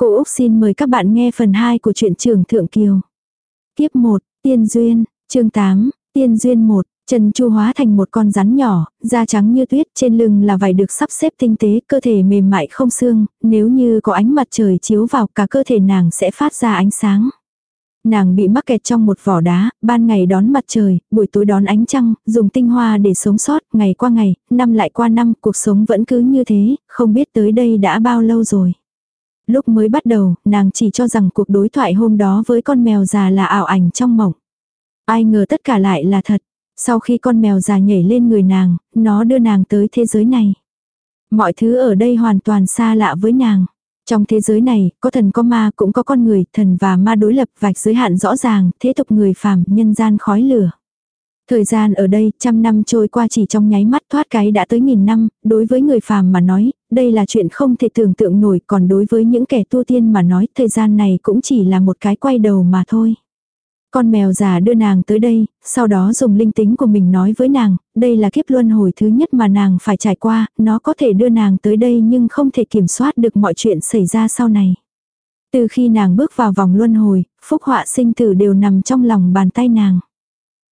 Cô Úc xin mời các bạn nghe phần 2 của truyện trường Thượng Kiều. Kiếp 1, Tiên Duyên, chương 8, Tiên Duyên 1, Trần chu hóa thành một con rắn nhỏ, da trắng như tuyết, trên lưng là vải được sắp xếp tinh tế, cơ thể mềm mại không xương, nếu như có ánh mặt trời chiếu vào cả cơ thể nàng sẽ phát ra ánh sáng. Nàng bị mắc kẹt trong một vỏ đá, ban ngày đón mặt trời, buổi tối đón ánh trăng, dùng tinh hoa để sống sót, ngày qua ngày, năm lại qua năm, cuộc sống vẫn cứ như thế, không biết tới đây đã bao lâu rồi. Lúc mới bắt đầu, nàng chỉ cho rằng cuộc đối thoại hôm đó với con mèo già là ảo ảnh trong mộng. Ai ngờ tất cả lại là thật. Sau khi con mèo già nhảy lên người nàng, nó đưa nàng tới thế giới này. Mọi thứ ở đây hoàn toàn xa lạ với nàng. Trong thế giới này, có thần có ma cũng có con người, thần và ma đối lập vạch giới hạn rõ ràng, thế tục người phàm, nhân gian khói lửa. Thời gian ở đây, trăm năm trôi qua chỉ trong nháy mắt thoát cái đã tới nghìn năm, đối với người phàm mà nói, đây là chuyện không thể tưởng tượng nổi, còn đối với những kẻ tu tiên mà nói, thời gian này cũng chỉ là một cái quay đầu mà thôi. Con mèo già đưa nàng tới đây, sau đó dùng linh tính của mình nói với nàng, đây là kiếp luân hồi thứ nhất mà nàng phải trải qua, nó có thể đưa nàng tới đây nhưng không thể kiểm soát được mọi chuyện xảy ra sau này. Từ khi nàng bước vào vòng luân hồi, phúc họa sinh tử đều nằm trong lòng bàn tay nàng.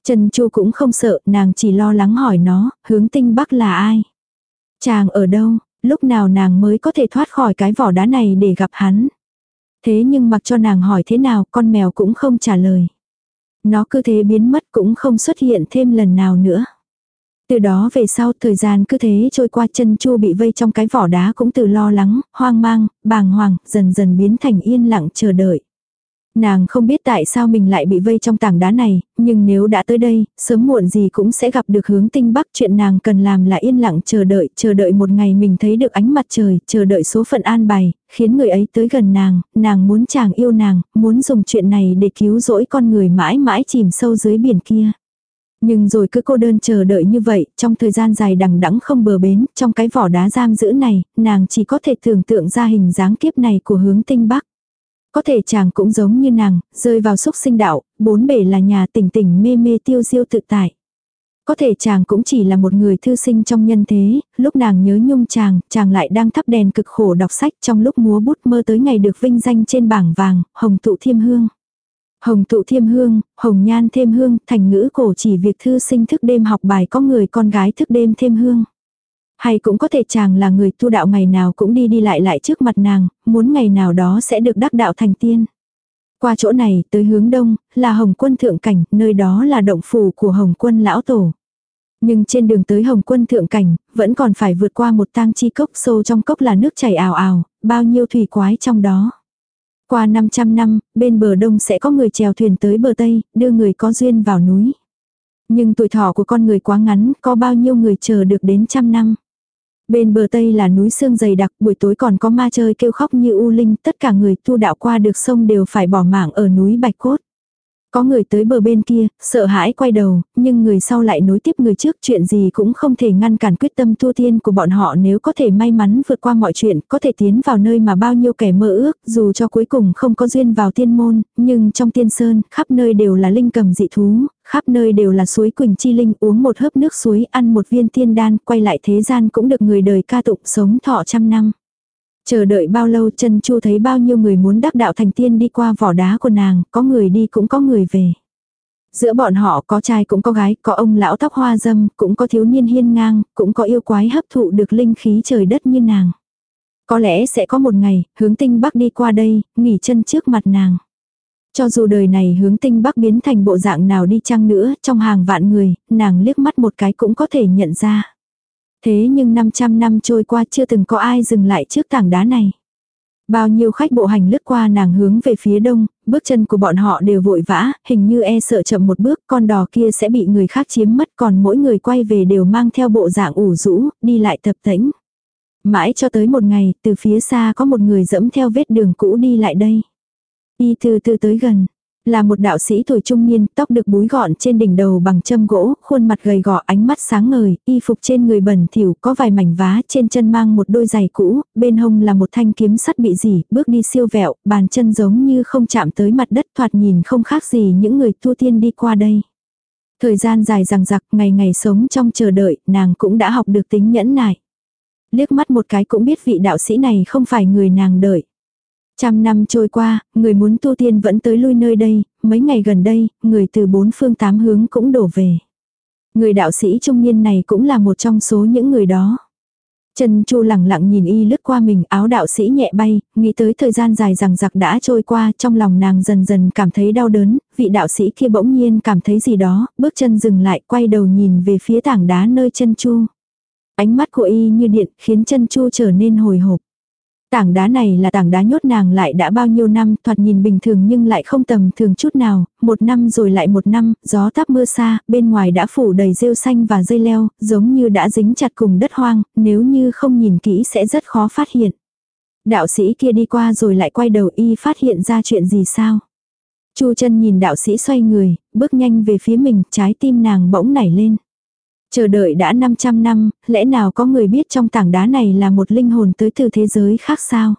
Trần Chu cũng không sợ, nàng chỉ lo lắng hỏi nó, hướng tinh bắc là ai? Chàng ở đâu, lúc nào nàng mới có thể thoát khỏi cái vỏ đá này để gặp hắn? Thế nhưng mặc cho nàng hỏi thế nào, con mèo cũng không trả lời. Nó cứ thế biến mất cũng không xuất hiện thêm lần nào nữa. Từ đó về sau thời gian cứ thế trôi qua chân chu bị vây trong cái vỏ đá cũng từ lo lắng, hoang mang, bàng hoàng, dần dần biến thành yên lặng chờ đợi. Nàng không biết tại sao mình lại bị vây trong tảng đá này, nhưng nếu đã tới đây, sớm muộn gì cũng sẽ gặp được hướng tinh bắc. Chuyện nàng cần làm là yên lặng chờ đợi, chờ đợi một ngày mình thấy được ánh mặt trời, chờ đợi số phận an bài, khiến người ấy tới gần nàng, nàng muốn chàng yêu nàng, muốn dùng chuyện này để cứu rỗi con người mãi mãi chìm sâu dưới biển kia. Nhưng rồi cứ cô đơn chờ đợi như vậy, trong thời gian dài đằng đẵng không bờ bến, trong cái vỏ đá giam giữ này, nàng chỉ có thể tưởng tượng ra hình dáng kiếp này của hướng tinh bắc. Có thể chàng cũng giống như nàng, rơi vào xúc sinh đạo, bốn bể là nhà tỉnh tỉnh mê mê tiêu diêu tự tại. Có thể chàng cũng chỉ là một người thư sinh trong nhân thế, lúc nàng nhớ nhung chàng, chàng lại đang thắp đèn cực khổ đọc sách trong lúc múa bút mơ tới ngày được vinh danh trên bảng vàng, hồng tụ thiêm hương. Hồng tụ thiêm hương, hồng nhan thêm hương, thành ngữ cổ chỉ việc thư sinh thức đêm học bài có người con gái thức đêm thêm hương. Hay cũng có thể chàng là người tu đạo ngày nào cũng đi đi lại lại trước mặt nàng, muốn ngày nào đó sẽ được đắc đạo thành tiên. Qua chỗ này tới hướng đông, là Hồng quân thượng cảnh, nơi đó là động phủ của Hồng quân lão tổ. Nhưng trên đường tới Hồng quân thượng cảnh, vẫn còn phải vượt qua một tang chi cốc sâu trong cốc là nước chảy ảo ảo, bao nhiêu thủy quái trong đó. Qua 500 năm, bên bờ đông sẽ có người chèo thuyền tới bờ tây, đưa người có duyên vào núi. Nhưng tuổi thọ của con người quá ngắn, có bao nhiêu người chờ được đến trăm năm. Bên bờ tây là núi sương dày đặc, buổi tối còn có ma chơi kêu khóc như u linh, tất cả người tu đạo qua được sông đều phải bỏ mạng ở núi Bạch Cốt. Có người tới bờ bên kia, sợ hãi quay đầu, nhưng người sau lại nối tiếp người trước chuyện gì cũng không thể ngăn cản quyết tâm tu tiên của bọn họ nếu có thể may mắn vượt qua mọi chuyện, có thể tiến vào nơi mà bao nhiêu kẻ mơ ước, dù cho cuối cùng không có duyên vào tiên môn, nhưng trong tiên sơn, khắp nơi đều là linh cầm dị thú, khắp nơi đều là suối Quỳnh Chi Linh uống một hớp nước suối ăn một viên tiên đan, quay lại thế gian cũng được người đời ca tụng sống thọ trăm năm. Chờ đợi bao lâu chân chu thấy bao nhiêu người muốn đắc đạo thành tiên đi qua vỏ đá của nàng, có người đi cũng có người về. Giữa bọn họ có trai cũng có gái, có ông lão tóc hoa dâm, cũng có thiếu niên hiên ngang, cũng có yêu quái hấp thụ được linh khí trời đất như nàng. Có lẽ sẽ có một ngày, hướng tinh bắc đi qua đây, nghỉ chân trước mặt nàng. Cho dù đời này hướng tinh bắc biến thành bộ dạng nào đi chăng nữa, trong hàng vạn người, nàng liếc mắt một cái cũng có thể nhận ra. Thế nhưng 500 năm trôi qua chưa từng có ai dừng lại trước tảng đá này. Bao nhiêu khách bộ hành lướt qua nàng hướng về phía đông, bước chân của bọn họ đều vội vã, hình như e sợ chậm một bước, con đò kia sẽ bị người khác chiếm mất, còn mỗi người quay về đều mang theo bộ dạng ủ rũ, đi lại tập tĩnh. Mãi cho tới một ngày, từ phía xa có một người dẫm theo vết đường cũ đi lại đây. Y từ từ tới gần, là một đạo sĩ tuổi trung niên, tóc được búi gọn trên đỉnh đầu bằng châm gỗ, khuôn mặt gầy gò ánh mắt sáng ngời, y phục trên người bẩn thỉu, có vài mảnh vá, trên chân mang một đôi giày cũ, bên hông là một thanh kiếm sắt bị dỉ, bước đi siêu vẹo, bàn chân giống như không chạm tới mặt đất thoạt nhìn không khác gì những người tu tiên đi qua đây. Thời gian dài rằng giặc, ngày ngày sống trong chờ đợi, nàng cũng đã học được tính nhẫn nại. Liếc mắt một cái cũng biết vị đạo sĩ này không phải người nàng đợi. Trăm năm trôi qua, người muốn tu tiên vẫn tới lui nơi đây, mấy ngày gần đây, người từ bốn phương tám hướng cũng đổ về. Người đạo sĩ trung niên này cũng là một trong số những người đó. Trần Chu lặng lặng nhìn y lướt qua mình áo đạo sĩ nhẹ bay, nghĩ tới thời gian dài rằng giặc đã trôi qua, trong lòng nàng dần dần cảm thấy đau đớn, vị đạo sĩ kia bỗng nhiên cảm thấy gì đó, bước chân dừng lại, quay đầu nhìn về phía tảng đá nơi chân Chu. Ánh mắt của y như điện, khiến chân Chu trở nên hồi hộp. Tảng đá này là tảng đá nhốt nàng lại đã bao nhiêu năm, thoạt nhìn bình thường nhưng lại không tầm thường chút nào, một năm rồi lại một năm, gió táp mưa xa, bên ngoài đã phủ đầy rêu xanh và dây leo, giống như đã dính chặt cùng đất hoang, nếu như không nhìn kỹ sẽ rất khó phát hiện. Đạo sĩ kia đi qua rồi lại quay đầu y phát hiện ra chuyện gì sao. Chu chân nhìn đạo sĩ xoay người, bước nhanh về phía mình, trái tim nàng bỗng nảy lên. Chờ đợi đã 500 năm, lẽ nào có người biết trong tảng đá này là một linh hồn tới từ thế giới khác sao?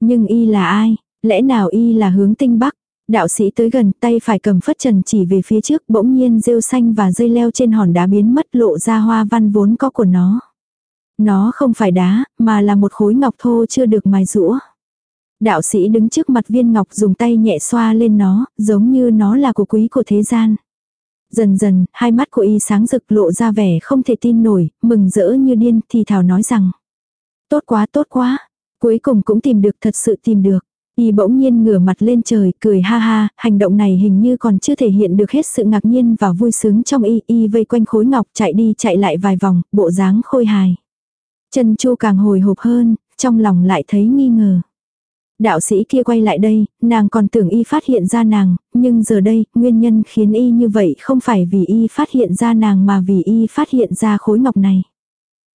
Nhưng y là ai? Lẽ nào y là hướng tinh bắc? Đạo sĩ tới gần tay phải cầm phất trần chỉ về phía trước bỗng nhiên rêu xanh và dây leo trên hòn đá biến mất lộ ra hoa văn vốn có của nó. Nó không phải đá, mà là một khối ngọc thô chưa được mài rũa. Đạo sĩ đứng trước mặt viên ngọc dùng tay nhẹ xoa lên nó, giống như nó là của quý của thế gian. Dần dần, hai mắt của y sáng rực lộ ra vẻ không thể tin nổi, mừng rỡ như điên thì thảo nói rằng. Tốt quá tốt quá, cuối cùng cũng tìm được thật sự tìm được. Y bỗng nhiên ngửa mặt lên trời, cười ha ha, hành động này hình như còn chưa thể hiện được hết sự ngạc nhiên và vui sướng trong y, y vây quanh khối ngọc chạy đi chạy lại vài vòng, bộ dáng khôi hài. Chân chu càng hồi hộp hơn, trong lòng lại thấy nghi ngờ. Đạo sĩ kia quay lại đây, nàng còn tưởng y phát hiện ra nàng, nhưng giờ đây, nguyên nhân khiến y như vậy không phải vì y phát hiện ra nàng mà vì y phát hiện ra khối ngọc này.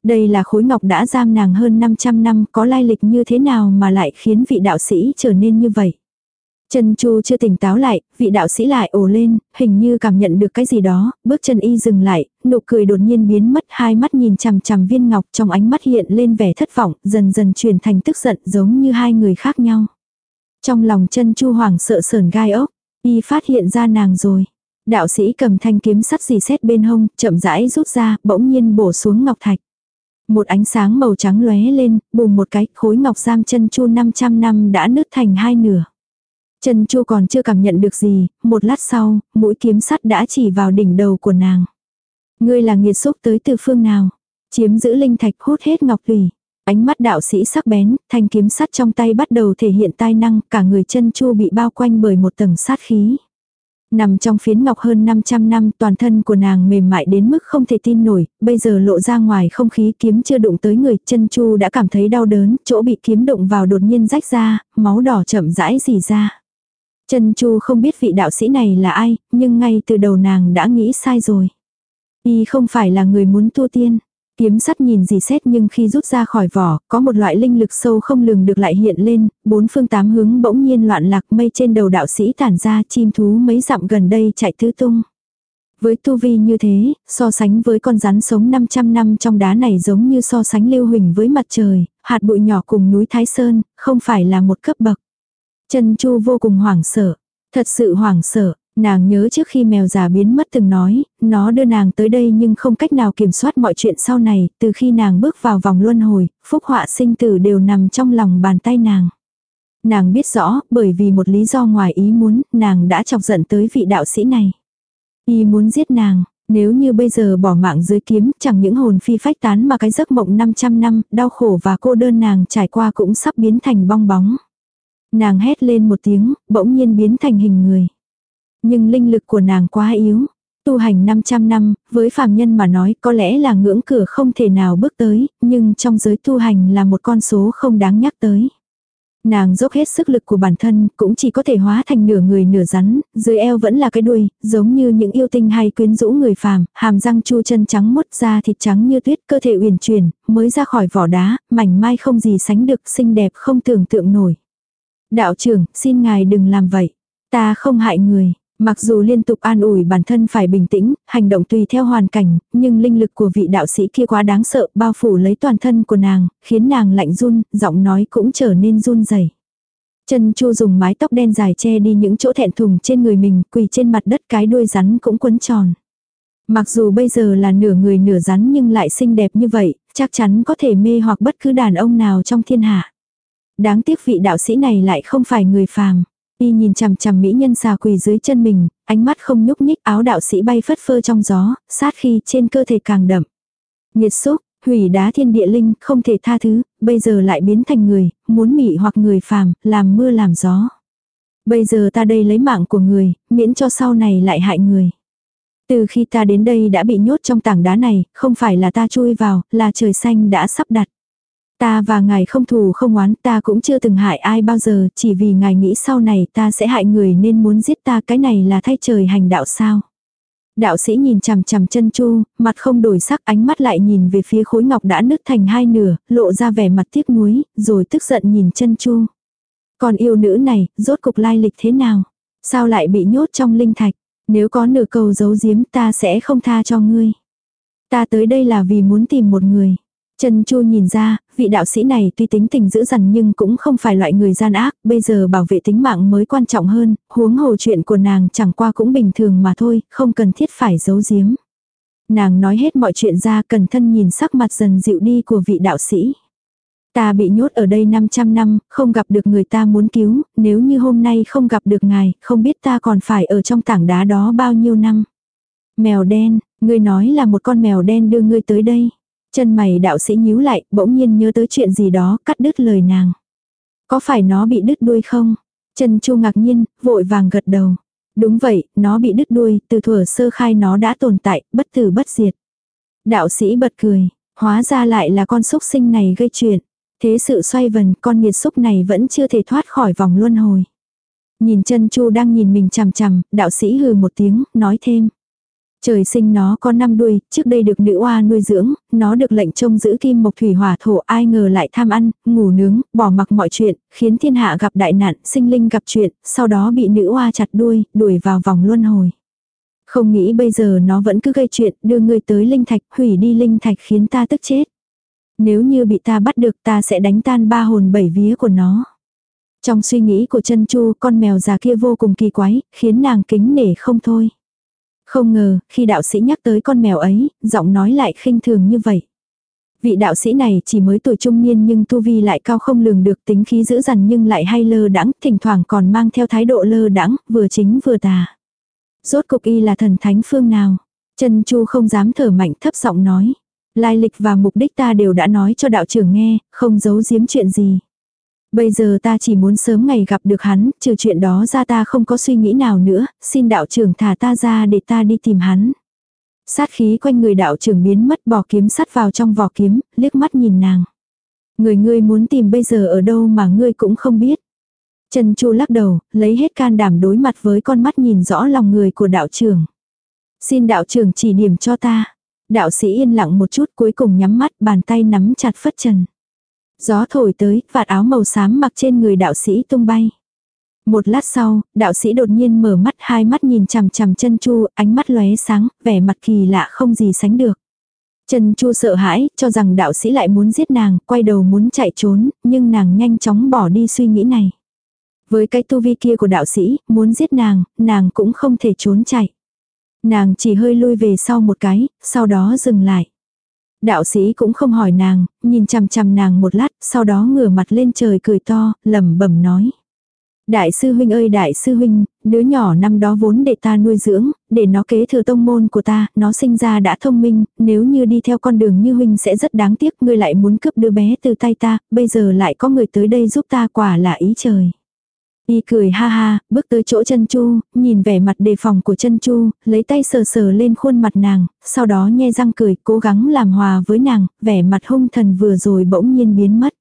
Đây là khối ngọc đã giam nàng hơn 500 năm, có lai lịch như thế nào mà lại khiến vị đạo sĩ trở nên như vậy. Trần Chu chưa tỉnh táo lại, vị đạo sĩ lại ồ lên, hình như cảm nhận được cái gì đó, bước chân y dừng lại, nụ cười đột nhiên biến mất, hai mắt nhìn chằm chằm viên ngọc trong ánh mắt hiện lên vẻ thất vọng, dần dần chuyển thành tức giận giống như hai người khác nhau. Trong lòng chân Chu hoảng sợ sờn gai ốc, y phát hiện ra nàng rồi. Đạo sĩ cầm thanh kiếm sắt xì xét bên hông, chậm rãi rút ra, bỗng nhiên bổ xuống ngọc thạch. Một ánh sáng màu trắng lóe lên, bùm một cái, khối ngọc giam chân Chu 500 năm đã nứt thành hai nửa. Trần Chu còn chưa cảm nhận được gì, một lát sau, mũi kiếm sắt đã chỉ vào đỉnh đầu của nàng. Ngươi là nghiệt xúc tới từ phương nào? Chiếm giữ linh thạch hút hết ngọc thủy. Ánh mắt đạo sĩ sắc bén, thanh kiếm sắt trong tay bắt đầu thể hiện tai năng, cả người chân chu bị bao quanh bởi một tầng sát khí. Nằm trong phiến ngọc hơn 500 năm toàn thân của nàng mềm mại đến mức không thể tin nổi, bây giờ lộ ra ngoài không khí kiếm chưa đụng tới người, chân chu đã cảm thấy đau đớn, chỗ bị kiếm đụng vào đột nhiên rách ra, máu đỏ chậm rãi dì ra. Trần Chu không biết vị đạo sĩ này là ai, nhưng ngay từ đầu nàng đã nghĩ sai rồi. Y không phải là người muốn tu tiên. Kiếm sắt nhìn gì xét nhưng khi rút ra khỏi vỏ, có một loại linh lực sâu không lường được lại hiện lên, bốn phương tám hướng bỗng nhiên loạn lạc mây trên đầu đạo sĩ tản ra chim thú mấy dặm gần đây chạy tứ tung. Với tu vi như thế, so sánh với con rắn sống 500 năm trong đá này giống như so sánh lưu huỳnh với mặt trời, hạt bụi nhỏ cùng núi Thái Sơn, không phải là một cấp bậc. Chân Chu vô cùng hoảng sợ, thật sự hoảng sợ, nàng nhớ trước khi mèo già biến mất từng nói, nó đưa nàng tới đây nhưng không cách nào kiểm soát mọi chuyện sau này, từ khi nàng bước vào vòng luân hồi, phúc họa sinh tử đều nằm trong lòng bàn tay nàng. Nàng biết rõ, bởi vì một lý do ngoài ý muốn, nàng đã chọc giận tới vị đạo sĩ này. Y muốn giết nàng, nếu như bây giờ bỏ mạng dưới kiếm, chẳng những hồn phi phách tán mà cái giấc mộng 500 năm, đau khổ và cô đơn nàng trải qua cũng sắp biến thành bong bóng. Nàng hét lên một tiếng, bỗng nhiên biến thành hình người. Nhưng linh lực của nàng quá yếu. Tu hành 500 năm, với phàm nhân mà nói có lẽ là ngưỡng cửa không thể nào bước tới, nhưng trong giới tu hành là một con số không đáng nhắc tới. Nàng dốc hết sức lực của bản thân, cũng chỉ có thể hóa thành nửa người nửa rắn, dưới eo vẫn là cái đuôi, giống như những yêu tinh hay quyến rũ người phàm, hàm răng chu chân trắng mốt da thịt trắng như tuyết, cơ thể uyển chuyển, mới ra khỏi vỏ đá, mảnh mai không gì sánh được, xinh đẹp không tưởng tượng nổi. Đạo trưởng, xin ngài đừng làm vậy. Ta không hại người. Mặc dù liên tục an ủi bản thân phải bình tĩnh, hành động tùy theo hoàn cảnh, nhưng linh lực của vị đạo sĩ kia quá đáng sợ, bao phủ lấy toàn thân của nàng, khiến nàng lạnh run, giọng nói cũng trở nên run rẩy. Chân Chu dùng mái tóc đen dài che đi những chỗ thẹn thùng trên người mình, quỳ trên mặt đất cái đuôi rắn cũng quấn tròn. Mặc dù bây giờ là nửa người nửa rắn nhưng lại xinh đẹp như vậy, chắc chắn có thể mê hoặc bất cứ đàn ông nào trong thiên hạ. Đáng tiếc vị đạo sĩ này lại không phải người phàm. Y nhìn chằm chằm mỹ nhân xà quỳ dưới chân mình, ánh mắt không nhúc nhích áo đạo sĩ bay phất phơ trong gió, sát khi trên cơ thể càng đậm. Nhiệt xúc, hủy đá thiên địa linh, không thể tha thứ, bây giờ lại biến thành người, muốn mị hoặc người phàm, làm mưa làm gió. Bây giờ ta đây lấy mạng của người, miễn cho sau này lại hại người. Từ khi ta đến đây đã bị nhốt trong tảng đá này, không phải là ta chui vào, là trời xanh đã sắp đặt. Ta và ngài không thù không oán, ta cũng chưa từng hại ai bao giờ, chỉ vì ngài nghĩ sau này ta sẽ hại người nên muốn giết ta, cái này là thay trời hành đạo sao. Đạo sĩ nhìn chằm chằm chân chu, mặt không đổi sắc ánh mắt lại nhìn về phía khối ngọc đã nứt thành hai nửa, lộ ra vẻ mặt tiếc nuối, rồi tức giận nhìn chân chu. Còn yêu nữ này, rốt cục lai lịch thế nào? Sao lại bị nhốt trong linh thạch? Nếu có nửa cầu giấu giếm ta sẽ không tha cho ngươi. Ta tới đây là vì muốn tìm một người. Trần Chu nhìn ra, vị đạo sĩ này tuy tính tình dữ dằn nhưng cũng không phải loại người gian ác, bây giờ bảo vệ tính mạng mới quan trọng hơn, huống hồ chuyện của nàng chẳng qua cũng bình thường mà thôi, không cần thiết phải giấu giếm. Nàng nói hết mọi chuyện ra cẩn thân nhìn sắc mặt dần dịu đi của vị đạo sĩ. Ta bị nhốt ở đây 500 năm, không gặp được người ta muốn cứu, nếu như hôm nay không gặp được ngài, không biết ta còn phải ở trong tảng đá đó bao nhiêu năm. Mèo đen, ngươi nói là một con mèo đen đưa ngươi tới đây. Chân mày đạo sĩ nhíu lại, bỗng nhiên nhớ tới chuyện gì đó, cắt đứt lời nàng. Có phải nó bị đứt đuôi không? Chân chu ngạc nhiên, vội vàng gật đầu. Đúng vậy, nó bị đứt đuôi, từ thuở sơ khai nó đã tồn tại, bất tử bất diệt. Đạo sĩ bật cười, hóa ra lại là con xúc sinh này gây chuyện. Thế sự xoay vần, con nghiệt xúc này vẫn chưa thể thoát khỏi vòng luân hồi. Nhìn chân chu đang nhìn mình chằm chằm, đạo sĩ hừ một tiếng, nói thêm. Trời sinh nó có năm đuôi, trước đây được nữ oa nuôi dưỡng, nó được lệnh trông giữ kim mộc thủy hỏa thổ ai ngờ lại tham ăn, ngủ nướng, bỏ mặc mọi chuyện, khiến thiên hạ gặp đại nạn, sinh linh gặp chuyện, sau đó bị nữ oa chặt đuôi, đuổi vào vòng luân hồi. Không nghĩ bây giờ nó vẫn cứ gây chuyện, đưa người tới linh thạch, hủy đi linh thạch khiến ta tức chết. Nếu như bị ta bắt được ta sẽ đánh tan ba hồn bảy vía của nó. Trong suy nghĩ của chân chu con mèo già kia vô cùng kỳ quái, khiến nàng kính nể không thôi. Không ngờ, khi đạo sĩ nhắc tới con mèo ấy, giọng nói lại khinh thường như vậy. Vị đạo sĩ này chỉ mới tuổi trung niên nhưng tu vi lại cao không lường được tính khí dữ dằn nhưng lại hay lơ đãng, thỉnh thoảng còn mang theo thái độ lơ đãng, vừa chính vừa tà. Rốt cục y là thần thánh phương nào? Chân Chu không dám thở mạnh thấp giọng nói. Lai lịch và mục đích ta đều đã nói cho đạo trưởng nghe, không giấu giếm chuyện gì. Bây giờ ta chỉ muốn sớm ngày gặp được hắn, trừ chuyện đó ra ta không có suy nghĩ nào nữa, xin đạo trưởng thả ta ra để ta đi tìm hắn. Sát khí quanh người đạo trưởng biến mất bỏ kiếm sắt vào trong vỏ kiếm, liếc mắt nhìn nàng. Người ngươi muốn tìm bây giờ ở đâu mà ngươi cũng không biết. Trần Chu lắc đầu, lấy hết can đảm đối mặt với con mắt nhìn rõ lòng người của đạo trưởng. Xin đạo trưởng chỉ điểm cho ta. Đạo sĩ yên lặng một chút cuối cùng nhắm mắt bàn tay nắm chặt phất trần. Gió thổi tới, vạt áo màu xám mặc trên người đạo sĩ tung bay. Một lát sau, đạo sĩ đột nhiên mở mắt hai mắt nhìn chằm chằm chân chu, ánh mắt lóe sáng, vẻ mặt kỳ lạ không gì sánh được. Chân chu sợ hãi, cho rằng đạo sĩ lại muốn giết nàng, quay đầu muốn chạy trốn, nhưng nàng nhanh chóng bỏ đi suy nghĩ này. Với cái tu vi kia của đạo sĩ, muốn giết nàng, nàng cũng không thể trốn chạy. Nàng chỉ hơi lui về sau một cái, sau đó dừng lại. Đạo sĩ cũng không hỏi nàng, nhìn chằm chằm nàng một lát, sau đó ngửa mặt lên trời cười to, lẩm bẩm nói. Đại sư huynh ơi đại sư huynh, đứa nhỏ năm đó vốn để ta nuôi dưỡng, để nó kế thừa tông môn của ta, nó sinh ra đã thông minh, nếu như đi theo con đường như huynh sẽ rất đáng tiếc, ngươi lại muốn cướp đứa bé từ tay ta, bây giờ lại có người tới đây giúp ta quả là ý trời. Y cười ha ha, bước tới chỗ chân chu, nhìn vẻ mặt đề phòng của chân chu, lấy tay sờ sờ lên khuôn mặt nàng, sau đó nhe răng cười, cố gắng làm hòa với nàng, vẻ mặt hung thần vừa rồi bỗng nhiên biến mất.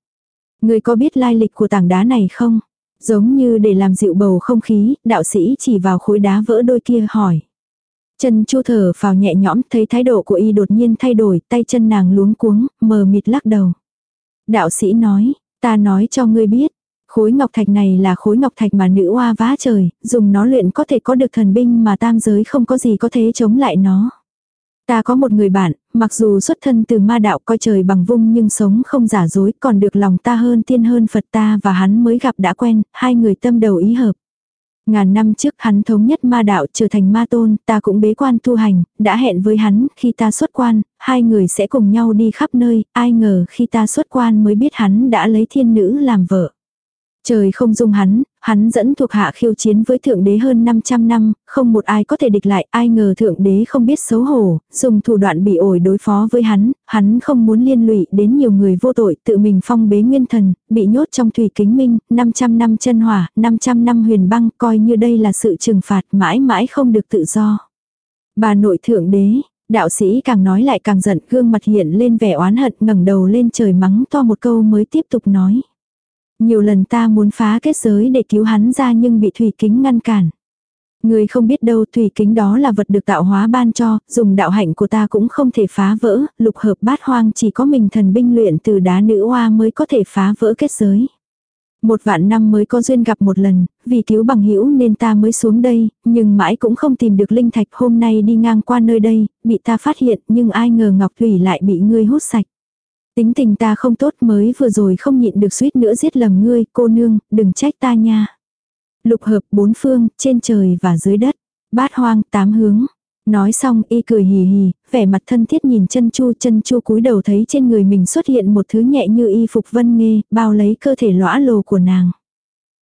Người có biết lai lịch của tảng đá này không? Giống như để làm dịu bầu không khí, đạo sĩ chỉ vào khối đá vỡ đôi kia hỏi. Chân chu thở vào nhẹ nhõm, thấy thái độ của y đột nhiên thay đổi, tay chân nàng luống cuống, mờ mịt lắc đầu. Đạo sĩ nói, ta nói cho ngươi biết, Khối ngọc thạch này là khối ngọc thạch mà nữ oa vá trời, dùng nó luyện có thể có được thần binh mà tam giới không có gì có thể chống lại nó. Ta có một người bạn, mặc dù xuất thân từ ma đạo coi trời bằng vung nhưng sống không giả dối, còn được lòng ta hơn tiên hơn Phật ta và hắn mới gặp đã quen, hai người tâm đầu ý hợp. Ngàn năm trước hắn thống nhất ma đạo trở thành ma tôn, ta cũng bế quan tu hành, đã hẹn với hắn, khi ta xuất quan, hai người sẽ cùng nhau đi khắp nơi, ai ngờ khi ta xuất quan mới biết hắn đã lấy thiên nữ làm vợ. Trời không dung hắn, hắn dẫn thuộc hạ khiêu chiến với thượng đế hơn 500 năm, không một ai có thể địch lại, ai ngờ thượng đế không biết xấu hổ, dùng thủ đoạn bị ổi đối phó với hắn, hắn không muốn liên lụy đến nhiều người vô tội, tự mình phong bế nguyên thần, bị nhốt trong thủy kính minh, 500 năm chân hỏa, 500 năm huyền băng, coi như đây là sự trừng phạt mãi mãi không được tự do. Bà nội thượng đế, đạo sĩ càng nói lại càng giận, gương mặt hiện lên vẻ oán hận, ngẩng đầu lên trời mắng to một câu mới tiếp tục nói. Nhiều lần ta muốn phá kết giới để cứu hắn ra nhưng bị thủy kính ngăn cản. Người không biết đâu thủy kính đó là vật được tạo hóa ban cho, dùng đạo hạnh của ta cũng không thể phá vỡ, lục hợp bát hoang chỉ có mình thần binh luyện từ đá nữ hoa mới có thể phá vỡ kết giới. Một vạn năm mới có duyên gặp một lần, vì cứu bằng hữu nên ta mới xuống đây, nhưng mãi cũng không tìm được linh thạch hôm nay đi ngang qua nơi đây, bị ta phát hiện nhưng ai ngờ Ngọc Thủy lại bị ngươi hút sạch. Tính tình ta không tốt mới vừa rồi không nhịn được suýt nữa giết lầm ngươi, cô nương, đừng trách ta nha. Lục hợp bốn phương, trên trời và dưới đất. Bát hoang, tám hướng. Nói xong y cười hì hì, vẻ mặt thân thiết nhìn chân chu chân chu cúi đầu thấy trên người mình xuất hiện một thứ nhẹ như y phục vân nghê, bao lấy cơ thể lõa lồ của nàng.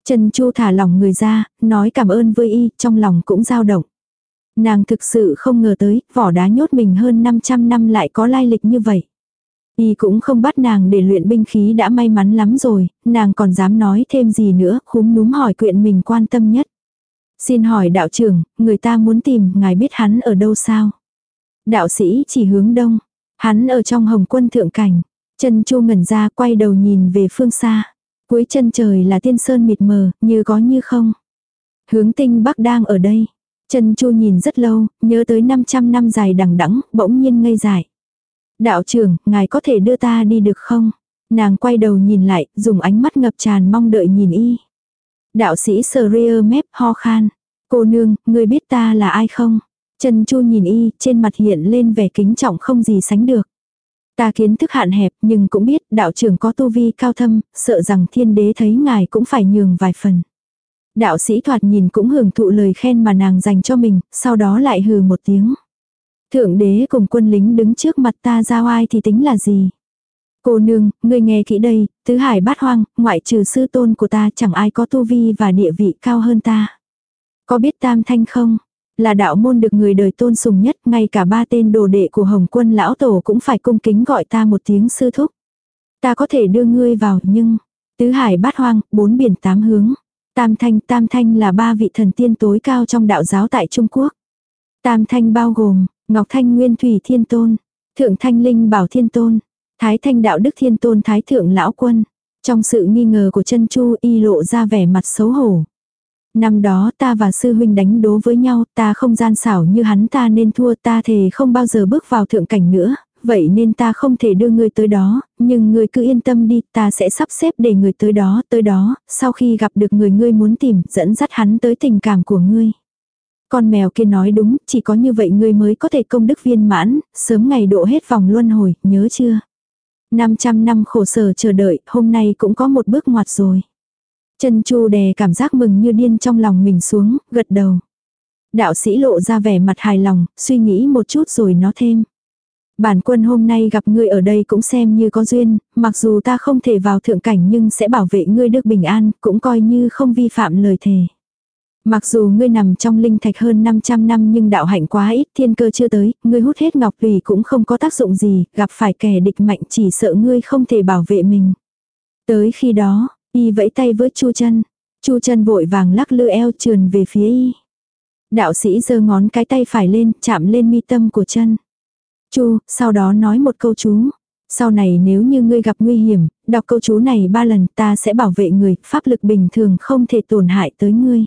Chân chu thả lỏng người ra, nói cảm ơn với y, trong lòng cũng dao động. Nàng thực sự không ngờ tới, vỏ đá nhốt mình hơn 500 năm lại có lai lịch như vậy. Y cũng không bắt nàng để luyện binh khí đã may mắn lắm rồi, nàng còn dám nói thêm gì nữa, khúm núm hỏi quyện mình quan tâm nhất. Xin hỏi đạo trưởng, người ta muốn tìm, ngài biết hắn ở đâu sao? Đạo sĩ chỉ hướng đông, hắn ở trong hồng quân thượng cảnh. Chân chu ngẩn ra quay đầu nhìn về phương xa. Cuối chân trời là tiên sơn mịt mờ, như có như không. Hướng tinh bắc đang ở đây. Chân chu nhìn rất lâu, nhớ tới 500 năm dài đằng đẵng bỗng nhiên ngây dại. Đạo trưởng, ngài có thể đưa ta đi được không? Nàng quay đầu nhìn lại, dùng ánh mắt ngập tràn mong đợi nhìn y. Đạo sĩ sờ ria mép ho khan. Cô nương, ngươi biết ta là ai không? Trần Chu nhìn y, trên mặt hiện lên vẻ kính trọng không gì sánh được. Ta kiến thức hạn hẹp nhưng cũng biết đạo trưởng có tu vi cao thâm, sợ rằng thiên đế thấy ngài cũng phải nhường vài phần. Đạo sĩ thoạt nhìn cũng hưởng thụ lời khen mà nàng dành cho mình, sau đó lại hừ một tiếng. Thượng đế cùng quân lính đứng trước mặt ta giao ai thì tính là gì? Cô nương, ngươi nghe kỹ đây, tứ hải bát hoang, ngoại trừ sư tôn của ta chẳng ai có tu vi và địa vị cao hơn ta. Có biết tam thanh không? Là đạo môn được người đời tôn sùng nhất, ngay cả ba tên đồ đệ của Hồng quân lão tổ cũng phải cung kính gọi ta một tiếng sư thúc. Ta có thể đưa ngươi vào nhưng, tứ hải bát hoang, bốn biển tám hướng. Tam thanh, tam thanh là ba vị thần tiên tối cao trong đạo giáo tại Trung Quốc. Tam thanh bao gồm, Ngọc Thanh Nguyên Thủy Thiên Tôn, Thượng Thanh Linh Bảo Thiên Tôn, Thái Thanh Đạo Đức Thiên Tôn Thái Thượng Lão Quân. Trong sự nghi ngờ của chân Chu y lộ ra vẻ mặt xấu hổ. Năm đó ta và sư huynh đánh đố với nhau, ta không gian xảo như hắn ta nên thua ta thề không bao giờ bước vào thượng cảnh nữa, vậy nên ta không thể đưa người tới đó, nhưng người cứ yên tâm đi, ta sẽ sắp xếp để người tới đó, tới đó, sau khi gặp được người ngươi muốn tìm, dẫn dắt hắn tới tình cảm của ngươi. Con mèo kia nói đúng, chỉ có như vậy ngươi mới có thể công đức viên mãn, sớm ngày độ hết vòng luân hồi, nhớ chưa? 500 năm khổ sở chờ đợi, hôm nay cũng có một bước ngoặt rồi. Chân chu đè cảm giác mừng như điên trong lòng mình xuống, gật đầu. Đạo sĩ lộ ra vẻ mặt hài lòng, suy nghĩ một chút rồi nó thêm. Bản quân hôm nay gặp ngươi ở đây cũng xem như có duyên, mặc dù ta không thể vào thượng cảnh nhưng sẽ bảo vệ ngươi được bình an, cũng coi như không vi phạm lời thề. Mặc dù ngươi nằm trong linh thạch hơn 500 năm nhưng đạo hạnh quá ít thiên cơ chưa tới, ngươi hút hết ngọc tùy cũng không có tác dụng gì, gặp phải kẻ địch mạnh chỉ sợ ngươi không thể bảo vệ mình. Tới khi đó, y vẫy tay với chu chân, chu chân vội vàng lắc lư eo trườn về phía y. Đạo sĩ giơ ngón cái tay phải lên, chạm lên mi tâm của chân. Chu, sau đó nói một câu chú. Sau này nếu như ngươi gặp nguy hiểm, đọc câu chú này ba lần ta sẽ bảo vệ người, pháp lực bình thường không thể tổn hại tới ngươi.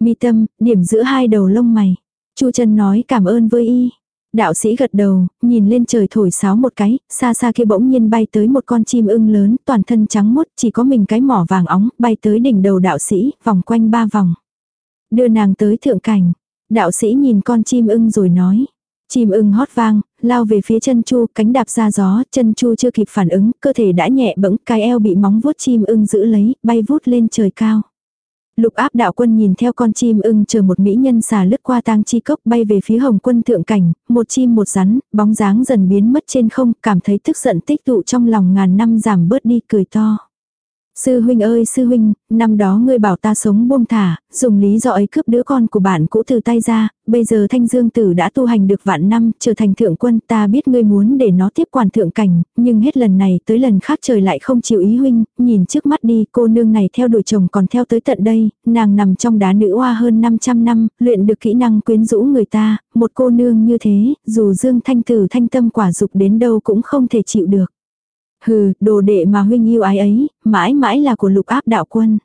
Mi tâm, điểm giữa hai đầu lông mày. Chu chân nói cảm ơn với y. Đạo sĩ gật đầu, nhìn lên trời thổi sáo một cái, xa xa kia bỗng nhiên bay tới một con chim ưng lớn, toàn thân trắng mốt, chỉ có mình cái mỏ vàng óng, bay tới đỉnh đầu đạo sĩ, vòng quanh ba vòng. Đưa nàng tới thượng cảnh. Đạo sĩ nhìn con chim ưng rồi nói. Chim ưng hót vang, lao về phía chân chu, cánh đạp ra gió, chân chu chưa kịp phản ứng, cơ thể đã nhẹ bẫng, cái eo bị móng vuốt chim ưng giữ lấy, bay vút lên trời cao. Lục áp đạo quân nhìn theo con chim ưng chờ một mỹ nhân xà lướt qua tang chi cốc bay về phía hồng quân thượng cảnh, một chim một rắn, bóng dáng dần biến mất trên không, cảm thấy tức giận tích tụ trong lòng ngàn năm giảm bớt đi cười to. Sư huynh ơi sư huynh, năm đó ngươi bảo ta sống buông thả, dùng lý do ấy cướp đứa con của bạn cũ từ tay ra, bây giờ thanh dương tử đã tu hành được vạn năm, trở thành thượng quân, ta biết ngươi muốn để nó tiếp quản thượng cảnh, nhưng hết lần này tới lần khác trời lại không chịu ý huynh, nhìn trước mắt đi, cô nương này theo đuổi chồng còn theo tới tận đây, nàng nằm trong đá nữ hoa hơn 500 năm, luyện được kỹ năng quyến rũ người ta, một cô nương như thế, dù dương thanh tử thanh tâm quả dục đến đâu cũng không thể chịu được. Hừ, đồ đệ mà huynh yêu ái ấy, mãi mãi là của lục áp đạo quân.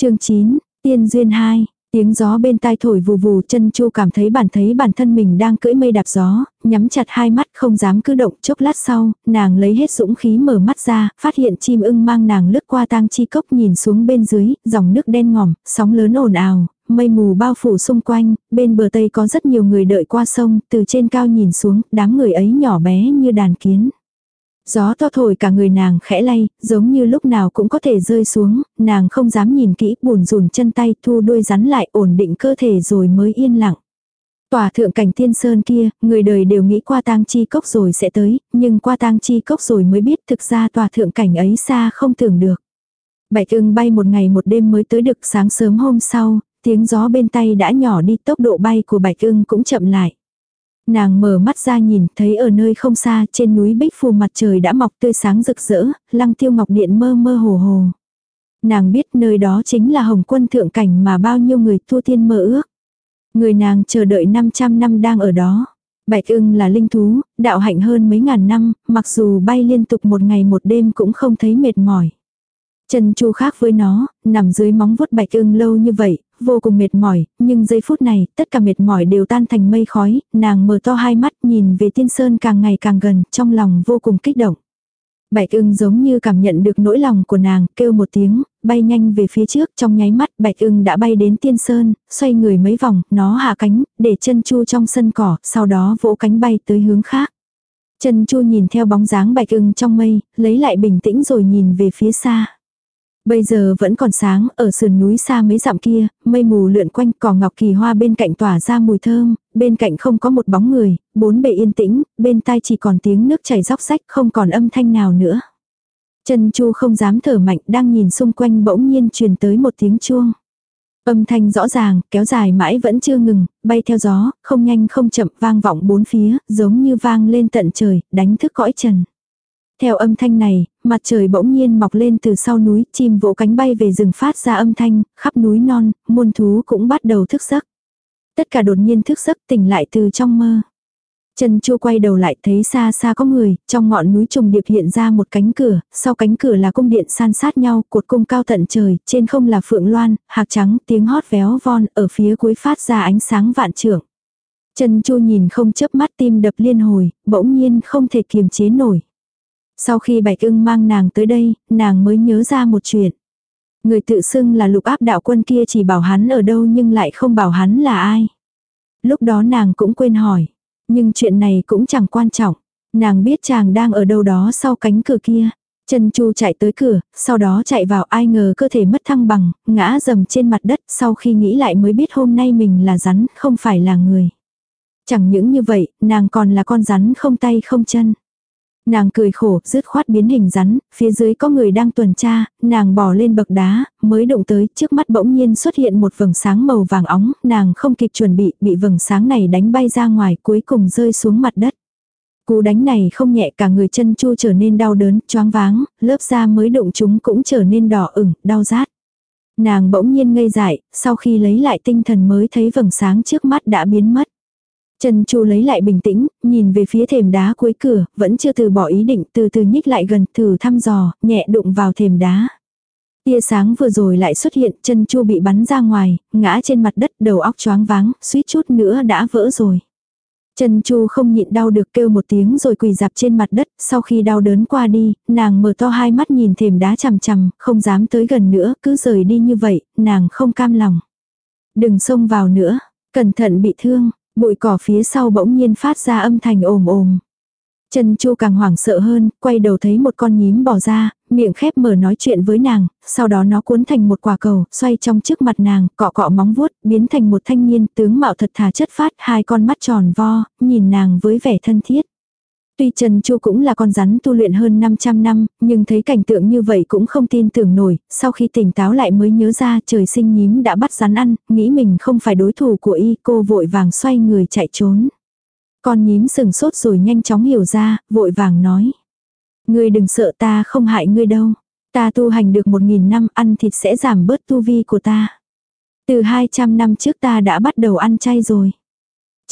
chương 9, Tiên Duyên 2, tiếng gió bên tai thổi vù vù chân chu cảm thấy bản thấy bản thân mình đang cưỡi mây đạp gió, nhắm chặt hai mắt không dám cử động chốc lát sau, nàng lấy hết dũng khí mở mắt ra, phát hiện chim ưng mang nàng lướt qua tang chi cốc nhìn xuống bên dưới, dòng nước đen ngòm, sóng lớn ồn ào, mây mù bao phủ xung quanh, bên bờ tây có rất nhiều người đợi qua sông, từ trên cao nhìn xuống, đám người ấy nhỏ bé như đàn kiến. Gió to thổi cả người nàng khẽ lay, giống như lúc nào cũng có thể rơi xuống, nàng không dám nhìn kỹ, buồn rùn chân tay, thu đuôi rắn lại, ổn định cơ thể rồi mới yên lặng. Tòa thượng cảnh tiên sơn kia, người đời đều nghĩ qua tang chi cốc rồi sẽ tới, nhưng qua tang chi cốc rồi mới biết thực ra tòa thượng cảnh ấy xa không tưởng được. Bạch ưng bay một ngày một đêm mới tới được sáng sớm hôm sau, tiếng gió bên tay đã nhỏ đi tốc độ bay của bạch ưng cũng chậm lại. Nàng mở mắt ra nhìn, thấy ở nơi không xa, trên núi Bích Phù mặt trời đã mọc tươi sáng rực rỡ, lăng tiêu ngọc điện mơ mơ hồ hồ. Nàng biết nơi đó chính là hồng quân thượng cảnh mà bao nhiêu người tu tiên mơ ước. Người nàng chờ đợi 500 năm đang ở đó. Bạch ưng là linh thú, đạo hạnh hơn mấy ngàn năm, mặc dù bay liên tục một ngày một đêm cũng không thấy mệt mỏi. Chân chu khác với nó, nằm dưới móng vuốt bạch ưng lâu như vậy, vô cùng mệt mỏi, nhưng giây phút này, tất cả mệt mỏi đều tan thành mây khói, nàng mở to hai mắt nhìn về tiên sơn càng ngày càng gần, trong lòng vô cùng kích động. Bạch ưng giống như cảm nhận được nỗi lòng của nàng, kêu một tiếng, bay nhanh về phía trước, trong nháy mắt bạch ưng đã bay đến tiên sơn, xoay người mấy vòng, nó hạ cánh, để chân chu trong sân cỏ, sau đó vỗ cánh bay tới hướng khác. Chân chu nhìn theo bóng dáng bạch ưng trong mây, lấy lại bình tĩnh rồi nhìn về phía xa. Bây giờ vẫn còn sáng, ở sườn núi xa mấy dặm kia, mây mù lượn quanh cỏ ngọc kỳ hoa bên cạnh tỏa ra mùi thơm, bên cạnh không có một bóng người, bốn bề yên tĩnh, bên tai chỉ còn tiếng nước chảy róc rách không còn âm thanh nào nữa. Chân chu không dám thở mạnh đang nhìn xung quanh bỗng nhiên truyền tới một tiếng chuông. Âm thanh rõ ràng, kéo dài mãi vẫn chưa ngừng, bay theo gió, không nhanh không chậm vang vọng bốn phía, giống như vang lên tận trời, đánh thức cõi trần. Theo âm thanh này, mặt trời bỗng nhiên mọc lên từ sau núi, chim vỗ cánh bay về rừng phát ra âm thanh, khắp núi non, muôn thú cũng bắt đầu thức giấc. Tất cả đột nhiên thức giấc tỉnh lại từ trong mơ. Trần Chu quay đầu lại thấy xa xa có người, trong ngọn núi trùng điệp hiện ra một cánh cửa, sau cánh cửa là cung điện san sát nhau, cột cung cao tận trời, trên không là phượng loan, hạc trắng, tiếng hót véo von, ở phía cuối phát ra ánh sáng vạn trưởng. Trần Chu nhìn không chớp mắt tim đập liên hồi, bỗng nhiên không thể kiềm chế nổi. Sau khi Bạch ưng mang nàng tới đây, nàng mới nhớ ra một chuyện. Người tự xưng là lục áp đạo quân kia chỉ bảo hắn ở đâu nhưng lại không bảo hắn là ai. Lúc đó nàng cũng quên hỏi. Nhưng chuyện này cũng chẳng quan trọng. Nàng biết chàng đang ở đâu đó sau cánh cửa kia. chân Chu chạy tới cửa, sau đó chạy vào ai ngờ cơ thể mất thăng bằng, ngã dầm trên mặt đất sau khi nghĩ lại mới biết hôm nay mình là rắn, không phải là người. Chẳng những như vậy, nàng còn là con rắn không tay không chân. Nàng cười khổ, rứt khoát biến hình rắn, phía dưới có người đang tuần tra, nàng bỏ lên bậc đá, mới động tới, trước mắt bỗng nhiên xuất hiện một vầng sáng màu vàng óng, nàng không kịp chuẩn bị, bị vầng sáng này đánh bay ra ngoài, cuối cùng rơi xuống mặt đất. Cú đánh này không nhẹ cả người chân chu trở nên đau đớn, choáng váng, lớp da mới đụng chúng cũng trở nên đỏ ửng, đau rát. Nàng bỗng nhiên ngây dại, sau khi lấy lại tinh thần mới thấy vầng sáng trước mắt đã biến mất. Trần Chu lấy lại bình tĩnh, nhìn về phía thềm đá cuối cửa, vẫn chưa từ bỏ ý định, từ từ nhích lại gần, thử thăm dò, nhẹ đụng vào thềm đá. Tia sáng vừa rồi lại xuất hiện, chân Chu bị bắn ra ngoài, ngã trên mặt đất, đầu óc choáng váng, suýt chút nữa đã vỡ rồi. Trần Chu không nhịn đau được kêu một tiếng rồi quỳ dạp trên mặt đất, sau khi đau đớn qua đi, nàng mở to hai mắt nhìn thềm đá chằm chằm, không dám tới gần nữa, cứ rời đi như vậy, nàng không cam lòng. Đừng xông vào nữa, cẩn thận bị thương, Bụi cỏ phía sau bỗng nhiên phát ra âm thanh ồm ồm. Trần Chu càng hoảng sợ hơn, quay đầu thấy một con nhím bò ra, miệng khép mở nói chuyện với nàng, sau đó nó cuốn thành một quả cầu, xoay trong trước mặt nàng, cọ cọ móng vuốt, biến thành một thanh niên tướng mạo thật thà chất phát, hai con mắt tròn vo, nhìn nàng với vẻ thân thiết. Tuy Trần Chu cũng là con rắn tu luyện hơn 500 năm, nhưng thấy cảnh tượng như vậy cũng không tin tưởng nổi, sau khi tỉnh táo lại mới nhớ ra trời sinh nhím đã bắt rắn ăn, nghĩ mình không phải đối thủ của y, cô vội vàng xoay người chạy trốn. Con nhím sừng sốt rồi nhanh chóng hiểu ra, vội vàng nói. Ngươi đừng sợ ta không hại ngươi đâu. Ta tu hành được một nghìn năm ăn thịt sẽ giảm bớt tu vi của ta. Từ 200 năm trước ta đã bắt đầu ăn chay rồi.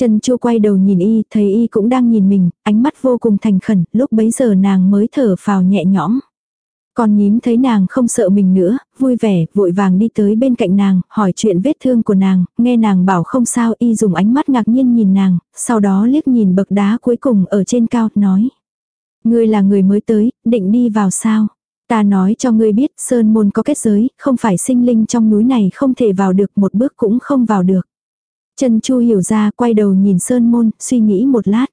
Trần Chu quay đầu nhìn y, thấy y cũng đang nhìn mình, ánh mắt vô cùng thành khẩn, lúc bấy giờ nàng mới thở phào nhẹ nhõm. Còn nhím thấy nàng không sợ mình nữa, vui vẻ, vội vàng đi tới bên cạnh nàng, hỏi chuyện vết thương của nàng, nghe nàng bảo không sao y dùng ánh mắt ngạc nhiên nhìn nàng, sau đó liếc nhìn bậc đá cuối cùng ở trên cao, nói. Ngươi là người mới tới, định đi vào sao? Ta nói cho ngươi biết, sơn môn có kết giới, không phải sinh linh trong núi này không thể vào được một bước cũng không vào được. Trần Chu hiểu ra, quay đầu nhìn sơn môn, suy nghĩ một lát.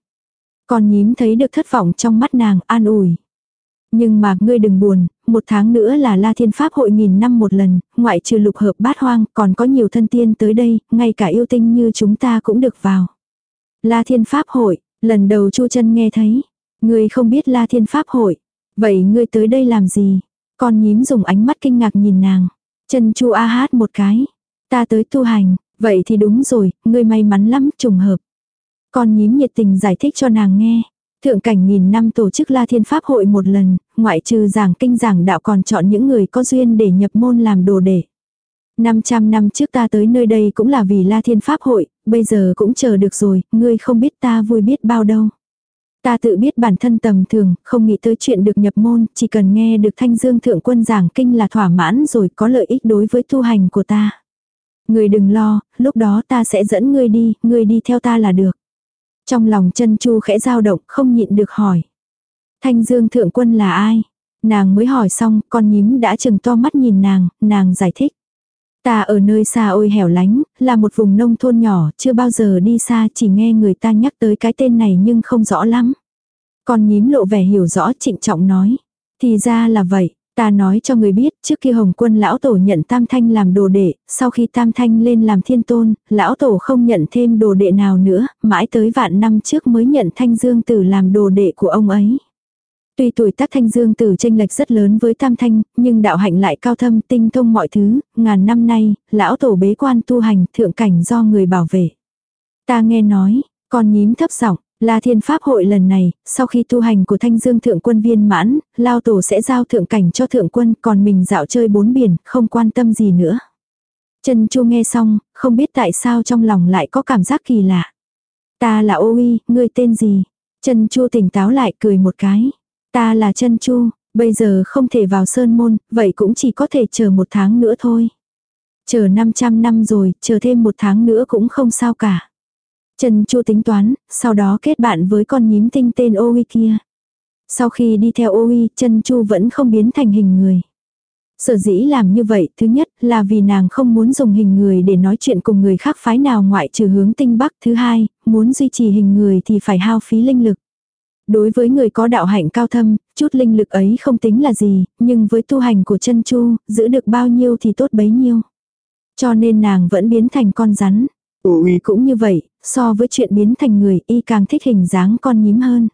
Còn nhím thấy được thất vọng trong mắt nàng, an ủi. Nhưng mà, ngươi đừng buồn, một tháng nữa là La Thiên Pháp hội nghìn năm một lần, ngoại trừ lục hợp bát hoang, còn có nhiều thân tiên tới đây, ngay cả yêu tinh như chúng ta cũng được vào. La Thiên Pháp hội, lần đầu Chu chân nghe thấy. Ngươi không biết La Thiên Pháp hội. Vậy ngươi tới đây làm gì? Con nhím dùng ánh mắt kinh ngạc nhìn nàng. Chân Chu a hát một cái. Ta tới tu hành. Vậy thì đúng rồi, ngươi may mắn lắm, trùng hợp. Con nhím nhiệt tình giải thích cho nàng nghe. Thượng cảnh nghìn năm tổ chức La Thiên Pháp hội một lần, ngoại trừ giảng kinh giảng đạo còn chọn những người có duyên để nhập môn làm đồ đệ. 500 năm trước ta tới nơi đây cũng là vì La Thiên Pháp hội, bây giờ cũng chờ được rồi, ngươi không biết ta vui biết bao đâu. Ta tự biết bản thân tầm thường, không nghĩ tới chuyện được nhập môn, chỉ cần nghe được thanh dương thượng quân giảng kinh là thỏa mãn rồi có lợi ích đối với tu hành của ta người đừng lo, lúc đó ta sẽ dẫn ngươi đi, ngươi đi theo ta là được. Trong lòng chân chu khẽ dao động, không nhịn được hỏi. Thanh dương thượng quân là ai? Nàng mới hỏi xong, con nhím đã chừng to mắt nhìn nàng, nàng giải thích. Ta ở nơi xa ôi hẻo lánh, là một vùng nông thôn nhỏ, chưa bao giờ đi xa, chỉ nghe người ta nhắc tới cái tên này nhưng không rõ lắm. Con nhím lộ vẻ hiểu rõ trịnh trọng nói. Thì ra là vậy, ta nói cho người biết, trước kia Hồng quân lão tổ nhận Tam Thanh làm đồ đệ, sau khi Tam Thanh lên làm thiên tôn, lão tổ không nhận thêm đồ đệ nào nữa, mãi tới vạn năm trước mới nhận Thanh Dương Tử làm đồ đệ của ông ấy. Tuy tuổi tác thanh dương tử tranh lệch rất lớn với tam thanh, nhưng đạo hạnh lại cao thâm tinh thông mọi thứ, ngàn năm nay, lão tổ bế quan tu hành thượng cảnh do người bảo vệ. Ta nghe nói, con nhím thấp giọng là thiên pháp hội lần này, sau khi tu hành của thanh dương thượng quân viên mãn, lao tổ sẽ giao thượng cảnh cho thượng quân, còn mình dạo chơi bốn biển, không quan tâm gì nữa. Trần Chu nghe xong, không biết tại sao trong lòng lại có cảm giác kỳ lạ. Ta là ô uy, ngươi tên gì? Trần Chu tỉnh táo lại cười một cái. Ta là chân chu, bây giờ không thể vào sơn môn, vậy cũng chỉ có thể chờ một tháng nữa thôi. Chờ 500 năm rồi, chờ thêm một tháng nữa cũng không sao cả. Trần Chu tính toán, sau đó kết bạn với con nhím tinh tên Oi kia. Sau khi đi theo Oi, Trần Chu vẫn không biến thành hình người. Sở dĩ làm như vậy, thứ nhất là vì nàng không muốn dùng hình người để nói chuyện cùng người khác phái nào ngoại trừ hướng tinh bắc. Thứ hai, muốn duy trì hình người thì phải hao phí linh lực. Đối với người có đạo hạnh cao thâm, chút linh lực ấy không tính là gì, nhưng với tu hành của chân chu, giữ được bao nhiêu thì tốt bấy nhiêu. Cho nên nàng vẫn biến thành con rắn. Ủi cũng như vậy, so với chuyện biến thành người y càng thích hình dáng con nhím hơn.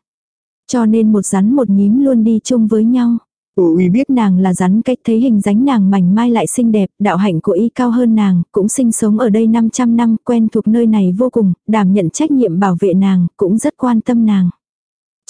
Cho nên một rắn một nhím luôn đi chung với nhau. Ủi biết nàng là rắn cách thấy hình dáng nàng mảnh mai lại xinh đẹp, đạo hạnh của y cao hơn nàng, cũng sinh sống ở đây 500 năm, quen thuộc nơi này vô cùng, đảm nhận trách nhiệm bảo vệ nàng, cũng rất quan tâm nàng.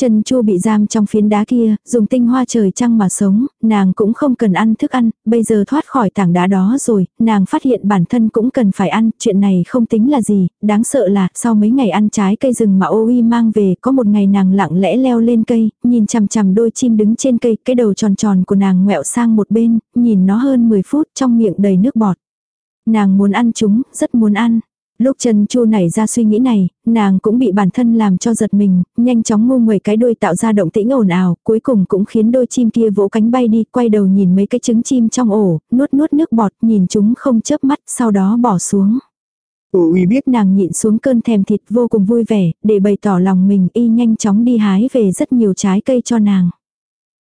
Trần Chu bị giam trong phiến đá kia, dùng tinh hoa trời trăng mà sống, nàng cũng không cần ăn thức ăn, bây giờ thoát khỏi tảng đá đó rồi, nàng phát hiện bản thân cũng cần phải ăn, chuyện này không tính là gì, đáng sợ là sau mấy ngày ăn trái cây rừng mà ô uy mang về, có một ngày nàng lặng lẽ leo lên cây, nhìn chằm chằm đôi chim đứng trên cây, cái đầu tròn tròn của nàng ngẹo sang một bên, nhìn nó hơn 10 phút trong miệng đầy nước bọt. Nàng muốn ăn chúng, rất muốn ăn. Lúc chân chu nảy ra suy nghĩ này, nàng cũng bị bản thân làm cho giật mình, nhanh chóng ngu nguẩy cái đôi tạo ra động tĩnh ồn ào, cuối cùng cũng khiến đôi chim kia vỗ cánh bay đi, quay đầu nhìn mấy cái trứng chim trong ổ, nuốt nuốt nước bọt, nhìn chúng không chớp mắt, sau đó bỏ xuống. Ủi biết nàng nhịn xuống cơn thèm thịt vô cùng vui vẻ, để bày tỏ lòng mình y nhanh chóng đi hái về rất nhiều trái cây cho nàng.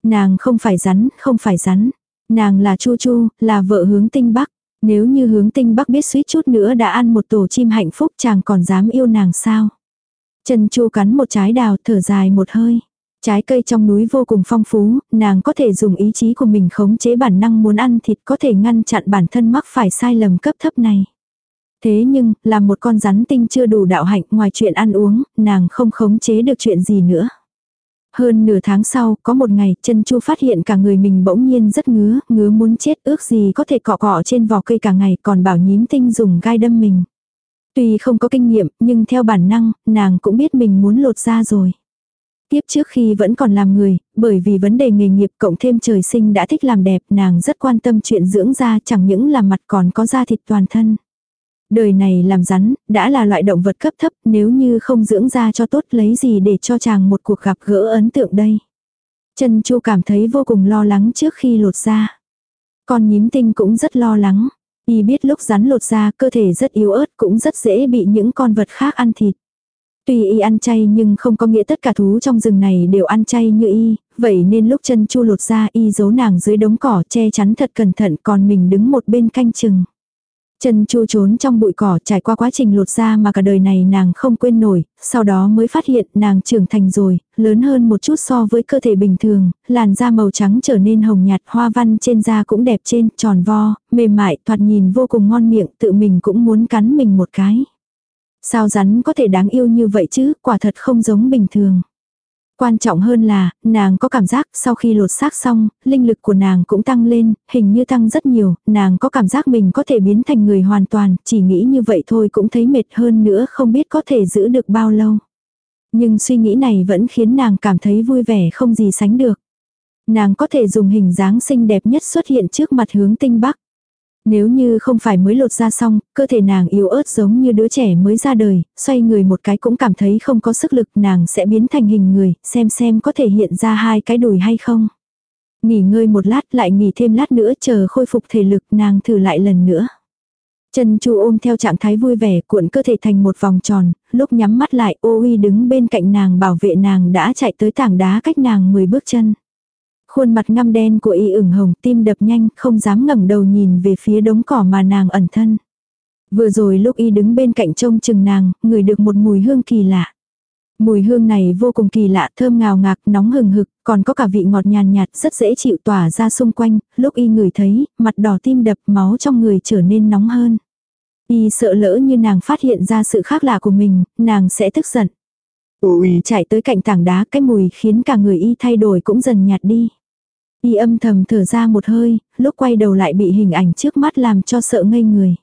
Nàng không phải rắn, không phải rắn. Nàng là Chu Chu, là vợ hướng tinh bắc. Nếu như hướng tinh bắc biết suýt chút nữa đã ăn một tổ chim hạnh phúc chàng còn dám yêu nàng sao. Trần Chu cắn một trái đào thở dài một hơi. Trái cây trong núi vô cùng phong phú, nàng có thể dùng ý chí của mình khống chế bản năng muốn ăn thịt có thể ngăn chặn bản thân mắc phải sai lầm cấp thấp này. Thế nhưng, là một con rắn tinh chưa đủ đạo hạnh ngoài chuyện ăn uống, nàng không khống chế được chuyện gì nữa. Hơn nửa tháng sau, có một ngày, chân chu phát hiện cả người mình bỗng nhiên rất ngứa, ngứa muốn chết ước gì có thể cọ cọ trên vỏ cây cả ngày còn bảo nhím tinh dùng gai đâm mình. Tuy không có kinh nghiệm, nhưng theo bản năng, nàng cũng biết mình muốn lột da rồi. Tiếp trước khi vẫn còn làm người, bởi vì vấn đề nghề nghiệp cộng thêm trời sinh đã thích làm đẹp, nàng rất quan tâm chuyện dưỡng da chẳng những là mặt còn có da thịt toàn thân. Đời này làm rắn, đã là loại động vật cấp thấp, nếu như không dưỡng ra cho tốt lấy gì để cho chàng một cuộc gặp gỡ ấn tượng đây. Trần Chu cảm thấy vô cùng lo lắng trước khi lột da. còn nhím tinh cũng rất lo lắng. Y biết lúc rắn lột da cơ thể rất yếu ớt cũng rất dễ bị những con vật khác ăn thịt. Tuy y ăn chay nhưng không có nghĩa tất cả thú trong rừng này đều ăn chay như y, vậy nên lúc chân chu lột ra y giấu nàng dưới đống cỏ che chắn thật cẩn thận còn mình đứng một bên canh chừng. Chân chu trốn trong bụi cỏ trải qua quá trình lột da mà cả đời này nàng không quên nổi, sau đó mới phát hiện nàng trưởng thành rồi, lớn hơn một chút so với cơ thể bình thường, làn da màu trắng trở nên hồng nhạt hoa văn trên da cũng đẹp trên, tròn vo, mềm mại, thoạt nhìn vô cùng ngon miệng, tự mình cũng muốn cắn mình một cái. Sao rắn có thể đáng yêu như vậy chứ, quả thật không giống bình thường. Quan trọng hơn là, nàng có cảm giác sau khi lột xác xong, linh lực của nàng cũng tăng lên, hình như tăng rất nhiều, nàng có cảm giác mình có thể biến thành người hoàn toàn, chỉ nghĩ như vậy thôi cũng thấy mệt hơn nữa không biết có thể giữ được bao lâu. Nhưng suy nghĩ này vẫn khiến nàng cảm thấy vui vẻ không gì sánh được. Nàng có thể dùng hình dáng xinh đẹp nhất xuất hiện trước mặt hướng tinh bắc. Nếu như không phải mới lột ra xong, cơ thể nàng yếu ớt giống như đứa trẻ mới ra đời, xoay người một cái cũng cảm thấy không có sức lực nàng sẽ biến thành hình người, xem xem có thể hiện ra hai cái đùi hay không. Nghỉ ngơi một lát lại nghỉ thêm lát nữa chờ khôi phục thể lực nàng thử lại lần nữa. Chân chu ôm theo trạng thái vui vẻ cuộn cơ thể thành một vòng tròn, lúc nhắm mắt lại ô uy đứng bên cạnh nàng bảo vệ nàng đã chạy tới tảng đá cách nàng 10 bước chân. Khuôn mặt ngăm đen của y ửng hồng tim đập nhanh không dám ngẩng đầu nhìn về phía đống cỏ mà nàng ẩn thân. Vừa rồi lúc y đứng bên cạnh trông chừng nàng, ngửi được một mùi hương kỳ lạ. Mùi hương này vô cùng kỳ lạ, thơm ngào ngạt, nóng hừng hực, còn có cả vị ngọt nhàn nhạt, rất dễ chịu tỏa ra xung quanh, lúc y ngửi thấy, mặt đỏ tim đập, máu trong người trở nên nóng hơn. Y sợ lỡ như nàng phát hiện ra sự khác lạ của mình, nàng sẽ tức giận. Ui chạy tới cạnh tảng đá, cái mùi khiến cả người y thay đổi cũng dần nhạt đi. Y âm thầm thở ra một hơi, lúc quay đầu lại bị hình ảnh trước mắt làm cho sợ ngây người.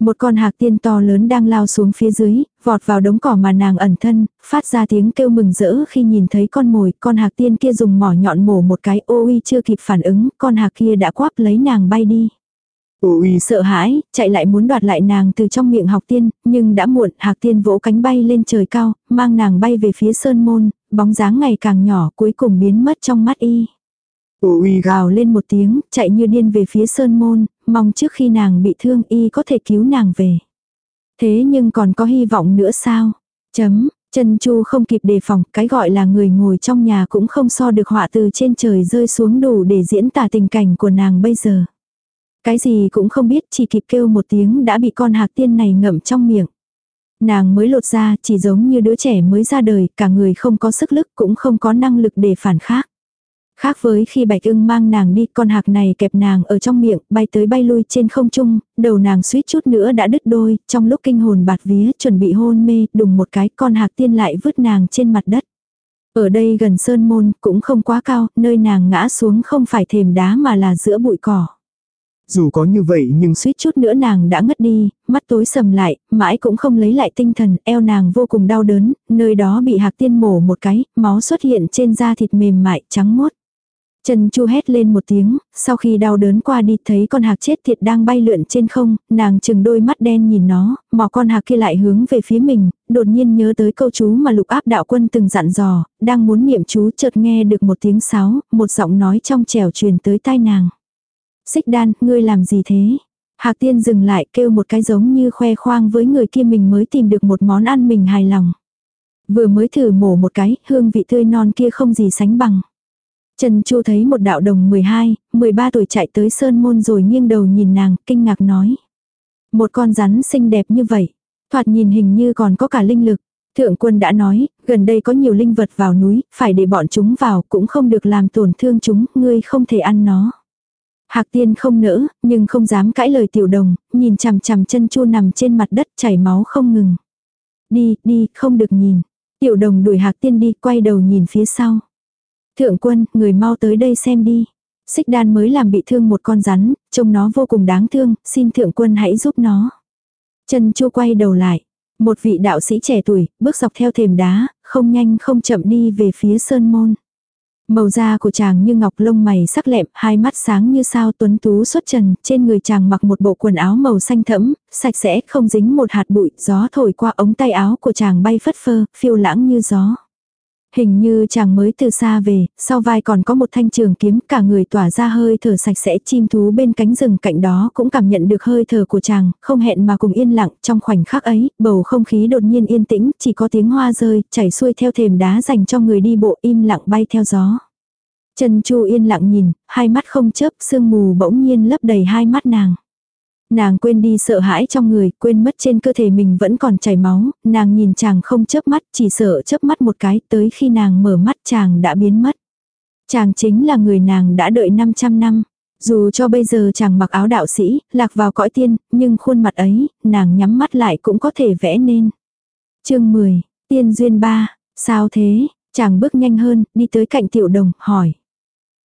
Một con hạc tiên to lớn đang lao xuống phía dưới, vọt vào đống cỏ mà nàng ẩn thân, phát ra tiếng kêu mừng rỡ khi nhìn thấy con mồi, con hạc tiên kia dùng mỏ nhọn mổ một cái ô uy chưa kịp phản ứng, con hạc kia đã quắp lấy nàng bay đi. Ô uy sợ hãi, chạy lại muốn đoạt lại nàng từ trong miệng học tiên, nhưng đã muộn, hạc tiên vỗ cánh bay lên trời cao, mang nàng bay về phía sơn môn, bóng dáng ngày càng nhỏ cuối cùng biến mất trong mắt y. Ô uy gào lên một tiếng, chạy như điên về phía sơn môn, mong trước khi nàng bị thương y có thể cứu nàng về. Thế nhưng còn có hy vọng nữa sao? Chấm, chân chu không kịp đề phòng, cái gọi là người ngồi trong nhà cũng không so được họa từ trên trời rơi xuống đủ để diễn tả tình cảnh của nàng bây giờ. Cái gì cũng không biết chỉ kịp kêu một tiếng đã bị con hạc tiên này ngậm trong miệng. Nàng mới lột ra chỉ giống như đứa trẻ mới ra đời, cả người không có sức lực cũng không có năng lực để phản khác. Khác với khi bạch ưng mang nàng đi, con hạc này kẹp nàng ở trong miệng, bay tới bay lui trên không trung, đầu nàng suýt chút nữa đã đứt đôi, trong lúc kinh hồn bạt vía, chuẩn bị hôn mê, đùng một cái, con hạc tiên lại vứt nàng trên mặt đất. Ở đây gần sơn môn, cũng không quá cao, nơi nàng ngã xuống không phải thềm đá mà là giữa bụi cỏ. Dù có như vậy nhưng suýt chút nữa nàng đã ngất đi, mắt tối sầm lại, mãi cũng không lấy lại tinh thần, eo nàng vô cùng đau đớn, nơi đó bị hạc tiên mổ một cái, máu xuất hiện trên da thịt mềm mại, trắng muốt. Trần Chu hét lên một tiếng, sau khi đau đớn qua đi thấy con hạc chết thiệt đang bay lượn trên không, nàng chừng đôi mắt đen nhìn nó, mò con hạc kia lại hướng về phía mình, đột nhiên nhớ tới câu chú mà lục áp đạo quân từng dặn dò, đang muốn niệm chú chợt nghe được một tiếng sáo, một giọng nói trong trẻo truyền tới tai nàng. Xích đan, ngươi làm gì thế? Hạc tiên dừng lại kêu một cái giống như khoe khoang với người kia mình mới tìm được một món ăn mình hài lòng. Vừa mới thử mổ một cái, hương vị tươi non kia không gì sánh bằng. Trần Chu thấy một đạo đồng 12, 13 tuổi chạy tới sơn môn rồi nghiêng đầu nhìn nàng, kinh ngạc nói. Một con rắn xinh đẹp như vậy, thoạt nhìn hình như còn có cả linh lực. Thượng quân đã nói, Gần đây có nhiều linh vật vào núi, phải để bọn chúng vào cũng không được làm tổn thương chúng, ngươi không thể ăn nó. Hạc tiên không nỡ, nhưng không dám cãi lời tiểu đồng, nhìn chằm chằm chân chu nằm trên mặt đất chảy máu không ngừng. Đi, đi, không được nhìn. Tiểu đồng đuổi hạc tiên đi, quay đầu nhìn phía sau. Thượng quân, người mau tới đây xem đi. Xích đan mới làm bị thương một con rắn, trông nó vô cùng đáng thương, xin thượng quân hãy giúp nó. trần chu quay đầu lại. Một vị đạo sĩ trẻ tuổi, bước dọc theo thềm đá, không nhanh không chậm đi về phía sơn môn. Màu da của chàng như ngọc lông mày sắc lẹm, hai mắt sáng như sao tuấn tú xuất trần, trên người chàng mặc một bộ quần áo màu xanh thẫm, sạch sẽ, không dính một hạt bụi, gió thổi qua ống tay áo của chàng bay phất phơ, phiêu lãng như gió. Hình như chàng mới từ xa về, sau vai còn có một thanh trường kiếm, cả người tỏa ra hơi thở sạch sẽ chim thú bên cánh rừng cạnh đó cũng cảm nhận được hơi thở của chàng, không hẹn mà cùng yên lặng, trong khoảnh khắc ấy, bầu không khí đột nhiên yên tĩnh, chỉ có tiếng hoa rơi, chảy xuôi theo thềm đá dành cho người đi bộ im lặng bay theo gió. Trần Chu yên lặng nhìn, hai mắt không chớp, sương mù bỗng nhiên lấp đầy hai mắt nàng. Nàng quên đi sợ hãi trong người, quên mất trên cơ thể mình vẫn còn chảy máu, nàng nhìn chàng không chớp mắt, chỉ sợ chớp mắt một cái, tới khi nàng mở mắt chàng đã biến mất. Chàng chính là người nàng đã đợi 500 năm. Dù cho bây giờ chàng mặc áo đạo sĩ, lạc vào cõi tiên, nhưng khuôn mặt ấy, nàng nhắm mắt lại cũng có thể vẽ nên. chương 10, tiên duyên ba sao thế, chàng bước nhanh hơn, đi tới cạnh tiểu đồng, hỏi.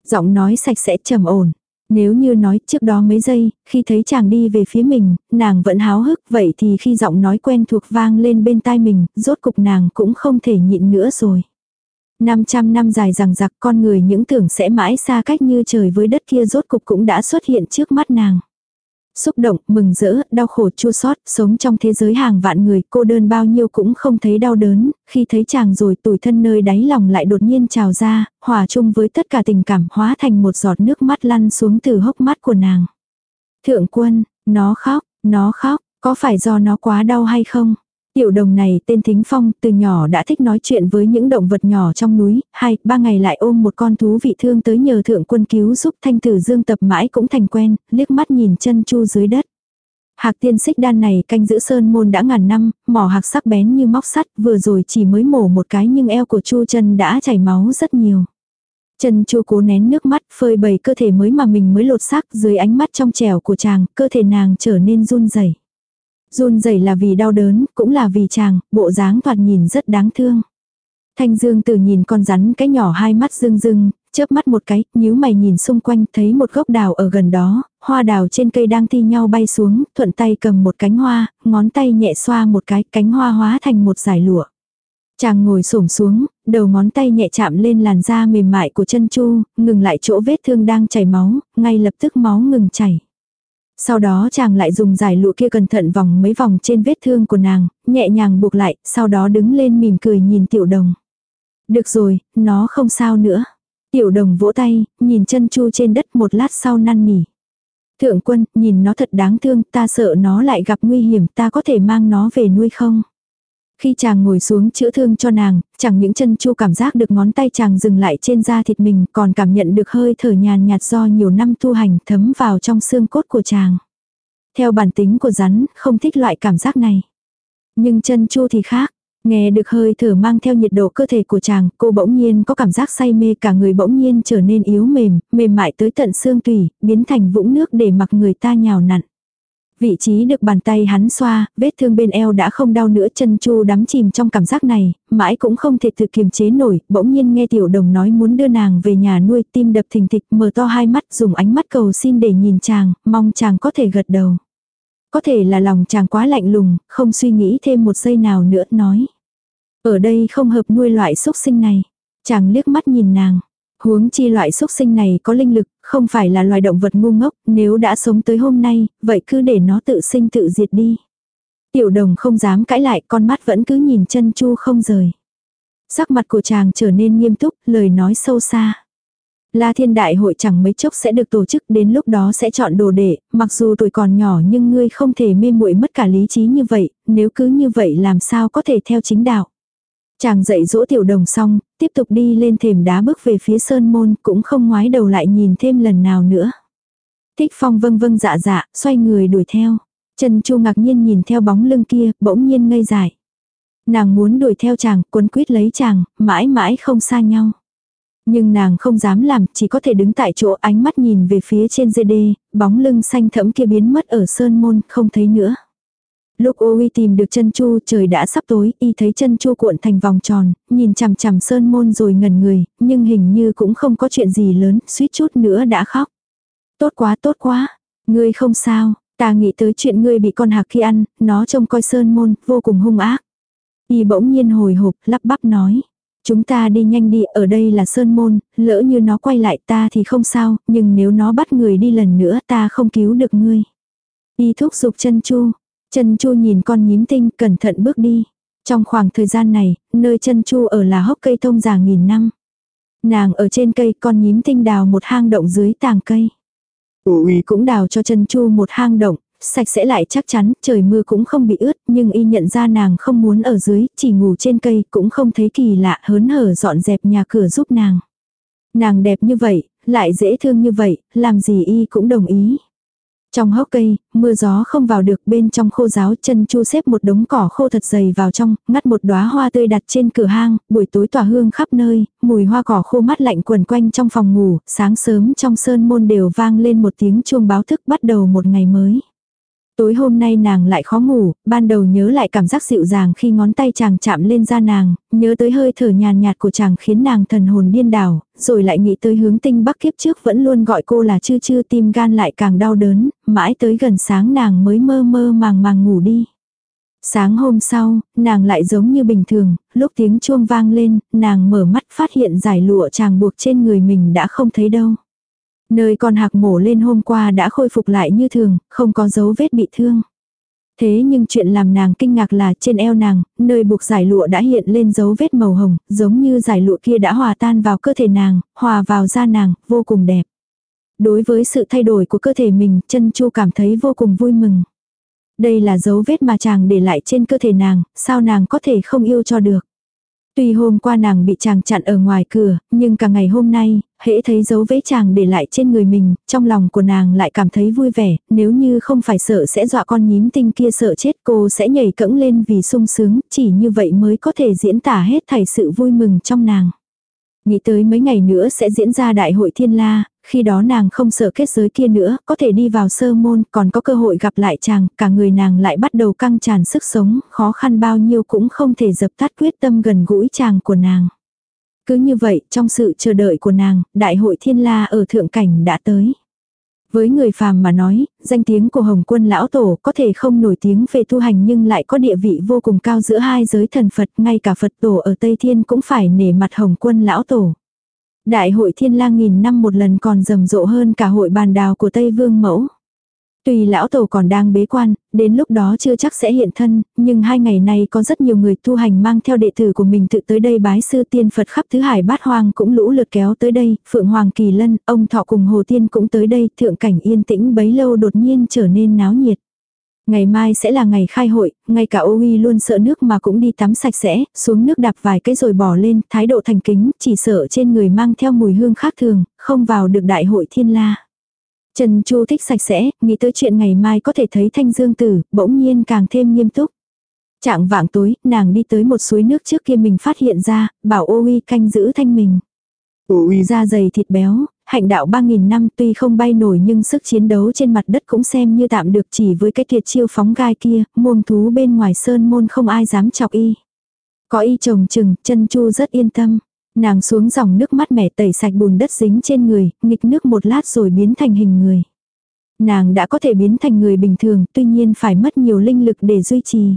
Giọng nói sạch sẽ trầm ổn. Nếu như nói trước đó mấy giây, khi thấy chàng đi về phía mình, nàng vẫn háo hức, vậy thì khi giọng nói quen thuộc vang lên bên tai mình, rốt cục nàng cũng không thể nhịn nữa rồi. 500 năm dài rằng giặc con người những tưởng sẽ mãi xa cách như trời với đất kia rốt cục cũng đã xuất hiện trước mắt nàng. Xúc động, mừng rỡ, đau khổ chua xót sống trong thế giới hàng vạn người, cô đơn bao nhiêu cũng không thấy đau đớn, khi thấy chàng rồi tủi thân nơi đáy lòng lại đột nhiên trào ra, hòa chung với tất cả tình cảm hóa thành một giọt nước mắt lăn xuống từ hốc mắt của nàng. Thượng quân, nó khóc, nó khóc, có phải do nó quá đau hay không? Tiểu đồng này tên Thính Phong từ nhỏ đã thích nói chuyện với những động vật nhỏ trong núi, hai, ba ngày lại ôm một con thú vị thương tới nhờ thượng quân cứu giúp thanh tử dương tập mãi cũng thành quen, liếc mắt nhìn chân chu dưới đất. Hạc tiên xích đan này canh giữ sơn môn đã ngàn năm, mỏ hạc sắc bén như móc sắt, vừa rồi chỉ mới mổ một cái nhưng eo của chu chân đã chảy máu rất nhiều. Chân chu cố nén nước mắt phơi bầy cơ thể mới mà mình mới lột xác dưới ánh mắt trong trẻo của chàng, cơ thể nàng trở nên run rẩy Run rẩy là vì đau đớn, cũng là vì chàng, bộ dáng thoạt nhìn rất đáng thương. Thanh Dương Tử nhìn con rắn cái nhỏ hai mắt rưng rưng, chớp mắt một cái, nhíu mày nhìn xung quanh, thấy một gốc đào ở gần đó, hoa đào trên cây đang thi nhau bay xuống, thuận tay cầm một cánh hoa, ngón tay nhẹ xoa một cái, cánh hoa hóa thành một giải lụa. Chàng ngồi xổm xuống, đầu ngón tay nhẹ chạm lên làn da mềm mại của chân chu, ngừng lại chỗ vết thương đang chảy máu, ngay lập tức máu ngừng chảy. Sau đó chàng lại dùng giải lụa kia cẩn thận vòng mấy vòng trên vết thương của nàng, nhẹ nhàng buộc lại, sau đó đứng lên mỉm cười nhìn tiểu đồng. Được rồi, nó không sao nữa. Tiểu đồng vỗ tay, nhìn chân chu trên đất một lát sau năn nỉ. Thượng quân, nhìn nó thật đáng thương, ta sợ nó lại gặp nguy hiểm, ta có thể mang nó về nuôi không? Khi chàng ngồi xuống chữa thương cho nàng, chẳng những chân chu cảm giác được ngón tay chàng dừng lại trên da thịt mình còn cảm nhận được hơi thở nhàn nhạt do nhiều năm tu hành thấm vào trong xương cốt của chàng. Theo bản tính của rắn, không thích loại cảm giác này. Nhưng chân chu thì khác. Nghe được hơi thở mang theo nhiệt độ cơ thể của chàng, cô bỗng nhiên có cảm giác say mê cả người bỗng nhiên trở nên yếu mềm, mềm mại tới tận xương tủy, biến thành vũng nước để mặc người ta nhào nặn. Vị trí được bàn tay hắn xoa, vết thương bên eo đã không đau nữa chân chu đắm chìm trong cảm giác này, mãi cũng không thể tự kiềm chế nổi, bỗng nhiên nghe tiểu đồng nói muốn đưa nàng về nhà nuôi tim đập thình thịch mở to hai mắt dùng ánh mắt cầu xin để nhìn chàng, mong chàng có thể gật đầu. Có thể là lòng chàng quá lạnh lùng, không suy nghĩ thêm một giây nào nữa nói. Ở đây không hợp nuôi loại xúc sinh này. Chàng liếc mắt nhìn nàng. Huống chi loại xúc sinh này có linh lực, không phải là loài động vật ngu ngốc, nếu đã sống tới hôm nay, vậy cứ để nó tự sinh tự diệt đi. Tiểu đồng không dám cãi lại, con mắt vẫn cứ nhìn chân chu không rời. Sắc mặt của chàng trở nên nghiêm túc, lời nói sâu xa. La Thiên Đại hội chẳng mấy chốc sẽ được tổ chức, đến lúc đó sẽ chọn đồ đệ, mặc dù tuổi còn nhỏ nhưng ngươi không thể mê muội mất cả lý trí như vậy, nếu cứ như vậy làm sao có thể theo chính đạo. Chàng dạy dỗ tiểu đồng xong, tiếp tục đi lên thềm đá bước về phía sơn môn, cũng không ngoái đầu lại nhìn thêm lần nào nữa. Thích phong vâng vâng dạ dạ, xoay người đuổi theo. Trần Chu ngạc nhiên nhìn theo bóng lưng kia, bỗng nhiên ngây dại. Nàng muốn đuổi theo chàng, cuốn quýt lấy chàng, mãi mãi không xa nhau. Nhưng nàng không dám làm, chỉ có thể đứng tại chỗ ánh mắt nhìn về phía trên dê đê, bóng lưng xanh thẫm kia biến mất ở sơn môn, không thấy nữa. Lúc ô uy tìm được chân chu trời đã sắp tối, y thấy chân chu cuộn thành vòng tròn, nhìn chằm chằm sơn môn rồi ngẩn người, nhưng hình như cũng không có chuyện gì lớn, suýt chút nữa đã khóc. Tốt quá tốt quá, ngươi không sao, ta nghĩ tới chuyện ngươi bị con hạc khi ăn, nó trông coi sơn môn, vô cùng hung ác. Y bỗng nhiên hồi hộp, lắp bắp nói. Chúng ta đi nhanh đi, ở đây là sơn môn, lỡ như nó quay lại ta thì không sao, nhưng nếu nó bắt người đi lần nữa ta không cứu được ngươi. Y thúc giục chân chu, chân chu nhìn con nhím tinh cẩn thận bước đi. Trong khoảng thời gian này, nơi chân chu ở là hốc cây thông già nghìn năm. Nàng ở trên cây con nhím tinh đào một hang động dưới tàng cây. Ui cũng đào cho chân chu một hang động, sạch sẽ lại chắc chắn, trời mưa cũng không bị ướt, nhưng y nhận ra nàng không muốn ở dưới, chỉ ngủ trên cây, cũng không thấy kỳ lạ, hớn hở dọn dẹp nhà cửa giúp nàng. Nàng đẹp như vậy, lại dễ thương như vậy, làm gì y cũng đồng ý. Trong hốc cây, mưa gió không vào được bên trong khô giáo chân chu xếp một đống cỏ khô thật dày vào trong, ngắt một đóa hoa tươi đặt trên cửa hang, buổi tối tỏa hương khắp nơi, mùi hoa cỏ khô mát lạnh quần quanh trong phòng ngủ, sáng sớm trong sơn môn đều vang lên một tiếng chuông báo thức bắt đầu một ngày mới. Tối hôm nay nàng lại khó ngủ, ban đầu nhớ lại cảm giác dịu dàng khi ngón tay chàng chạm lên da nàng, nhớ tới hơi thở nhàn nhạt của chàng khiến nàng thần hồn điên đảo, rồi lại nghĩ tới hướng tinh bắc kiếp trước vẫn luôn gọi cô là chư chư tim gan lại càng đau đớn, mãi tới gần sáng nàng mới mơ mơ màng màng ngủ đi. Sáng hôm sau, nàng lại giống như bình thường, lúc tiếng chuông vang lên, nàng mở mắt phát hiện giải lụa chàng buộc trên người mình đã không thấy đâu. Nơi con hạc mổ lên hôm qua đã khôi phục lại như thường, không có dấu vết bị thương. Thế nhưng chuyện làm nàng kinh ngạc là trên eo nàng, nơi buộc giải lụa đã hiện lên dấu vết màu hồng, giống như giải lụa kia đã hòa tan vào cơ thể nàng, hòa vào da nàng, vô cùng đẹp. Đối với sự thay đổi của cơ thể mình, chân chu cảm thấy vô cùng vui mừng. Đây là dấu vết mà chàng để lại trên cơ thể nàng, sao nàng có thể không yêu cho được. Tuy hôm qua nàng bị chàng chặn ở ngoài cửa, nhưng cả ngày hôm nay, hễ thấy dấu vết chàng để lại trên người mình, trong lòng của nàng lại cảm thấy vui vẻ, nếu như không phải sợ sẽ dọa con nhím tinh kia sợ chết cô sẽ nhảy cẫng lên vì sung sướng, chỉ như vậy mới có thể diễn tả hết thảy sự vui mừng trong nàng. Nghĩ tới mấy ngày nữa sẽ diễn ra đại hội thiên la, khi đó nàng không sợ kết giới kia nữa, có thể đi vào sơ môn, còn có cơ hội gặp lại chàng, cả người nàng lại bắt đầu căng tràn sức sống, khó khăn bao nhiêu cũng không thể dập tắt quyết tâm gần gũi chàng của nàng. Cứ như vậy, trong sự chờ đợi của nàng, đại hội thiên la ở thượng cảnh đã tới. Với người phàm mà nói, danh tiếng của Hồng Quân Lão Tổ có thể không nổi tiếng về tu hành nhưng lại có địa vị vô cùng cao giữa hai giới thần Phật, ngay cả Phật Tổ ở Tây Thiên cũng phải nể mặt Hồng Quân Lão Tổ. Đại hội thiên lang nghìn năm một lần còn rầm rộ hơn cả hội bàn đào của Tây Vương Mẫu. Tùy lão tổ còn đang bế quan, đến lúc đó chưa chắc sẽ hiện thân, nhưng hai ngày này có rất nhiều người tu hành mang theo đệ tử của mình tự tới đây bái sư tiên Phật khắp thứ hải bát hoang cũng lũ lượt kéo tới đây, Phượng Hoàng Kỳ Lân, ông thọ cùng Hồ Tiên cũng tới đây, thượng cảnh yên tĩnh bấy lâu đột nhiên trở nên náo nhiệt. Ngày mai sẽ là ngày khai hội, ngay cả ô uy luôn sợ nước mà cũng đi tắm sạch sẽ, xuống nước đạp vài cái rồi bỏ lên, thái độ thành kính, chỉ sợ trên người mang theo mùi hương khác thường, không vào được đại hội thiên la. Trần Chu thích sạch sẽ, nghĩ tới chuyện ngày mai có thể thấy thanh dương tử, bỗng nhiên càng thêm nghiêm túc. Trạng vạng tối, nàng đi tới một suối nước trước kia mình phát hiện ra, bảo ô uy canh giữ thanh mình. Ô uy da dày thịt béo, hạnh đạo 3.000 năm tuy không bay nổi nhưng sức chiến đấu trên mặt đất cũng xem như tạm được chỉ với cái tuyệt chiêu phóng gai kia, muông thú bên ngoài sơn môn không ai dám chọc y. Có y trồng chừng, chân chu rất yên tâm. Nàng xuống dòng nước mắt mẻ tẩy sạch bùn đất dính trên người, nghịch nước một lát rồi biến thành hình người. Nàng đã có thể biến thành người bình thường, tuy nhiên phải mất nhiều linh lực để duy trì.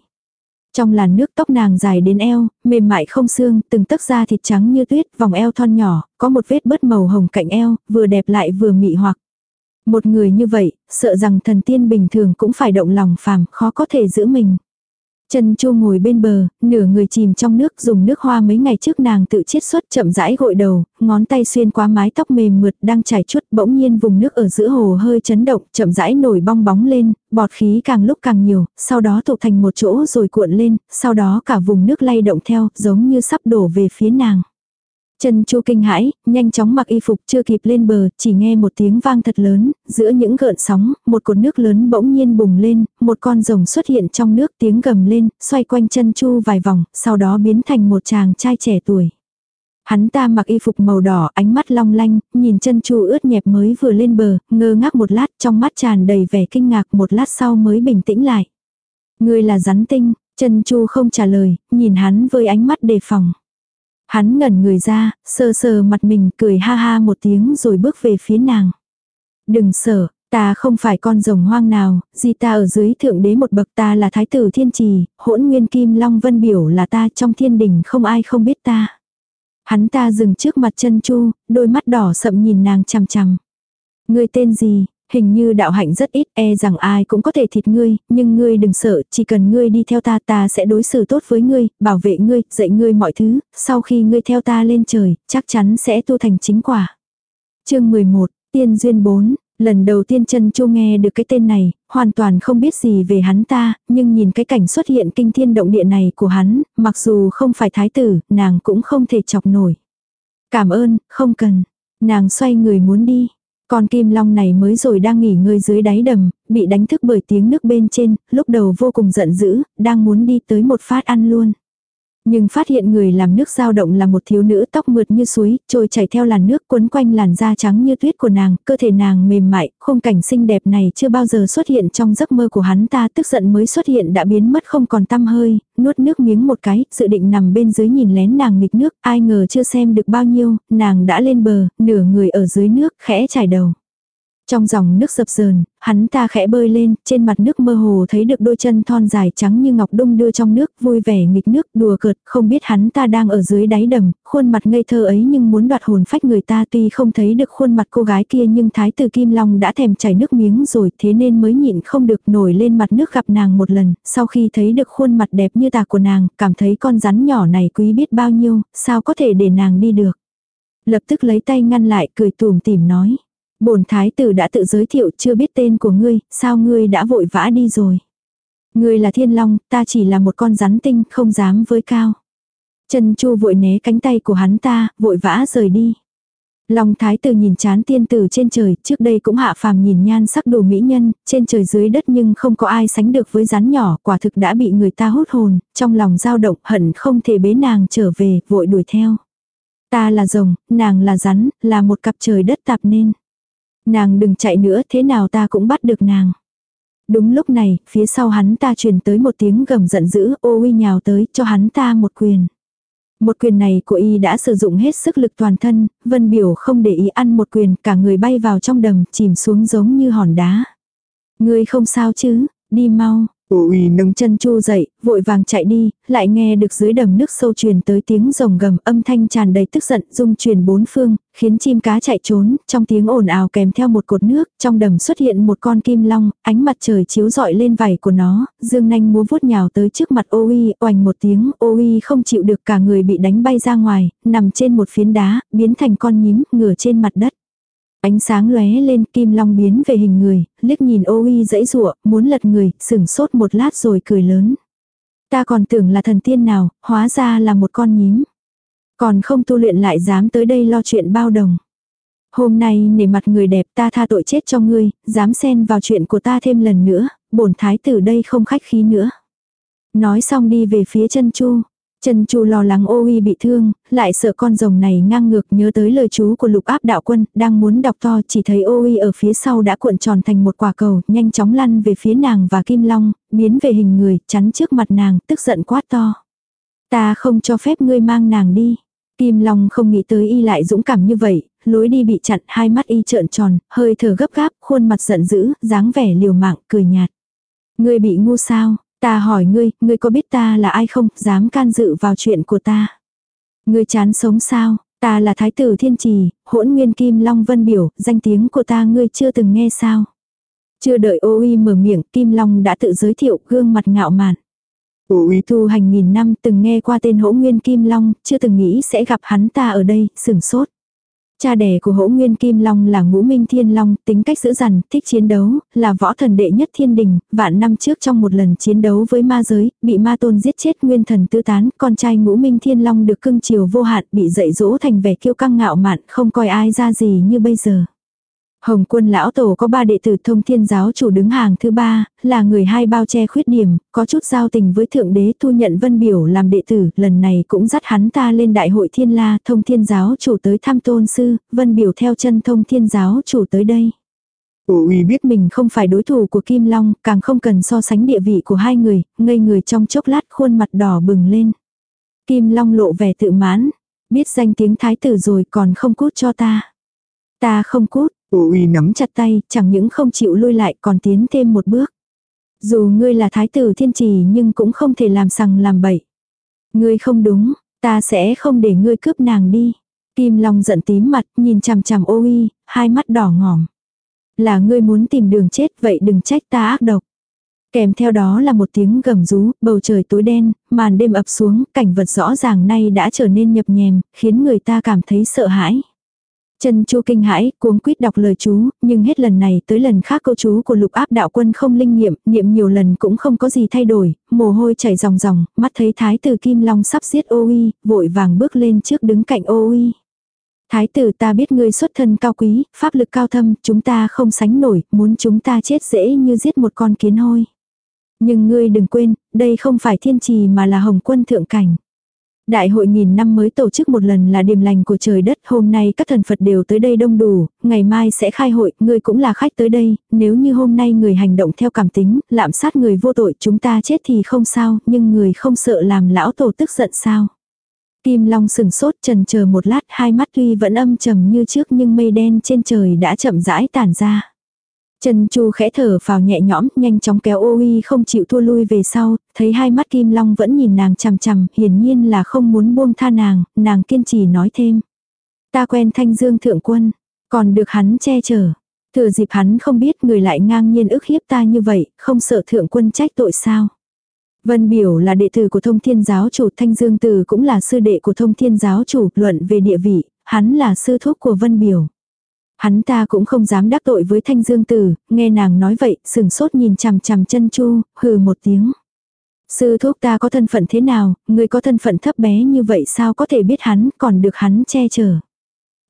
Trong làn nước tóc nàng dài đến eo, mềm mại không xương, từng tấc da thịt trắng như tuyết, vòng eo thon nhỏ, có một vết bớt màu hồng cạnh eo, vừa đẹp lại vừa mị hoặc. Một người như vậy, sợ rằng thần tiên bình thường cũng phải động lòng phàm, khó có thể giữ mình. Chân chu ngồi bên bờ, nửa người chìm trong nước dùng nước hoa mấy ngày trước nàng tự chiết xuất chậm rãi gội đầu, ngón tay xuyên qua mái tóc mềm mượt đang chảy chút bỗng nhiên vùng nước ở giữa hồ hơi chấn động, chậm rãi nổi bong bóng lên, bọt khí càng lúc càng nhiều, sau đó tụ thành một chỗ rồi cuộn lên, sau đó cả vùng nước lay động theo, giống như sắp đổ về phía nàng. Chân chu kinh hãi, nhanh chóng mặc y phục chưa kịp lên bờ, chỉ nghe một tiếng vang thật lớn, giữa những gợn sóng, một cột nước lớn bỗng nhiên bùng lên, một con rồng xuất hiện trong nước tiếng gầm lên, xoay quanh chân chu vài vòng, sau đó biến thành một chàng trai trẻ tuổi. Hắn ta mặc y phục màu đỏ, ánh mắt long lanh, nhìn chân chu ướt nhẹp mới vừa lên bờ, ngơ ngác một lát, trong mắt tràn đầy vẻ kinh ngạc một lát sau mới bình tĩnh lại. Người là rắn tinh, chân chu không trả lời, nhìn hắn với ánh mắt đề phòng. Hắn ngẩn người ra, sờ sờ mặt mình cười ha ha một tiếng rồi bước về phía nàng. Đừng sợ, ta không phải con rồng hoang nào, gì ta ở dưới thượng đế một bậc ta là thái tử thiên trì, hỗn nguyên kim long vân biểu là ta trong thiên đình không ai không biết ta. Hắn ta dừng trước mặt chân chu, đôi mắt đỏ sậm nhìn nàng chằm chằm. người tên gì? Hình như đạo hạnh rất ít, e rằng ai cũng có thể thịt ngươi, nhưng ngươi đừng sợ, chỉ cần ngươi đi theo ta ta sẽ đối xử tốt với ngươi, bảo vệ ngươi, dạy ngươi mọi thứ, sau khi ngươi theo ta lên trời, chắc chắn sẽ tu thành chính quả. chương 11, Tiên Duyên 4, lần đầu tiên chân chu nghe được cái tên này, hoàn toàn không biết gì về hắn ta, nhưng nhìn cái cảnh xuất hiện kinh thiên động địa này của hắn, mặc dù không phải thái tử, nàng cũng không thể chọc nổi. Cảm ơn, không cần. Nàng xoay người muốn đi. Con kim long này mới rồi đang nghỉ ngơi dưới đáy đầm, bị đánh thức bởi tiếng nước bên trên, lúc đầu vô cùng giận dữ, đang muốn đi tới một phát ăn luôn. Nhưng phát hiện người làm nước dao động là một thiếu nữ tóc mượt như suối, trôi chảy theo làn nước quấn quanh làn da trắng như tuyết của nàng, cơ thể nàng mềm mại, khung cảnh xinh đẹp này chưa bao giờ xuất hiện trong giấc mơ của hắn ta, tức giận mới xuất hiện đã biến mất không còn tăm hơi, nuốt nước miếng một cái, dự định nằm bên dưới nhìn lén nàng nghịch nước, ai ngờ chưa xem được bao nhiêu, nàng đã lên bờ, nửa người ở dưới nước, khẽ trải đầu. Trong dòng nước dập dờn, hắn ta khẽ bơi lên, trên mặt nước mơ hồ thấy được đôi chân thon dài trắng như ngọc đung đưa trong nước, vui vẻ nghịch nước, đùa cợt, không biết hắn ta đang ở dưới đáy đầm, khuôn mặt ngây thơ ấy nhưng muốn đoạt hồn phách người ta tuy không thấy được khuôn mặt cô gái kia nhưng thái tử Kim Long đã thèm chảy nước miếng rồi, thế nên mới nhịn không được nổi lên mặt nước gặp nàng một lần, sau khi thấy được khuôn mặt đẹp như tà của nàng, cảm thấy con rắn nhỏ này quý biết bao nhiêu, sao có thể để nàng đi được. Lập tức lấy tay ngăn lại cười tùm tìm nói bổn thái tử đã tự giới thiệu chưa biết tên của ngươi, sao ngươi đã vội vã đi rồi. Ngươi là thiên long, ta chỉ là một con rắn tinh, không dám với cao. Trần Chu vội né cánh tay của hắn ta, vội vã rời đi. Long thái tử nhìn chán tiên tử trên trời, trước đây cũng hạ phàm nhìn nhan sắc đồ mỹ nhân, trên trời dưới đất nhưng không có ai sánh được với rắn nhỏ, quả thực đã bị người ta hút hồn, trong lòng dao động hận không thể bế nàng trở về, vội đuổi theo. Ta là rồng, nàng là rắn, là một cặp trời đất tạp nên. Nàng đừng chạy nữa thế nào ta cũng bắt được nàng. Đúng lúc này, phía sau hắn ta truyền tới một tiếng gầm giận dữ, ô uy nhào tới, cho hắn ta một quyền. Một quyền này của y đã sử dụng hết sức lực toàn thân, vân biểu không để ý ăn một quyền, cả người bay vào trong đầm, chìm xuống giống như hòn đá. Ngươi không sao chứ, đi mau, Ô uy nâng chân chu dậy, vội vàng chạy đi, lại nghe được dưới đầm nước sâu truyền tới tiếng rồng gầm âm thanh tràn đầy tức giận dung truyền bốn phương, khiến chim cá chạy trốn, trong tiếng ồn ào kèm theo một cột nước, trong đầm xuất hiện một con kim long, ánh mặt trời chiếu rọi lên vảy của nó, dương nanh múa vuốt nhào tới trước mặt ô uy, oành một tiếng, ô uy không chịu được cả người bị đánh bay ra ngoài, nằm trên một phiến đá, biến thành con nhím, ngửa trên mặt đất. Ánh sáng lóe lên kim long biến về hình người, liếc nhìn ô uy dãy rụa, muốn lật người, sửng sốt một lát rồi cười lớn. Ta còn tưởng là thần tiên nào, hóa ra là một con nhím. Còn không tu luyện lại dám tới đây lo chuyện bao đồng. Hôm nay nể mặt người đẹp ta tha tội chết cho ngươi, dám xen vào chuyện của ta thêm lần nữa, bổn thái tử đây không khách khí nữa. Nói xong đi về phía chân chu, Trần Chu lo lắng ô uy bị thương, lại sợ con rồng này ngang ngược nhớ tới lời chú của lục áp đạo quân, đang muốn đọc to chỉ thấy ô uy ở phía sau đã cuộn tròn thành một quả cầu, nhanh chóng lăn về phía nàng và kim long, biến về hình người, chắn trước mặt nàng, tức giận quát to. Ta không cho phép ngươi mang nàng đi. Kim Long không nghĩ tới y lại dũng cảm như vậy, lối đi bị chặn, hai mắt y trợn tròn, hơi thở gấp gáp, khuôn mặt giận dữ, dáng vẻ liều mạng, cười nhạt. Ngươi bị ngu sao, Ta hỏi ngươi, ngươi có biết ta là ai không, dám can dự vào chuyện của ta. Ngươi chán sống sao, ta là thái tử thiên trì, hỗn nguyên kim long vân biểu, danh tiếng của ta ngươi chưa từng nghe sao. Chưa đợi ô uy mở miệng, kim long đã tự giới thiệu gương mặt ngạo mạn. Ô uy tu hành nghìn năm từng nghe qua tên hỗn nguyên kim long, chưa từng nghĩ sẽ gặp hắn ta ở đây, sừng sốt. Cha đẻ của hỗ nguyên kim long là ngũ minh thiên long, tính cách dữ dằn, thích chiến đấu, là võ thần đệ nhất thiên đình, vạn năm trước trong một lần chiến đấu với ma giới, bị ma tôn giết chết nguyên thần tư tán, con trai ngũ minh thiên long được cưng chiều vô hạn, bị dạy dỗ thành vẻ kiêu căng ngạo mạn, không coi ai ra gì như bây giờ. Hồng quân lão tổ có ba đệ tử thông thiên giáo chủ đứng hàng thứ ba, là người hai bao che khuyết điểm, có chút giao tình với thượng đế thu nhận vân biểu làm đệ tử, lần này cũng dắt hắn ta lên đại hội thiên la, thông thiên giáo chủ tới thăm tôn sư, vân biểu theo chân thông thiên giáo chủ tới đây. Uy biết mình không phải đối thủ của Kim Long, càng không cần so sánh địa vị của hai người, ngây người trong chốc lát khuôn mặt đỏ bừng lên. Kim Long lộ vẻ tự mãn, biết danh tiếng thái tử rồi còn không cút cho ta. Ta không cút, Ô uy nắm chặt tay, chẳng những không chịu lui lại còn tiến thêm một bước. Dù ngươi là thái tử thiên trì nhưng cũng không thể làm sằng làm bậy. Ngươi không đúng, ta sẽ không để ngươi cướp nàng đi. Kim Long giận tím mặt, nhìn chằm chằm ô uy, hai mắt đỏ ngỏm. Là ngươi muốn tìm đường chết vậy đừng trách ta ác độc. Kèm theo đó là một tiếng gầm rú, bầu trời tối đen, màn đêm ập xuống, cảnh vật rõ ràng nay đã trở nên nhập nhèm, khiến người ta cảm thấy sợ hãi. Chân chu kinh hãi, cuống quýt đọc lời chú, nhưng hết lần này tới lần khác câu chú của lục áp đạo quân không linh nghiệm, niệm nhiều lần cũng không có gì thay đổi, mồ hôi chảy ròng ròng, mắt thấy thái tử Kim Long sắp giết ô uy, vội vàng bước lên trước đứng cạnh ô uy. Thái tử ta biết ngươi xuất thân cao quý, pháp lực cao thâm, chúng ta không sánh nổi, muốn chúng ta chết dễ như giết một con kiến hôi. Nhưng ngươi đừng quên, đây không phải thiên trì mà là hồng quân thượng cảnh. Đại hội nghìn năm mới tổ chức một lần là điểm lành của trời đất, hôm nay các thần Phật đều tới đây đông đủ, ngày mai sẽ khai hội, người cũng là khách tới đây, nếu như hôm nay người hành động theo cảm tính, lạm sát người vô tội chúng ta chết thì không sao, nhưng người không sợ làm lão tổ tức giận sao. Kim Long sừng sốt trần chờ một lát hai mắt tuy vẫn âm trầm như trước nhưng mây đen trên trời đã chậm rãi tản ra. Trần Chu khẽ thở vào nhẹ nhõm, nhanh chóng kéo ô uy không chịu thua lui về sau, thấy hai mắt Kim Long vẫn nhìn nàng chằm chằm, hiển nhiên là không muốn buông tha nàng, nàng kiên trì nói thêm. Ta quen thanh dương thượng quân, còn được hắn che chở. Thừa dịp hắn không biết người lại ngang nhiên ức hiếp ta như vậy, không sợ thượng quân trách tội sao. Vân Biểu là đệ tử của thông thiên giáo chủ Thanh Dương Tử cũng là sư đệ của thông thiên giáo chủ luận về địa vị, hắn là sư thúc của Vân Biểu. Hắn ta cũng không dám đắc tội với thanh dương tử, nghe nàng nói vậy, sừng sốt nhìn chằm chằm chân chu, hừ một tiếng. Sư thúc ta có thân phận thế nào, người có thân phận thấp bé như vậy sao có thể biết hắn, còn được hắn che chở.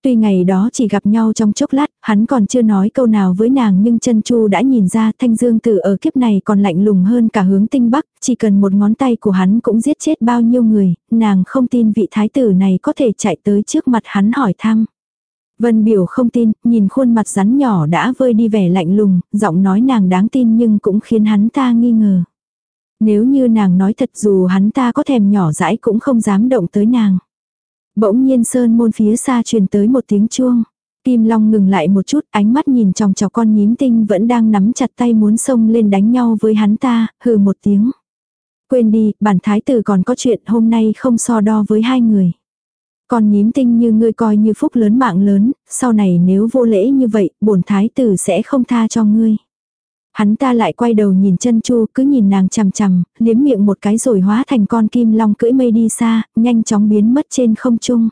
Tuy ngày đó chỉ gặp nhau trong chốc lát, hắn còn chưa nói câu nào với nàng nhưng chân chu đã nhìn ra thanh dương tử ở kiếp này còn lạnh lùng hơn cả hướng tinh bắc, chỉ cần một ngón tay của hắn cũng giết chết bao nhiêu người, nàng không tin vị thái tử này có thể chạy tới trước mặt hắn hỏi thăm. Vân biểu không tin, nhìn khuôn mặt rắn nhỏ đã vơi đi vẻ lạnh lùng, giọng nói nàng đáng tin nhưng cũng khiến hắn ta nghi ngờ. Nếu như nàng nói thật dù hắn ta có thèm nhỏ dãi cũng không dám động tới nàng. Bỗng nhiên sơn môn phía xa truyền tới một tiếng chuông. Kim Long ngừng lại một chút, ánh mắt nhìn chòng chọc con nhím tinh vẫn đang nắm chặt tay muốn xông lên đánh nhau với hắn ta, hừ một tiếng. Quên đi, bản thái tử còn có chuyện hôm nay không so đo với hai người. Còn nhím tinh như ngươi coi như phúc lớn mạng lớn, sau này nếu vô lễ như vậy, bổn thái tử sẽ không tha cho ngươi. Hắn ta lại quay đầu nhìn chân chu cứ nhìn nàng chằm chằm, liếm miệng một cái rồi hóa thành con kim long cưỡi mây đi xa, nhanh chóng biến mất trên không trung.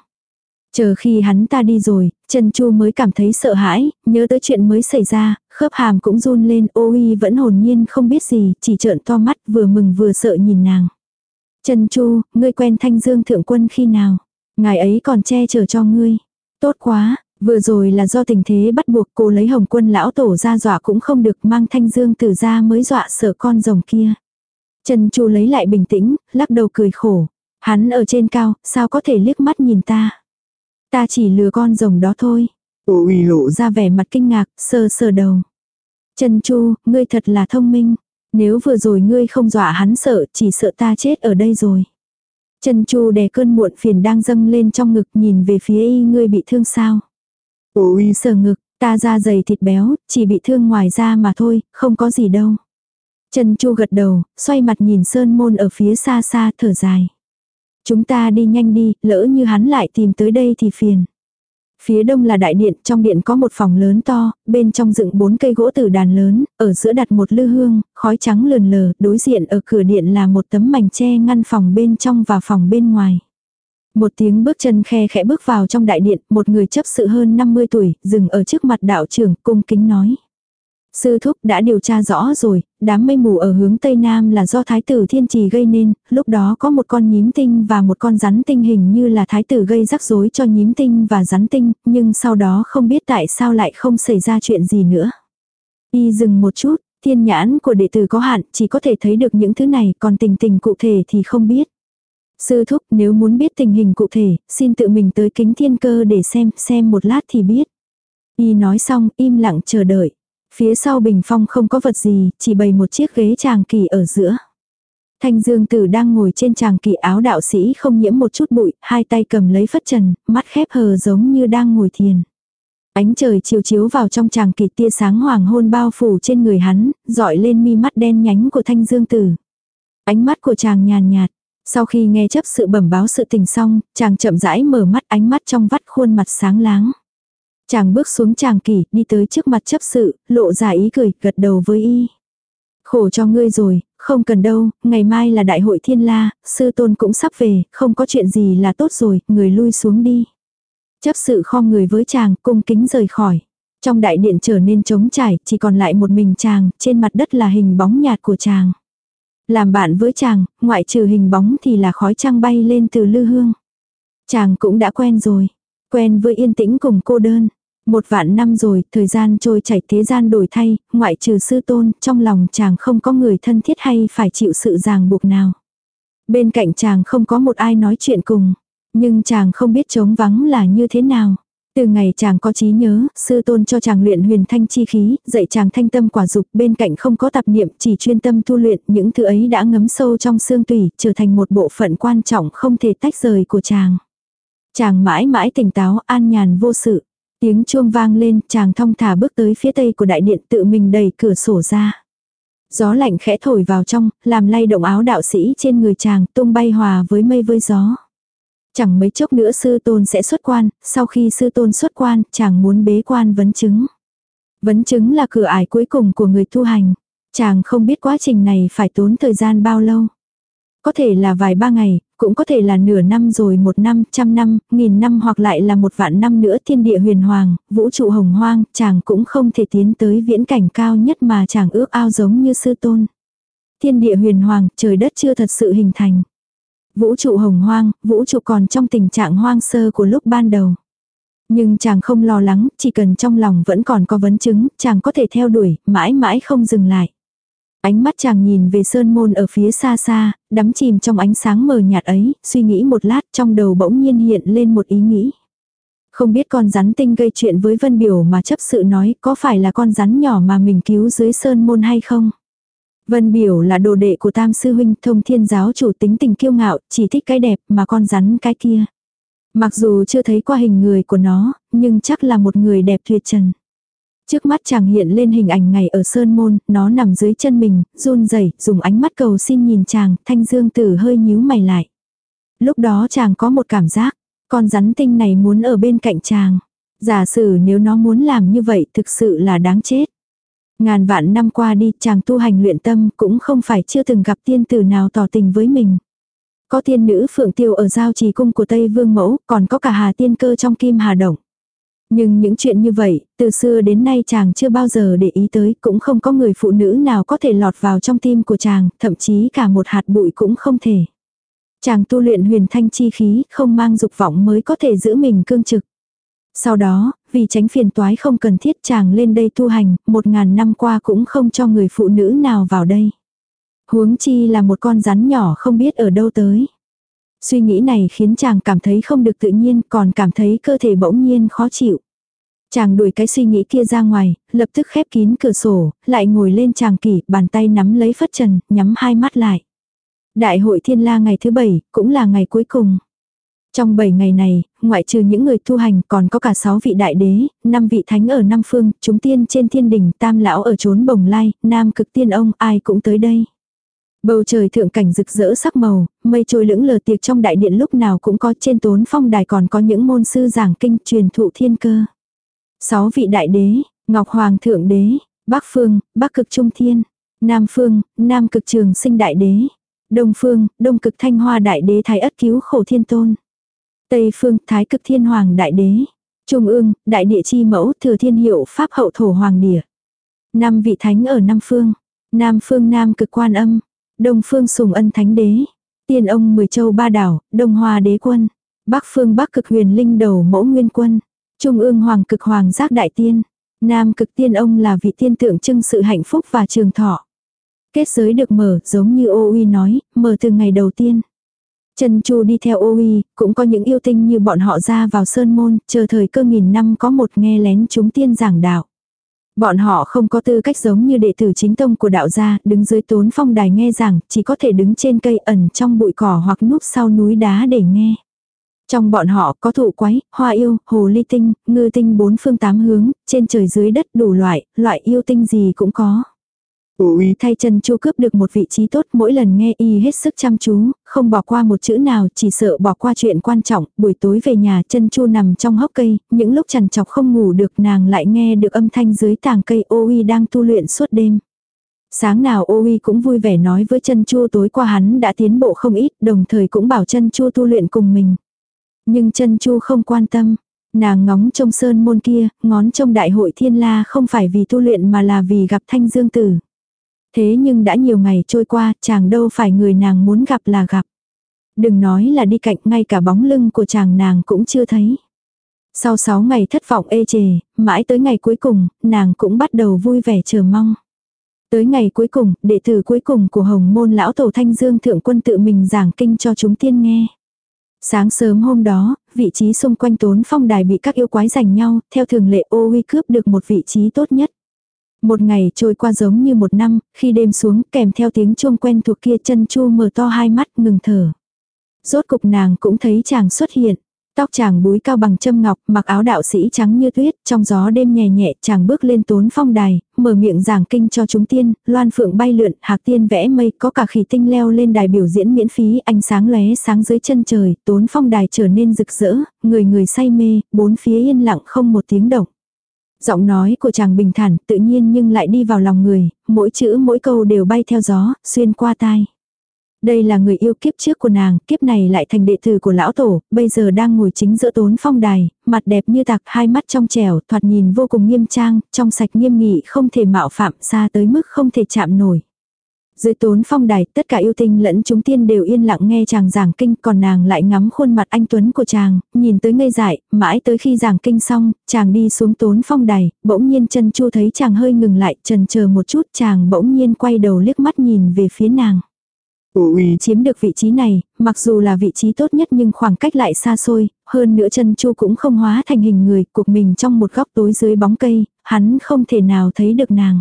Chờ khi hắn ta đi rồi, chân chu mới cảm thấy sợ hãi, nhớ tới chuyện mới xảy ra, khớp hàm cũng run lên, ôi vẫn hồn nhiên không biết gì, chỉ trợn to mắt vừa mừng vừa sợ nhìn nàng. Chân chu, ngươi quen thanh dương thượng quân khi nào? Ngài ấy còn che chở cho ngươi. Tốt quá, vừa rồi là do tình thế bắt buộc cô lấy hồng quân lão tổ ra dọa cũng không được mang thanh dương tử ra mới dọa sợ con rồng kia. Trần Chu lấy lại bình tĩnh, lắc đầu cười khổ. Hắn ở trên cao, sao có thể liếc mắt nhìn ta. Ta chỉ lừa con rồng đó thôi. Ô uy lộ ra vẻ mặt kinh ngạc, sơ sơ đầu. Trần Chu, ngươi thật là thông minh. Nếu vừa rồi ngươi không dọa hắn sợ, chỉ sợ ta chết ở đây rồi. Chân chu đè cơn muộn phiền đang dâng lên trong ngực nhìn về phía y ngươi bị thương sao. Ôi sờ ngực, ta da dày thịt béo, chỉ bị thương ngoài da mà thôi, không có gì đâu. Chân chu gật đầu, xoay mặt nhìn sơn môn ở phía xa xa thở dài. Chúng ta đi nhanh đi, lỡ như hắn lại tìm tới đây thì phiền. Phía đông là đại điện, trong điện có một phòng lớn to, bên trong dựng bốn cây gỗ tử đàn lớn, ở giữa đặt một lư hương, khói trắng lờn lờ, đối diện ở cửa điện là một tấm mảnh tre ngăn phòng bên trong và phòng bên ngoài. Một tiếng bước chân khe khẽ bước vào trong đại điện, một người chấp sự hơn 50 tuổi, dừng ở trước mặt đạo trưởng, cung kính nói. Sư thúc đã điều tra rõ rồi, đám mây mù ở hướng Tây Nam là do thái tử thiên trì gây nên, lúc đó có một con nhím tinh và một con rắn tinh hình như là thái tử gây rắc rối cho nhím tinh và rắn tinh, nhưng sau đó không biết tại sao lại không xảy ra chuyện gì nữa. Y dừng một chút, thiên nhãn của đệ tử có hạn, chỉ có thể thấy được những thứ này, còn tình tình cụ thể thì không biết. Sư thúc nếu muốn biết tình hình cụ thể, xin tự mình tới kính thiên cơ để xem, xem một lát thì biết. Y nói xong, im lặng chờ đợi. Phía sau bình phong không có vật gì, chỉ bày một chiếc ghế tràng kỳ ở giữa. Thanh Dương Tử đang ngồi trên tràng kỳ áo đạo sĩ không nhiễm một chút bụi, hai tay cầm lấy phất trần, mắt khép hờ giống như đang ngồi thiền. Ánh trời chiều chiếu vào trong tràng kỳ tia sáng hoàng hôn bao phủ trên người hắn, dọi lên mi mắt đen nhánh của Thanh Dương Tử. Ánh mắt của chàng nhàn nhạt. Sau khi nghe chấp sự bẩm báo sự tình xong, chàng chậm rãi mở mắt ánh mắt trong vắt khuôn mặt sáng láng. Chàng bước xuống chàng kỷ đi tới trước mặt chấp sự, lộ ra ý cười, gật đầu với y. Khổ cho ngươi rồi, không cần đâu, ngày mai là đại hội thiên la, sư tôn cũng sắp về, không có chuyện gì là tốt rồi, người lui xuống đi. Chấp sự khom người với chàng, cung kính rời khỏi. Trong đại điện trở nên trống trải, chỉ còn lại một mình chàng, trên mặt đất là hình bóng nhạt của chàng. Làm bạn với chàng, ngoại trừ hình bóng thì là khói trăng bay lên từ lư hương. Chàng cũng đã quen rồi, quen với yên tĩnh cùng cô đơn. Một vạn năm rồi, thời gian trôi chảy thế gian đổi thay, ngoại trừ sư tôn, trong lòng chàng không có người thân thiết hay phải chịu sự ràng buộc nào. Bên cạnh chàng không có một ai nói chuyện cùng, nhưng chàng không biết trống vắng là như thế nào. Từ ngày chàng có trí nhớ, sư tôn cho chàng luyện huyền thanh chi khí, dạy chàng thanh tâm quả dục bên cạnh không có tập niệm, chỉ chuyên tâm tu luyện, những thứ ấy đã ngấm sâu trong xương tủy, trở thành một bộ phận quan trọng không thể tách rời của chàng. Chàng mãi mãi tỉnh táo, an nhàn vô sự. Tiếng chuông vang lên, chàng thong thả bước tới phía tây của đại điện tự mình đẩy cửa sổ ra. Gió lạnh khẽ thổi vào trong, làm lay động áo đạo sĩ trên người chàng tung bay hòa với mây với gió. Chẳng mấy chốc nữa sư tôn sẽ xuất quan, sau khi sư tôn xuất quan, chàng muốn bế quan vấn chứng. Vấn chứng là cửa ải cuối cùng của người tu hành. Chàng không biết quá trình này phải tốn thời gian bao lâu. Có thể là vài ba ngày, cũng có thể là nửa năm rồi một năm, trăm năm, nghìn năm hoặc lại là một vạn năm nữa thiên địa huyền hoàng, vũ trụ hồng hoang, chàng cũng không thể tiến tới viễn cảnh cao nhất mà chàng ước ao giống như sư tôn. Thiên địa huyền hoàng, trời đất chưa thật sự hình thành. Vũ trụ hồng hoang, vũ trụ còn trong tình trạng hoang sơ của lúc ban đầu. Nhưng chàng không lo lắng, chỉ cần trong lòng vẫn còn có vấn chứng, chàng có thể theo đuổi, mãi mãi không dừng lại. Ánh mắt chàng nhìn về sơn môn ở phía xa xa, đắm chìm trong ánh sáng mờ nhạt ấy, suy nghĩ một lát trong đầu bỗng nhiên hiện lên một ý nghĩ. Không biết con rắn tinh gây chuyện với Vân Biểu mà chấp sự nói có phải là con rắn nhỏ mà mình cứu dưới sơn môn hay không? Vân Biểu là đồ đệ của Tam Sư Huynh thông thiên giáo chủ tính tình kiêu ngạo, chỉ thích cái đẹp mà con rắn cái kia. Mặc dù chưa thấy qua hình người của nó, nhưng chắc là một người đẹp tuyệt trần. Trước mắt chàng hiện lên hình ảnh ngày ở Sơn Môn, nó nằm dưới chân mình, run rẩy dùng ánh mắt cầu xin nhìn chàng, thanh dương tử hơi nhíu mày lại. Lúc đó chàng có một cảm giác, con rắn tinh này muốn ở bên cạnh chàng. Giả sử nếu nó muốn làm như vậy thực sự là đáng chết. Ngàn vạn năm qua đi chàng tu hành luyện tâm cũng không phải chưa từng gặp tiên tử nào tỏ tình với mình. Có tiên nữ phượng tiêu ở giao trì cung của Tây Vương Mẫu, còn có cả hà tiên cơ trong kim hà động. Nhưng những chuyện như vậy, từ xưa đến nay chàng chưa bao giờ để ý tới, cũng không có người phụ nữ nào có thể lọt vào trong tim của chàng, thậm chí cả một hạt bụi cũng không thể. Chàng tu luyện huyền thanh chi khí, không mang dục vọng mới có thể giữ mình cương trực. Sau đó, vì tránh phiền toái không cần thiết chàng lên đây tu hành, một ngàn năm qua cũng không cho người phụ nữ nào vào đây. Huống chi là một con rắn nhỏ không biết ở đâu tới. Suy nghĩ này khiến chàng cảm thấy không được tự nhiên còn cảm thấy cơ thể bỗng nhiên khó chịu. Chàng đuổi cái suy nghĩ kia ra ngoài, lập tức khép kín cửa sổ, lại ngồi lên chàng kỷ, bàn tay nắm lấy phất trần, nhắm hai mắt lại. Đại hội thiên la ngày thứ bảy, cũng là ngày cuối cùng. Trong 7 ngày này, ngoại trừ những người tu hành còn có cả 6 vị đại đế, 5 vị thánh ở năm phương, chúng tiên trên thiên đình, tam lão ở chốn bồng lai, nam cực tiên ông, ai cũng tới đây. Bầu trời thượng cảnh rực rỡ sắc màu, mây trôi lững lờ tiệc trong đại điện lúc nào cũng có trên tốn phong đài còn có những môn sư giảng kinh truyền thụ thiên cơ. Sáu vị đại đế, Ngọc Hoàng thượng đế, Bắc phương, Bắc cực trung thiên, Nam phương, Nam cực trường sinh đại đế, Đông phương, Đông cực thanh hoa đại đế thái ất cứu khổ thiên tôn. Tây phương thái cực thiên hoàng đại đế. Trung ương, đại địa chi mẫu thừa thiên hiệu pháp hậu thổ hoàng địa. Năm vị thánh ở năm phương. Nam phương nam cực quan âm. Đông phương sùng ân thánh đế. Tiên ông mười châu ba đảo, đông hoa đế quân. Bắc phương bắc cực huyền linh đầu mẫu nguyên quân. Trung ương hoàng cực hoàng giác đại tiên. Nam cực tiên ông là vị tiên tượng trưng sự hạnh phúc và trường thọ. Kết giới được mở, giống như ô uy nói, mở từ ngày đầu tiên. Trần Chu đi theo ô uy, cũng có những yêu tinh như bọn họ ra vào sơn môn, chờ thời cơ nghìn năm có một nghe lén chúng tiên giảng đạo. Bọn họ không có tư cách giống như đệ tử chính tông của đạo gia, đứng dưới tốn phong đài nghe giảng, chỉ có thể đứng trên cây ẩn trong bụi cỏ hoặc núp sau núi đá để nghe. Trong bọn họ có thụ quái, hoa yêu, hồ ly tinh, ngư tinh bốn phương tám hướng, trên trời dưới đất đủ loại, loại yêu tinh gì cũng có. Úi thay chân chu cướp được một vị trí tốt mỗi lần nghe y hết sức chăm chú, không bỏ qua một chữ nào chỉ sợ bỏ qua chuyện quan trọng, buổi tối về nhà chân chu nằm trong hốc cây, những lúc chằn chọc không ngủ được nàng lại nghe được âm thanh dưới tàng cây ô y đang tu luyện suốt đêm. Sáng nào ô cũng vui vẻ nói với chân chu tối qua hắn đã tiến bộ không ít đồng thời cũng bảo chân chu tu luyện cùng mình. Nhưng chân chu không quan tâm. Nàng ngóng trông sơn môn kia, ngón trông đại hội thiên la không phải vì tu luyện mà là vì gặp thanh dương tử. Thế nhưng đã nhiều ngày trôi qua, chàng đâu phải người nàng muốn gặp là gặp. Đừng nói là đi cạnh, ngay cả bóng lưng của chàng nàng cũng chưa thấy. Sau 6 ngày thất vọng ê chề, mãi tới ngày cuối cùng, nàng cũng bắt đầu vui vẻ chờ mong. Tới ngày cuối cùng, đệ tử cuối cùng của Hồng Môn Lão Tổ Thanh Dương Thượng Quân tự mình giảng kinh cho chúng tiên nghe. Sáng sớm hôm đó, vị trí xung quanh tốn phong đài bị các yêu quái giành nhau, theo thường lệ ô uy cướp được một vị trí tốt nhất. Một ngày trôi qua giống như một năm, khi đêm xuống kèm theo tiếng chuông quen thuộc kia chân chu mở to hai mắt ngừng thở. Rốt cục nàng cũng thấy chàng xuất hiện. Tóc chàng búi cao bằng châm ngọc, mặc áo đạo sĩ trắng như tuyết, trong gió đêm nhẹ nhẹ, chàng bước lên tốn phong đài, mở miệng giảng kinh cho chúng tiên, loan phượng bay lượn, hạc tiên vẽ mây, có cả khỉ tinh leo lên đài biểu diễn miễn phí, ánh sáng lóe sáng dưới chân trời, tốn phong đài trở nên rực rỡ, người người say mê, bốn phía yên lặng không một tiếng động. Giọng nói của chàng bình thản, tự nhiên nhưng lại đi vào lòng người, mỗi chữ mỗi câu đều bay theo gió, xuyên qua tai. Đây là người yêu kiếp trước của nàng, kiếp này lại thành đệ tử của lão tổ, bây giờ đang ngồi chính giữa tốn phong đài, mặt đẹp như tạc, hai mắt trong trẻo, thoạt nhìn vô cùng nghiêm trang, trong sạch nghiêm nghị không thể mạo phạm xa tới mức không thể chạm nổi. Dưới tốn phong đài, tất cả yêu tinh lẫn chúng tiên đều yên lặng nghe chàng giảng kinh, còn nàng lại ngắm khuôn mặt anh Tuấn của chàng, nhìn tới ngây dại, mãi tới khi giảng kinh xong, chàng đi xuống tốn phong đài, bỗng nhiên chân chu thấy chàng hơi ngừng lại, trần chờ một chút, chàng bỗng nhiên quay đầu liếc mắt nhìn về phía nàng. Ủi chiếm được vị trí này, mặc dù là vị trí tốt nhất nhưng khoảng cách lại xa xôi, hơn nữa chân chu cũng không hóa thành hình người, cuộc mình trong một góc tối dưới bóng cây, hắn không thể nào thấy được nàng.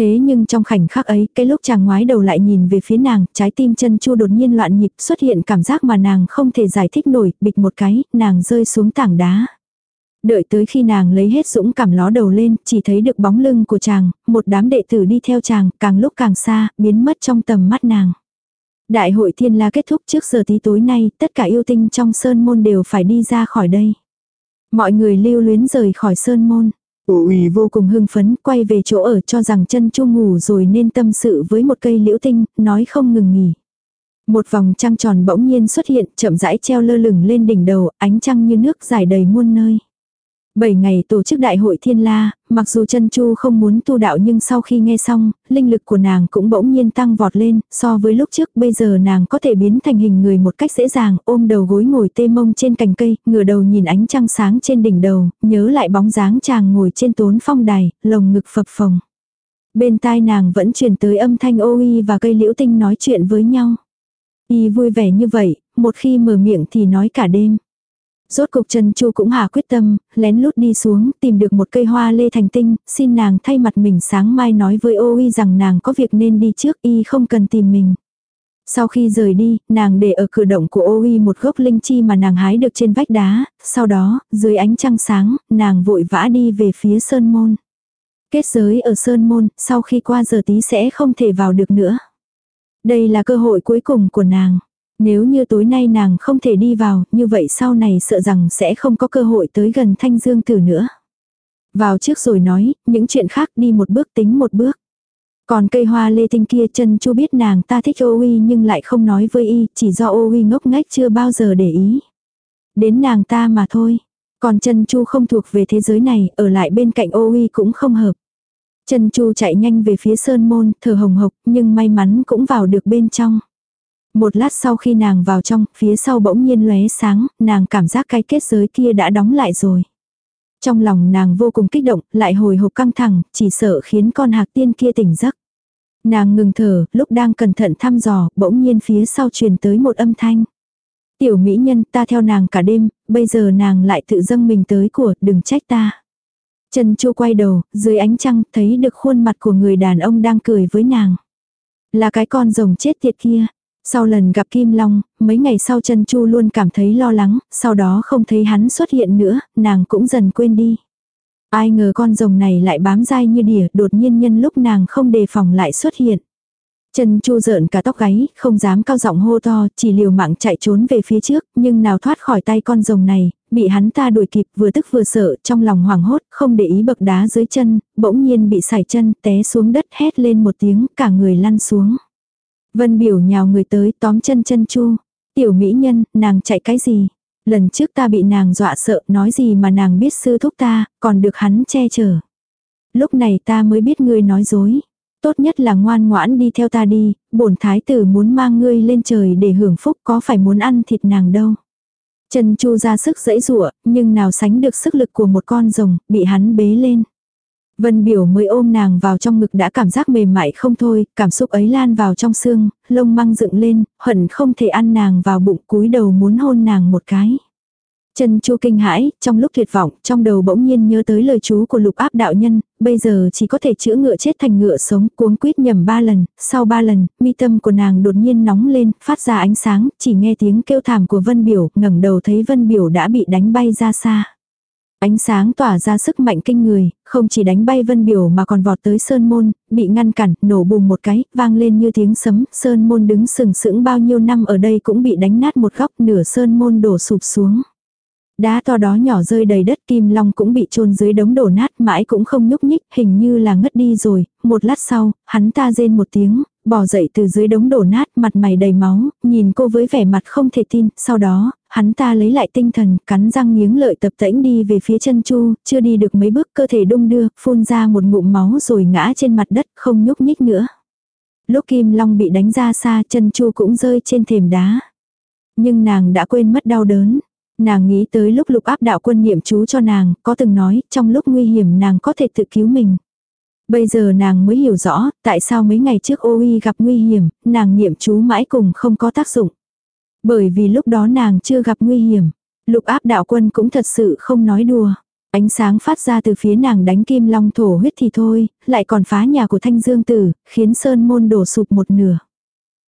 Thế nhưng trong khoảnh khắc ấy, cái lúc chàng ngoái đầu lại nhìn về phía nàng, trái tim chân chu đột nhiên loạn nhịp xuất hiện cảm giác mà nàng không thể giải thích nổi, bịch một cái, nàng rơi xuống tảng đá. Đợi tới khi nàng lấy hết dũng cảm ló đầu lên, chỉ thấy được bóng lưng của chàng, một đám đệ tử đi theo chàng, càng lúc càng xa, biến mất trong tầm mắt nàng. Đại hội thiên la kết thúc trước giờ tí tối nay, tất cả yêu tinh trong sơn môn đều phải đi ra khỏi đây. Mọi người lưu luyến rời khỏi sơn môn. Ủi vô cùng hưng phấn, quay về chỗ ở cho rằng chân chu ngủ rồi nên tâm sự với một cây liễu tinh, nói không ngừng nghỉ. Một vòng trăng tròn bỗng nhiên xuất hiện, chậm rãi treo lơ lửng lên đỉnh đầu, ánh trăng như nước dài đầy muôn nơi. Bảy ngày tổ chức đại hội thiên la, mặc dù chân chu không muốn tu đạo nhưng sau khi nghe xong, linh lực của nàng cũng bỗng nhiên tăng vọt lên, so với lúc trước bây giờ nàng có thể biến thành hình người một cách dễ dàng, ôm đầu gối ngồi tê mông trên cành cây, ngửa đầu nhìn ánh trăng sáng trên đỉnh đầu, nhớ lại bóng dáng chàng ngồi trên tốn phong đài, lồng ngực phập phồng. Bên tai nàng vẫn truyền tới âm thanh ô y và cây liễu tinh nói chuyện với nhau. Y vui vẻ như vậy, một khi mở miệng thì nói cả đêm. Rốt cục Trần Chu cũng hà quyết tâm, lén lút đi xuống, tìm được một cây hoa lê thành tinh, xin nàng thay mặt mình sáng mai nói với ô y rằng nàng có việc nên đi trước y không cần tìm mình. Sau khi rời đi, nàng để ở cửa động của ô y một gốc linh chi mà nàng hái được trên vách đá, sau đó, dưới ánh trăng sáng, nàng vội vã đi về phía sơn môn. Kết giới ở sơn môn, sau khi qua giờ tí sẽ không thể vào được nữa. Đây là cơ hội cuối cùng của nàng. Nếu như tối nay nàng không thể đi vào, như vậy sau này sợ rằng sẽ không có cơ hội tới gần thanh dương tử nữa. Vào trước rồi nói, những chuyện khác đi một bước tính một bước. Còn cây hoa lê tinh kia chân chu biết nàng ta thích ô uy nhưng lại không nói với y, chỉ do ô uy ngốc nghếch chưa bao giờ để ý. Đến nàng ta mà thôi. Còn chân chu không thuộc về thế giới này, ở lại bên cạnh ô uy cũng không hợp. Chân chu chạy nhanh về phía sơn môn, thở hồng hộc, nhưng may mắn cũng vào được bên trong. Một lát sau khi nàng vào trong, phía sau bỗng nhiên lóe sáng, nàng cảm giác cái kết giới kia đã đóng lại rồi. Trong lòng nàng vô cùng kích động, lại hồi hộp căng thẳng, chỉ sợ khiến con hạc tiên kia tỉnh giấc. Nàng ngừng thở, lúc đang cẩn thận thăm dò, bỗng nhiên phía sau truyền tới một âm thanh. Tiểu mỹ nhân ta theo nàng cả đêm, bây giờ nàng lại tự dâng mình tới của, đừng trách ta. Trần Chu quay đầu, dưới ánh trăng, thấy được khuôn mặt của người đàn ông đang cười với nàng. Là cái con rồng chết tiệt kia. Sau lần gặp Kim Long, mấy ngày sau Trần Chu luôn cảm thấy lo lắng, sau đó không thấy hắn xuất hiện nữa, nàng cũng dần quên đi. Ai ngờ con rồng này lại bám dai như đỉa, đột nhiên nhân lúc nàng không đề phòng lại xuất hiện. Trần Chu rợn cả tóc gáy, không dám cao giọng hô to, chỉ liều mạng chạy trốn về phía trước, nhưng nào thoát khỏi tay con rồng này, bị hắn ta đuổi kịp vừa tức vừa sợ, trong lòng hoảng hốt, không để ý bậc đá dưới chân, bỗng nhiên bị sải chân, té xuống đất hét lên một tiếng, cả người lăn xuống. Vân biểu nhào người tới, tóm chân chân Chu. Tiểu mỹ nhân, nàng chạy cái gì? Lần trước ta bị nàng dọa sợ, nói gì mà nàng biết sư thúc ta, còn được hắn che chở. Lúc này ta mới biết ngươi nói dối. Tốt nhất là ngoan ngoãn đi theo ta đi, bổn thái tử muốn mang ngươi lên trời để hưởng phúc có phải muốn ăn thịt nàng đâu. Trần Chu ra sức dẫy rụa, nhưng nào sánh được sức lực của một con rồng, bị hắn bế lên. Vân biểu mới ôm nàng vào trong ngực đã cảm giác mềm mại không thôi, cảm xúc ấy lan vào trong xương, lông măng dựng lên, hận không thể ăn nàng vào bụng cúi đầu muốn hôn nàng một cái. Trần Chu kinh hãi, trong lúc tuyệt vọng, trong đầu bỗng nhiên nhớ tới lời chú của lục áp đạo nhân, bây giờ chỉ có thể chữa ngựa chết thành ngựa sống, cuống quýt nhầm ba lần, sau ba lần, mi tâm của nàng đột nhiên nóng lên, phát ra ánh sáng, chỉ nghe tiếng kêu thảm của Vân Biểu, ngẩng đầu thấy Vân Biểu đã bị đánh bay ra xa. Ánh sáng tỏa ra sức mạnh kinh người, không chỉ đánh bay vân biểu mà còn vọt tới sơn môn, bị ngăn cản, nổ bùng một cái, vang lên như tiếng sấm, sơn môn đứng sừng sững bao nhiêu năm ở đây cũng bị đánh nát một góc, nửa sơn môn đổ sụp xuống. Đá to đó nhỏ rơi đầy đất kim long cũng bị chôn dưới đống đổ nát mãi cũng không nhúc nhích, hình như là ngất đi rồi, một lát sau, hắn ta rên một tiếng, bò dậy từ dưới đống đổ nát mặt mày đầy máu, nhìn cô với vẻ mặt không thể tin, sau đó, hắn ta lấy lại tinh thần, cắn răng nghiến lợi tập tễnh đi về phía chân chu, chưa đi được mấy bước cơ thể đung đưa, phun ra một ngụm máu rồi ngã trên mặt đất, không nhúc nhích nữa. Lúc Kim Long bị đánh ra xa chân chu cũng rơi trên thềm đá. Nhưng nàng đã quên mất đau đớn. Nàng nghĩ tới lúc lục áp đạo quân niệm chú cho nàng, có từng nói, trong lúc nguy hiểm nàng có thể tự cứu mình. Bây giờ nàng mới hiểu rõ, tại sao mấy ngày trước ô gặp nguy hiểm, nàng niệm chú mãi cùng không có tác dụng. Bởi vì lúc đó nàng chưa gặp nguy hiểm. Lục áp đạo quân cũng thật sự không nói đùa. Ánh sáng phát ra từ phía nàng đánh kim long thổ huyết thì thôi, lại còn phá nhà của thanh dương tử, khiến sơn môn đổ sụp một nửa.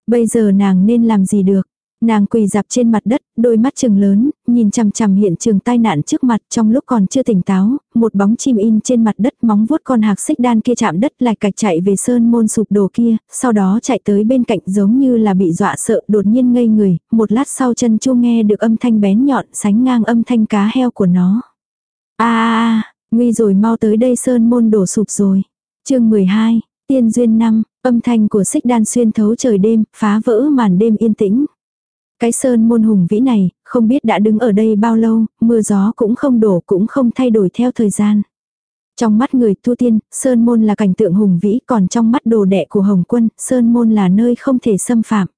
Bây giờ nàng nên làm gì được? Nàng quỳ dạp trên mặt đất, đôi mắt trừng lớn, nhìn chằm chằm hiện trường tai nạn trước mặt trong lúc còn chưa tỉnh táo, một bóng chim in trên mặt đất móng vuốt con hạc xích đan kia chạm đất lại cạch chạy về sơn môn sụp đổ kia, sau đó chạy tới bên cạnh giống như là bị dọa sợ đột nhiên ngây người, một lát sau chân chu nghe được âm thanh bén nhọn sánh ngang âm thanh cá heo của nó. a a nguy rồi mau tới đây sơn môn đổ sụp rồi. chương 12, tiên duyên năm, âm thanh của xích đan xuyên thấu trời đêm, phá vỡ màn đêm yên tĩnh. Cái sơn môn hùng vĩ này, không biết đã đứng ở đây bao lâu, mưa gió cũng không đổ cũng không thay đổi theo thời gian. Trong mắt người tu tiên, sơn môn là cảnh tượng hùng vĩ, còn trong mắt đồ đệ của Hồng quân, sơn môn là nơi không thể xâm phạm.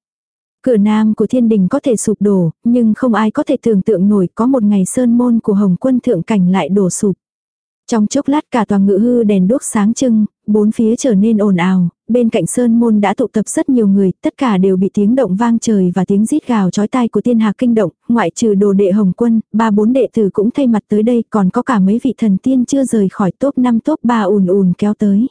Cửa nam của thiên đình có thể sụp đổ, nhưng không ai có thể tưởng tượng nổi có một ngày sơn môn của Hồng quân thượng cảnh lại đổ sụp. Trong chốc lát cả tòa ngự hư đèn đuốc sáng trưng, bốn phía trở nên ồn ào, bên cạnh sơn môn đã tụ tập rất nhiều người, tất cả đều bị tiếng động vang trời và tiếng rít gào chói tai của tiên hạc kinh động, ngoại trừ đồ đệ hồng quân, ba bốn đệ tử cũng thay mặt tới đây, còn có cả mấy vị thần tiên chưa rời khỏi top 5 top 3 ùn ùn kéo tới.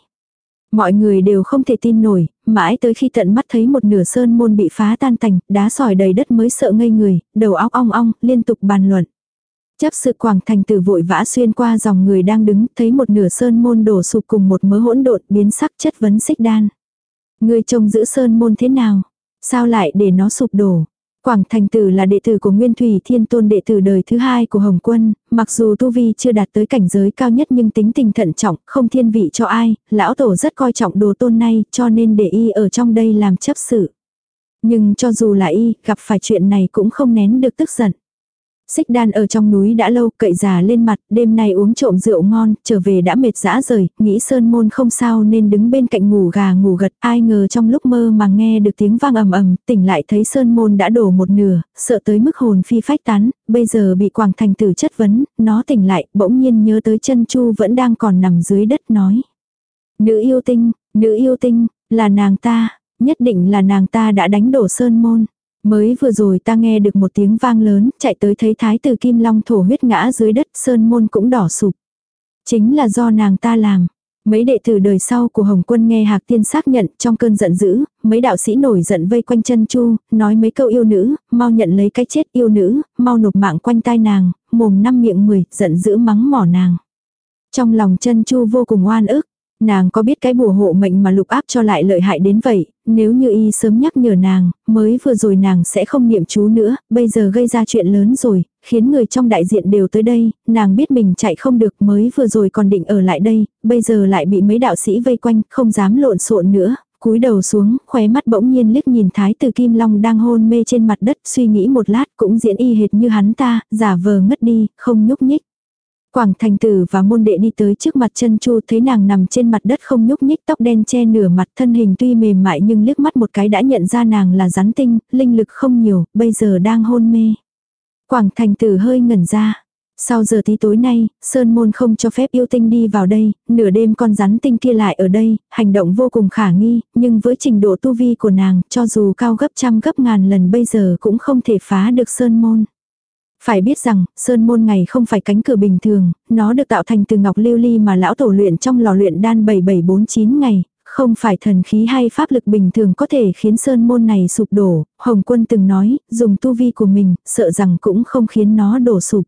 Mọi người đều không thể tin nổi, mãi tới khi tận mắt thấy một nửa sơn môn bị phá tan tành, đá sỏi đầy đất mới sợ ngây người, đầu óc ong ong, liên tục bàn luận. Chấp sự quảng thành tử vội vã xuyên qua dòng người đang đứng, thấy một nửa sơn môn đổ sụp cùng một mớ hỗn độn biến sắc chất vấn xích đan. Người trông giữ sơn môn thế nào? Sao lại để nó sụp đổ? Quảng Thành Tử là đệ tử của Nguyên Thủy Thiên Tôn đệ tử đời thứ hai của Hồng Quân, mặc dù tu vi chưa đạt tới cảnh giới cao nhất nhưng tính tình thận trọng, không thiên vị cho ai, lão tổ rất coi trọng đồ tôn này cho nên để y ở trong đây làm chấp sự. Nhưng cho dù là y, gặp phải chuyện này cũng không nén được tức giận. Xích đan ở trong núi đã lâu, cậy già lên mặt, đêm nay uống trộm rượu ngon, trở về đã mệt dã rời, nghĩ sơn môn không sao nên đứng bên cạnh ngủ gà ngủ gật, ai ngờ trong lúc mơ mà nghe được tiếng vang ầm ầm, tỉnh lại thấy sơn môn đã đổ một nửa, sợ tới mức hồn phi phách tán, bây giờ bị quảng thành tử chất vấn, nó tỉnh lại, bỗng nhiên nhớ tới chân chu vẫn đang còn nằm dưới đất nói. Nữ yêu tinh, nữ yêu tinh, là nàng ta, nhất định là nàng ta đã đánh đổ sơn môn. Mới vừa rồi ta nghe được một tiếng vang lớn, chạy tới thấy thái tử Kim Long thổ huyết ngã dưới đất, sơn môn cũng đỏ sụp. Chính là do nàng ta làm. Mấy đệ tử đời sau của Hồng Quân nghe Hạc Tiên xác nhận trong cơn giận dữ, mấy đạo sĩ nổi giận vây quanh chân Chu, nói mấy câu yêu nữ, mau nhận lấy cái chết yêu nữ, mau nộp mạng quanh tai nàng, mồm năm miệng mười, giận dữ mắng mỏ nàng. Trong lòng chân Chu vô cùng oan ức, Nàng có biết cái bùa hộ mệnh mà lục áp cho lại lợi hại đến vậy, nếu như y sớm nhắc nhở nàng, mới vừa rồi nàng sẽ không niệm chú nữa, bây giờ gây ra chuyện lớn rồi, khiến người trong đại diện đều tới đây, nàng biết mình chạy không được mới vừa rồi còn định ở lại đây, bây giờ lại bị mấy đạo sĩ vây quanh, không dám lộn xộn nữa, cúi đầu xuống, khóe mắt bỗng nhiên liếc nhìn thái tử Kim Long đang hôn mê trên mặt đất, suy nghĩ một lát cũng diễn y hệt như hắn ta, giả vờ ngất đi, không nhúc nhích. Quảng thành tử và môn đệ đi tới trước mặt chân chu thấy nàng nằm trên mặt đất không nhúc nhích tóc đen che nửa mặt thân hình tuy mềm mại nhưng liếc mắt một cái đã nhận ra nàng là rắn tinh, linh lực không nhiều, bây giờ đang hôn mê. Quảng thành tử hơi ngẩn ra. Sau giờ tí tối nay, Sơn Môn không cho phép yêu tinh đi vào đây, nửa đêm con rắn tinh kia lại ở đây, hành động vô cùng khả nghi, nhưng với trình độ tu vi của nàng, cho dù cao gấp trăm gấp ngàn lần bây giờ cũng không thể phá được Sơn Môn. Phải biết rằng, sơn môn ngày không phải cánh cửa bình thường, nó được tạo thành từ ngọc lưu ly mà lão tổ luyện trong lò luyện đan 7749 ngày, không phải thần khí hay pháp lực bình thường có thể khiến sơn môn này sụp đổ, Hồng Quân từng nói, dùng tu vi của mình, sợ rằng cũng không khiến nó đổ sụp.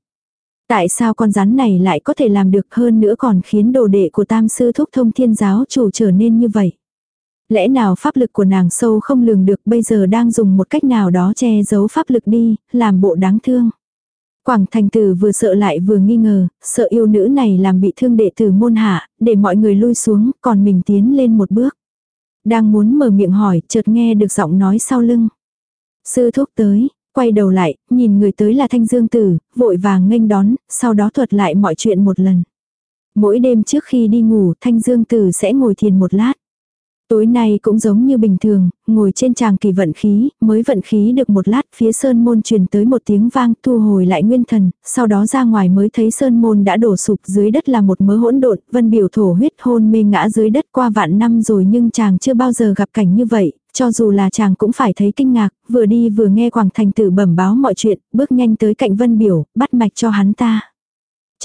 Tại sao con rắn này lại có thể làm được hơn nữa còn khiến đồ đệ của tam sư thúc thông thiên giáo chủ trở nên như vậy? Lẽ nào pháp lực của nàng sâu không lường được bây giờ đang dùng một cách nào đó che giấu pháp lực đi, làm bộ đáng thương. Quảng thành tử vừa sợ lại vừa nghi ngờ, sợ yêu nữ này làm bị thương đệ tử môn hạ, để mọi người lui xuống, còn mình tiến lên một bước. Đang muốn mở miệng hỏi, chợt nghe được giọng nói sau lưng. Sư thúc tới, quay đầu lại, nhìn người tới là thanh dương tử, vội vàng nghênh đón, sau đó thuật lại mọi chuyện một lần. Mỗi đêm trước khi đi ngủ, thanh dương tử sẽ ngồi thiền một lát. Tối nay cũng giống như bình thường, ngồi trên tràng kỳ vận khí, mới vận khí được một lát phía sơn môn truyền tới một tiếng vang thu hồi lại nguyên thần, sau đó ra ngoài mới thấy sơn môn đã đổ sụp dưới đất là một mớ hỗn độn, vân biểu thổ huyết hôn mê ngã dưới đất qua vạn năm rồi nhưng chàng chưa bao giờ gặp cảnh như vậy, cho dù là chàng cũng phải thấy kinh ngạc, vừa đi vừa nghe Quảng Thành Tử bẩm báo mọi chuyện, bước nhanh tới cạnh vân biểu, bắt mạch cho hắn ta.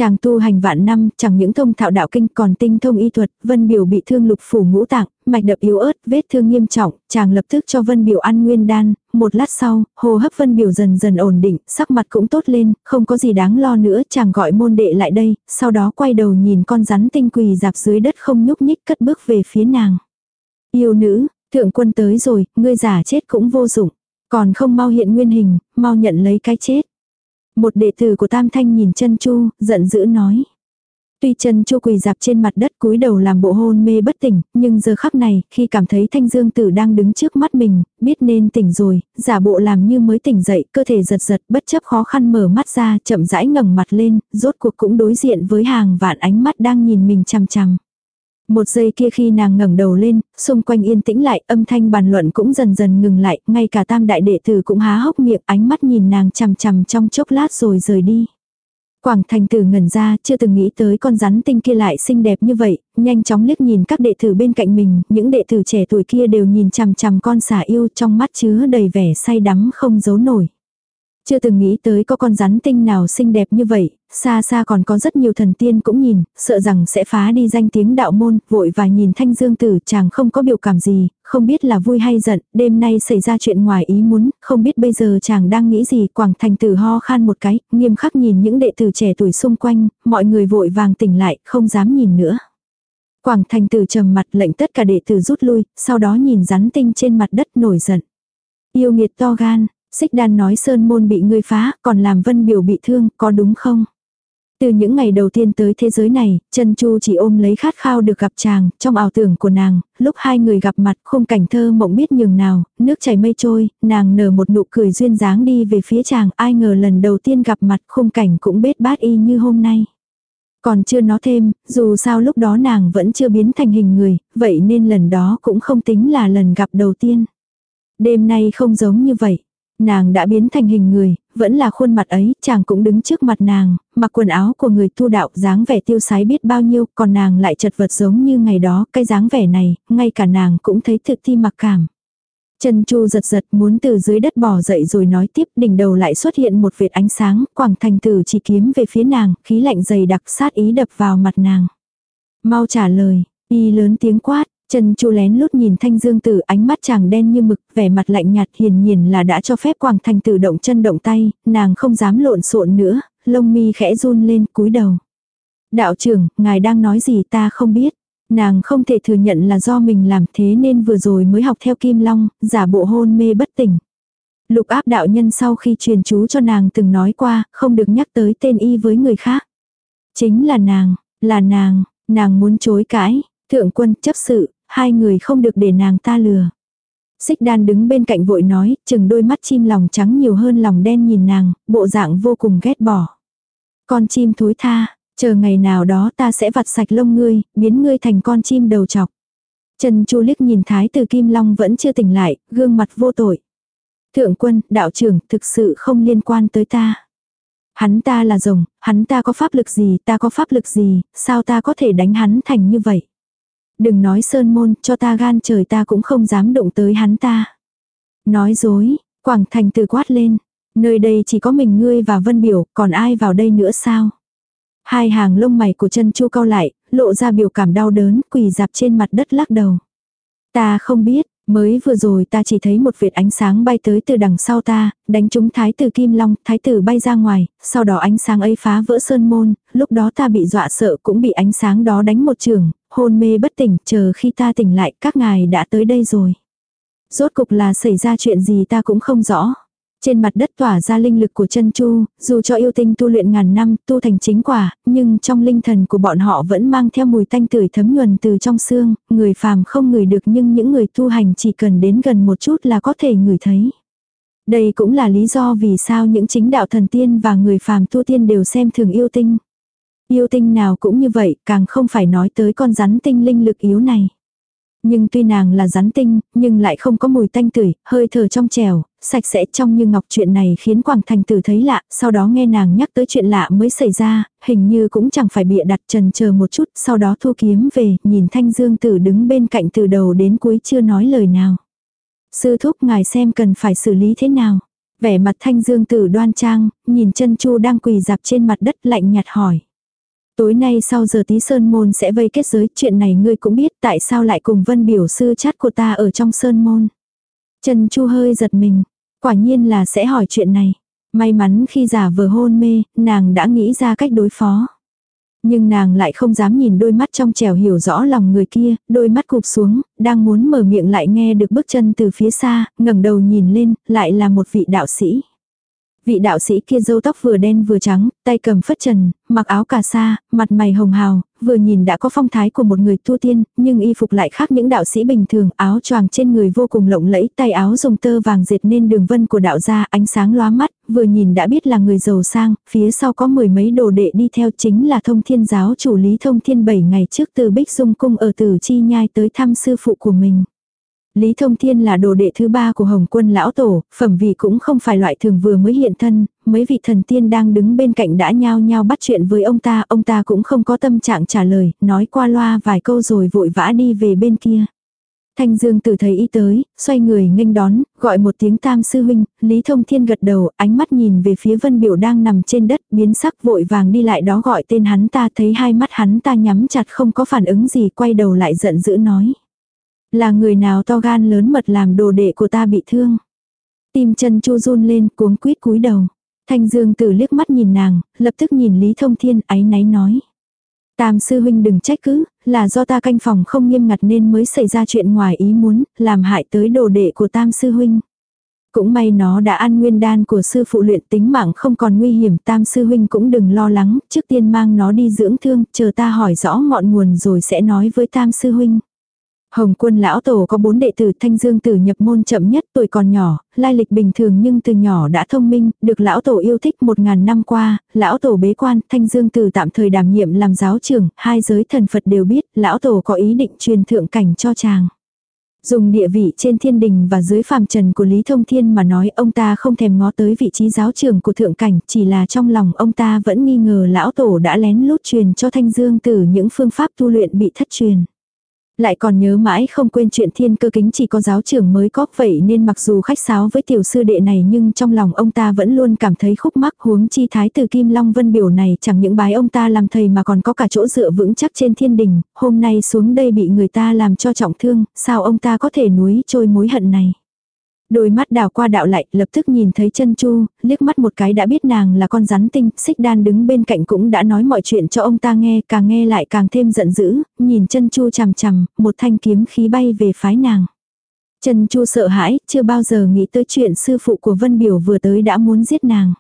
Chàng tu hành vạn năm, chẳng những thông thạo đạo kinh còn tinh thông y thuật, Vân Biểu bị thương lục phủ ngũ tạng, mạch đập yếu ớt, vết thương nghiêm trọng, chàng lập tức cho Vân Biểu ăn nguyên đan, một lát sau, hô hấp Vân Biểu dần dần ổn định, sắc mặt cũng tốt lên, không có gì đáng lo nữa, chàng gọi môn đệ lại đây, sau đó quay đầu nhìn con rắn tinh quỳ dạp dưới đất không nhúc nhích cất bước về phía nàng. Yêu nữ, thượng quân tới rồi, ngươi giả chết cũng vô dụng, còn không mau hiện nguyên hình, mau nhận lấy cái chết. Một đệ tử của Tam Thanh nhìn chân Chu, giận dữ nói. Tuy chân Chu quỳ dạp trên mặt đất cúi đầu làm bộ hôn mê bất tỉnh, nhưng giờ khắc này, khi cảm thấy Thanh Dương Tử đang đứng trước mắt mình, biết nên tỉnh rồi, giả bộ làm như mới tỉnh dậy, cơ thể giật giật, bất chấp khó khăn mở mắt ra, chậm rãi ngẩng mặt lên, rốt cuộc cũng đối diện với hàng vạn ánh mắt đang nhìn mình chằm chằm. Một giây kia khi nàng ngẩng đầu lên, xung quanh yên tĩnh lại, âm thanh bàn luận cũng dần dần ngừng lại, ngay cả tam đại đệ tử cũng há hốc miệng ánh mắt nhìn nàng chằm chằm trong chốc lát rồi rời đi. Quảng thành tử ngẩn ra, chưa từng nghĩ tới con rắn tinh kia lại xinh đẹp như vậy, nhanh chóng liếc nhìn các đệ tử bên cạnh mình, những đệ tử trẻ tuổi kia đều nhìn chằm chằm con xà yêu trong mắt chứa đầy vẻ say đắm không giấu nổi. Chưa từng nghĩ tới có con rắn tinh nào xinh đẹp như vậy, xa xa còn có rất nhiều thần tiên cũng nhìn, sợ rằng sẽ phá đi danh tiếng đạo môn, vội và nhìn thanh dương tử chàng không có biểu cảm gì, không biết là vui hay giận, đêm nay xảy ra chuyện ngoài ý muốn, không biết bây giờ chàng đang nghĩ gì, quảng thành tử ho khan một cái, nghiêm khắc nhìn những đệ tử trẻ tuổi xung quanh, mọi người vội vàng tỉnh lại, không dám nhìn nữa. Quảng thành tử trầm mặt lệnh tất cả đệ tử rút lui, sau đó nhìn rắn tinh trên mặt đất nổi giận. Yêu nghiệt to gan, Xích đan nói sơn môn bị ngươi phá, còn làm vân biểu bị thương, có đúng không? Từ những ngày đầu tiên tới thế giới này, chân Chu chỉ ôm lấy khát khao được gặp chàng, trong ảo tưởng của nàng, lúc hai người gặp mặt khung cảnh thơ mộng biết nhường nào, nước chảy mây trôi, nàng nở một nụ cười duyên dáng đi về phía chàng, ai ngờ lần đầu tiên gặp mặt khung cảnh cũng bết bát y như hôm nay. Còn chưa nói thêm, dù sao lúc đó nàng vẫn chưa biến thành hình người, vậy nên lần đó cũng không tính là lần gặp đầu tiên. Đêm nay không giống như vậy. Nàng đã biến thành hình người, vẫn là khuôn mặt ấy, chàng cũng đứng trước mặt nàng, mặc quần áo của người tu đạo dáng vẻ tiêu sái biết bao nhiêu, còn nàng lại chật vật giống như ngày đó, cái dáng vẻ này, ngay cả nàng cũng thấy thực thi mặc cảm. Chân chu giật giật muốn từ dưới đất bò dậy rồi nói tiếp đỉnh đầu lại xuất hiện một vệt ánh sáng, quảng thành tử chỉ kiếm về phía nàng, khí lạnh dày đặc sát ý đập vào mặt nàng. Mau trả lời, y lớn tiếng quát, Trần Chu lén lút nhìn Thanh Dương Tử, ánh mắt chàng đen như mực, vẻ mặt lạnh nhạt hiền nhiên là đã cho phép Quảng Thành Tử động chân động tay, nàng không dám lộn xộn nữa, lông mi khẽ run lên, cúi đầu. Đạo trưởng, ngài đang nói gì ta không biết. Nàng không thể thừa nhận là do mình làm thế nên vừa rồi mới học theo Kim Long, giả bộ hôn mê bất tỉnh. Lục áp đạo nhân sau khi truyền chú cho nàng từng nói qua, không được nhắc tới tên y với người khác. Chính là nàng, là nàng, nàng muốn chối cãi, thượng quân chấp sự, hai người không được để nàng ta lừa. Xích đan đứng bên cạnh vội nói, chừng đôi mắt chim lòng trắng nhiều hơn lòng đen nhìn nàng, bộ dạng vô cùng ghét bỏ. Con chim thối tha, chờ ngày nào đó ta sẽ vặt sạch lông ngươi, biến ngươi thành con chim đầu chọc. Trần Chu liếc nhìn thái tử Kim Long vẫn chưa tỉnh lại, gương mặt vô tội. Thượng quân, đạo trưởng, thực sự không liên quan tới ta. Hắn ta là rồng, hắn ta có pháp lực gì, ta có pháp lực gì, sao ta có thể đánh hắn thành như vậy. Đừng nói sơn môn, cho ta gan trời ta cũng không dám động tới hắn ta. Nói dối, Quảng Thành từ quát lên. Nơi đây chỉ có mình ngươi và Vân Biểu, còn ai vào đây nữa sao? Hai hàng lông mày của chân chu cao lại, lộ ra biểu cảm đau đớn, quỳ dạp trên mặt đất lắc đầu. Ta không biết, mới vừa rồi ta chỉ thấy một vệt ánh sáng bay tới từ đằng sau ta, đánh trúng thái tử Kim Long, thái tử bay ra ngoài, sau đó ánh sáng ấy phá vỡ sơn môn, lúc đó ta bị dọa sợ cũng bị ánh sáng đó đánh một trường, hôn mê bất tỉnh, chờ khi ta tỉnh lại các ngài đã tới đây rồi. Rốt cục là xảy ra chuyện gì ta cũng không rõ. Trên mặt đất tỏa ra linh lực của chân chu, dù cho yêu tinh tu luyện ngàn năm, tu thành chính quả, nhưng trong linh thần của bọn họ vẫn mang theo mùi tanh tưởi thấm nhuần từ trong xương, người phàm không ngửi được nhưng những người tu hành chỉ cần đến gần một chút là có thể ngửi thấy. Đây cũng là lý do vì sao những chính đạo thần tiên và người phàm tu tiên đều xem thường yêu tinh. Yêu tinh nào cũng như vậy, càng không phải nói tới con rắn tinh linh lực yếu này. Nhưng tuy nàng là rắn tinh, nhưng lại không có mùi tanh tưởi, hơi thở trong trèo, sạch sẽ trong như ngọc chuyện này khiến Quảng Thành Tử thấy lạ, sau đó nghe nàng nhắc tới chuyện lạ mới xảy ra, hình như cũng chẳng phải bịa đặt trần chờ một chút, sau đó thu kiếm về, nhìn Thanh Dương Tử đứng bên cạnh từ đầu đến cuối chưa nói lời nào. Sư thúc ngài xem cần phải xử lý thế nào. Vẻ mặt Thanh Dương Tử đoan trang, nhìn chân chu đang quỳ dạp trên mặt đất lạnh nhạt hỏi. Tối nay sau giờ tí sơn môn sẽ vây kết giới, chuyện này ngươi cũng biết tại sao lại cùng vân biểu sư chát của ta ở trong sơn môn. Trần Chu hơi giật mình, quả nhiên là sẽ hỏi chuyện này. May mắn khi giả vờ hôn mê, nàng đã nghĩ ra cách đối phó. Nhưng nàng lại không dám nhìn đôi mắt trong trèo hiểu rõ lòng người kia, đôi mắt cụp xuống, đang muốn mở miệng lại nghe được bước chân từ phía xa, ngẩng đầu nhìn lên, lại là một vị đạo sĩ. Vị đạo sĩ kia râu tóc vừa đen vừa trắng, tay cầm phất trần, mặc áo cà sa, mặt mày hồng hào, vừa nhìn đã có phong thái của một người tu tiên, nhưng y phục lại khác những đạo sĩ bình thường, áo choàng trên người vô cùng lộng lẫy, tay áo dùng tơ vàng dệt nên đường vân của đạo gia, ánh sáng lóa mắt, vừa nhìn đã biết là người giàu sang, phía sau có mười mấy đồ đệ đi theo chính là thông thiên giáo chủ lý thông thiên bảy ngày trước từ Bích Dung Cung ở Tử Chi Nhai tới thăm sư phụ của mình. Lý Thông Thiên là đồ đệ thứ ba của Hồng Quân lão tổ, phẩm vị cũng không phải loại thường vừa mới hiện thân, mấy vị thần tiên đang đứng bên cạnh đã nhao nhao bắt chuyện với ông ta, ông ta cũng không có tâm trạng trả lời, nói qua loa vài câu rồi vội vã đi về bên kia. Thanh Dương Tử thấy y tới, xoay người nghênh đón, gọi một tiếng tam sư huynh, Lý Thông Thiên gật đầu, ánh mắt nhìn về phía Vân Biểu đang nằm trên đất, biến sắc vội vàng đi lại đó gọi tên hắn ta, thấy hai mắt hắn ta nhắm chặt không có phản ứng gì, quay đầu lại giận dữ nói. Là người nào to gan lớn mật làm đồ đệ của ta bị thương. Tim chân chu run lên cuống quýt cúi đầu. Thanh Dương Tử liếc mắt nhìn nàng, lập tức nhìn Lý Thông Thiên áy náy nói. Tam sư huynh đừng trách cứ, là do ta canh phòng không nghiêm ngặt nên mới xảy ra chuyện ngoài ý muốn, làm hại tới đồ đệ của tam sư huynh. Cũng may nó đã ăn nguyên đan của sư phụ luyện tính mạng không còn nguy hiểm tam sư huynh cũng đừng lo lắng, trước tiên mang nó đi dưỡng thương, chờ ta hỏi rõ ngọn nguồn rồi sẽ nói với tam sư huynh. Hồng quân lão tổ có bốn đệ tử thanh dương tử nhập môn chậm nhất tuổi còn nhỏ, lai lịch bình thường nhưng từ nhỏ đã thông minh, được lão tổ yêu thích một ngàn năm qua, lão tổ bế quan, thanh dương tử tạm thời đảm nhiệm làm giáo trưởng, hai giới thần Phật đều biết, lão tổ có ý định truyền thượng cảnh cho chàng. Dùng địa vị trên thiên đình và dưới phàm trần của Lý Thông Thiên mà nói ông ta không thèm ngó tới vị trí giáo trưởng của thượng cảnh, chỉ là trong lòng ông ta vẫn nghi ngờ lão tổ đã lén lút truyền cho thanh dương tử những phương pháp tu luyện bị thất truyền. Lại còn nhớ mãi không quên chuyện thiên cơ kính chỉ có giáo trưởng mới có vậy nên mặc dù khách sáo với tiểu sư đệ này nhưng trong lòng ông ta vẫn luôn cảm thấy khúc mắc huống chi thái từ Kim Long Vân biểu này chẳng những bái ông ta làm thầy mà còn có cả chỗ dựa vững chắc trên thiên đình, hôm nay xuống đây bị người ta làm cho trọng thương, sao ông ta có thể nuối trôi mối hận này. Đôi mắt đào qua đạo lại, lập tức nhìn thấy chân chu, liếc mắt một cái đã biết nàng là con rắn tinh, xích đan đứng bên cạnh cũng đã nói mọi chuyện cho ông ta nghe, càng nghe lại càng thêm giận dữ, nhìn chân chu chằm chằm, một thanh kiếm khí bay về phái nàng. Chân chu sợ hãi, chưa bao giờ nghĩ tới chuyện sư phụ của Vân Biểu vừa tới đã muốn giết nàng.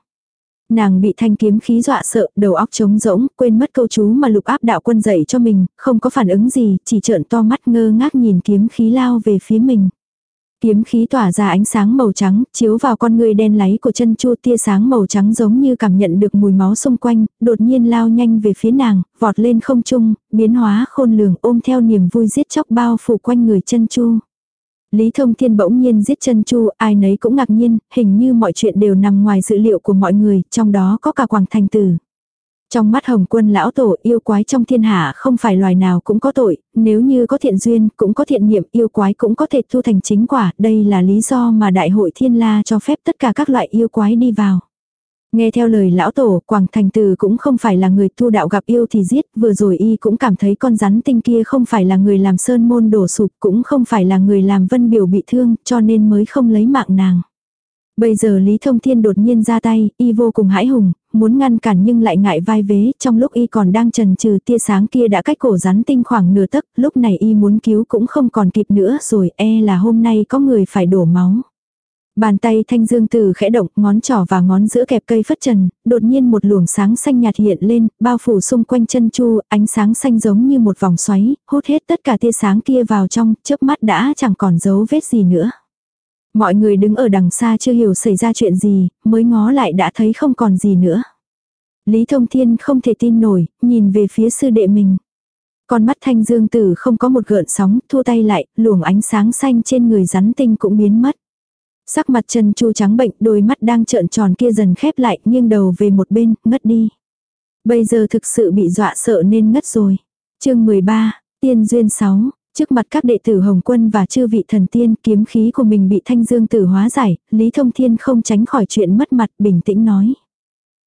Nàng bị thanh kiếm khí dọa sợ, đầu óc trống rỗng, quên mất câu chú mà lục áp đạo quân dạy cho mình, không có phản ứng gì, chỉ trợn to mắt ngơ ngác nhìn kiếm khí lao về phía mình. Kiếm khí tỏa ra ánh sáng màu trắng, chiếu vào con người đen láy của chân chu tia sáng màu trắng giống như cảm nhận được mùi máu xung quanh, đột nhiên lao nhanh về phía nàng, vọt lên không trung, biến hóa khôn lường ôm theo niềm vui giết chóc bao phủ quanh người chân chu. Lý Thông Thiên bỗng nhiên giết chân chu, ai nấy cũng ngạc nhiên, hình như mọi chuyện đều nằm ngoài dự liệu của mọi người, trong đó có cả Quảng Thành Tử. Trong mắt hồng quân lão tổ yêu quái trong thiên hạ không phải loài nào cũng có tội, nếu như có thiện duyên cũng có thiện niệm yêu quái cũng có thể thu thành chính quả, đây là lý do mà đại hội thiên la cho phép tất cả các loại yêu quái đi vào. Nghe theo lời lão tổ, Quảng Thành Từ cũng không phải là người tu đạo gặp yêu thì giết, vừa rồi y cũng cảm thấy con rắn tinh kia không phải là người làm sơn môn đổ sụp, cũng không phải là người làm vân biểu bị thương, cho nên mới không lấy mạng nàng. Bây giờ Lý Thông Thiên đột nhiên ra tay, y vô cùng hãi hùng, muốn ngăn cản nhưng lại ngại vai vế, trong lúc y còn đang trần trừ tia sáng kia đã cách cổ rắn tinh khoảng nửa tấc, lúc này y muốn cứu cũng không còn kịp nữa rồi, e là hôm nay có người phải đổ máu. Bàn tay thanh dương từ khẽ động, ngón trỏ và ngón giữa kẹp cây phất trần, đột nhiên một luồng sáng xanh nhạt hiện lên, bao phủ xung quanh chân chu, ánh sáng xanh giống như một vòng xoáy, hút hết tất cả tia sáng kia vào trong, chớp mắt đã chẳng còn dấu vết gì nữa. Mọi người đứng ở đằng xa chưa hiểu xảy ra chuyện gì, mới ngó lại đã thấy không còn gì nữa. Lý Thông Thiên không thể tin nổi, nhìn về phía sư đệ mình. Con mắt thanh dương tử không có một gợn sóng, thu tay lại, luồng ánh sáng xanh trên người rắn tinh cũng biến mất. Sắc mặt chân chu trắng bệnh, đôi mắt đang trợn tròn kia dần khép lại, nghiêng đầu về một bên, ngất đi. Bây giờ thực sự bị dọa sợ nên ngất rồi. chương 13, tiên duyên 6, Trước mặt các đệ tử Hồng Quân và chư vị thần tiên kiếm khí của mình bị thanh dương tử hóa giải, Lý Thông Thiên không tránh khỏi chuyện mất mặt bình tĩnh nói.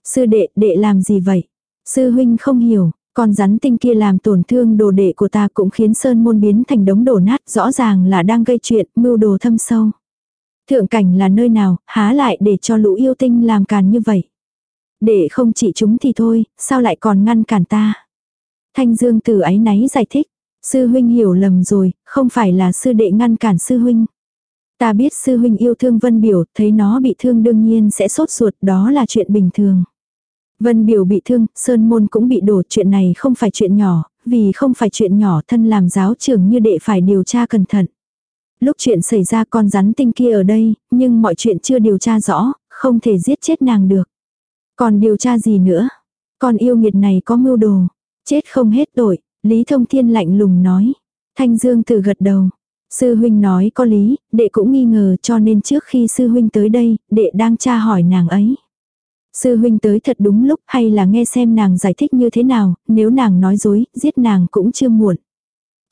Sư đệ, đệ làm gì vậy? Sư huynh không hiểu, con rắn tinh kia làm tổn thương đồ đệ của ta cũng khiến sơn môn biến thành đống đổ nát rõ ràng là đang gây chuyện, mưu đồ thâm sâu. Thượng cảnh là nơi nào, há lại để cho lũ yêu tinh làm càn như vậy. Để không chỉ chúng thì thôi, sao lại còn ngăn cản ta. Thanh dương tử ấy náy giải thích, Sư huynh hiểu lầm rồi, không phải là sư đệ ngăn cản sư huynh. Ta biết sư huynh yêu thương Vân Biểu, thấy nó bị thương đương nhiên sẽ sốt ruột, đó là chuyện bình thường. Vân Biểu bị thương, Sơn Môn cũng bị đổ, chuyện này không phải chuyện nhỏ, vì không phải chuyện nhỏ thân làm giáo trưởng như đệ phải điều tra cẩn thận. Lúc chuyện xảy ra con rắn tinh kia ở đây, nhưng mọi chuyện chưa điều tra rõ, không thể giết chết nàng được. Còn điều tra gì nữa? Con yêu nghiệt này có mưu đồ, chết không hết tội, Lý Thông Thiên lạnh lùng nói. Thanh Dương Tử gật đầu. Sư huynh nói có lý, đệ cũng nghi ngờ cho nên trước khi sư huynh tới đây, đệ đang tra hỏi nàng ấy. Sư huynh tới thật đúng lúc hay là nghe xem nàng giải thích như thế nào, nếu nàng nói dối, giết nàng cũng chưa muộn.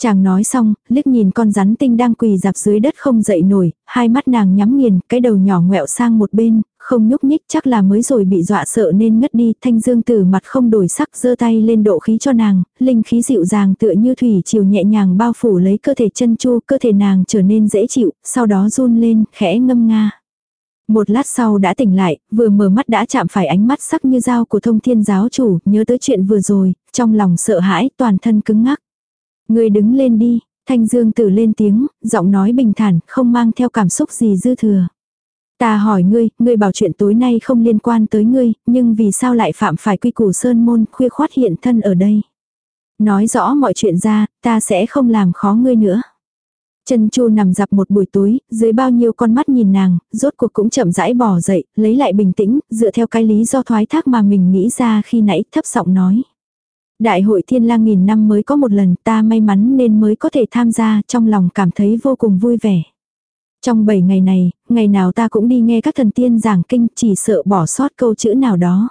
Chàng nói xong, liếc nhìn con rắn tinh đang quỳ dạp dưới đất không dậy nổi, hai mắt nàng nhắm nghiền, cái đầu nhỏ ngoẹo sang một bên, không nhúc nhích chắc là mới rồi bị dọa sợ nên ngất đi, thanh dương tử mặt không đổi sắc giơ tay lên độ khí cho nàng, linh khí dịu dàng tựa như thủy chiều nhẹ nhàng bao phủ lấy cơ thể chân chu, cơ thể nàng trở nên dễ chịu, sau đó run lên, khẽ ngâm nga. Một lát sau đã tỉnh lại, vừa mở mắt đã chạm phải ánh mắt sắc như dao của thông thiên giáo chủ, nhớ tới chuyện vừa rồi, trong lòng sợ hãi, toàn thân cứng ngắc. Người đứng lên đi, thanh dương tử lên tiếng, giọng nói bình thản, không mang theo cảm xúc gì dư thừa. Ta hỏi ngươi, ngươi bảo chuyện tối nay không liên quan tới ngươi, nhưng vì sao lại phạm phải quy củ sơn môn khuya khoát hiện thân ở đây. Nói rõ mọi chuyện ra, ta sẽ không làm khó ngươi nữa. Chân chu nằm dạp một buổi tối, dưới bao nhiêu con mắt nhìn nàng, rốt cuộc cũng chậm rãi bỏ dậy, lấy lại bình tĩnh, dựa theo cái lý do thoái thác mà mình nghĩ ra khi nãy thấp giọng nói. Đại hội thiên lang nghìn năm mới có một lần ta may mắn nên mới có thể tham gia trong lòng cảm thấy vô cùng vui vẻ. Trong 7 ngày này, ngày nào ta cũng đi nghe các thần tiên giảng kinh chỉ sợ bỏ sót câu chữ nào đó.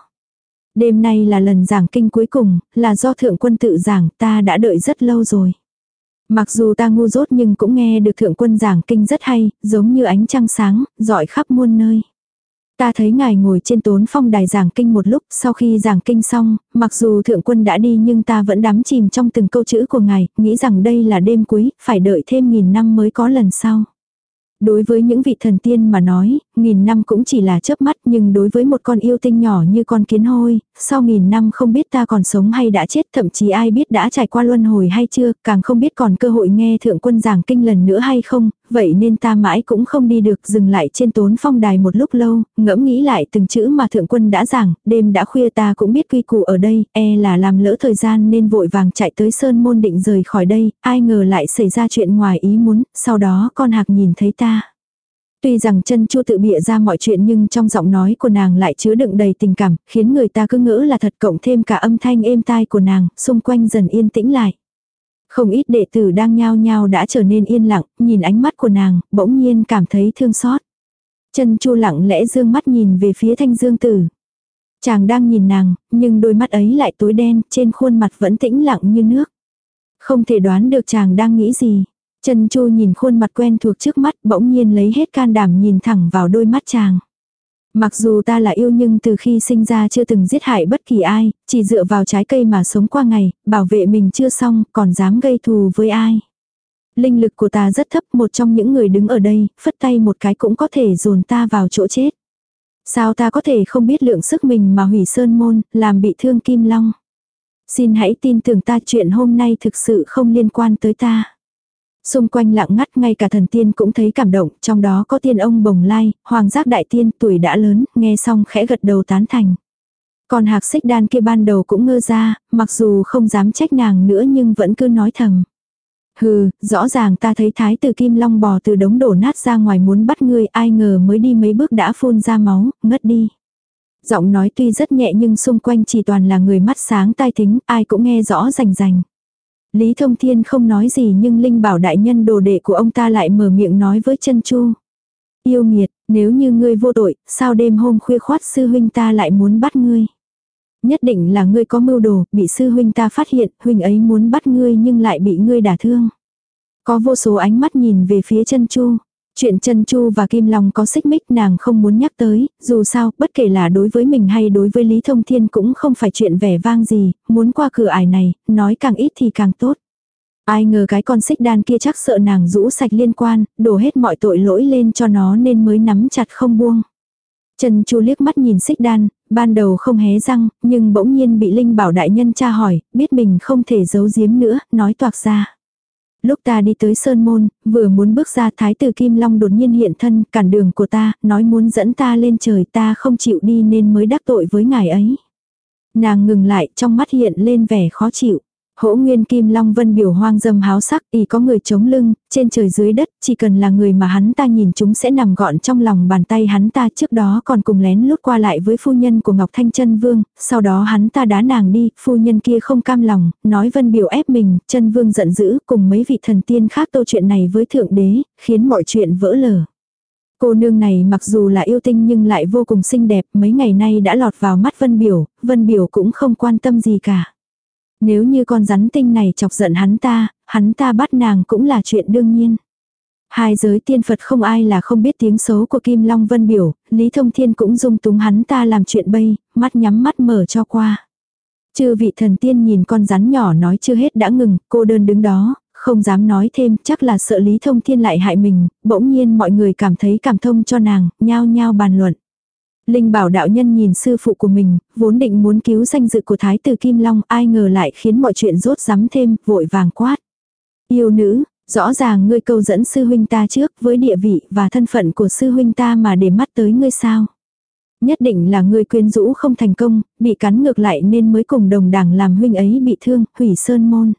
Đêm nay là lần giảng kinh cuối cùng, là do thượng quân tự giảng ta đã đợi rất lâu rồi. Mặc dù ta ngu dốt nhưng cũng nghe được thượng quân giảng kinh rất hay, giống như ánh trăng sáng, dọi khắp muôn nơi. Ta thấy ngài ngồi trên tốn phong đài giảng kinh một lúc, sau khi giảng kinh xong, mặc dù thượng quân đã đi nhưng ta vẫn đắm chìm trong từng câu chữ của ngài, nghĩ rằng đây là đêm cuối, phải đợi thêm nghìn năm mới có lần sau. Đối với những vị thần tiên mà nói, nghìn năm cũng chỉ là chớp mắt nhưng đối với một con yêu tinh nhỏ như con kiến hôi, sau nghìn năm không biết ta còn sống hay đã chết thậm chí ai biết đã trải qua luân hồi hay chưa, càng không biết còn cơ hội nghe thượng quân giảng kinh lần nữa hay không, vậy nên ta mãi cũng không đi được dừng lại trên tốn phong đài một lúc lâu, ngẫm nghĩ lại từng chữ mà thượng quân đã giảng, đêm đã khuya ta cũng biết quy củ ở đây, e là làm lỡ thời gian nên vội vàng chạy tới sơn môn định rời khỏi đây, ai ngờ lại xảy ra chuyện ngoài ý muốn, sau đó con hạc nhìn thấy ta. Tuy rằng chân chua tự bịa ra mọi chuyện nhưng trong giọng nói của nàng lại chứa đựng đầy tình cảm, khiến người ta cứ ngỡ là thật cộng thêm cả âm thanh êm tai của nàng, xung quanh dần yên tĩnh lại. Không ít đệ tử đang nhao nhao đã trở nên yên lặng, nhìn ánh mắt của nàng, bỗng nhiên cảm thấy thương xót. Chân chu lặng lẽ dương mắt nhìn về phía thanh dương tử. Chàng đang nhìn nàng, nhưng đôi mắt ấy lại tối đen, trên khuôn mặt vẫn tĩnh lặng như nước. Không thể đoán được chàng đang nghĩ gì. Chân chu nhìn khuôn mặt quen thuộc trước mắt bỗng nhiên lấy hết can đảm nhìn thẳng vào đôi mắt chàng. Mặc dù ta là yêu nhưng từ khi sinh ra chưa từng giết hại bất kỳ ai, chỉ dựa vào trái cây mà sống qua ngày, bảo vệ mình chưa xong, còn dám gây thù với ai. Linh lực của ta rất thấp, một trong những người đứng ở đây, phất tay một cái cũng có thể dồn ta vào chỗ chết. Sao ta có thể không biết lượng sức mình mà hủy sơn môn, làm bị thương kim long. Xin hãy tin tưởng ta chuyện hôm nay thực sự không liên quan tới ta. Xung quanh lặng ngắt ngay cả thần tiên cũng thấy cảm động, trong đó có tiên ông bồng lai, hoàng giác đại tiên tuổi đã lớn, nghe xong khẽ gật đầu tán thành. Còn hạc xích đan kia ban đầu cũng ngơ ra, mặc dù không dám trách nàng nữa nhưng vẫn cứ nói thầm. Hừ, rõ ràng ta thấy thái tử kim long bò từ đống đổ nát ra ngoài muốn bắt ngươi ai ngờ mới đi mấy bước đã phun ra máu, ngất đi. Giọng nói tuy rất nhẹ nhưng xung quanh chỉ toàn là người mắt sáng tai thính, ai cũng nghe rõ rành rành. Lý Thông Thiên không nói gì nhưng Linh bảo đại nhân đồ đệ của ông ta lại mở miệng nói với chân Chu. Yêu nghiệt, nếu như ngươi vô tội, sao đêm hôm khuya khoát sư huynh ta lại muốn bắt ngươi? Nhất định là ngươi có mưu đồ, bị sư huynh ta phát hiện, huynh ấy muốn bắt ngươi nhưng lại bị ngươi đả thương. Có vô số ánh mắt nhìn về phía chân Chu. Chuyện chân Chu và Kim Long có xích mích nàng không muốn nhắc tới, dù sao, bất kể là đối với mình hay đối với Lý Thông Thiên cũng không phải chuyện vẻ vang gì, muốn qua cửa ải này, nói càng ít thì càng tốt. Ai ngờ cái con xích đan kia chắc sợ nàng rũ sạch liên quan, đổ hết mọi tội lỗi lên cho nó nên mới nắm chặt không buông. Trần Chu liếc mắt nhìn xích đan, ban đầu không hé răng, nhưng bỗng nhiên bị Linh bảo đại nhân tra hỏi, biết mình không thể giấu giếm nữa, nói toạc ra. Lúc ta đi tới Sơn Môn, vừa muốn bước ra Thái tử Kim Long đột nhiên hiện thân, cản đường của ta, nói muốn dẫn ta lên trời ta không chịu đi nên mới đắc tội với ngài ấy. Nàng ngừng lại trong mắt hiện lên vẻ khó chịu. Hỗ nguyên kim long vân biểu hoang dâm háo sắc, y có người chống lưng, trên trời dưới đất, chỉ cần là người mà hắn ta nhìn chúng sẽ nằm gọn trong lòng bàn tay hắn ta trước đó còn cùng lén lút qua lại với phu nhân của Ngọc Thanh chân Vương, sau đó hắn ta đá nàng đi, phu nhân kia không cam lòng, nói vân biểu ép mình, chân Vương giận dữ cùng mấy vị thần tiên khác tô chuyện này với thượng đế, khiến mọi chuyện vỡ lở. Cô nương này mặc dù là yêu tinh nhưng lại vô cùng xinh đẹp, mấy ngày nay đã lọt vào mắt Vân Biểu, Vân Biểu cũng không quan tâm gì cả. Nếu như con rắn tinh này chọc giận hắn ta, hắn ta bắt nàng cũng là chuyện đương nhiên. Hai giới tiên Phật không ai là không biết tiếng xấu của Kim Long Vân Biểu, Lý Thông Thiên cũng dung túng hắn ta làm chuyện bay, mắt nhắm mắt mở cho qua. Chư vị thần tiên nhìn con rắn nhỏ nói chưa hết đã ngừng, cô đơn đứng đó, không dám nói thêm, chắc là sợ Lý Thông Thiên lại hại mình, bỗng nhiên mọi người cảm thấy cảm thông cho nàng, nhao nhao bàn luận. Linh bảo đạo nhân nhìn sư phụ của mình, vốn định muốn cứu danh dự của thái tử Kim Long, ai ngờ lại khiến mọi chuyện rốt rắm thêm, vội vàng quát. Yêu nữ, Rõ ràng ngươi câu dẫn sư huynh ta trước với địa vị và thân phận của sư huynh ta mà để mắt tới ngươi sao. Nhất định là ngươi quyến rũ không thành công, bị cắn ngược lại nên mới cùng đồng đảng làm huynh ấy bị thương, hủy sơn môn.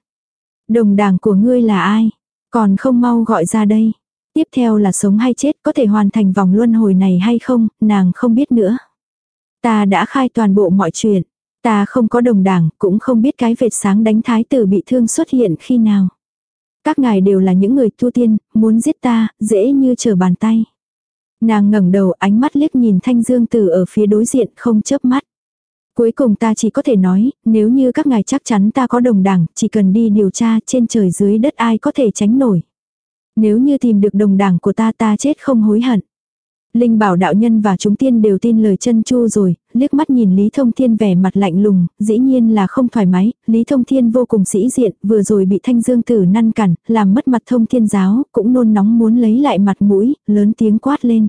Đồng đảng của ngươi là ai? Còn không mau gọi ra đây. Tiếp theo là sống hay chết có thể hoàn thành vòng luân hồi này hay không, nàng không biết nữa. Ta đã khai toàn bộ mọi chuyện. Ta không có đồng đảng, cũng không biết cái vệt sáng đánh thái tử bị thương xuất hiện khi nào. Các ngài đều là những người tu tiên, muốn giết ta, dễ như trở bàn tay. Nàng ngẩng đầu ánh mắt liếc nhìn thanh dương tử ở phía đối diện không chớp mắt. Cuối cùng ta chỉ có thể nói, nếu như các ngài chắc chắn ta có đồng đảng, chỉ cần đi điều tra trên trời dưới đất ai có thể tránh nổi. Nếu như tìm được đồng đảng của ta ta chết không hối hận. Linh bảo đạo nhân và chúng tiên đều tin lời chân chu rồi, liếc mắt nhìn Lý Thông Thiên vẻ mặt lạnh lùng, dĩ nhiên là không thoải mái, Lý Thông Thiên vô cùng sĩ diện, vừa rồi bị thanh dương tử năn cản, làm mất mặt thông thiên giáo, cũng nôn nóng muốn lấy lại mặt mũi, lớn tiếng quát lên.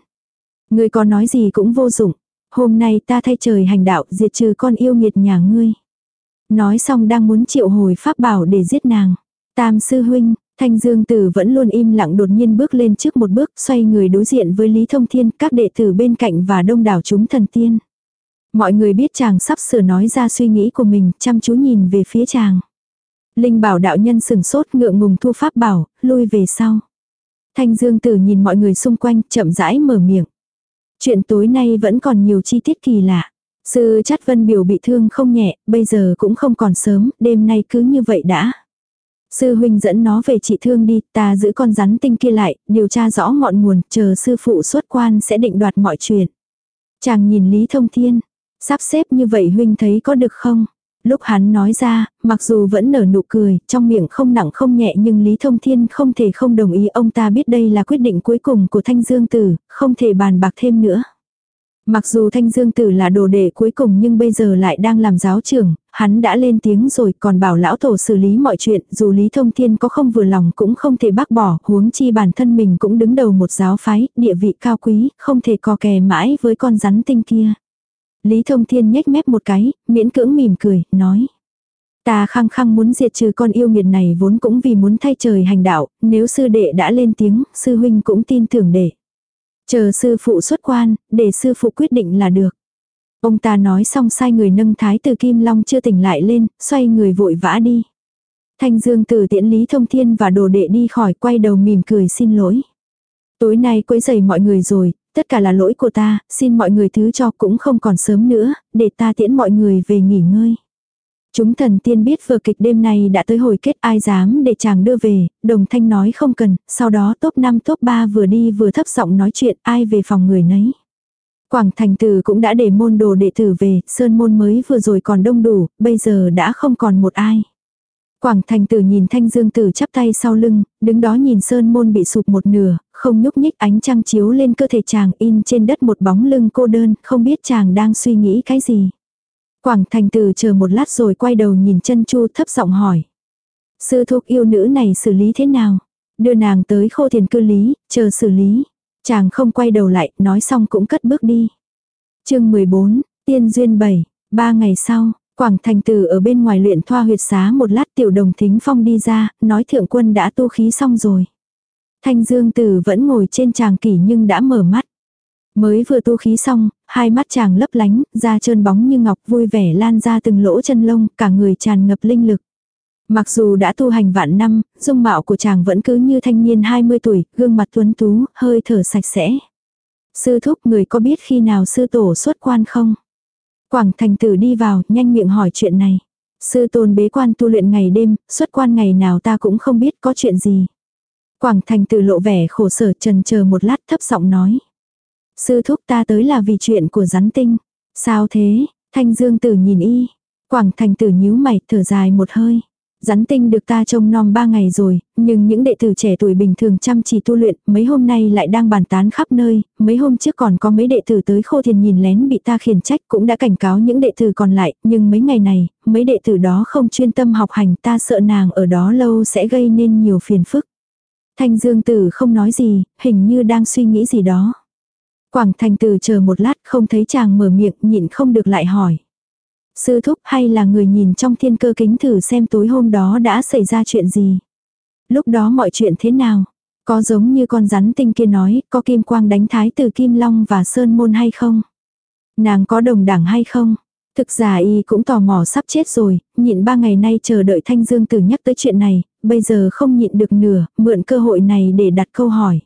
Người có nói gì cũng vô dụng, hôm nay ta thay trời hành đạo diệt trừ con yêu nghiệt nhà ngươi. Nói xong đang muốn triệu hồi pháp bảo để giết nàng. Tam sư huynh, Thanh Dương Tử vẫn luôn im lặng đột nhiên bước lên trước một bước, xoay người đối diện với Lý Thông Thiên, các đệ tử bên cạnh và đông đảo chúng thần tiên. Mọi người biết chàng sắp sửa nói ra suy nghĩ của mình, chăm chú nhìn về phía chàng. Linh bảo đạo nhân sừng sốt ngượng ngùng thu pháp bảo, lui về sau. Thanh Dương Tử nhìn mọi người xung quanh, chậm rãi mở miệng. Chuyện tối nay vẫn còn nhiều chi tiết kỳ lạ. Sư Chát vân biểu bị thương không nhẹ, bây giờ cũng không còn sớm, đêm nay cứ như vậy đã. Sư huynh dẫn nó về trị thương đi, ta giữ con rắn tinh kia lại, điều tra rõ ngọn nguồn, chờ sư phụ xuất quan sẽ định đoạt mọi chuyện. Chàng nhìn Lý Thông Thiên, sắp xếp như vậy huynh thấy có được không? Lúc hắn nói ra, mặc dù vẫn nở nụ cười, trong miệng không nặng không nhẹ nhưng Lý Thông Thiên không thể không đồng ý ông ta biết đây là quyết định cuối cùng của Thanh Dương Tử, không thể bàn bạc thêm nữa. Mặc dù Thanh Dương Tử là đồ đệ cuối cùng nhưng bây giờ lại đang làm giáo trưởng, hắn đã lên tiếng rồi còn bảo lão tổ xử lý mọi chuyện, dù Lý Thông Thiên có không vừa lòng cũng không thể bác bỏ, huống chi bản thân mình cũng đứng đầu một giáo phái, địa vị cao quý, không thể co kè mãi với con rắn tinh kia. Lý Thông Thiên nhếch mép một cái, miễn cưỡng mỉm cười, nói. Ta khăng khăng muốn diệt trừ con yêu nghiệt này vốn cũng vì muốn thay trời hành đạo, nếu sư đệ đã lên tiếng, sư huynh cũng tin tưởng đệ. Chờ sư phụ xuất quan, để sư phụ quyết định là được. Ông ta nói xong sai người nâng thái tử Kim Long chưa tỉnh lại lên, xoay người vội vã đi. Thanh Dương từ tiễn Lý Thông Thiên và đồ đệ đi khỏi quay đầu mỉm cười xin lỗi. Tối nay quấy rầy mọi người rồi, tất cả là lỗi của ta, xin mọi người thứ cho cũng không còn sớm nữa, để ta tiễn mọi người về nghỉ ngơi. Chúng thần tiên biết vừa kịch đêm nay đã tới hồi kết ai dám để chàng đưa về, đồng thanh nói không cần, sau đó top 5 top 3 vừa đi vừa thấp giọng nói chuyện ai về phòng người nấy. Quảng thành tử cũng đã để môn đồ đệ tử về, sơn môn mới vừa rồi còn đông đủ, bây giờ đã không còn một ai. Quảng thành tử nhìn thanh dương tử chắp tay sau lưng, đứng đó nhìn sơn môn bị sụp một nửa, không nhúc nhích ánh trăng chiếu lên cơ thể chàng in trên đất một bóng lưng cô đơn, không biết chàng đang suy nghĩ cái gì. Quảng thành tử chờ một lát rồi quay đầu nhìn chân chu thấp giọng hỏi. Sư thúc yêu nữ này xử lý thế nào? Đưa nàng tới khô thiền cư lý, chờ xử lý. Chàng không quay đầu lại, nói xong cũng cất bước đi. chương 14, Tiên Duyên 7, ba ngày sau, Quảng thành tử ở bên ngoài luyện thoa huyệt xá một lát tiểu đồng thính phong đi ra, nói thượng quân đã tu khí xong rồi. Thanh dương tử vẫn ngồi trên tràng kỷ nhưng đã mở mắt. Mới vừa tu khí xong, hai mắt chàng lấp lánh, da trơn bóng như ngọc vui vẻ lan ra từng lỗ chân lông, cả người tràn ngập linh lực. Mặc dù đã tu hành vạn năm, dung mạo của chàng vẫn cứ như thanh niên 20 tuổi, gương mặt tuấn tú, hơi thở sạch sẽ. Sư thúc người có biết khi nào sư tổ xuất quan không? Quảng thành tử đi vào, nhanh miệng hỏi chuyện này. Sư tôn bế quan tu luyện ngày đêm, xuất quan ngày nào ta cũng không biết có chuyện gì. Quảng thành tử lộ vẻ khổ sở trần chờ một lát thấp giọng nói. Sư thúc ta tới là vì chuyện của rắn tinh. Sao thế? Thanh dương tử nhìn y. Quảng thành tử nhíu mày thở dài một hơi. Rắn tinh được ta trông nom ba ngày rồi, nhưng những đệ tử trẻ tuổi bình thường chăm chỉ tu luyện, mấy hôm nay lại đang bàn tán khắp nơi, mấy hôm trước còn có mấy đệ tử tới khô thiền nhìn lén bị ta khiển trách cũng đã cảnh cáo những đệ tử còn lại, nhưng mấy ngày này, mấy đệ tử đó không chuyên tâm học hành ta sợ nàng ở đó lâu sẽ gây nên nhiều phiền phức. Thanh Dương Tử không nói gì, hình như đang suy nghĩ gì đó. Quảng Thành Tử chờ một lát không thấy chàng mở miệng nhịn không được lại hỏi. Sư thúc hay là người nhìn trong thiên cơ kính thử xem tối hôm đó đã xảy ra chuyện gì. Lúc đó mọi chuyện thế nào? Có giống như con rắn tinh kia nói, có kim quang đánh thái từ kim long và sơn môn hay không? Nàng có đồng đảng hay không? Thực giả y cũng tò mò sắp chết rồi, nhịn ba ngày nay chờ đợi Thanh Dương Tử nhắc tới chuyện này, bây giờ không nhịn được nửa, mượn cơ hội này để đặt câu hỏi.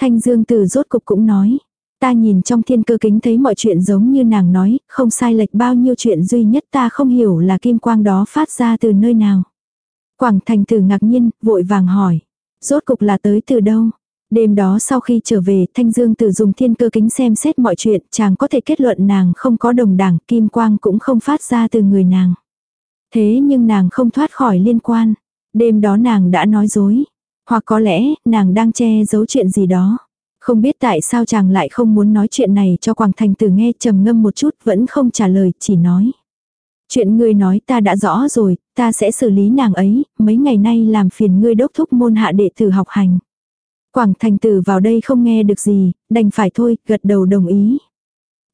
Thanh Dương Tử rốt cục cũng nói, ta nhìn trong thiên cơ kính thấy mọi chuyện giống như nàng nói, không sai lệch bao nhiêu chuyện duy nhất ta không hiểu là kim quang đó phát ra từ nơi nào. Quảng Thành Tử ngạc nhiên, vội vàng hỏi, rốt cục là tới từ đâu? Đêm đó sau khi trở về, Thanh Dương Tử dùng thiên cơ kính xem xét mọi chuyện, chàng có thể kết luận nàng không có đồng đảng, kim quang cũng không phát ra từ người nàng. Thế nhưng nàng không thoát khỏi liên quan. Đêm đó nàng đã nói dối. Hoặc có lẽ, nàng đang che giấu chuyện gì đó. Không biết tại sao chàng lại không muốn nói chuyện này cho Quảng Thành Tử nghe trầm ngâm một chút vẫn không trả lời, chỉ nói. Chuyện ngươi nói ta đã rõ rồi, ta sẽ xử lý nàng ấy, mấy ngày nay làm phiền ngươi đốc thúc môn hạ đệ tử học hành. Quảng thành tử vào đây không nghe được gì, đành phải thôi, gật đầu đồng ý.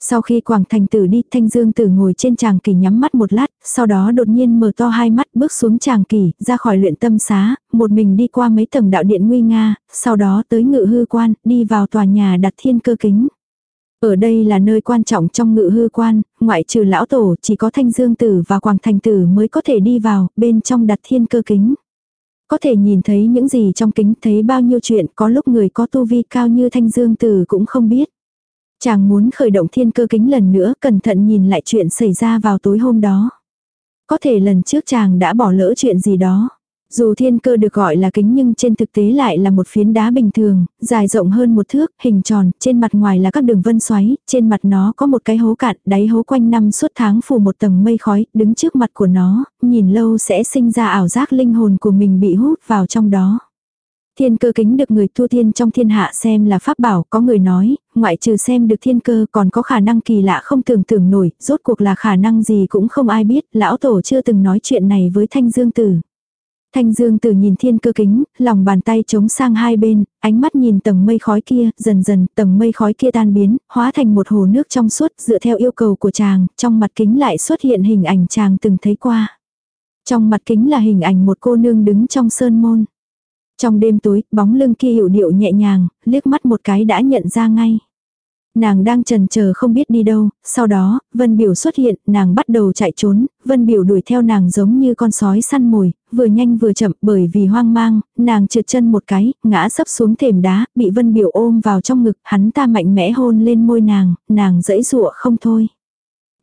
Sau khi Quảng Thành Tử đi, Thanh Dương Tử ngồi trên tràng kỳ nhắm mắt một lát, sau đó đột nhiên mở to hai mắt bước xuống tràng kỳ, ra khỏi luyện tâm xá, một mình đi qua mấy tầng đạo điện nguy nga, sau đó tới ngự hư quan, đi vào tòa nhà đặt thiên cơ kính. Ở đây là nơi quan trọng trong ngự hư quan, ngoại trừ lão tổ chỉ có Thanh Dương Tử và Quảng Thành Tử mới có thể đi vào, bên trong đặt thiên cơ kính. Có thể nhìn thấy những gì trong kính thấy bao nhiêu chuyện có lúc người có tu vi cao như Thanh Dương Tử cũng không biết. Chàng muốn khởi động thiên cơ kính lần nữa cẩn thận nhìn lại chuyện xảy ra vào tối hôm đó. Có thể lần trước chàng đã bỏ lỡ chuyện gì đó. Dù thiên cơ được gọi là kính nhưng trên thực tế lại là một phiến đá bình thường, dài rộng hơn một thước, hình tròn, trên mặt ngoài là các đường vân xoáy, trên mặt nó có một cái hố cạn, đáy hố quanh năm suốt tháng phủ một tầng mây khói, đứng trước mặt của nó, nhìn lâu sẽ sinh ra ảo giác linh hồn của mình bị hút vào trong đó. Thiên cơ kính được người tu tiên trong thiên hạ xem là pháp bảo, có người nói, ngoại trừ xem được thiên cơ còn có khả năng kỳ lạ không tưởng tưởng nổi, rốt cuộc là khả năng gì cũng không ai biết, lão tổ chưa từng nói chuyện này với thanh dương tử. Thanh Dương Tử nhìn thiên cơ kính, lòng bàn tay chống sang hai bên, ánh mắt nhìn tầng mây khói kia, dần dần tầng mây khói kia tan biến, hóa thành một hồ nước trong suốt dựa theo yêu cầu của chàng, trong mặt kính lại xuất hiện hình ảnh chàng từng thấy qua. Trong mặt kính là hình ảnh một cô nương đứng trong sơn môn. Trong đêm tối, bóng lưng kia hiểu điệu nhẹ nhàng, liếc mắt một cái đã nhận ra ngay. Nàng đang trần chờ không biết đi đâu, sau đó, Vân Biểu xuất hiện, nàng bắt đầu chạy trốn, Vân Biểu đuổi theo nàng giống như con sói săn mồi, vừa nhanh vừa chậm bởi vì hoang mang, nàng trượt chân một cái, ngã sấp xuống thềm đá, bị Vân Biểu ôm vào trong ngực, hắn ta mạnh mẽ hôn lên môi nàng, nàng dẫy dụa không thôi.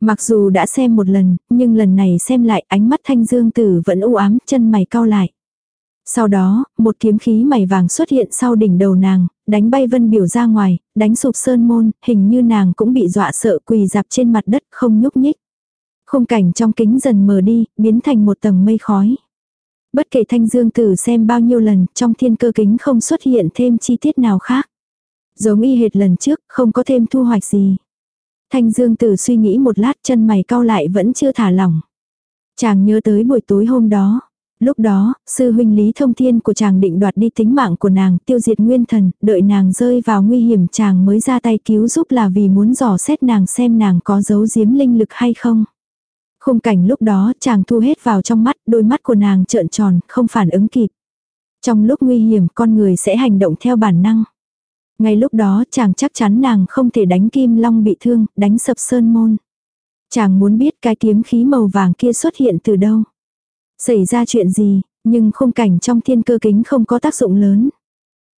Mặc dù đã xem một lần, nhưng lần này xem lại ánh mắt thanh dương tử vẫn u ám, chân mày cau lại. Sau đó, một kiếm khí mày vàng xuất hiện sau đỉnh đầu nàng, đánh bay vân biểu ra ngoài, đánh sụp sơn môn, hình như nàng cũng bị dọa sợ quỳ dạp trên mặt đất không nhúc nhích. Khung cảnh trong kính dần mờ đi, biến thành một tầng mây khói. Bất kể thanh dương tử xem bao nhiêu lần, trong thiên cơ kính không xuất hiện thêm chi tiết nào khác. Giống y hệt lần trước, không có thêm thu hoạch gì. Thanh dương tử suy nghĩ một lát chân mày cau lại vẫn chưa thả lỏng. Chàng nhớ tới buổi tối hôm đó. Lúc đó, sư huynh Lý Thông Thiên của chàng định đoạt đi tính mạng của nàng, tiêu diệt nguyên thần, đợi nàng rơi vào nguy hiểm chàng mới ra tay cứu giúp là vì muốn dò xét nàng xem nàng có giấu giếm linh lực hay không. Khung cảnh lúc đó chàng thu hết vào trong mắt, đôi mắt của nàng trợn tròn, không phản ứng kịp. Trong lúc nguy hiểm con người sẽ hành động theo bản năng. Ngay lúc đó chàng chắc chắn nàng không thể đánh kim long bị thương, đánh sập sơn môn. Chàng muốn biết cái kiếm khí màu vàng kia xuất hiện từ đâu. Xảy ra chuyện gì, nhưng khung cảnh trong thiên cơ kính không có tác dụng lớn.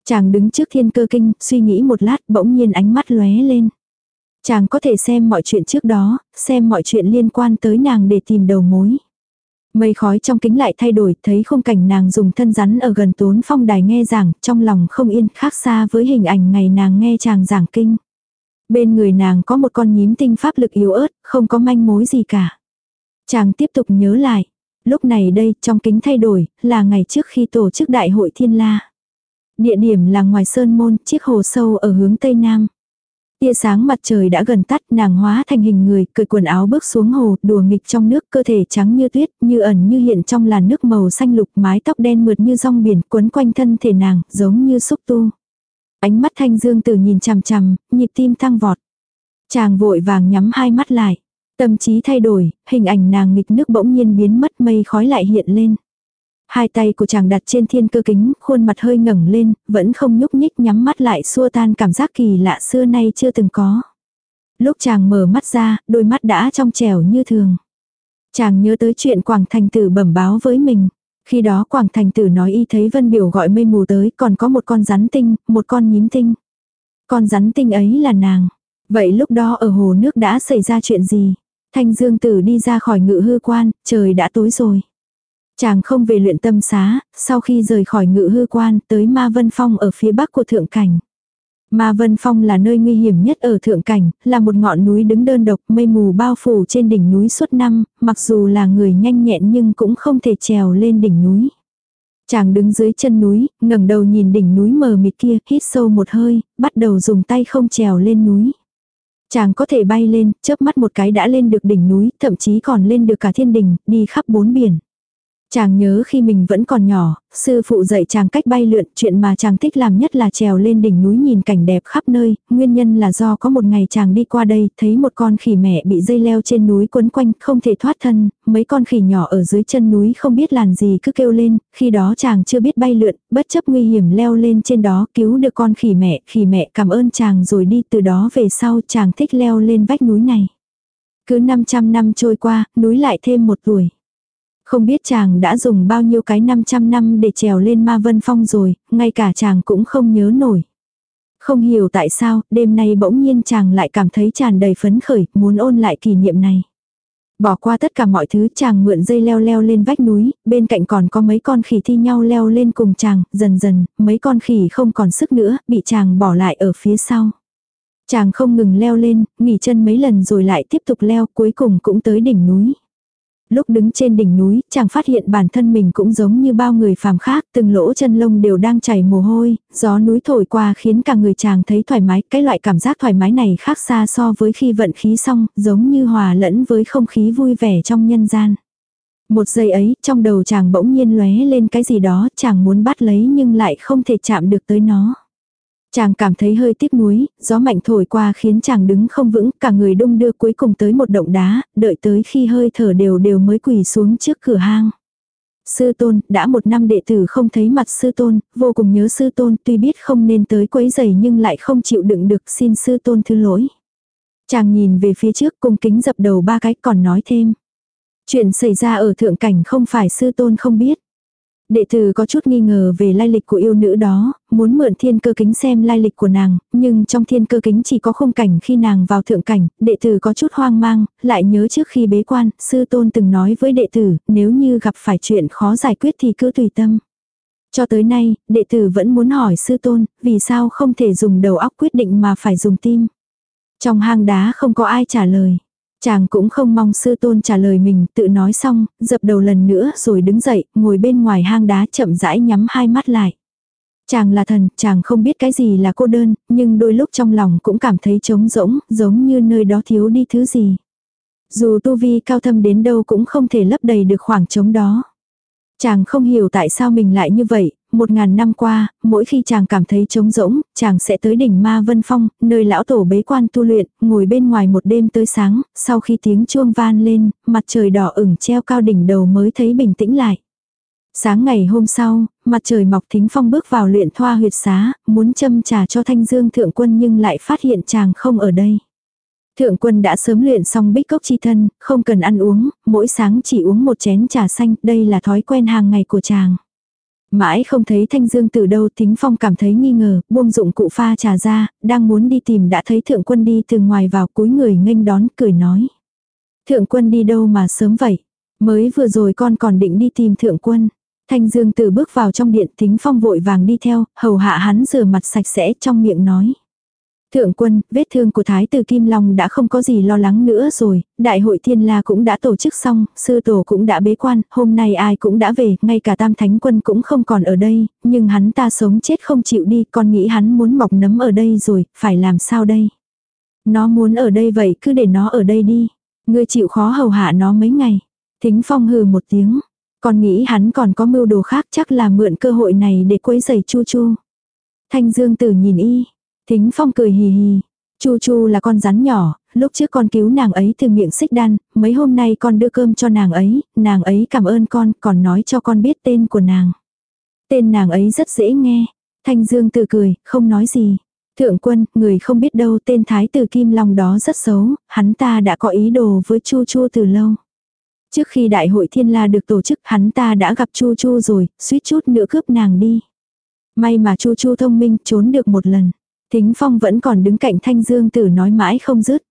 Chàng đứng trước thiên cơ kinh, suy nghĩ một lát bỗng nhiên ánh mắt lóe lên. Chàng có thể xem mọi chuyện trước đó, xem mọi chuyện liên quan tới nàng để tìm đầu mối. Mây khói trong kính lại thay đổi, thấy khung cảnh nàng dùng thân rắn ở gần tốn phong đài nghe giảng, trong lòng không yên khác xa với hình ảnh ngày nàng nghe chàng giảng kinh. Bên người nàng có một con nhím tinh pháp lực yếu ớt, không có manh mối gì cả. Chàng tiếp tục nhớ lại, Lúc này đây, trong kính thay đổi, là ngày trước khi tổ chức đại hội thiên la. Địa điểm là ngoài sơn môn, chiếc hồ sâu ở hướng tây nam. Tia sáng mặt trời đã gần tắt, nàng hóa thành hình người, cởi quần áo bước xuống hồ, đùa nghịch trong nước, cơ thể trắng như tuyết, như ẩn như hiện trong làn nước màu xanh lục, mái tóc đen mượt như rong biển, quấn quanh thân thể nàng, giống như xúc tu. Ánh mắt thanh dương tử nhìn chằm chằm, nhịp tim tăng vọt. Chàng vội vàng nhắm hai mắt lại. Tâm trí thay đổi, hình ảnh nàng nghịch nước bỗng nhiên biến mất mây khói lại hiện lên. Hai tay của chàng đặt trên thiên cơ kính, khuôn mặt hơi ngẩng lên, vẫn không nhúc nhích nhắm mắt lại xua tan cảm giác kỳ lạ xưa nay chưa từng có. Lúc chàng mở mắt ra, đôi mắt đã trong trẻo như thường. Chàng nhớ tới chuyện Quảng Thành Tử bẩm báo với mình. Khi đó Quảng Thành Tử nói y thấy Vân Biểu gọi mây mù tới, còn có một con rắn tinh, một con nhím tinh. Con rắn tinh ấy là nàng. Vậy lúc đó ở hồ nước đã xảy ra chuyện gì? Thanh Dương Tử đi ra khỏi ngự hư quan, trời đã tối rồi. Chàng không về luyện tâm xá, sau khi rời khỏi ngự hư quan tới Ma Vân Phong ở phía bắc của thượng cảnh. Ma Vân Phong là nơi nguy hiểm nhất ở thượng cảnh, là một ngọn núi đứng đơn độc mây mù bao phủ trên đỉnh núi suốt năm, mặc dù là người nhanh nhẹn nhưng cũng không thể trèo lên đỉnh núi. Chàng đứng dưới chân núi, ngẩng đầu nhìn đỉnh núi mờ mịt kia, hít sâu một hơi, bắt đầu dùng tay không trèo lên núi. Chàng có thể bay lên, chớp mắt một cái đã lên được đỉnh núi, thậm chí còn lên được cả thiên đình, đi khắp bốn biển. Chàng nhớ khi mình vẫn còn nhỏ, sư phụ dạy chàng cách bay lượn, chuyện mà chàng thích làm nhất là trèo lên đỉnh núi nhìn cảnh đẹp khắp nơi, nguyên nhân là do có một ngày chàng đi qua đây, thấy một con khỉ mẹ bị dây leo trên núi quấn quanh, không thể thoát thân, mấy con khỉ nhỏ ở dưới chân núi không biết làm gì cứ kêu lên, khi đó chàng chưa biết bay lượn, bất chấp nguy hiểm leo lên trên đó cứu được con khỉ mẹ, khỉ mẹ cảm ơn chàng rồi đi từ đó về sau chàng thích leo lên vách núi này. Cứ 500 năm trôi qua, núi lại thêm một tuổi. Không biết chàng đã dùng bao nhiêu cái 500 năm để trèo lên ma vân phong rồi, ngay cả chàng cũng không nhớ nổi. Không hiểu tại sao, đêm nay bỗng nhiên chàng lại cảm thấy tràn đầy phấn khởi, muốn ôn lại kỷ niệm này. Bỏ qua tất cả mọi thứ chàng mượn dây leo leo lên vách núi, bên cạnh còn có mấy con khỉ thi nhau leo lên cùng chàng, dần dần, mấy con khỉ không còn sức nữa, bị chàng bỏ lại ở phía sau. Chàng không ngừng leo lên, nghỉ chân mấy lần rồi lại tiếp tục leo, cuối cùng cũng tới đỉnh núi. Lúc đứng trên đỉnh núi, chàng phát hiện bản thân mình cũng giống như bao người phàm khác, từng lỗ chân lông đều đang chảy mồ hôi, gió núi thổi qua khiến cả người chàng thấy thoải mái, cái loại cảm giác thoải mái này khác xa so với khi vận khí xong, giống như hòa lẫn với không khí vui vẻ trong nhân gian. Một giây ấy, trong đầu chàng bỗng nhiên lóe lên cái gì đó, chàng muốn bắt lấy nhưng lại không thể chạm được tới nó. Chàng cảm thấy hơi tiếc nuối, gió mạnh thổi qua khiến chàng đứng không vững, cả người đung đưa cuối cùng tới một động đá, đợi tới khi hơi thở đều đều mới quỳ xuống trước cửa hang. Sư tôn, đã một năm đệ tử không thấy mặt sư tôn, vô cùng nhớ sư tôn, tuy biết không nên tới quấy giày nhưng lại không chịu đựng được xin sư tôn thứ lỗi. Chàng nhìn về phía trước cung kính dập đầu ba cái còn nói thêm. Chuyện xảy ra ở thượng cảnh không phải sư tôn không biết. Đệ tử có chút nghi ngờ về lai lịch của yêu nữ đó, muốn mượn thiên cơ kính xem lai lịch của nàng, nhưng trong thiên cơ kính chỉ có khung cảnh khi nàng vào thượng cảnh, đệ tử có chút hoang mang, lại nhớ trước khi bế quan, sư tôn từng nói với đệ tử, nếu như gặp phải chuyện khó giải quyết thì cứ tùy tâm. Cho tới nay, đệ tử vẫn muốn hỏi sư tôn, vì sao không thể dùng đầu óc quyết định mà phải dùng tim. Trong hang đá không có ai trả lời. Chàng cũng không mong sư tôn trả lời mình, tự nói xong, dập đầu lần nữa rồi đứng dậy, ngồi bên ngoài hang đá chậm rãi nhắm hai mắt lại. Chàng là thần, chàng không biết cái gì là cô đơn, nhưng đôi lúc trong lòng cũng cảm thấy trống rỗng, giống như nơi đó thiếu đi thứ gì. Dù tu vi cao thâm đến đâu cũng không thể lấp đầy được khoảng trống đó. Chàng không hiểu tại sao mình lại như vậy, một ngàn năm qua, mỗi khi chàng cảm thấy trống rỗng, chàng sẽ tới đỉnh Ma Vân Phong, nơi lão tổ bế quan tu luyện, ngồi bên ngoài một đêm tới sáng, sau khi tiếng chuông van lên, mặt trời đỏ ửng treo cao đỉnh đầu mới thấy bình tĩnh lại. Sáng ngày hôm sau, mặt trời mọc thính phong bước vào luyện thoa huyệt xá, muốn châm trà cho thanh dương thượng quân nhưng lại phát hiện chàng không ở đây. Thượng quân đã sớm luyện xong bích cốc chi thân, không cần ăn uống, mỗi sáng chỉ uống một chén trà xanh, đây là thói quen hàng ngày của chàng. Mãi không thấy thanh dương từ đâu thính phong cảm thấy nghi ngờ, buông dụng cụ pha trà ra, đang muốn đi tìm đã thấy thượng quân đi từ ngoài vào cúi người nghênh đón, cười nói. Thượng quân đi đâu mà sớm vậy? Mới vừa rồi con còn định đi tìm thượng quân. Thanh dương từ bước vào trong điện thính phong vội vàng đi theo, hầu hạ hắn rửa mặt sạch sẽ trong miệng nói. Thượng quân, vết thương của Thái tử Kim Long đã không có gì lo lắng nữa rồi, đại hội thiên la cũng đã tổ chức xong, sư tổ cũng đã bế quan, hôm nay ai cũng đã về, ngay cả tam thánh quân cũng không còn ở đây, nhưng hắn ta sống chết không chịu đi, con nghĩ hắn muốn mọc nấm ở đây rồi, phải làm sao đây? Nó muốn ở đây vậy cứ để nó ở đây đi. Ngươi chịu khó hầu hạ nó mấy ngày. Thính phong hừ một tiếng. Con nghĩ hắn còn có mưu đồ khác chắc là mượn cơ hội này để quấy giày chu chu. Thanh dương tử nhìn y, Thính Phong cười hì hì. Chu Chu là con rắn nhỏ, lúc trước con cứu nàng ấy từ miệng xích đan, mấy hôm nay con đưa cơm cho nàng ấy, nàng ấy cảm ơn con, còn nói cho con biết tên của nàng. Tên nàng ấy rất dễ nghe. Thanh Dương tự cười, không nói gì. Thượng quân, người không biết đâu tên thái tử Kim Long đó rất xấu, hắn ta đã có ý đồ với Chu Chu từ lâu. Trước khi đại hội thiên la được tổ chức hắn ta đã gặp Chu Chu rồi, suýt chút nữa cướp nàng đi. May mà Chu Chu thông minh trốn được một lần. Thính Phong vẫn còn đứng cạnh Thanh Dương Tử nói mãi không dứt.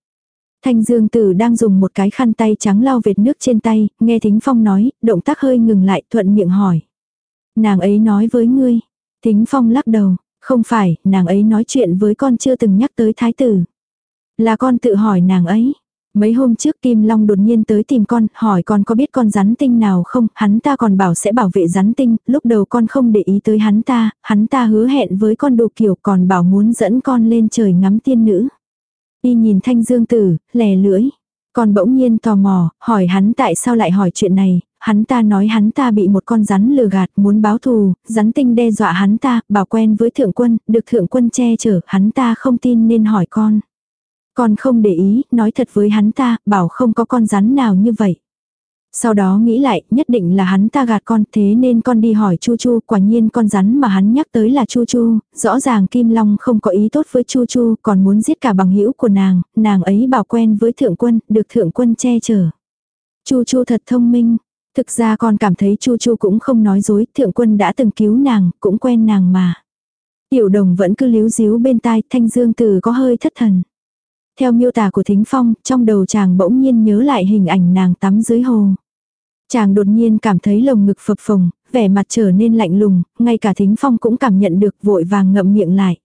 Thanh Dương Tử đang dùng một cái khăn tay trắng lau vệt nước trên tay, nghe Thính Phong nói, động tác hơi ngừng lại thuận miệng hỏi. Nàng ấy nói với ngươi. Thính Phong lắc đầu, không phải, nàng ấy nói chuyện với con chưa từng nhắc tới thái tử. Là con tự hỏi nàng ấy. Mấy hôm trước Kim Long đột nhiên tới tìm con, hỏi con có biết con rắn tinh nào không, hắn ta còn bảo sẽ bảo vệ rắn tinh, lúc đầu con không để ý tới hắn ta, hắn ta hứa hẹn với con đồ kiểu còn bảo muốn dẫn con lên trời ngắm tiên nữ. Y nhìn thanh dương tử, lè lưỡi. Con bỗng nhiên tò mò, hỏi hắn tại sao lại hỏi chuyện này, hắn ta nói hắn ta bị một con rắn lừa gạt muốn báo thù, rắn tinh đe dọa hắn ta, bảo quen với thượng quân, được thượng quân che chở, hắn ta không tin nên hỏi con. Con không để ý, nói thật với hắn ta, bảo không có con rắn nào như vậy. Sau đó nghĩ lại, nhất định là hắn ta gạt con, thế nên con đi hỏi Chu Chu, quả nhiên con rắn mà hắn nhắc tới là Chu Chu, rõ ràng Kim Long không có ý tốt với Chu Chu, còn muốn giết cả bằng hữu của nàng, nàng ấy bảo quen với thượng quân, được thượng quân che chở. Chu Chu thật thông minh, thực ra con cảm thấy Chu Chu cũng không nói dối, thượng quân đã từng cứu nàng, cũng quen nàng mà. Tiểu đồng vẫn cứ líu díu bên tai, thanh dương từ có hơi thất thần. Theo miêu tả của Thính Phong, trong đầu chàng bỗng nhiên nhớ lại hình ảnh nàng tắm dưới hồ. Chàng đột nhiên cảm thấy lồng ngực phập phồng, vẻ mặt trở nên lạnh lùng, ngay cả Thính Phong cũng cảm nhận được vội vàng ngậm miệng lại.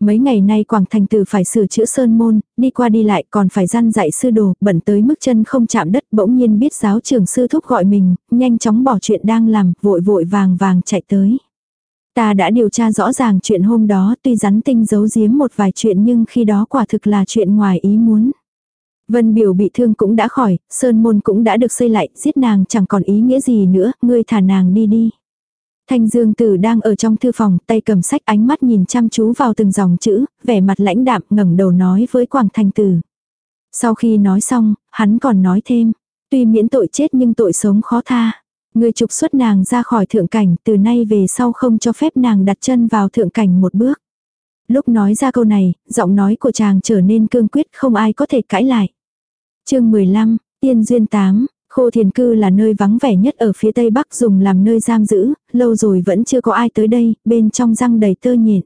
Mấy ngày nay Quảng Thành Tử phải sửa chữa sơn môn, đi qua đi lại còn phải gian dạy sư đồ, bận tới mức chân không chạm đất bỗng nhiên biết giáo trưởng sư thúc gọi mình, nhanh chóng bỏ chuyện đang làm, vội vội vàng vàng chạy tới. Ta đã điều tra rõ ràng chuyện hôm đó tuy rắn tinh giấu giếm một vài chuyện nhưng khi đó quả thực là chuyện ngoài ý muốn. Vân biểu bị thương cũng đã khỏi, sơn môn cũng đã được xây lại, giết nàng chẳng còn ý nghĩa gì nữa, ngươi thả nàng đi đi. Thanh Dương Tử đang ở trong thư phòng, tay cầm sách ánh mắt nhìn chăm chú vào từng dòng chữ, vẻ mặt lãnh đạm ngẩng đầu nói với Quảng thanh Tử. Sau khi nói xong, hắn còn nói thêm, tuy miễn tội chết nhưng tội sống khó tha. Người trục xuất nàng ra khỏi thượng cảnh, từ nay về sau không cho phép nàng đặt chân vào thượng cảnh một bước. Lúc nói ra câu này, giọng nói của chàng trở nên cương quyết không ai có thể cãi lại. chương 15, Tiên Duyên 8, Khô Thiền Cư là nơi vắng vẻ nhất ở phía tây bắc dùng làm nơi giam giữ, lâu rồi vẫn chưa có ai tới đây, bên trong răng đầy tơ nhện.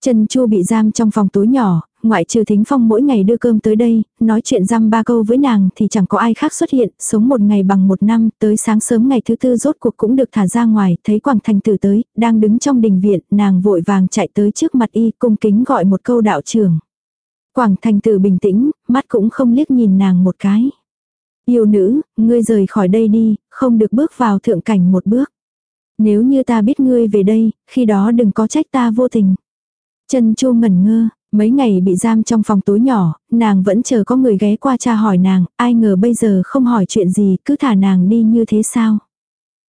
Trần Chu bị giam trong phòng tối nhỏ, ngoại trừ Thính Phong mỗi ngày đưa cơm tới đây, nói chuyện răm ba câu với nàng thì chẳng có ai khác xuất hiện, sống một ngày bằng một năm, tới sáng sớm ngày thứ tư rốt cuộc cũng được thả ra ngoài, thấy Quảng Thành Tử tới, đang đứng trong đình viện, nàng vội vàng chạy tới trước mặt y, cung kính gọi một câu đạo trưởng. Quảng Thành Tử bình tĩnh, mắt cũng không liếc nhìn nàng một cái. Yêu nữ, ngươi rời khỏi đây đi, không được bước vào thượng cảnh một bước. Nếu như ta biết ngươi về đây, khi đó đừng có trách ta vô tình. Trần Chu ngẩn ngơ, mấy ngày bị giam trong phòng tối nhỏ, nàng vẫn chờ có người ghé qua cha hỏi nàng, ai ngờ bây giờ không hỏi chuyện gì, cứ thả nàng đi như thế sao.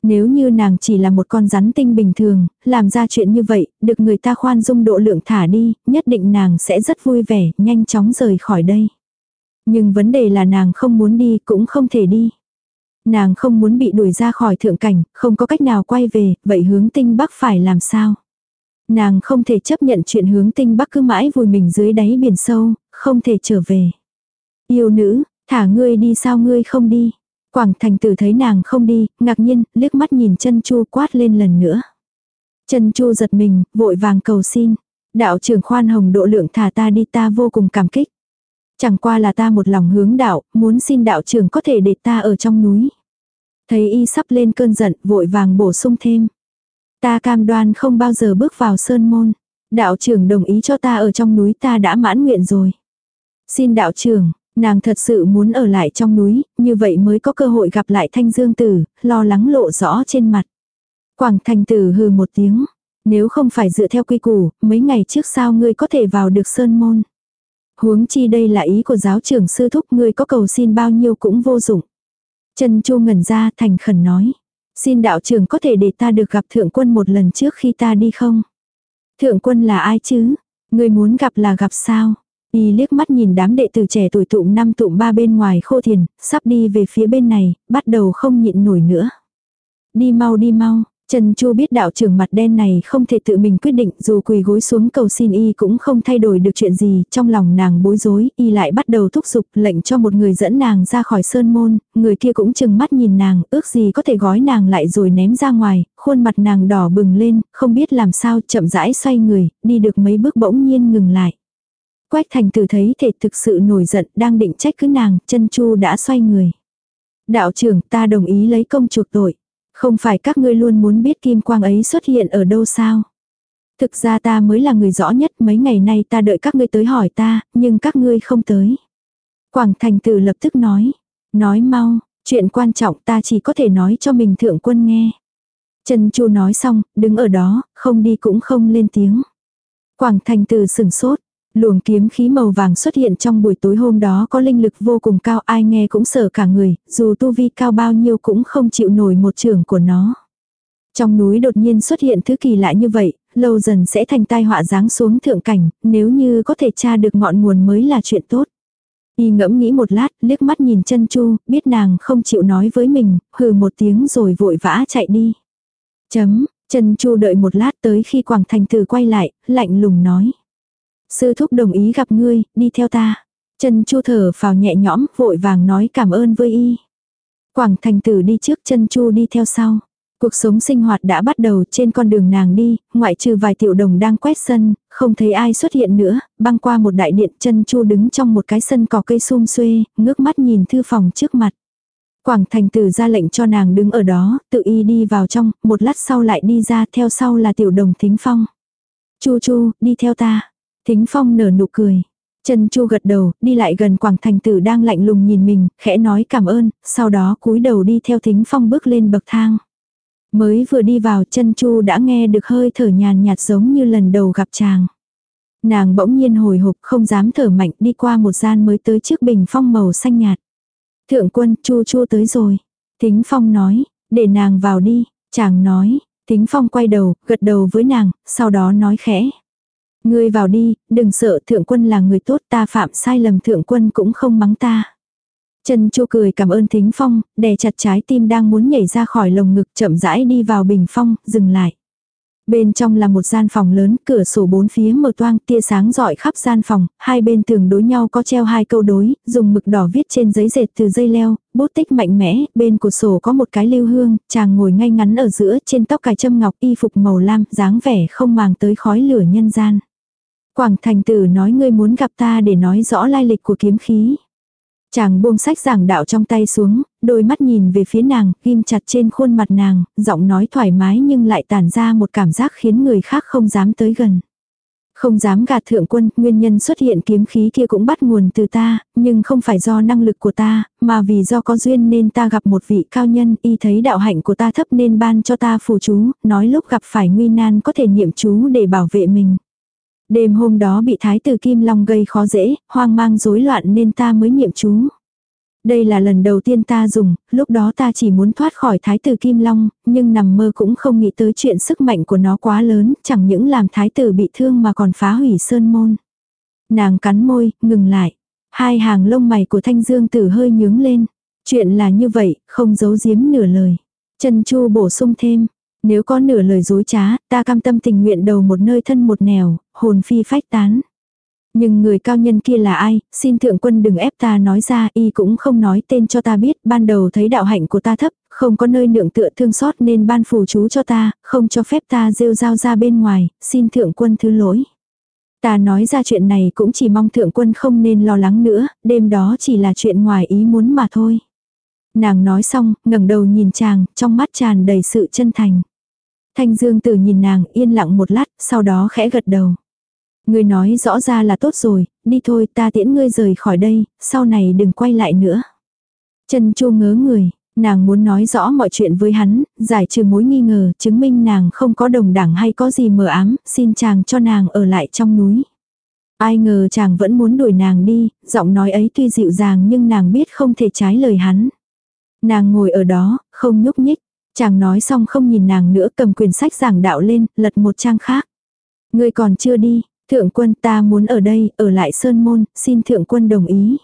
Nếu như nàng chỉ là một con rắn tinh bình thường, làm ra chuyện như vậy, được người ta khoan dung độ lượng thả đi, nhất định nàng sẽ rất vui vẻ, nhanh chóng rời khỏi đây. Nhưng vấn đề là nàng không muốn đi cũng không thể đi. Nàng không muốn bị đuổi ra khỏi thượng cảnh, không có cách nào quay về, vậy hướng tinh bắc phải làm sao? Nàng không thể chấp nhận chuyện hướng tinh bắc cứ mãi vùi mình dưới đáy biển sâu, không thể trở về. Yêu nữ, thả ngươi đi sao ngươi không đi? Quảng thành tử thấy nàng không đi, ngạc nhiên, liếc mắt nhìn chân chu quát lên lần nữa. Chân chu giật mình, vội vàng cầu xin. Đạo trưởng khoan hồng độ lượng thả ta đi ta vô cùng cảm kích. Chẳng qua là ta một lòng hướng đạo, muốn xin đạo trưởng có thể để ta ở trong núi. Thấy y sắp lên cơn giận, vội vàng bổ sung thêm. Ta cam đoan không bao giờ bước vào sơn môn. Đạo trưởng đồng ý cho ta ở trong núi ta đã mãn nguyện rồi. Xin đạo trưởng, nàng thật sự muốn ở lại trong núi, như vậy mới có cơ hội gặp lại thanh dương tử, lo lắng lộ rõ trên mặt. Quảng thành tử hừ một tiếng. Nếu không phải dựa theo quy củ, mấy ngày trước sao ngươi có thể vào được sơn môn. Huống chi đây là ý của giáo trưởng sư thúc ngươi có cầu xin bao nhiêu cũng vô dụng. Trần Chu ngẩn ra thành khẩn nói. Xin đạo trưởng có thể để ta được gặp thượng quân một lần trước khi ta đi không? Thượng quân là ai chứ? người muốn gặp là gặp sao? Y liếc mắt nhìn đám đệ tử trẻ tuổi tụng năm tụng ba bên ngoài khô thiền, sắp đi về phía bên này, bắt đầu không nhịn nổi nữa. Đi mau đi mau, Trần Chu biết đạo trưởng mặt đen này không thể tự mình quyết định dù quỳ gối xuống cầu xin y cũng không thay đổi được chuyện gì, trong lòng nàng bối rối, y lại bắt đầu thúc giục lệnh cho một người dẫn nàng ra khỏi sơn môn, người kia cũng chừng mắt nhìn nàng, ước gì có thể gói nàng lại rồi ném ra ngoài, khuôn mặt nàng đỏ bừng lên, không biết làm sao chậm rãi xoay người, đi được mấy bước bỗng nhiên ngừng lại. Quách thành tử thấy thể thực sự nổi giận đang định trách cứ nàng, chân chu đã xoay người. Đạo trưởng ta đồng ý lấy công chuộc tội. Không phải các ngươi luôn muốn biết kim quang ấy xuất hiện ở đâu sao? Thực ra ta mới là người rõ nhất mấy ngày nay ta đợi các ngươi tới hỏi ta, nhưng các ngươi không tới. Quảng thành tử lập tức nói. Nói mau, chuyện quan trọng ta chỉ có thể nói cho mình thượng quân nghe. Trần Chu nói xong, đứng ở đó, không đi cũng không lên tiếng. Quảng thành tử sừng sốt, Luồng kiếm khí màu vàng xuất hiện trong buổi tối hôm đó có linh lực vô cùng cao ai nghe cũng sợ cả người, dù tu vi cao bao nhiêu cũng không chịu nổi một trường của nó. Trong núi đột nhiên xuất hiện thứ kỳ lạ như vậy, lâu dần sẽ thành tai họa giáng xuống thượng cảnh, nếu như có thể tra được ngọn nguồn mới là chuyện tốt. Y ngẫm nghĩ một lát, liếc mắt nhìn chân chu, biết nàng không chịu nói với mình, hừ một tiếng rồi vội vã chạy đi. Chấm, chân chu đợi một lát tới khi Quảng Thành Tử quay lại, lạnh lùng nói. Sư thúc đồng ý gặp ngươi, đi theo ta. Chân chu thở vào nhẹ nhõm, vội vàng nói cảm ơn với y. Quảng thành tử đi trước chân chu đi theo sau. Cuộc sống sinh hoạt đã bắt đầu trên con đường nàng đi, ngoại trừ vài tiểu đồng đang quét sân, không thấy ai xuất hiện nữa, băng qua một đại điện chân chu đứng trong một cái sân cỏ cây sum xuê, ngước mắt nhìn thư phòng trước mặt. Quảng thành tử ra lệnh cho nàng đứng ở đó, tự y đi vào trong, một lát sau lại đi ra, theo sau là tiểu đồng thính phong. Chu chu, đi theo ta. Thính Phong nở nụ cười. Trần Chu gật đầu, đi lại gần Quảng Thành Tử đang lạnh lùng nhìn mình, khẽ nói cảm ơn, sau đó cúi đầu đi theo Thính Phong bước lên bậc thang. Mới vừa đi vào Trần Chu đã nghe được hơi thở nhàn nhạt giống như lần đầu gặp chàng. Nàng bỗng nhiên hồi hộp không dám thở mạnh đi qua một gian mới tới trước bình phong màu xanh nhạt. Thượng quân Chu Chu tới rồi. Thính Phong nói, để nàng vào đi, chàng nói. Thính Phong quay đầu, gật đầu với nàng, sau đó nói khẽ. Ngươi vào đi, đừng sợ thượng quân là người tốt ta phạm sai lầm thượng quân cũng không mắng ta. Trần Chu cười cảm ơn Thính Phong, đè chặt trái tim đang muốn nhảy ra khỏi lồng ngực chậm rãi đi vào bình phong, dừng lại. Bên trong là một gian phòng lớn, cửa sổ bốn phía mở toang, tia sáng rọi khắp gian phòng, hai bên tường đối nhau có treo hai câu đối, dùng mực đỏ viết trên giấy dệt từ dây leo, bút tích mạnh mẽ, bên của sổ có một cái lưu hương, chàng ngồi ngay ngắn ở giữa, trên tóc cài châm ngọc y phục màu lam, dáng vẻ không màng tới khói lửa nhân gian. Quảng thành tử nói ngươi muốn gặp ta để nói rõ lai lịch của kiếm khí. Chàng buông sách giảng đạo trong tay xuống, đôi mắt nhìn về phía nàng, ghim chặt trên khuôn mặt nàng, giọng nói thoải mái nhưng lại tản ra một cảm giác khiến người khác không dám tới gần. Không dám gạt thượng quân, nguyên nhân xuất hiện kiếm khí kia cũng bắt nguồn từ ta, nhưng không phải do năng lực của ta, mà vì do có duyên nên ta gặp một vị cao nhân, y thấy đạo hạnh của ta thấp nên ban cho ta phù chú, nói lúc gặp phải nguy nan có thể niệm chú để bảo vệ mình. Đêm hôm đó bị thái tử Kim Long gây khó dễ, hoang mang rối loạn nên ta mới niệm chú. Đây là lần đầu tiên ta dùng, lúc đó ta chỉ muốn thoát khỏi thái tử Kim Long, nhưng nằm mơ cũng không nghĩ tới chuyện sức mạnh của nó quá lớn, chẳng những làm thái tử bị thương mà còn phá hủy sơn môn. Nàng cắn môi, ngừng lại. Hai hàng lông mày của thanh dương tử hơi nhướng lên. Chuyện là như vậy, không giấu giếm nửa lời. Trần Chu bổ sung thêm, nếu có nửa lời dối trá, ta cam tâm tình nguyện đầu một nơi thân một nẻo, hồn phi phách tán. Nhưng người cao nhân kia là ai, xin thượng quân đừng ép ta nói ra, y cũng không nói tên cho ta biết, ban đầu thấy đạo hạnh của ta thấp, không có nơi nượng tựa thương xót nên ban phù chú cho ta, không cho phép ta rêu rao ra bên ngoài, xin thượng quân thứ lỗi. Ta nói ra chuyện này cũng chỉ mong thượng quân không nên lo lắng nữa, đêm đó chỉ là chuyện ngoài ý muốn mà thôi. Nàng nói xong, ngẩng đầu nhìn chàng, trong mắt tràn đầy sự chân thành. Thanh Dương Tử nhìn nàng yên lặng một lát, sau đó khẽ gật đầu. Ngươi nói rõ ra là tốt rồi, đi thôi ta tiễn ngươi rời khỏi đây, sau này đừng quay lại nữa. Trần Chu ngớ người, nàng muốn nói rõ mọi chuyện với hắn, giải trừ mối nghi ngờ, chứng minh nàng không có đồng đảng hay có gì mờ ám, xin chàng cho nàng ở lại trong núi. Ai ngờ chàng vẫn muốn đuổi nàng đi, giọng nói ấy tuy dịu dàng nhưng nàng biết không thể trái lời hắn. Nàng ngồi ở đó, không nhúc nhích. Chàng nói xong không nhìn nàng nữa cầm quyển sách giảng đạo lên, lật một trang khác. Ngươi còn chưa đi, Thượng quân ta muốn ở đây, ở lại Sơn Môn, xin thượng quân đồng ý.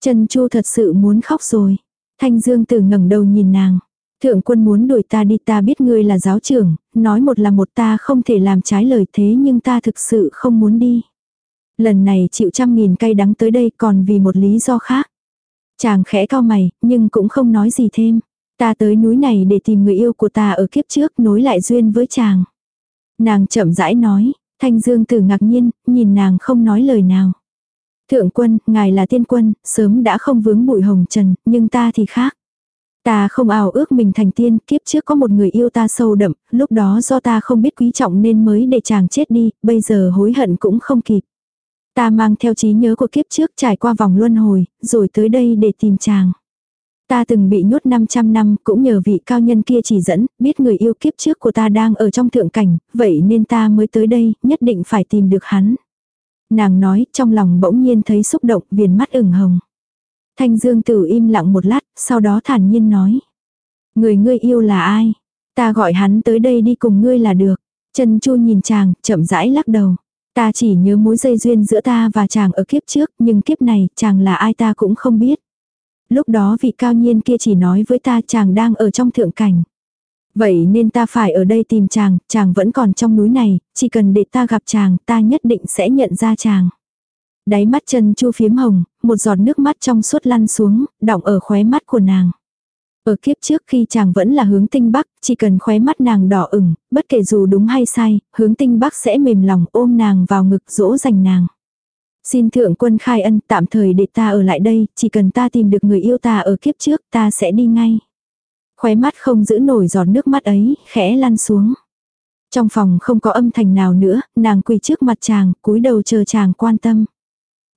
Trần Chu thật sự muốn khóc rồi. Thanh Dương Tử ngẩng đầu nhìn nàng. Thượng quân muốn đuổi ta đi ta biết ngươi là giáo trưởng, nói một là một ta không thể làm trái lời thế nhưng ta thực sự không muốn đi. Lần này chịu trăm nghìn cay đắng tới đây còn vì một lý do khác. Chàng khẽ cao mày, nhưng cũng không nói gì thêm. Ta tới núi này để tìm người yêu của ta ở kiếp trước nối lại duyên với chàng. Nàng chậm rãi nói, thanh dương tử ngạc nhiên, nhìn nàng không nói lời nào. Thượng quân, ngài là tiên quân, sớm đã không vướng bụi hồng trần, nhưng ta thì khác. Ta không ảo ước mình thành tiên, kiếp trước có một người yêu ta sâu đậm, lúc đó do ta không biết quý trọng nên mới để chàng chết đi, bây giờ hối hận cũng không kịp. Ta mang theo trí nhớ của kiếp trước trải qua vòng luân hồi, rồi tới đây để tìm chàng. Ta từng bị nhốt 500 năm, cũng nhờ vị cao nhân kia chỉ dẫn, biết người yêu kiếp trước của ta đang ở trong thượng cảnh, vậy nên ta mới tới đây, nhất định phải tìm được hắn. Nàng nói, trong lòng bỗng nhiên thấy xúc động, viền mắt ửng hồng. Thanh Dương Tử im lặng một lát, sau đó thản nhiên nói. Người ngươi yêu là ai? Ta gọi hắn tới đây đi cùng ngươi là được. Trần Chu nhìn chàng, chậm rãi lắc đầu. Ta chỉ nhớ mối dây duyên giữa ta và chàng ở kiếp trước, nhưng kiếp này, chàng là ai ta cũng không biết. Lúc đó vị cao nhiên kia chỉ nói với ta chàng đang ở trong thượng cảnh. Vậy nên ta phải ở đây tìm chàng, chàng vẫn còn trong núi này, chỉ cần để ta gặp chàng, ta nhất định sẽ nhận ra chàng. Đáy mắt chân chu phiếm hồng, một giọt nước mắt trong suốt lăn xuống, đọng ở khóe mắt của nàng. Ở kiếp trước khi chàng vẫn là hướng tinh bắc, chỉ cần khóe mắt nàng đỏ ửng, bất kể dù đúng hay sai, hướng tinh bắc sẽ mềm lòng ôm nàng vào ngực dỗ dành nàng. Xin thượng quân khai ân tạm thời để ta ở lại đây, chỉ cần ta tìm được người yêu ta ở kiếp trước ta sẽ đi ngay. Khóe mắt không giữ nổi giọt nước mắt ấy, khẽ lăn xuống. Trong phòng không có âm thanh nào nữa, nàng quỳ trước mặt chàng, cúi đầu chờ chàng quan tâm.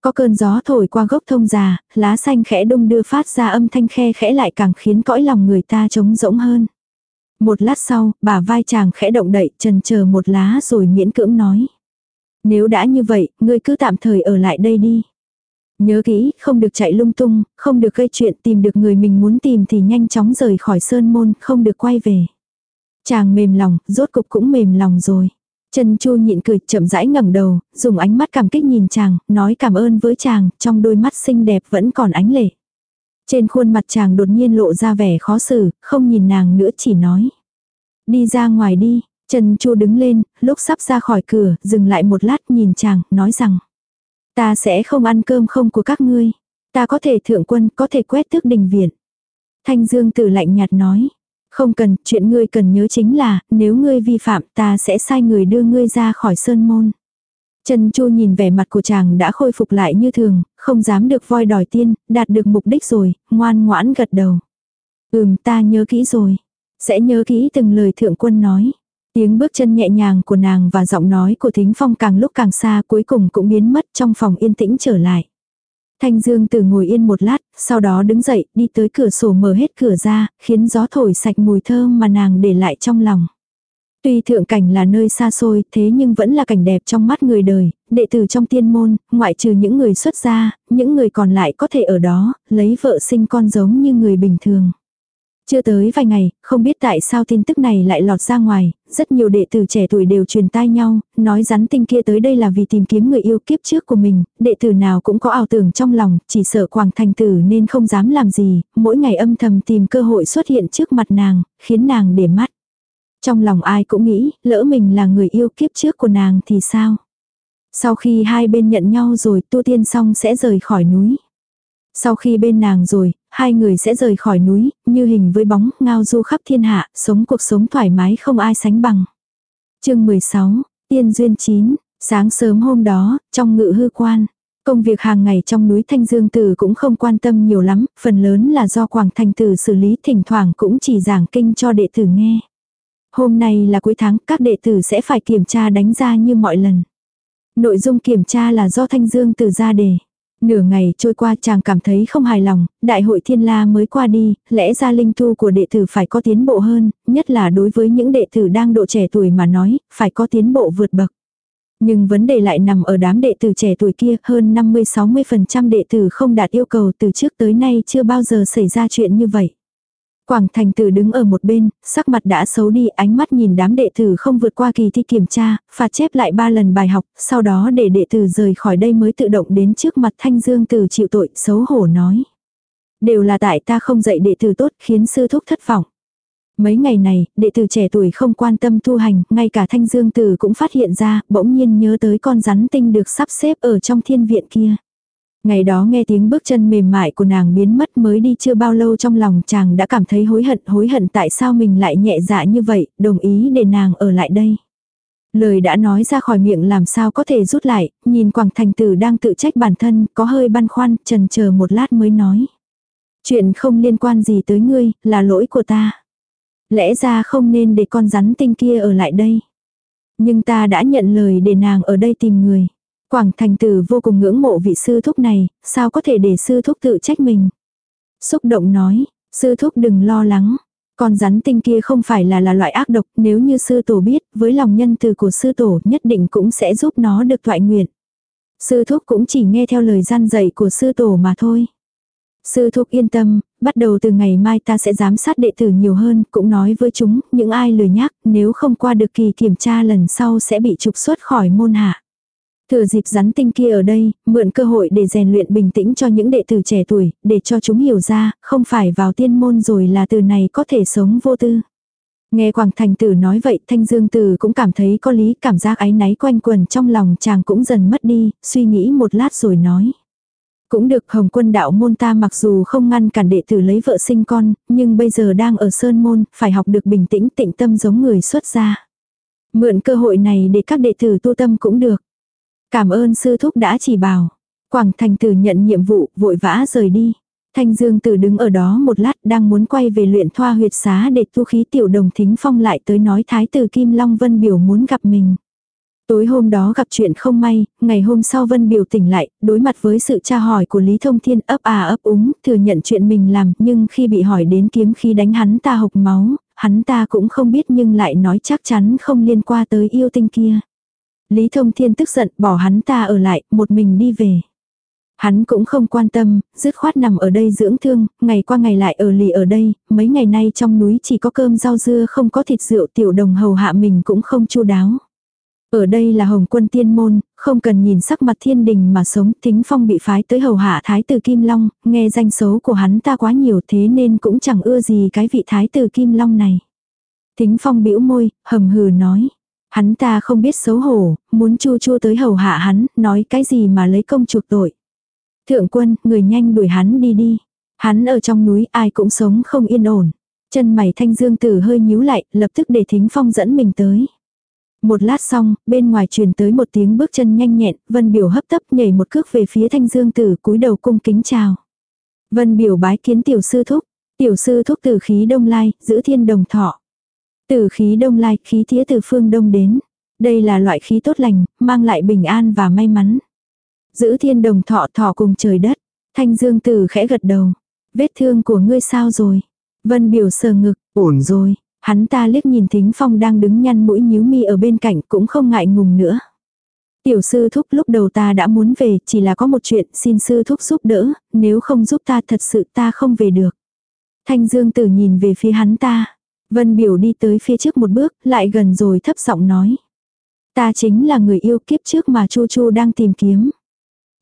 Có cơn gió thổi qua gốc thông già, lá xanh khẽ đung đưa phát ra âm thanh khe khẽ lại càng khiến cõi lòng người ta trống rỗng hơn. Một lát sau, bà vai chàng khẽ động đậy, trần chờ một lá rồi miễn cưỡng nói. Nếu đã như vậy, ngươi cứ tạm thời ở lại đây đi. Nhớ kỹ, không được chạy lung tung, không được gây chuyện tìm được người mình muốn tìm thì nhanh chóng rời khỏi sơn môn, không được quay về. Chàng mềm lòng, rốt cục cũng mềm lòng rồi. Trần Chu nhịn cười chậm rãi ngẩng đầu, dùng ánh mắt cảm kích nhìn chàng, nói cảm ơn với chàng, trong đôi mắt xinh đẹp vẫn còn ánh lệ. Trên khuôn mặt chàng đột nhiên lộ ra vẻ khó xử, không nhìn nàng nữa chỉ nói. Đi ra ngoài đi, Trần Chu đứng lên, lúc sắp ra khỏi cửa, dừng lại một lát nhìn chàng, nói rằng. Ta sẽ không ăn cơm không của các ngươi. Ta có thể thượng quân, có thể quét tước đình viện. Thanh Dương tử lạnh nhạt nói. Không cần, chuyện ngươi cần nhớ chính là, nếu ngươi vi phạm ta sẽ sai người đưa ngươi ra khỏi sơn môn. Trần Chu nhìn vẻ mặt của chàng đã khôi phục lại như thường, không dám được voi đòi tiên, đạt được mục đích rồi, ngoan ngoãn gật đầu. Ừm ta nhớ kỹ rồi. Sẽ nhớ kỹ từng lời thượng quân nói. Tiếng bước chân nhẹ nhàng của nàng và giọng nói của thính phong càng lúc càng xa cuối cùng cũng biến mất trong phòng yên tĩnh trở lại. Thanh Dương Tử ngồi yên một lát, sau đó đứng dậy, đi tới cửa sổ mở hết cửa ra, khiến gió thổi sạch mùi thơm mà nàng để lại trong lòng. Tuy thượng cảnh là nơi xa xôi, thế nhưng vẫn là cảnh đẹp trong mắt người đời, đệ tử trong tiên môn, ngoại trừ những người xuất gia, những người còn lại có thể ở đó, lấy vợ sinh con giống như người bình thường. Chưa tới vài ngày, không biết tại sao tin tức này lại lọt ra ngoài, rất nhiều đệ tử trẻ tuổi đều truyền tai nhau, nói rắn tinh kia tới đây là vì tìm kiếm người yêu kiếp trước của mình, đệ tử nào cũng có ảo tưởng trong lòng, chỉ sợ Quảng Thành Tử nên không dám làm gì, mỗi ngày âm thầm tìm cơ hội xuất hiện trước mặt nàng, khiến nàng để mắt. Trong lòng ai cũng nghĩ, lỡ mình là người yêu kiếp trước của nàng thì sao? Sau khi hai bên nhận nhau rồi tu tiên xong sẽ rời khỏi núi. Sau khi bên nàng rồi, hai người sẽ rời khỏi núi, như hình với bóng, ngao du khắp thiên hạ, sống cuộc sống thoải mái không ai sánh bằng. chương 16, Tiên Duyên 9, sáng sớm hôm đó, trong ngự hư quan. Công việc hàng ngày trong núi Thanh Dương Tử cũng không quan tâm nhiều lắm, phần lớn là do Quảng Thành Tử xử lý thỉnh thoảng cũng chỉ giảng kinh cho đệ tử nghe. Hôm nay là cuối tháng, các đệ tử sẽ phải kiểm tra đánh ra như mọi lần. Nội dung kiểm tra là do Thanh Dương Tử ra đề. Nửa ngày trôi qua chàng cảm thấy không hài lòng, đại hội thiên la mới qua đi, lẽ ra linh tu của đệ tử phải có tiến bộ hơn, nhất là đối với những đệ tử đang độ trẻ tuổi mà nói, phải có tiến bộ vượt bậc. Nhưng vấn đề lại nằm ở đám đệ tử trẻ tuổi kia, hơn 50-60% đệ tử không đạt yêu cầu từ trước tới nay chưa bao giờ xảy ra chuyện như vậy. Quảng thành tử đứng ở một bên, sắc mặt đã xấu đi, ánh mắt nhìn đám đệ tử không vượt qua kỳ thi kiểm tra, phạt chép lại ba lần bài học, sau đó để đệ tử rời khỏi đây mới tự động đến trước mặt thanh dương tử chịu tội, xấu hổ nói. Đều là tại ta không dạy đệ tử tốt khiến sư thúc thất vọng. Mấy ngày này, đệ tử trẻ tuổi không quan tâm tu hành, ngay cả thanh dương tử cũng phát hiện ra, bỗng nhiên nhớ tới con rắn tinh được sắp xếp ở trong thiên viện kia. Ngày đó nghe tiếng bước chân mềm mại của nàng biến mất mới đi chưa bao lâu trong lòng chàng đã cảm thấy hối hận, hối hận tại sao mình lại nhẹ dạ như vậy, đồng ý để nàng ở lại đây. Lời đã nói ra khỏi miệng làm sao có thể rút lại, nhìn Quảng Thành Tử đang tự trách bản thân, có hơi băn khoăn, trần chờ một lát mới nói. Chuyện không liên quan gì tới ngươi, là lỗi của ta. Lẽ ra không nên để con rắn tinh kia ở lại đây. Nhưng ta đã nhận lời để nàng ở đây tìm người. Quảng thành tử vô cùng ngưỡng mộ vị sư thúc này, sao có thể để sư thúc tự trách mình. Xúc động nói, sư thúc đừng lo lắng. Con rắn tinh kia không phải là là loại ác độc, nếu như sư tổ biết, với lòng nhân từ của sư tổ nhất định cũng sẽ giúp nó được thoại nguyện. Sư thúc cũng chỉ nghe theo lời gian dạy của sư tổ mà thôi. Sư thúc yên tâm, bắt đầu từ ngày mai ta sẽ giám sát đệ tử nhiều hơn, cũng nói với chúng, những ai lười nhác, nếu không qua được kỳ kiểm tra lần sau sẽ bị trục xuất khỏi môn hạ. Thừa dịp rắn tinh kia ở đây, mượn cơ hội để rèn luyện bình tĩnh cho những đệ tử trẻ tuổi, để cho chúng hiểu ra, không phải vào tiên môn rồi là từ này có thể sống vô tư. Nghe Quảng Thành Tử nói vậy, Thanh Dương Tử cũng cảm thấy có lý, cảm giác áy náy quanh quần trong lòng chàng cũng dần mất đi, suy nghĩ một lát rồi nói. Cũng được Hồng Quân đạo môn ta mặc dù không ngăn cản đệ tử lấy vợ sinh con, nhưng bây giờ đang ở Sơn Môn, phải học được bình tĩnh tịnh tâm giống người xuất gia. Mượn cơ hội này để các đệ tử tu tâm cũng được. Cảm ơn sư thúc đã chỉ bảo. Quảng thành tử nhận nhiệm vụ, vội vã rời đi. Thanh Dương Tử đứng ở đó một lát đang muốn quay về luyện thoa huyệt xá để tu khí tiểu đồng thính phong lại tới nói thái tử Kim Long Vân biểu muốn gặp mình. Tối hôm đó gặp chuyện không may, ngày hôm sau Vân biểu tỉnh lại, đối mặt với sự tra hỏi của Lý Thông Thiên ấp à ấp úng, thừa nhận chuyện mình làm, nhưng khi bị hỏi đến kiếm khi đánh hắn ta hộc máu, hắn ta cũng không biết nhưng lại nói chắc chắn không liên quan tới yêu tinh kia. Lý Thông Thiên tức giận bỏ hắn ta ở lại, một mình đi về. Hắn cũng không quan tâm, dứt khoát nằm ở đây dưỡng thương, ngày qua ngày lại ở lì ở đây, mấy ngày nay trong núi chỉ có cơm rau dưa không có thịt rượu tiểu đồng hầu hạ mình cũng không chu đáo. Ở đây là hồng quân tiên môn, không cần nhìn sắc mặt thiên đình mà sống, thính phong bị phái tới hầu hạ thái tử Kim Long, nghe danh xấu của hắn ta quá nhiều thế nên cũng chẳng ưa gì cái vị thái tử Kim Long này. Thính phong bĩu môi, hầm hừ nói. Hắn ta không biết xấu hổ, muốn chu chua tới hầu hạ hắn, nói cái gì mà lấy công chuộc tội. Thượng quân, người nhanh đuổi hắn đi đi. Hắn ở trong núi ai cũng sống không yên ổn. Chân mày thanh dương tử hơi nhíu lại, lập tức để thính phong dẫn mình tới. Một lát xong, bên ngoài truyền tới một tiếng bước chân nhanh nhẹn, Vân Biểu hấp tấp nhảy một cước về phía Thanh Dương Tử cúi đầu cung kính chào. Vân Biểu bái kiến tiểu sư thúc, tiểu sư thúc tử khí đông lai, giữ thiên đồng thọ từ khí đông lai, khí tía từ phương đông đến. Đây là loại khí tốt lành, mang lại bình an và may mắn. Giữ thiên đồng thọ thọ cùng trời đất. Thanh Dương Tử khẽ gật đầu. Vết thương của ngươi sao rồi? Vân Biểu sờ ngực, ổn rồi. Hắn ta liếc nhìn Thính Phong đang đứng nhăn mũi nhíu mi ở bên cạnh cũng không ngại ngùng nữa. Tiểu sư thúc lúc đầu ta đã muốn về, chỉ là có một chuyện xin sư thúc giúp đỡ, nếu không giúp ta thật sự ta không về được. Thanh Dương Tử nhìn về phía hắn ta. Vân biểu đi tới phía trước một bước, lại gần rồi thấp giọng nói. Ta chính là người yêu kiếp trước mà Chu Chu đang tìm kiếm.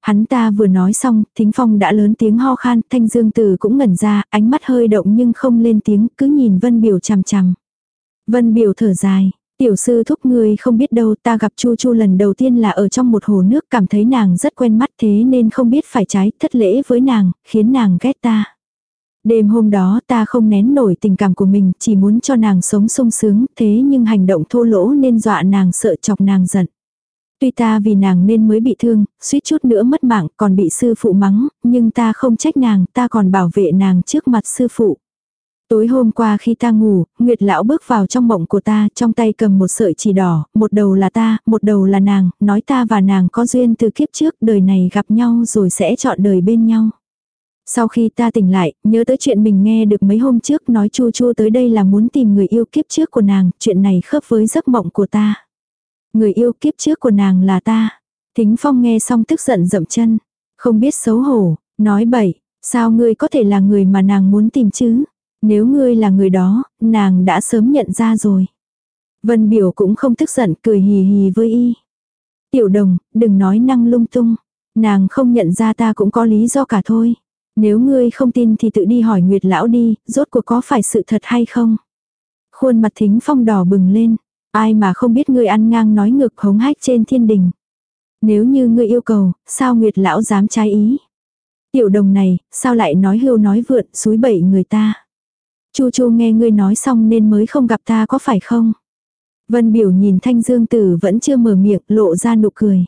Hắn ta vừa nói xong, thính phong đã lớn tiếng ho khan, thanh dương tử cũng ngẩn ra, ánh mắt hơi động nhưng không lên tiếng, cứ nhìn vân biểu chằm chằm. Vân biểu thở dài, tiểu sư thúc người không biết đâu, ta gặp chu chu lần đầu tiên là ở trong một hồ nước, cảm thấy nàng rất quen mắt thế nên không biết phải trái, thất lễ với nàng, khiến nàng ghét ta. Đêm hôm đó ta không nén nổi tình cảm của mình, chỉ muốn cho nàng sống sung sướng, thế nhưng hành động thô lỗ nên dọa nàng sợ chọc nàng giận. Tuy ta vì nàng nên mới bị thương, suýt chút nữa mất mạng, còn bị sư phụ mắng, nhưng ta không trách nàng, ta còn bảo vệ nàng trước mặt sư phụ. Tối hôm qua khi ta ngủ, Nguyệt lão bước vào trong mộng của ta, trong tay cầm một sợi chỉ đỏ, một đầu là ta, một đầu là nàng, nói ta và nàng có duyên từ kiếp trước, đời này gặp nhau rồi sẽ chọn đời bên nhau. Sau khi ta tỉnh lại, nhớ tới chuyện mình nghe được mấy hôm trước nói chu chu tới đây là muốn tìm người yêu kiếp trước của nàng, chuyện này khớp với giấc mộng của ta. Người yêu kiếp trước của nàng là ta. Thính phong nghe xong tức giận dậm chân. Không biết xấu hổ, nói bậy, sao ngươi có thể là người mà nàng muốn tìm chứ? Nếu ngươi là người đó, nàng đã sớm nhận ra rồi. Vân biểu cũng không tức giận cười hì hì với y. Tiểu đồng, đừng nói năng lung tung. Nàng không nhận ra ta cũng có lý do cả thôi. Nếu ngươi không tin thì tự đi hỏi Nguyệt lão đi, rốt cuộc có phải sự thật hay không? Khuôn mặt thính phong đỏ bừng lên. Ai mà không biết ngươi ăn ngang nói ngược hống hách trên thiên đình. Nếu như ngươi yêu cầu, sao Nguyệt lão dám trái ý? Tiểu đồng này, sao lại nói hưu nói vượn, suối bậy người ta? Chu chu nghe ngươi nói xong nên mới không gặp ta có phải không? Vân biểu nhìn thanh dương tử vẫn chưa mở miệng, lộ ra nụ cười.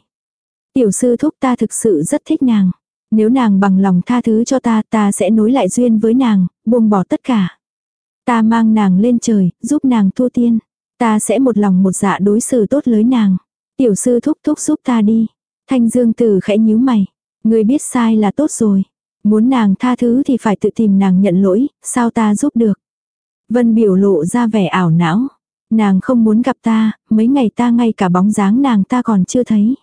Tiểu sư thúc ta thực sự rất thích nàng. Nếu nàng bằng lòng tha thứ cho ta, ta sẽ nối lại duyên với nàng, buông bỏ tất cả. Ta mang nàng lên trời, giúp nàng thua tiên. Ta sẽ một lòng một dạ đối xử tốt với nàng. Tiểu sư thúc thúc giúp ta đi. Thanh dương tử khẽ nhíu mày. Người biết sai là tốt rồi. Muốn nàng tha thứ thì phải tự tìm nàng nhận lỗi, sao ta giúp được. Vân biểu lộ ra vẻ ảo não. Nàng không muốn gặp ta, mấy ngày ta ngay cả bóng dáng nàng ta còn chưa thấy.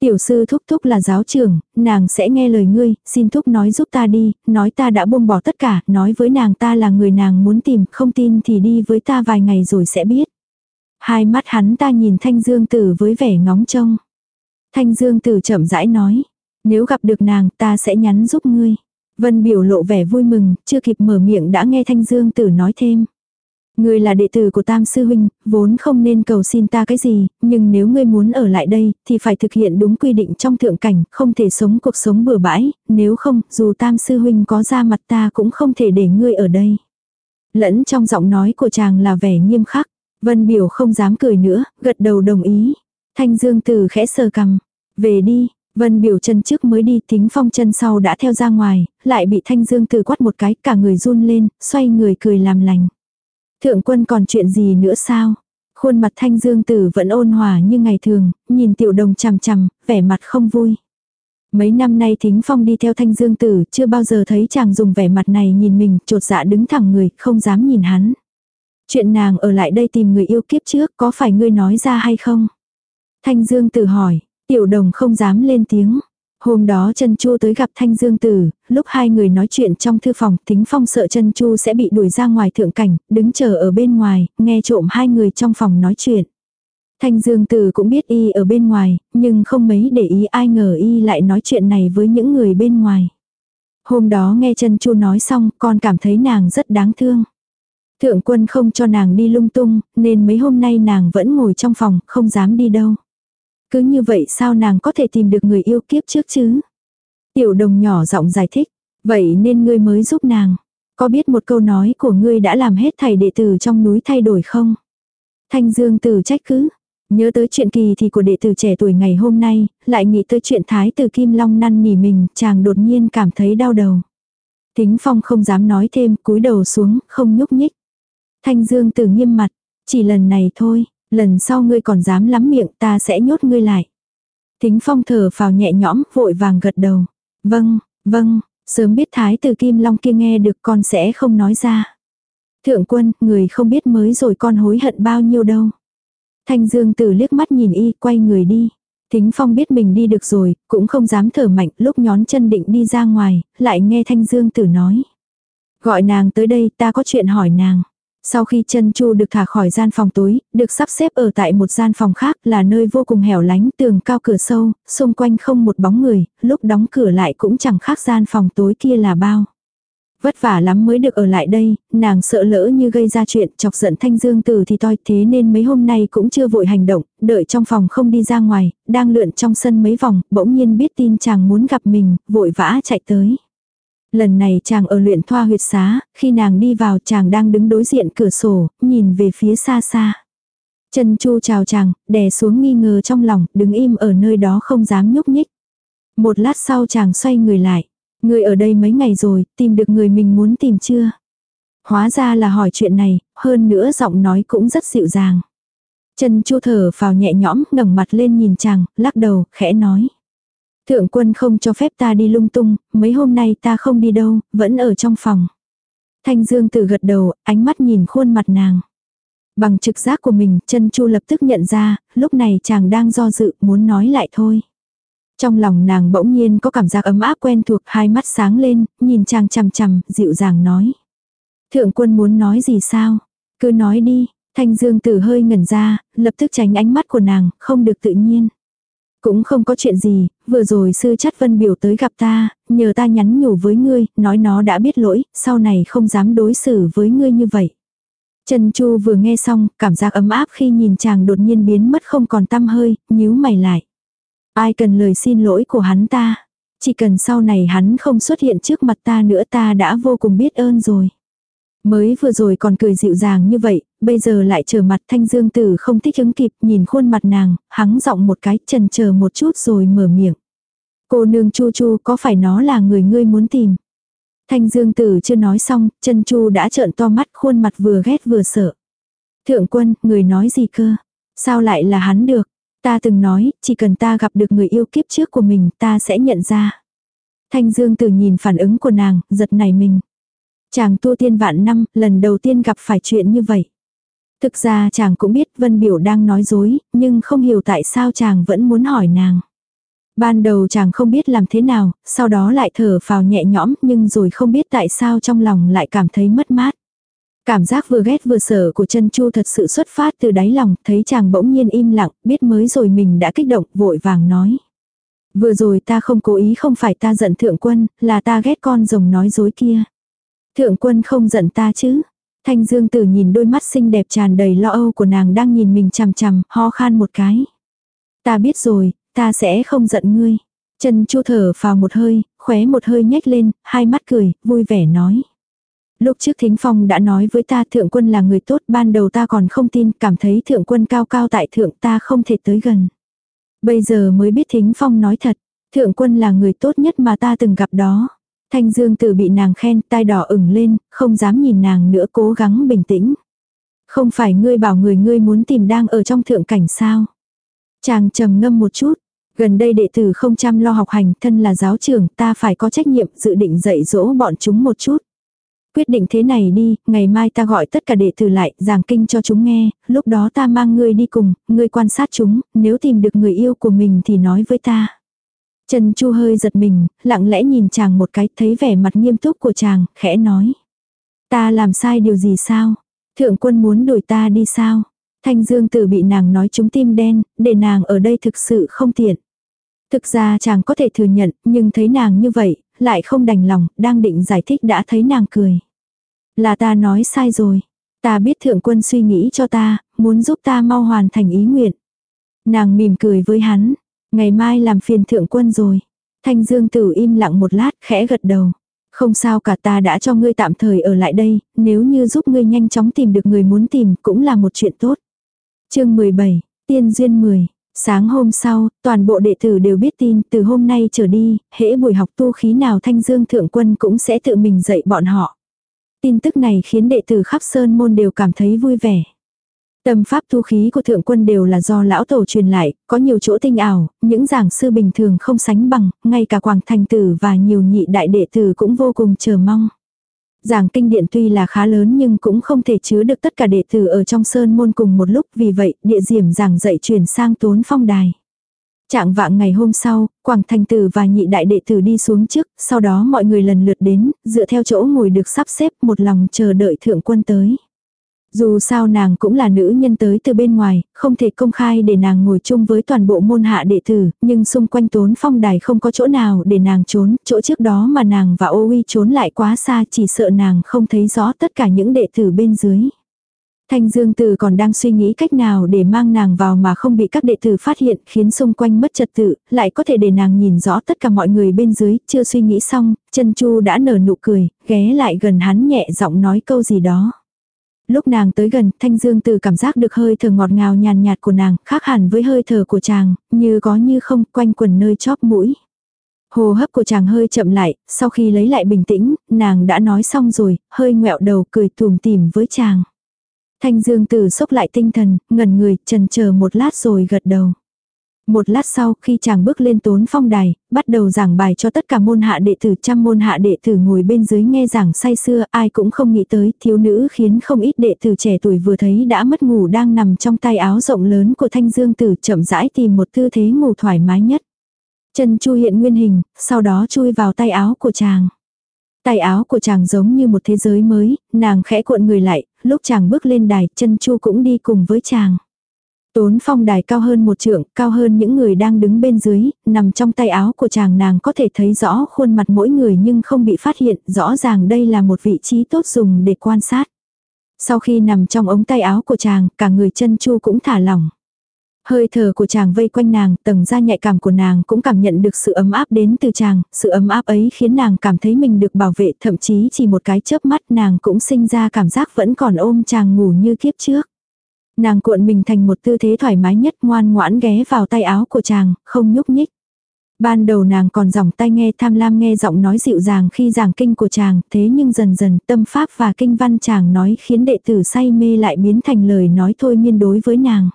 Tiểu sư thúc thúc là giáo trưởng, nàng sẽ nghe lời ngươi, xin thúc nói giúp ta đi, nói ta đã buông bỏ tất cả, nói với nàng ta là người nàng muốn tìm, không tin thì đi với ta vài ngày rồi sẽ biết. Hai mắt hắn ta nhìn Thanh Dương Tử với vẻ ngóng trông. Thanh Dương Tử chậm rãi nói, nếu gặp được nàng ta sẽ nhắn giúp ngươi. Vân biểu lộ vẻ vui mừng, chưa kịp mở miệng đã nghe Thanh Dương Tử nói thêm. Ngươi là đệ tử của Tam Sư Huynh, vốn không nên cầu xin ta cái gì, nhưng nếu ngươi muốn ở lại đây, thì phải thực hiện đúng quy định trong thượng cảnh, không thể sống cuộc sống bừa bãi, nếu không, dù Tam Sư Huynh có ra mặt ta cũng không thể để ngươi ở đây. Lẫn trong giọng nói của chàng là vẻ nghiêm khắc, Vân Biểu không dám cười nữa, gật đầu đồng ý. Thanh Dương Tử khẽ sờ cằm, về đi, Vân biểu chân trước mới đi tính phong chân sau đã theo ra ngoài, lại bị thanh dương từ quát một cái cả người run lên, xoay người cười làm lành. Thượng quân còn chuyện gì nữa sao? Khuôn mặt thanh dương tử vẫn ôn hòa như ngày thường, nhìn tiểu đồng chằm chằm, vẻ mặt không vui. Mấy năm nay thính phong đi theo thanh dương tử, chưa bao giờ thấy chàng dùng vẻ mặt này nhìn mình, trột dạ đứng thẳng người, không dám nhìn hắn. Chuyện nàng ở lại đây tìm người yêu kiếp trước, có phải ngươi nói ra hay không? Thanh dương tử hỏi, tiểu đồng không dám lên tiếng. Hôm đó chân Chu tới gặp Thanh Dương Tử, lúc hai người nói chuyện trong thư phòng, Thính Phong sợ chân Chu sẽ bị đuổi ra ngoài thượng cảnh, đứng chờ ở bên ngoài, nghe trộm hai người trong phòng nói chuyện. Thanh Dương Tử cũng biết y ở bên ngoài, nhưng không mấy để ý ai ngờ y lại nói chuyện này với những người bên ngoài. Hôm đó nghe chân Chu nói xong, con cảm thấy nàng rất đáng thương. Thượng quân không cho nàng đi lung tung, nên mấy hôm nay nàng vẫn ngồi trong phòng, không dám đi đâu. Cứ như vậy sao nàng có thể tìm được người yêu kiếp trước chứ? Tiểu đồng nhỏ giọng giải thích. Vậy nên ngươi mới giúp nàng. Có biết một câu nói của ngươi đã làm hết thầy đệ tử trong núi thay đổi không? Thanh Dương tử trách cứ. Nhớ tới chuyện kỳ thì của đệ tử trẻ tuổi ngày hôm nay, lại nghĩ tới chuyện thái tử Kim Long năn nỉ mình, chàng đột nhiên cảm thấy đau đầu. Thính Phong không dám nói thêm, cúi đầu xuống, không nhúc nhích. Thanh Dương tử nghiêm mặt, chỉ lần này thôi, Lần sau ngươi còn dám lắm miệng ta sẽ nhốt ngươi lại. Thính phong thở vào nhẹ nhõm vội vàng gật đầu. Vâng, vâng, sớm biết thái tử Kim Long kia nghe được con sẽ không nói ra. Thượng quân, người không biết mới rồi con hối hận bao nhiêu đâu. Thanh Dương Tử liếc mắt nhìn y, quay người đi. Thính Phong biết mình đi được rồi, cũng không dám thở mạnh, lúc nhón chân định đi ra ngoài, lại nghe Thanh Dương Tử nói. Gọi nàng tới đây, ta có chuyện hỏi nàng. Sau khi chân chu được thả khỏi gian phòng tối, được sắp xếp ở tại một gian phòng khác là nơi vô cùng hẻo lánh tường cao cửa sâu, xung quanh không một bóng người, lúc đóng cửa lại cũng chẳng khác gian phòng tối kia là bao. Vất vả lắm mới được ở lại đây, nàng sợ lỡ như gây ra chuyện chọc giận thanh dương tử thì toi thế nên mấy hôm nay cũng chưa vội hành động, đợi trong phòng không đi ra ngoài, đang lượn trong sân mấy vòng, bỗng nhiên biết tin chàng muốn gặp mình, vội vã chạy tới. Lần này chàng ở luyện thoa huyệt xá, khi nàng đi vào chàng đang đứng đối diện cửa sổ, nhìn về phía xa xa. Chân chu chào chàng, đè xuống nghi ngờ trong lòng, đứng im ở nơi đó không dám nhúc nhích. Một lát sau chàng xoay người lại. Người ở đây mấy ngày rồi, tìm được người mình muốn tìm chưa? Hóa ra là hỏi chuyện này, hơn nữa giọng nói cũng rất dịu dàng. Chân chu thở vào nhẹ nhõm, ngẩng mặt lên nhìn chàng, lắc đầu, khẽ nói. Thượng quân không cho phép ta đi lung tung, mấy hôm nay ta không đi đâu, vẫn ở trong phòng. Thanh Dương Tử gật đầu, ánh mắt nhìn khuôn mặt nàng. Bằng trực giác của mình, chân chu lập tức nhận ra, lúc này chàng đang do dự, muốn nói lại thôi. Trong lòng nàng bỗng nhiên có cảm giác ấm áp quen thuộc, hai mắt sáng lên, nhìn chàng chằm chằm, dịu dàng nói. Thượng quân muốn nói gì sao? Cứ nói đi, Thanh Dương Tử hơi ngẩn ra, lập tức tránh ánh mắt của nàng, không được tự nhiên. Cũng không có chuyện gì, vừa rồi sư chắt vân biểu tới gặp ta, nhờ ta nhắn nhủ với ngươi, nói nó đã biết lỗi, sau này không dám đối xử với ngươi như vậy. Trần Chu vừa nghe xong, cảm giác ấm áp khi nhìn chàng đột nhiên biến mất không còn tăm hơi, nhíu mày lại. Ai cần lời xin lỗi của hắn ta? Chỉ cần sau này hắn không xuất hiện trước mặt ta nữa ta đã vô cùng biết ơn rồi. Mới vừa rồi còn cười dịu dàng như vậy, bây giờ lại trở mặt thanh dương tử không thích ứng kịp nhìn khuôn mặt nàng, hắng giọng một cái trần chờ một chút rồi mở miệng. Cô nương chu chu có phải nó là người ngươi muốn tìm? Thanh dương tử chưa nói xong, chân chu đã trợn to mắt khuôn mặt vừa ghét vừa sợ. Thượng quân, người nói gì cơ? Sao lại là hắn được? Ta từng nói, chỉ cần ta gặp được người yêu kiếp trước của mình ta sẽ nhận ra. Thanh dương tử nhìn phản ứng của nàng, giật nảy mình. Chàng tu tiên vạn năm, lần đầu tiên gặp phải chuyện như vậy. Thực ra chàng cũng biết Vân Biểu đang nói dối, nhưng không hiểu tại sao chàng vẫn muốn hỏi nàng. Ban đầu chàng không biết làm thế nào, sau đó lại thở phào nhẹ nhõm nhưng rồi không biết tại sao trong lòng lại cảm thấy mất mát. Cảm giác vừa ghét vừa sợ của chân chu thật sự xuất phát từ đáy lòng, thấy chàng bỗng nhiên im lặng, biết mới rồi mình đã kích động, vội vàng nói. Vừa rồi ta không cố ý không phải ta giận thượng quân, là ta ghét con rồng nói dối kia. Thượng quân không giận ta chứ. Thanh Dương Tử nhìn đôi mắt xinh đẹp tràn đầy lo âu của nàng đang nhìn mình chằm chằm, ho khan một cái. Ta biết rồi, ta sẽ không giận ngươi. Trần Chu thở vào một hơi, khóe một hơi nhếch lên, hai mắt cười, vui vẻ nói. Lúc trước Thính Phong đã nói với ta thượng quân là người tốt, ban đầu ta còn không tin, cảm thấy thượng quân cao cao tại thượng ta không thể tới gần. Bây giờ mới biết Thính Phong nói thật, thượng quân là người tốt nhất mà ta từng gặp đó. Thanh Dương Tử bị nàng khen, tai đỏ ửng lên, không dám nhìn nàng nữa cố gắng bình tĩnh. Không phải ngươi bảo người ngươi muốn tìm đang ở trong thượng cảnh sao? Chàng trầm ngâm một chút, gần đây đệ tử không chăm lo học hành, thân là giáo trưởng, ta phải có trách nhiệm dự định dạy dỗ bọn chúng một chút. Quyết định thế này đi, ngày mai ta gọi tất cả đệ tử lại, giảng kinh cho chúng nghe, lúc đó ta mang ngươi đi cùng, ngươi quan sát chúng, nếu tìm được người yêu của mình thì nói với ta. Trần Chu hơi giật mình, lặng lẽ nhìn chàng một cái, thấy vẻ mặt nghiêm túc của chàng, khẽ nói. Ta làm sai điều gì sao? Thượng quân muốn đuổi ta đi sao? Thanh Dương Tử bị nàng nói trúng tim đen, để nàng ở đây thực sự không tiện. Thực ra chàng có thể thừa nhận, nhưng thấy nàng như vậy, lại không đành lòng, đang định giải thích đã thấy nàng cười. Là ta nói sai rồi. Ta biết thượng quân suy nghĩ cho ta, muốn giúp ta mau hoàn thành ý nguyện. Nàng mỉm cười với hắn, Ngày mai làm phiền thượng quân rồi. Thanh Dương Tử im lặng một lát, khẽ gật đầu. Không sao cả ta đã cho ngươi tạm thời ở lại đây, nếu như giúp ngươi nhanh chóng tìm được người muốn tìm cũng là một chuyện tốt. chương 17, Tiên Duyên 10. Sáng hôm sau, toàn bộ đệ tử đều biết tin từ hôm nay trở đi, hễ buổi học tu khí nào Thanh Dương Thượng Quân cũng sẽ tự mình dạy bọn họ. Tin tức này khiến đệ tử khắp Sơn Môn đều cảm thấy vui vẻ. Tâm pháp thu khí của thượng quân đều là do lão tổ truyền lại, có nhiều chỗ tinh ảo, những giảng sư bình thường không sánh bằng, ngay cả quảng thành tử và nhiều nhị đại đệ tử cũng vô cùng chờ mong. Giảng kinh điện tuy là khá lớn nhưng cũng không thể chứa được tất cả đệ tử ở trong sơn môn cùng một lúc vì vậy địa diểm giảng dạy chuyển sang tốn phong đài. Trạng vạng ngày hôm sau, Quảng Thành Tử và nhị đại đệ tử đi xuống trước, sau đó mọi người lần lượt đến, dựa theo chỗ ngồi được sắp xếp một lòng chờ đợi thượng quân tới. Dù sao nàng cũng là nữ nhân tới từ bên ngoài, không thể công khai để nàng ngồi chung với toàn bộ môn hạ đệ tử, nhưng xung quanh tốn phong đài không có chỗ nào để nàng trốn, chỗ trước đó mà nàng và ô uy trốn lại quá xa chỉ sợ nàng không thấy rõ tất cả những đệ tử bên dưới. Thanh Dương Tử còn đang suy nghĩ cách nào để mang nàng vào mà không bị các đệ tử phát hiện khiến xung quanh mất trật tự, lại có thể để nàng nhìn rõ tất cả mọi người bên dưới, chưa suy nghĩ xong, chân Chu đã nở nụ cười, ghé lại gần hắn nhẹ giọng nói câu gì đó. Lúc nàng tới gần, Thanh Dương từ cảm giác được hơi thở ngọt ngào nhàn nhạt của nàng, khác hẳn với hơi thở của chàng, như có như không quanh quần nơi chóp mũi. Hồ hấp của chàng hơi chậm lại, sau khi lấy lại bình tĩnh, nàng đã nói xong rồi, hơi ngẹo đầu cười tùm tìm với chàng. Thanh Dương Tử sốc lại tinh thần, ngẩn người, trần chờ một lát rồi gật đầu. Một lát sau, khi chàng bước lên tốn phong đài, bắt đầu giảng bài cho tất cả môn hạ đệ tử trăm môn hạ đệ tử ngồi bên dưới nghe giảng say xưa, ai cũng không nghĩ tới, thiếu nữ khiến không ít đệ tử trẻ tuổi vừa thấy đã mất ngủ đang nằm trong tay áo rộng lớn của thanh dương tử chậm rãi tìm một tư thế ngủ thoải mái nhất. Chân chu hiện nguyên hình, sau đó chui vào tay áo của chàng. Tay áo của chàng giống như một thế giới mới, nàng khẽ cuộn người lại, lúc chàng bước lên đài, chân chu cũng đi cùng với chàng. Tốn phong đài cao hơn một trượng, cao hơn những người đang đứng bên dưới, nằm trong tay áo của chàng nàng có thể thấy rõ khuôn mặt mỗi người nhưng không bị phát hiện, rõ ràng đây là một vị trí tốt dùng để quan sát. Sau khi nằm trong ống tay áo của chàng, cả người chân chu cũng thả lỏng. Hơi thở của chàng vây quanh nàng, tầng da nhạy cảm của nàng cũng cảm nhận được sự ấm áp đến từ chàng, sự ấm áp ấy khiến nàng cảm thấy mình được bảo vệ, thậm chí chỉ một cái chớp mắt nàng cũng sinh ra cảm giác vẫn còn ôm chàng ngủ như kiếp trước. Nàng cuộn mình thành một tư thế thoải mái nhất ngoan ngoãn ghé vào tay áo của chàng, không nhúc nhích. Ban đầu nàng còn dòng tay nghe tham lam nghe giọng nói dịu dàng khi giảng kinh của chàng, thế nhưng dần dần tâm pháp và kinh văn chàng nói khiến đệ tử say mê lại biến thành lời nói thôi miên đối với nàng.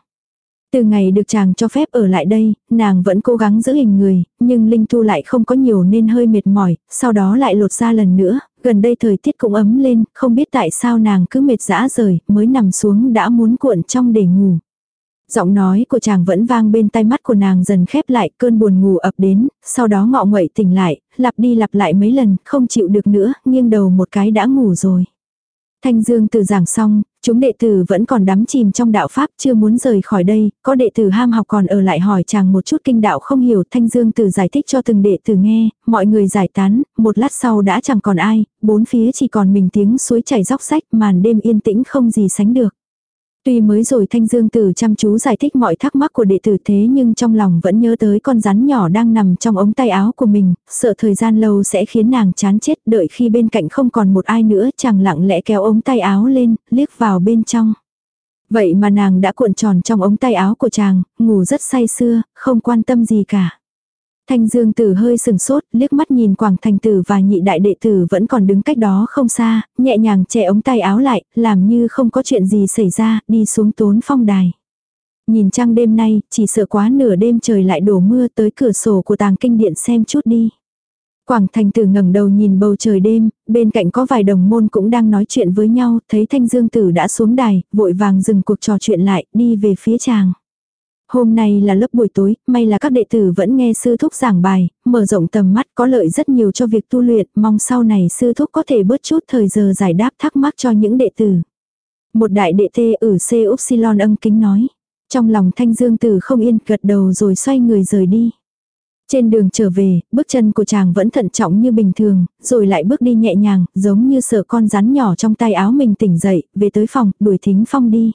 Từ ngày được chàng cho phép ở lại đây, nàng vẫn cố gắng giữ hình người, nhưng Linh Thu lại không có nhiều nên hơi mệt mỏi, sau đó lại lột ra lần nữa, gần đây thời tiết cũng ấm lên, không biết tại sao nàng cứ mệt dã rời, mới nằm xuống đã muốn cuộn trong để ngủ. Giọng nói của chàng vẫn vang bên tai mắt của nàng dần khép lại, cơn buồn ngủ ập đến, sau đó ngọ nguậy tỉnh lại, lặp đi lặp lại mấy lần, không chịu được nữa, nghiêng đầu một cái đã ngủ rồi. Thanh Dương từ giảng xong, chúng đệ tử vẫn còn đắm chìm trong đạo Pháp chưa muốn rời khỏi đây, có đệ tử ham học còn ở lại hỏi chàng một chút kinh đạo không hiểu. Thanh Dương từ giải thích cho từng đệ tử nghe, mọi người giải tán, một lát sau đã chẳng còn ai, bốn phía chỉ còn mình tiếng suối chảy róc rách. Màn đêm yên tĩnh không gì sánh được. Tuy mới rồi Thanh Dương Tử chăm chú giải thích mọi thắc mắc của đệ tử thế nhưng trong lòng vẫn nhớ tới con rắn nhỏ đang nằm trong ống tay áo của mình, sợ thời gian lâu sẽ khiến nàng chán chết đợi khi bên cạnh không còn một ai nữa chàng lặng lẽ kéo ống tay áo lên, liếc vào bên trong. Vậy mà nàng đã cuộn tròn trong ống tay áo của chàng, ngủ rất say sưa, không quan tâm gì cả. Thanh Dương Tử hơi sừng sốt, liếc mắt nhìn Quảng Thành Tử và nhị đại đệ tử vẫn còn đứng cách đó không xa, nhẹ nhàng che ống tay áo lại, làm như không có chuyện gì xảy ra, đi xuống tốn phong đài. Nhìn trăng đêm nay, chỉ sợ quá nửa đêm trời lại đổ mưa tới cửa sổ của tàng kinh điện xem chút đi. Quảng Thành Tử ngẩng đầu nhìn bầu trời đêm, bên cạnh có vài đồng môn cũng đang nói chuyện với nhau, thấy Thanh Dương Tử đã xuống đài, vội vàng dừng cuộc trò chuyện lại, đi về phía chàng. Hôm nay là lớp buổi tối, may là các đệ tử vẫn nghe sư thúc giảng bài, mở rộng tầm mắt có lợi rất nhiều cho việc tu luyện, mong sau này sư thúc có thể bớt chút thời giờ giải đáp thắc mắc cho những đệ tử. Một đại đệ tê ở C Upsilon âm kính nói. Trong lòng thanh dương tử không yên gật đầu rồi xoay người rời đi. Trên đường trở về, bước chân của chàng vẫn thận trọng như bình thường, rồi lại bước đi nhẹ nhàng, giống như sợ con rắn nhỏ trong tay áo mình tỉnh dậy, về tới phòng, đuổi thính phong đi.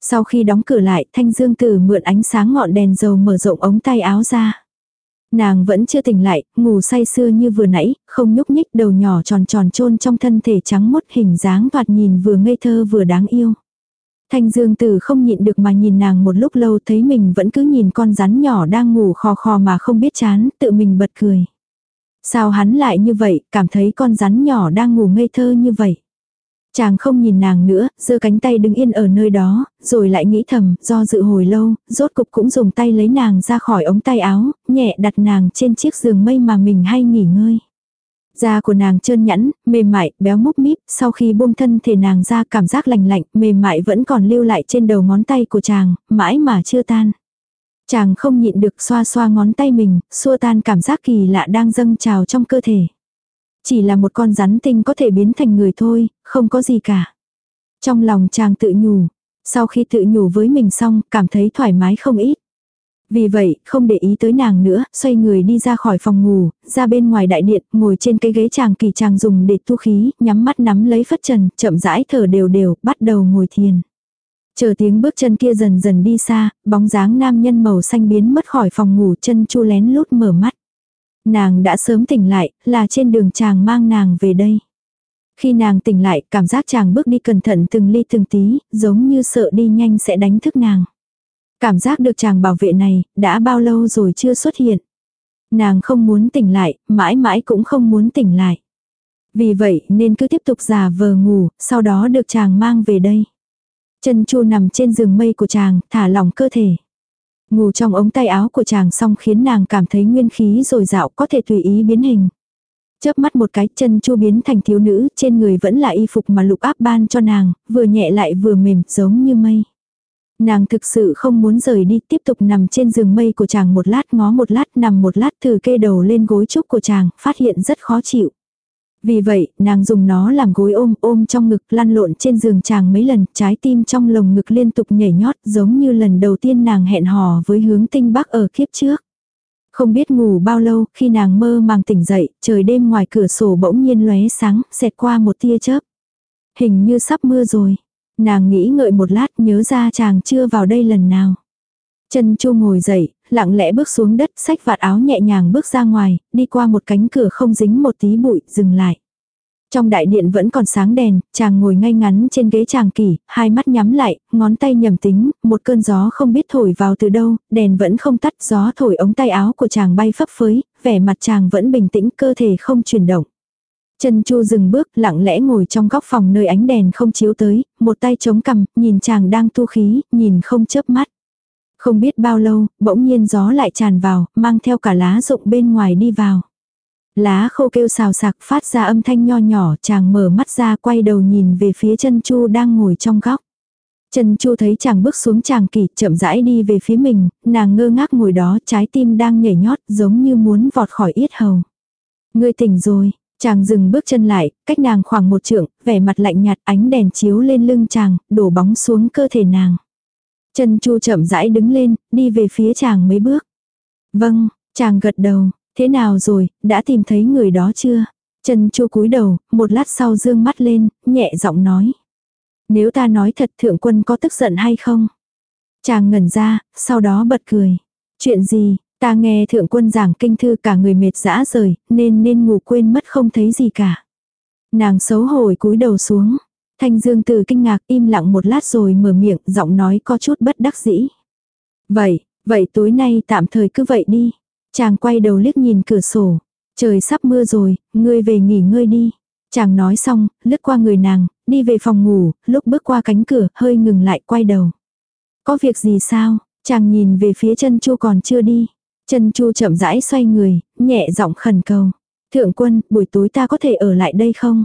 Sau khi đóng cửa lại, Thanh Dương Tử mượn ánh sáng ngọn đèn dầu mở rộng ống tay áo ra. Nàng vẫn chưa tỉnh lại, ngủ say sưa như vừa nãy, không nhúc nhích đầu nhỏ tròn tròn trôn trong thân thể trắng mốt hình dáng thoạt nhìn vừa ngây thơ vừa đáng yêu. Thanh Dương Tử không nhịn được mà nhìn nàng một lúc lâu thấy mình vẫn cứ nhìn con rắn nhỏ đang ngủ khò khò mà không biết chán, tự mình bật cười. Sao hắn lại như vậy, cảm thấy con rắn nhỏ đang ngủ ngây thơ như vậy. Chàng không nhìn nàng nữa, giơ cánh tay đứng yên ở nơi đó, rồi lại nghĩ thầm, do dự hồi lâu, rốt cục cũng dùng tay lấy nàng ra khỏi ống tay áo, nhẹ đặt nàng trên chiếc giường mây mà mình hay nghỉ ngơi. Da của nàng trơn nhẵn, mềm mại, béo múc míp, sau khi buông thân thể nàng ra cảm giác lành lạnh, mềm mại vẫn còn lưu lại trên đầu ngón tay của chàng, mãi mà chưa tan. Chàng không nhịn được xoa xoa ngón tay mình, xua tan cảm giác kỳ lạ đang dâng trào trong cơ thể. Chỉ là một con rắn tinh có thể biến thành người thôi, không có gì cả. Trong lòng chàng tự nhủ, sau khi tự nhủ với mình xong, cảm thấy thoải mái không ít. Vì vậy, không để ý tới nàng nữa, xoay người đi ra khỏi phòng ngủ, ra bên ngoài đại điện, ngồi trên cái ghế chàng kỳ chàng dùng để tu khí, nhắm mắt nắm lấy phất trần, chậm rãi thở đều đều, bắt đầu ngồi thiền. Chờ tiếng bước chân kia dần dần đi xa, bóng dáng nam nhân màu xanh biến mất khỏi phòng ngủ chân chu lén lút mở mắt. Nàng đã sớm tỉnh lại, là trên đường chàng mang nàng về đây. Khi nàng tỉnh lại, cảm giác chàng bước đi cẩn thận từng ly từng tí, giống như sợ đi nhanh sẽ đánh thức nàng. Cảm giác được chàng bảo vệ này, đã bao lâu rồi chưa xuất hiện. Nàng không muốn tỉnh lại, mãi mãi cũng không muốn tỉnh lại. Vì vậy nên cứ tiếp tục giả vờ ngủ, sau đó được chàng mang về đây. Chân chu nằm trên giường mây của chàng, thả lỏng cơ thể. Ngủ trong ống tay áo của chàng xong khiến nàng cảm thấy nguyên khí rồi dạo có thể tùy ý biến hình. Chớp mắt một cái chân chu biến thành thiếu nữ, trên người vẫn là y phục mà lục áp ban cho nàng, vừa nhẹ lại vừa mềm, giống như mây. Nàng thực sự không muốn rời đi, tiếp tục nằm trên giường mây của chàng một lát ngó một lát nằm một lát thử kê đầu lên gối trúc của chàng, phát hiện rất khó chịu. Vì vậy, nàng dùng nó làm gối ôm, ôm trong ngực, lăn lộn trên giường chàng mấy lần, trái tim trong lồng ngực liên tục nhảy nhót, giống như lần đầu tiên nàng hẹn hò với hướng tinh bắc ở kiếp trước. Không biết ngủ bao lâu, khi nàng mơ màng tỉnh dậy, trời đêm ngoài cửa sổ bỗng nhiên lóe sáng, xẹt qua một tia chớp. Hình như sắp mưa rồi. Nàng nghĩ ngợi một lát nhớ ra chàng chưa vào đây lần nào. Chân chu ngồi dậy, lặng lẽ bước xuống đất, xách vạt áo nhẹ nhàng bước ra ngoài, đi qua một cánh cửa không dính một tí bụi, dừng lại. Trong đại điện vẫn còn sáng đèn, chàng ngồi ngay ngắn trên ghế chàng kỷ, hai mắt nhắm lại, ngón tay nhầm tính, một cơn gió không biết thổi vào từ đâu, đèn vẫn không tắt, gió thổi ống tay áo của chàng bay phấp phới, vẻ mặt chàng vẫn bình tĩnh, cơ thể không chuyển động. Chân Chu dừng bước, lặng lẽ ngồi trong góc phòng nơi ánh đèn không chiếu tới, một tay chống cằm, nhìn chàng đang tu khí, nhìn không chớp mắt. Không biết bao lâu, bỗng nhiên gió lại tràn vào, mang theo cả lá rụng bên ngoài đi vào. Lá khô kêu xào sạc phát ra âm thanh nho nhỏ, chàng mở mắt ra quay đầu nhìn về phía chân chu đang ngồi trong góc. Chân chu thấy chàng bước xuống chàng kỳ, chậm rãi đi về phía mình, nàng ngơ ngác ngồi đó, trái tim đang nhảy nhót, giống như muốn vọt khỏi yết hầu. Ngươi tỉnh rồi, chàng dừng bước chân lại, cách nàng khoảng một trượng, vẻ mặt lạnh nhạt, ánh đèn chiếu lên lưng chàng, đổ bóng xuống cơ thể nàng. Chân chu chậm rãi đứng lên, đi về phía chàng mấy bước. Vâng, chàng gật đầu, thế nào rồi, đã tìm thấy người đó chưa? Chân chu cúi đầu, một lát sau dương mắt lên, nhẹ giọng nói. Nếu ta nói thật thượng quân có tức giận hay không? Chàng ngẩn ra, sau đó bật cười. Chuyện gì, ta nghe thượng quân giảng kinh thư cả người mệt dã rời, nên nên ngủ quên mất không thấy gì cả. Nàng xấu hổ cúi đầu xuống. Thanh Dương Tử kinh ngạc im lặng một lát rồi mở miệng, giọng nói có chút bất đắc dĩ. Vậy, vậy tối nay tạm thời cứ vậy đi. Chàng quay đầu liếc nhìn cửa sổ. Trời sắp mưa rồi, ngươi về nghỉ ngơi đi. Chàng nói xong, lướt qua người nàng, đi về phòng ngủ, lúc bước qua cánh cửa, hơi ngừng lại quay đầu. Có việc gì sao? Chàng nhìn về phía chân chu còn chưa đi. Chân chu chậm rãi xoay người, nhẹ giọng khẩn cầu. Thượng quân, buổi tối ta có thể ở lại đây không?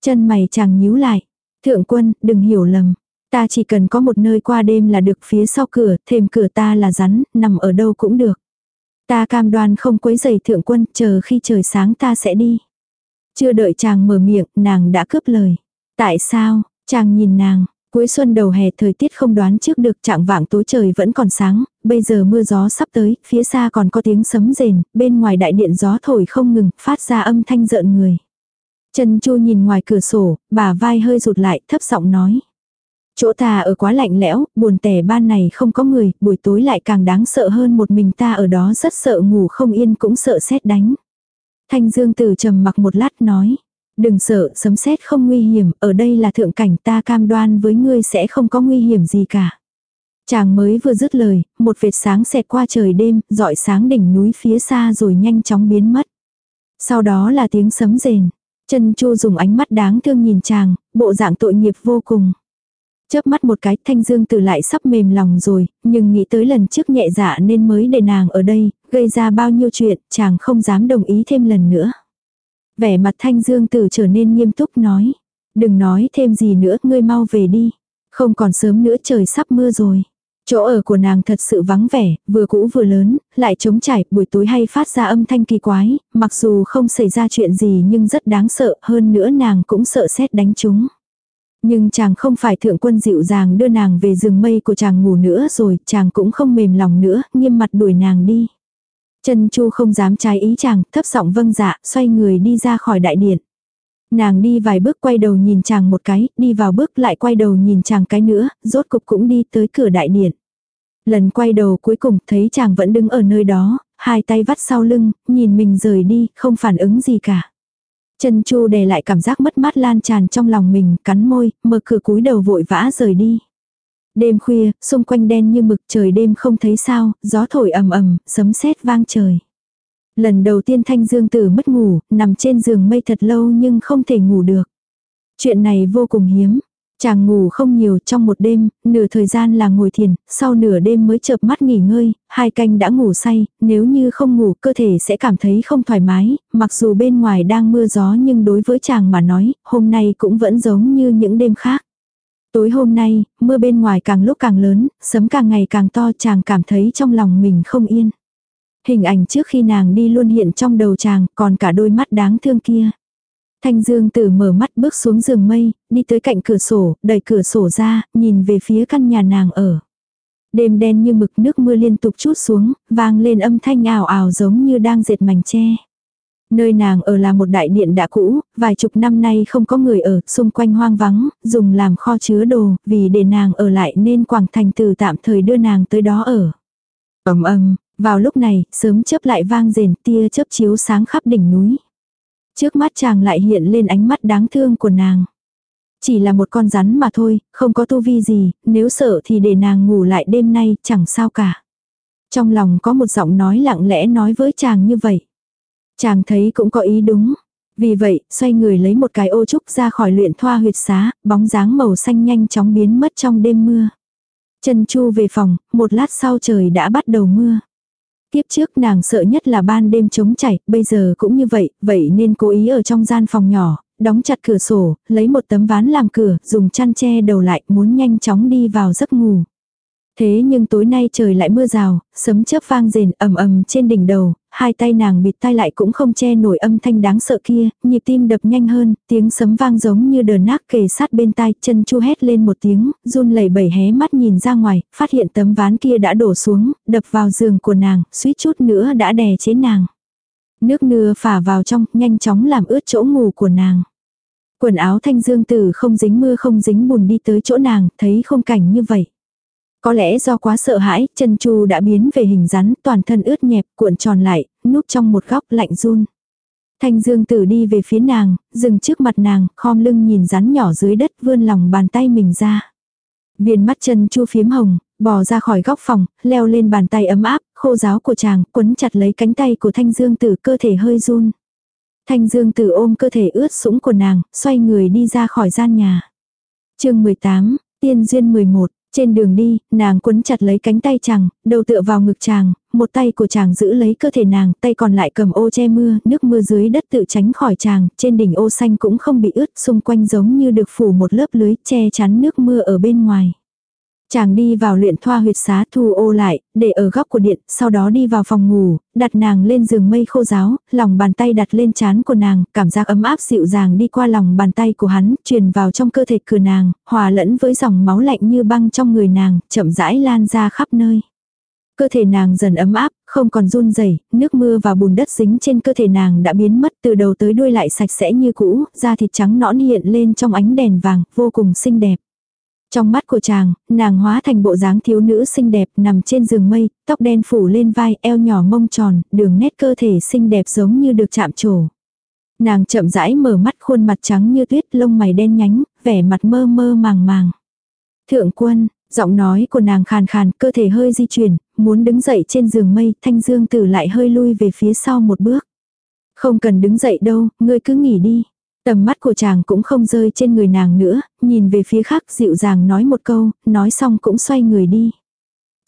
Chân mày chàng nhíu lại. Thượng quân, đừng hiểu lầm. Ta chỉ cần có một nơi qua đêm là được phía sau cửa, thêm cửa ta là rắn, nằm ở đâu cũng được. Ta cam đoan không quấy giày thượng quân, chờ khi trời sáng ta sẽ đi. Chưa đợi chàng mở miệng, nàng đã cướp lời. Tại sao, chàng nhìn nàng, cuối xuân đầu hè thời tiết không đoán trước được trạng vạng tối trời vẫn còn sáng, bây giờ mưa gió sắp tới, phía xa còn có tiếng sấm rền, bên ngoài đại điện gió thổi không ngừng, phát ra âm thanh rợn người. Trần Chu nhìn ngoài cửa sổ, bà vai hơi rụt lại, thấp giọng nói. Chỗ ta ở quá lạnh lẽo, buồn tẻ ban này không có người, buổi tối lại càng đáng sợ hơn một mình ta ở đó rất sợ ngủ không yên cũng sợ xét đánh. Thanh Dương Tử trầm mặc một lát nói. Đừng sợ, sấm sét không nguy hiểm, ở đây là thượng cảnh ta cam đoan với ngươi sẽ không có nguy hiểm gì cả. Chàng mới vừa dứt lời, một vệt sáng xẹt qua trời đêm, dọi sáng đỉnh núi phía xa rồi nhanh chóng biến mất. Sau đó là tiếng sấm rền. Trần Chu dùng ánh mắt đáng thương nhìn chàng, bộ dạng tội nghiệp vô cùng. Chớp mắt một cái thanh dương Tử lại sắp mềm lòng rồi, nhưng nghĩ tới lần trước nhẹ dạ nên mới để nàng ở đây, gây ra bao nhiêu chuyện, chàng không dám đồng ý thêm lần nữa. Vẻ mặt thanh dương tử trở nên nghiêm túc nói. Đừng nói thêm gì nữa, ngươi mau về đi. Không còn sớm nữa trời sắp mưa rồi. Chỗ ở của nàng thật sự vắng vẻ, vừa cũ vừa lớn, lại trống trải, buổi tối hay phát ra âm thanh kỳ quái, mặc dù không xảy ra chuyện gì nhưng rất đáng sợ, hơn nữa nàng cũng sợ xét đánh chúng. Nhưng chàng không phải thượng quân dịu dàng đưa nàng về giường mây của chàng ngủ nữa rồi, chàng cũng không mềm lòng nữa, nghiêm mặt đuổi nàng đi. Chân chu không dám trái ý chàng, thấp giọng vâng dạ, xoay người đi ra khỏi đại điện. Nàng đi vài bước quay đầu nhìn chàng một cái, đi vào bước lại quay đầu nhìn chàng cái nữa, rốt cục cũng đi tới cửa đại điện. Lần quay đầu cuối cùng thấy chàng vẫn đứng ở nơi đó, hai tay vắt sau lưng, nhìn mình rời đi, không phản ứng gì cả. Chân chu đè lại cảm giác mất mát lan tràn trong lòng mình, cắn môi, mở cửa cúi đầu vội vã rời đi. Đêm khuya, xung quanh đen như mực trời đêm không thấy sao, gió thổi ầm ầm, sấm sét vang trời. Lần đầu tiên Thanh Dương Tử mất ngủ, nằm trên giường mây thật lâu nhưng không thể ngủ được. Chuyện này vô cùng hiếm. Chàng ngủ không nhiều trong một đêm, nửa thời gian là ngồi thiền, sau nửa đêm mới chợp mắt nghỉ ngơi, hai canh đã ngủ say, nếu như không ngủ cơ thể sẽ cảm thấy không thoải mái, mặc dù bên ngoài đang mưa gió nhưng đối với chàng mà nói, hôm nay cũng vẫn giống như những đêm khác. Tối hôm nay, mưa bên ngoài càng lúc càng lớn, sấm càng ngày càng to chàng cảm thấy trong lòng mình không yên. Hình ảnh trước khi nàng đi luôn hiện trong đầu chàng, còn cả đôi mắt đáng thương kia. Thanh Dương Tử mở mắt bước xuống giường mây, đi tới cạnh cửa sổ, đẩy cửa sổ ra, nhìn về phía căn nhà nàng ở. Đêm đen như mực nước mưa liên tục chút xuống, vang lên âm thanh ào ào giống như đang dệt mảnh tre. Nơi nàng ở là một đại điện đã cũ, vài chục năm nay không có người ở, xung quanh hoang vắng, dùng làm kho chứa đồ, vì để nàng ở lại nên Quảng Thành Tử tạm thời đưa nàng tới đó ở. ầm ầm, vào lúc này, sớm chớp lại vang rền tia chớp chiếu sáng khắp đỉnh núi. Trước mắt chàng lại hiện lên ánh mắt đáng thương của nàng. Chỉ là một con rắn mà thôi, không có tu vi gì, nếu sợ thì để nàng ngủ lại đêm nay, chẳng sao cả. Trong lòng có một giọng nói lặng lẽ nói với chàng như vậy. Chàng thấy cũng có ý đúng. Vì vậy, xoay người lấy một cái ô trúc ra khỏi luyện thoa huyệt xá, bóng dáng màu xanh nhanh chóng biến mất trong đêm mưa. Chân chu về phòng, một lát sau trời đã bắt đầu mưa. Tiếp trước nàng sợ nhất là ban đêm trống chảy, bây giờ cũng như vậy, vậy nên cố ý ở trong gian phòng nhỏ, đóng chặt cửa sổ, lấy một tấm ván làm cửa, dùng chăn che đầu lại, muốn nhanh chóng đi vào giấc ngủ. Thế nhưng tối nay trời lại mưa rào, sấm chớp vang rền ầm ầm trên đỉnh đầu, hai tay nàng bịt tai lại cũng không che nổi âm thanh đáng sợ kia, nhịp tim đập nhanh hơn, tiếng sấm vang giống như đờ nát kề sát bên tai, chân chu hét lên một tiếng, run lẩy bẩy hé mắt nhìn ra ngoài, phát hiện tấm ván kia đã đổ xuống, đập vào giường của nàng, suýt chút nữa đã đè chế nàng. Nước nưa phả vào trong, nhanh chóng làm ướt chỗ ngủ của nàng. Quần áo thanh dương tử không dính mưa không dính bùn đi tới chỗ nàng, thấy không cảnh như vậy. Có lẽ do quá sợ hãi, chân chu đã biến về hình rắn, toàn thân ướt nhẹp, cuộn tròn lại, núp trong một góc lạnh run. Thanh dương tử đi về phía nàng, dừng trước mặt nàng, khom lưng nhìn rắn nhỏ dưới đất vươn lòng bàn tay mình ra. Viên mắt chân chu phiếm hồng, bò ra khỏi góc phòng, leo lên bàn tay ấm áp, khô giáo của chàng, quấn chặt lấy cánh tay của thanh dương tử cơ thể hơi run. Thanh dương tử ôm cơ thể ướt sũng của nàng, xoay người đi ra khỏi gian nhà. chương 18, tiên duyên 11, trên đường đi, nàng quấn chặt lấy cánh tay chàng, đầu tựa vào ngực chàng, một tay của chàng giữ lấy cơ thể nàng, tay còn lại cầm ô che mưa, nước mưa dưới đất tự tránh khỏi chàng, trên đỉnh ô xanh cũng không bị ướt, xung quanh giống như được phủ một lớp lưới che chắn nước mưa ở bên ngoài. Chàng đi vào luyện thoa huyệt xá thu ô lại, để ở góc của điện, sau đó đi vào phòng ngủ, đặt nàng lên giường mây khô giáo, lòng bàn tay đặt lên chán của nàng, cảm giác ấm áp dịu dàng đi qua lòng bàn tay của hắn, truyền vào trong cơ thể cửa nàng, hòa lẫn với dòng máu lạnh như băng trong người nàng, chậm rãi lan ra khắp nơi. Cơ thể nàng dần ấm áp, không còn run rẩy, nước mưa và bùn đất dính trên cơ thể nàng đã biến mất từ đầu tới đuôi lại sạch sẽ như cũ, da thịt trắng nõn hiện lên trong ánh đèn vàng, vô cùng xinh đẹp. Trong mắt của chàng, nàng hóa thành bộ dáng thiếu nữ xinh đẹp nằm trên giường mây, tóc đen phủ lên vai, eo nhỏ mông tròn, đường nét cơ thể xinh đẹp giống như được chạm trổ. Nàng chậm rãi mở mắt khuôn mặt trắng như tuyết lông mày đen nhánh, vẻ mặt mơ mơ màng màng. Thượng quân, giọng nói của nàng khàn khàn, cơ thể hơi di chuyển, muốn đứng dậy trên giường mây, thanh dương tử lại hơi lui về phía sau một bước. Không cần đứng dậy đâu, ngươi cứ nghỉ đi. Tầm mắt của chàng cũng không rơi trên người nàng nữa, nhìn về phía khác dịu dàng nói một câu, nói xong cũng xoay người đi.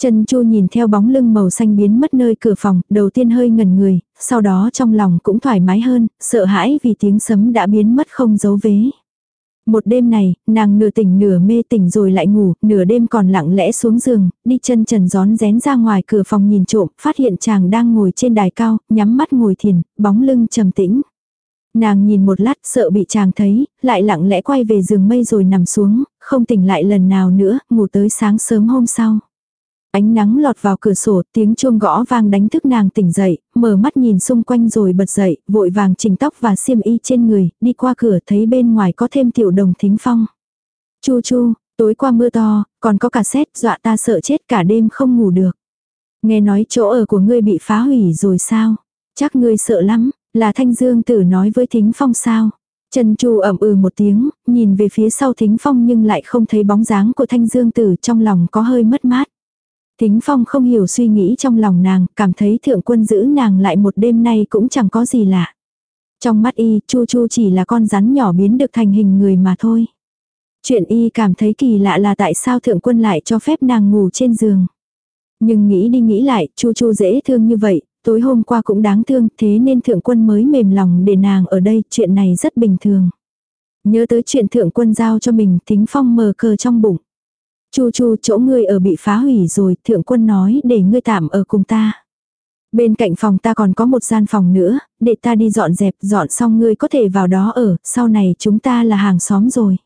Trần Chu nhìn theo bóng lưng màu xanh biến mất nơi cửa phòng, đầu tiên hơi ngẩn người, sau đó trong lòng cũng thoải mái hơn, sợ hãi vì tiếng sấm đã biến mất không dấu vế. Một đêm này, nàng nửa tỉnh nửa mê tỉnh rồi lại ngủ, nửa đêm còn lặng lẽ xuống giường, đi chân trần gión rén ra ngoài cửa phòng nhìn trộm, phát hiện chàng đang ngồi trên đài cao, nhắm mắt ngồi thiền, bóng lưng trầm tĩnh. Nàng nhìn một lát sợ bị chàng thấy, lại lặng lẽ quay về giường mây rồi nằm xuống, không tỉnh lại lần nào nữa, ngủ tới sáng sớm hôm sau. Ánh nắng lọt vào cửa sổ, tiếng chuông gõ vang đánh thức nàng tỉnh dậy, mở mắt nhìn xung quanh rồi bật dậy, vội vàng chỉnh tóc và xiêm y trên người, đi qua cửa thấy bên ngoài có thêm tiểu đồng thính phong. Chu chu, tối qua mưa to, còn có cả xét dọa ta sợ chết cả đêm không ngủ được. Nghe nói chỗ ở của ngươi bị phá hủy rồi sao? Chắc ngươi sợ lắm, là Thanh Dương Tử nói với Thính Phong sao? Trần Chu ẩm ừ một tiếng, nhìn về phía sau Thính Phong nhưng lại không thấy bóng dáng của Thanh Dương Tử trong lòng có hơi mất mát. Thính Phong không hiểu suy nghĩ trong lòng nàng, cảm thấy thượng quân giữ nàng lại một đêm nay cũng chẳng có gì lạ. Trong mắt y, Chu Chu chỉ là con rắn nhỏ biến được thành hình người mà thôi. Chuyện y cảm thấy kỳ lạ là tại sao thượng quân lại cho phép nàng ngủ trên giường. Nhưng nghĩ đi nghĩ lại, Chu Chu dễ thương như vậy, tối hôm qua cũng đáng thương, thế nên thượng quân mới mềm lòng để nàng ở đây, chuyện này rất bình thường. Nhớ tới chuyện thượng quân giao cho mình, thính phong mờ cờ trong bụng. Chu chu chỗ ngươi ở bị phá hủy rồi, thượng quân nói để ngươi tạm ở cùng ta. Bên cạnh phòng ta còn có một gian phòng nữa, để ta đi dọn dẹp, dọn xong ngươi có thể vào đó ở, sau này chúng ta là hàng xóm rồi.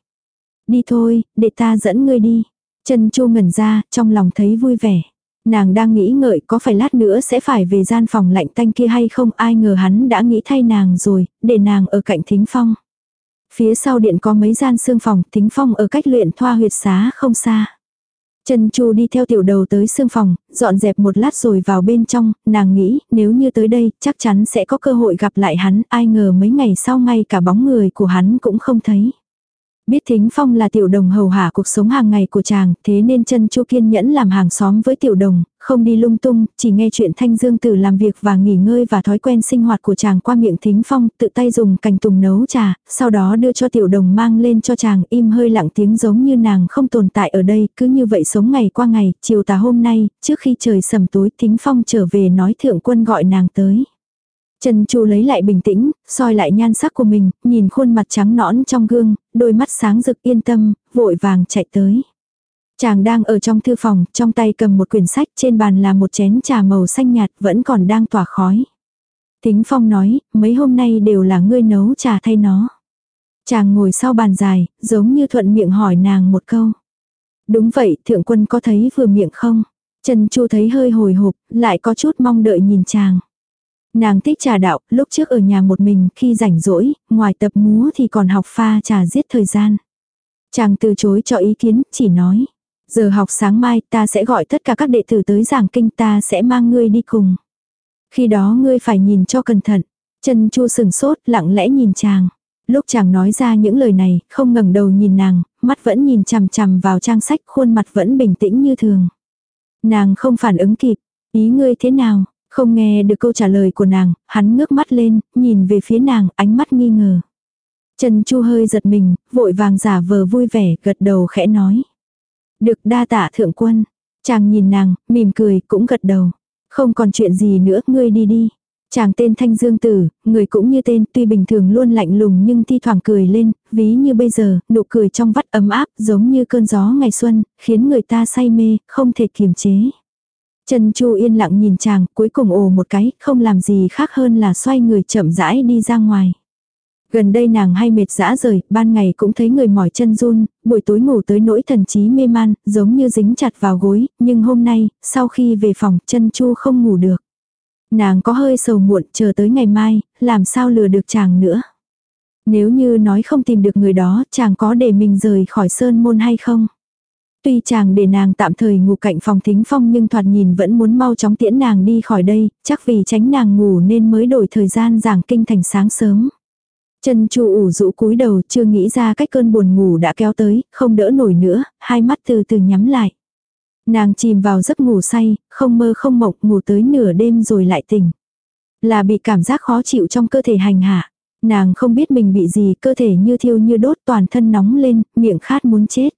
Đi thôi, để ta dẫn ngươi đi. Trần Chu ngẩn ra, trong lòng thấy vui vẻ. Nàng đang nghĩ ngợi có phải lát nữa sẽ phải về gian phòng lạnh tanh kia hay không ai ngờ hắn đã nghĩ thay nàng rồi, để nàng ở cạnh thính phong. Phía sau điện có mấy gian xương phòng, thính phong ở cách luyện thoa huyệt xá không xa. Trần Chu đi theo tiểu đầu tới xương phòng, dọn dẹp một lát rồi vào bên trong, nàng nghĩ nếu như tới đây chắc chắn sẽ có cơ hội gặp lại hắn, ai ngờ mấy ngày sau ngay cả bóng người của hắn cũng không thấy. Biết Thính Phong là tiểu đồng hầu hạ cuộc sống hàng ngày của chàng, thế nên chân chu kiên nhẫn làm hàng xóm với tiểu đồng, không đi lung tung, chỉ nghe chuyện Thanh Dương Tử làm việc và nghỉ ngơi và thói quen sinh hoạt của chàng qua miệng Thính Phong, tự tay dùng cành tùng nấu trà, sau đó đưa cho tiểu đồng mang lên cho chàng im hơi lặng tiếng giống như nàng không tồn tại ở đây, cứ như vậy sống ngày qua ngày, chiều tà hôm nay, trước khi trời sầm tối Thính Phong trở về nói thượng quân gọi nàng tới. Trần Chu lấy lại bình tĩnh, soi lại nhan sắc của mình, nhìn khuôn mặt trắng nõn trong gương, đôi mắt sáng rực yên tâm, vội vàng chạy tới. Chàng đang ở trong thư phòng, trong tay cầm một quyển sách, trên bàn là một chén trà màu xanh nhạt vẫn còn đang tỏa khói. Tính Phong nói, mấy hôm nay đều là ngươi nấu trà thay nó. Chàng ngồi sau bàn dài, giống như thuận miệng hỏi nàng một câu. Đúng vậy, thượng quân có thấy vừa miệng không? Trần Chu thấy hơi hồi hộp, lại có chút mong đợi nhìn chàng. Nàng thích trà đạo, lúc trước ở nhà một mình, khi rảnh rỗi, ngoài tập múa thì còn học pha trà giết thời gian. Chàng từ chối cho ý kiến, chỉ nói. Giờ học sáng mai ta sẽ gọi tất cả các đệ tử tới giảng kinh ta sẽ mang ngươi đi cùng. Khi đó ngươi phải nhìn cho cẩn thận. Chân chu sừng sốt lặng lẽ nhìn chàng. Lúc chàng nói ra những lời này, không ngẩng đầu nhìn nàng, mắt vẫn nhìn chằm chằm vào trang sách khuôn mặt vẫn bình tĩnh như thường. Nàng không phản ứng kịp. Ý ngươi thế nào? Không nghe được câu trả lời của nàng, hắn ngước mắt lên, nhìn về phía nàng, ánh mắt nghi ngờ. Trần Chu hơi giật mình, vội vàng giả vờ vui vẻ, gật đầu khẽ nói. Được đa tạ thượng quân. Chàng nhìn nàng, mỉm cười, cũng gật đầu. Không còn chuyện gì nữa, ngươi đi đi. Chàng tên Thanh Dương Tử, người cũng như tên, tuy bình thường luôn lạnh lùng nhưng thi thoảng cười lên, ví như bây giờ, nụ cười trong vắt ấm áp, giống như cơn gió ngày xuân, khiến người ta say mê, không thể kiềm chế. Trần Chu yên lặng nhìn chàng, cuối cùng ồ một cái, không làm gì khác hơn là xoay người chậm rãi đi ra ngoài. Gần đây nàng hay mệt dã rời, ban ngày cũng thấy người mỏi chân run, buổi tối ngủ tới nỗi thần trí mê man, giống như dính chặt vào gối, nhưng hôm nay, sau khi về phòng, chân chu không ngủ được. Nàng có hơi sầu muộn, chờ tới ngày mai, làm sao lừa được chàng nữa. Nếu như nói không tìm được người đó, chàng có để mình rời khỏi sơn môn hay không? Tuy chàng để nàng tạm thời ngủ cạnh phòng thính phong nhưng thoạt nhìn vẫn muốn mau chóng tiễn nàng đi khỏi đây, chắc vì tránh nàng ngủ nên mới đổi thời gian giảng kinh thành sáng sớm. Chân chu ủ rũ cúi đầu chưa nghĩ ra cách cơn buồn ngủ đã kéo tới, không đỡ nổi nữa, hai mắt từ từ nhắm lại. Nàng chìm vào giấc ngủ say, không mơ không mộng ngủ tới nửa đêm rồi lại tỉnh. Là bị cảm giác khó chịu trong cơ thể hành hạ. Nàng không biết mình bị gì, cơ thể như thiêu như đốt toàn thân nóng lên, miệng khát muốn chết.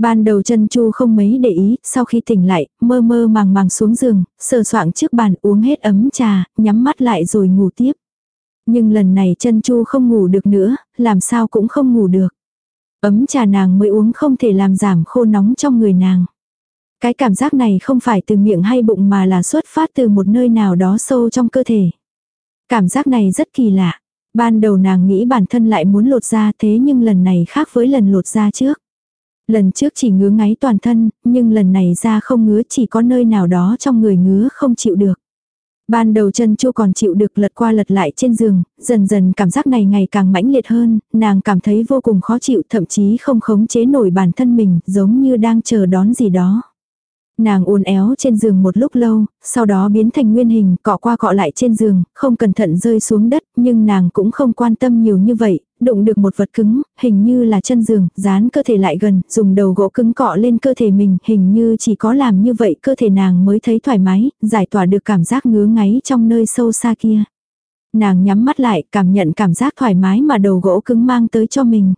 Ban đầu chân chu không mấy để ý, sau khi tỉnh lại, mơ mơ màng màng xuống giường, sờ soạng trước bàn uống hết ấm trà, nhắm mắt lại rồi ngủ tiếp. Nhưng lần này chân chu không ngủ được nữa, làm sao cũng không ngủ được. Ấm trà nàng mới uống không thể làm giảm khô nóng trong người nàng. Cái cảm giác này không phải từ miệng hay bụng mà là xuất phát từ một nơi nào đó sâu trong cơ thể. Cảm giác này rất kỳ lạ. Ban đầu nàng nghĩ bản thân lại muốn lột da thế nhưng lần này khác với lần lột da trước. Lần trước chỉ ngứa ngáy toàn thân, nhưng lần này ra không ngứa chỉ có nơi nào đó trong người ngứa không chịu được. Ban đầu chân chu còn chịu được lật qua lật lại trên giường, dần dần cảm giác này ngày càng mãnh liệt hơn, nàng cảm thấy vô cùng khó chịu thậm chí không khống chế nổi bản thân mình, giống như đang chờ đón gì đó. Nàng uốn éo trên giường một lúc lâu, sau đó biến thành nguyên hình, cọ qua cọ lại trên giường, không cẩn thận rơi xuống đất, nhưng nàng cũng không quan tâm nhiều như vậy, đụng được một vật cứng, hình như là chân giường, dán cơ thể lại gần, dùng đầu gỗ cứng cọ lên cơ thể mình, hình như chỉ có làm như vậy cơ thể nàng mới thấy thoải mái, giải tỏa được cảm giác ngứa ngáy trong nơi sâu xa kia. Nàng nhắm mắt lại, cảm nhận cảm giác thoải mái mà đầu gỗ cứng mang tới cho mình.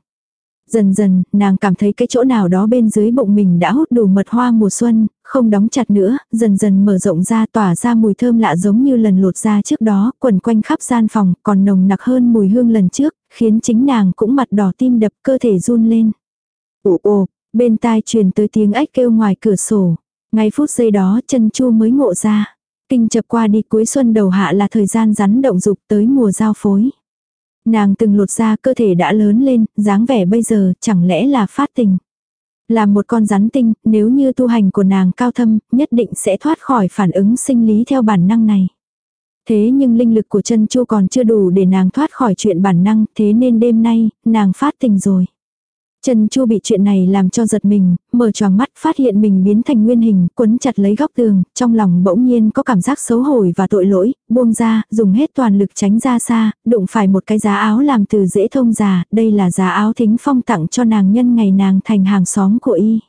Dần dần, nàng cảm thấy cái chỗ nào đó bên dưới bụng mình đã hút đủ mật hoa mùa xuân, không đóng chặt nữa, dần dần mở rộng ra tỏa ra mùi thơm lạ giống như lần lột ra trước đó, quần quanh khắp gian phòng, còn nồng nặc hơn mùi hương lần trước, khiến chính nàng cũng mặt đỏ tim đập cơ thể run lên. Ồ ồ, bên tai truyền tới tiếng ếch kêu ngoài cửa sổ. Ngay phút giây đó chân chu mới ngộ ra. Kinh chập qua đi cuối xuân đầu hạ là thời gian rắn động dục tới mùa giao phối. Nàng từng lột ra cơ thể đã lớn lên, dáng vẻ bây giờ chẳng lẽ là phát tình. Là một con rắn tinh, nếu như tu hành của nàng cao thâm, nhất định sẽ thoát khỏi phản ứng sinh lý theo bản năng này. Thế nhưng linh lực của chân chu còn chưa đủ để nàng thoát khỏi chuyện bản năng, thế nên đêm nay, nàng phát tình rồi. Trần Chu bị chuyện này làm cho giật mình, mở choàng mắt phát hiện mình biến thành nguyên hình, quấn chặt lấy góc tường, trong lòng bỗng nhiên có cảm giác xấu hổ và tội lỗi, buông ra, dùng hết toàn lực tránh ra xa, đụng phải một cái giá áo làm từ dễ thông già, đây là giá áo thính phong tặng cho nàng nhân ngày nàng thành hàng xóm của y.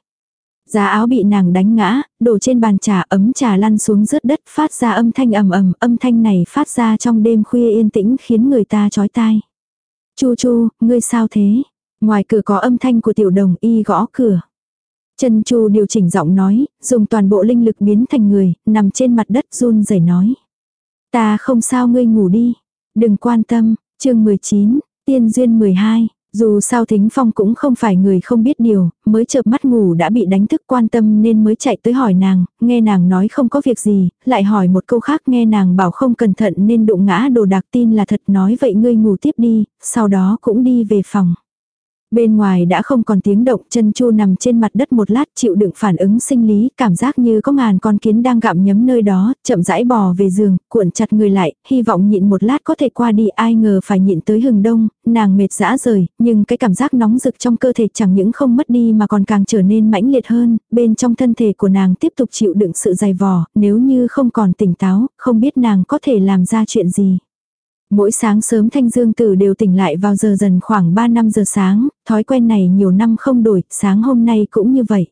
Giá áo bị nàng đánh ngã, đổ trên bàn trà ấm trà lăn xuống rớt đất phát ra âm thanh ầm ầm, âm thanh này phát ra trong đêm khuya yên tĩnh khiến người ta chói tai. Chu chu, ngươi sao thế? Ngoài cửa có âm thanh của tiểu đồng y gõ cửa. Trần Chu điều chỉnh giọng nói, dùng toàn bộ linh lực biến thành người, nằm trên mặt đất run rẩy nói. Ta không sao ngươi ngủ đi. Đừng quan tâm, chương 19, tiên duyên 12. Dù sao Thính Phong cũng không phải người không biết điều, mới chợp mắt ngủ đã bị đánh thức quan tâm nên mới chạy tới hỏi nàng, nghe nàng nói không có việc gì, lại hỏi một câu khác nghe nàng bảo không cẩn thận nên đụng ngã đồ đạc tin là thật nói vậy ngươi ngủ tiếp đi, sau đó cũng đi về phòng. Bên ngoài đã không còn tiếng động, chân chu nằm trên mặt đất một lát chịu đựng phản ứng sinh lý, cảm giác như có ngàn con kiến đang gặm nhấm nơi đó, chậm rãi bò về giường, cuộn chặt người lại, hy vọng nhịn một lát có thể qua đi, ai ngờ phải nhịn tới hừng đông, nàng mệt dã rời, nhưng cái cảm giác nóng rực trong cơ thể chẳng những không mất đi mà còn càng trở nên mãnh liệt hơn, bên trong thân thể của nàng tiếp tục chịu đựng sự dày vò, nếu như không còn tỉnh táo, không biết nàng có thể làm ra chuyện gì. Mỗi sáng sớm Thanh Dương Tử đều tỉnh lại vào giờ dần khoảng 3 năm giờ sáng, thói quen này nhiều năm không đổi, sáng hôm nay cũng như vậy.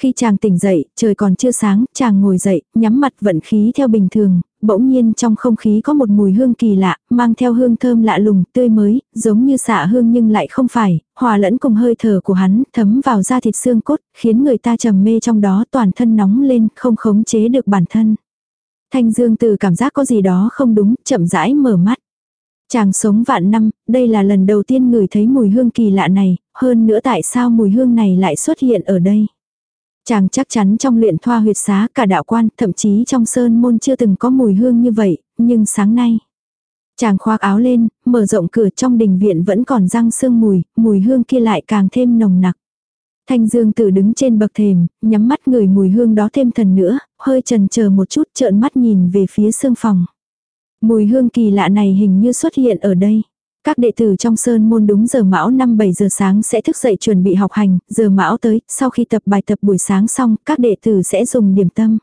Khi chàng tỉnh dậy, trời còn chưa sáng, chàng ngồi dậy, nhắm mặt vận khí theo bình thường, bỗng nhiên trong không khí có một mùi hương kỳ lạ, mang theo hương thơm lạ lùng, tươi mới, giống như xạ hương nhưng lại không phải, hòa lẫn cùng hơi thở của hắn, thấm vào da thịt xương cốt, khiến người ta trầm mê trong đó toàn thân nóng lên, không khống chế được bản thân. Thanh Dương từ cảm giác có gì đó không đúng, chậm rãi mở mắt. Chàng sống vạn năm, đây là lần đầu tiên người thấy mùi hương kỳ lạ này, hơn nữa tại sao mùi hương này lại xuất hiện ở đây. Chàng chắc chắn trong luyện thoa huyệt xá cả đạo quan, thậm chí trong sơn môn chưa từng có mùi hương như vậy, nhưng sáng nay. Chàng khoác áo lên, mở rộng cửa trong đình viện vẫn còn răng sương mùi, mùi hương kia lại càng thêm nồng nặc. Thanh Dương Tử đứng trên bậc thềm, nhắm mắt người mùi hương đó thêm thần nữa, hơi chần chờ một chút trợn mắt nhìn về phía sương phòng. Mùi hương kỳ lạ này hình như xuất hiện ở đây. Các đệ tử trong sơn môn đúng giờ mão 5-7 giờ sáng sẽ thức dậy chuẩn bị học hành, giờ mão tới, sau khi tập bài tập buổi sáng xong, các đệ tử sẽ dùng điểm tâm.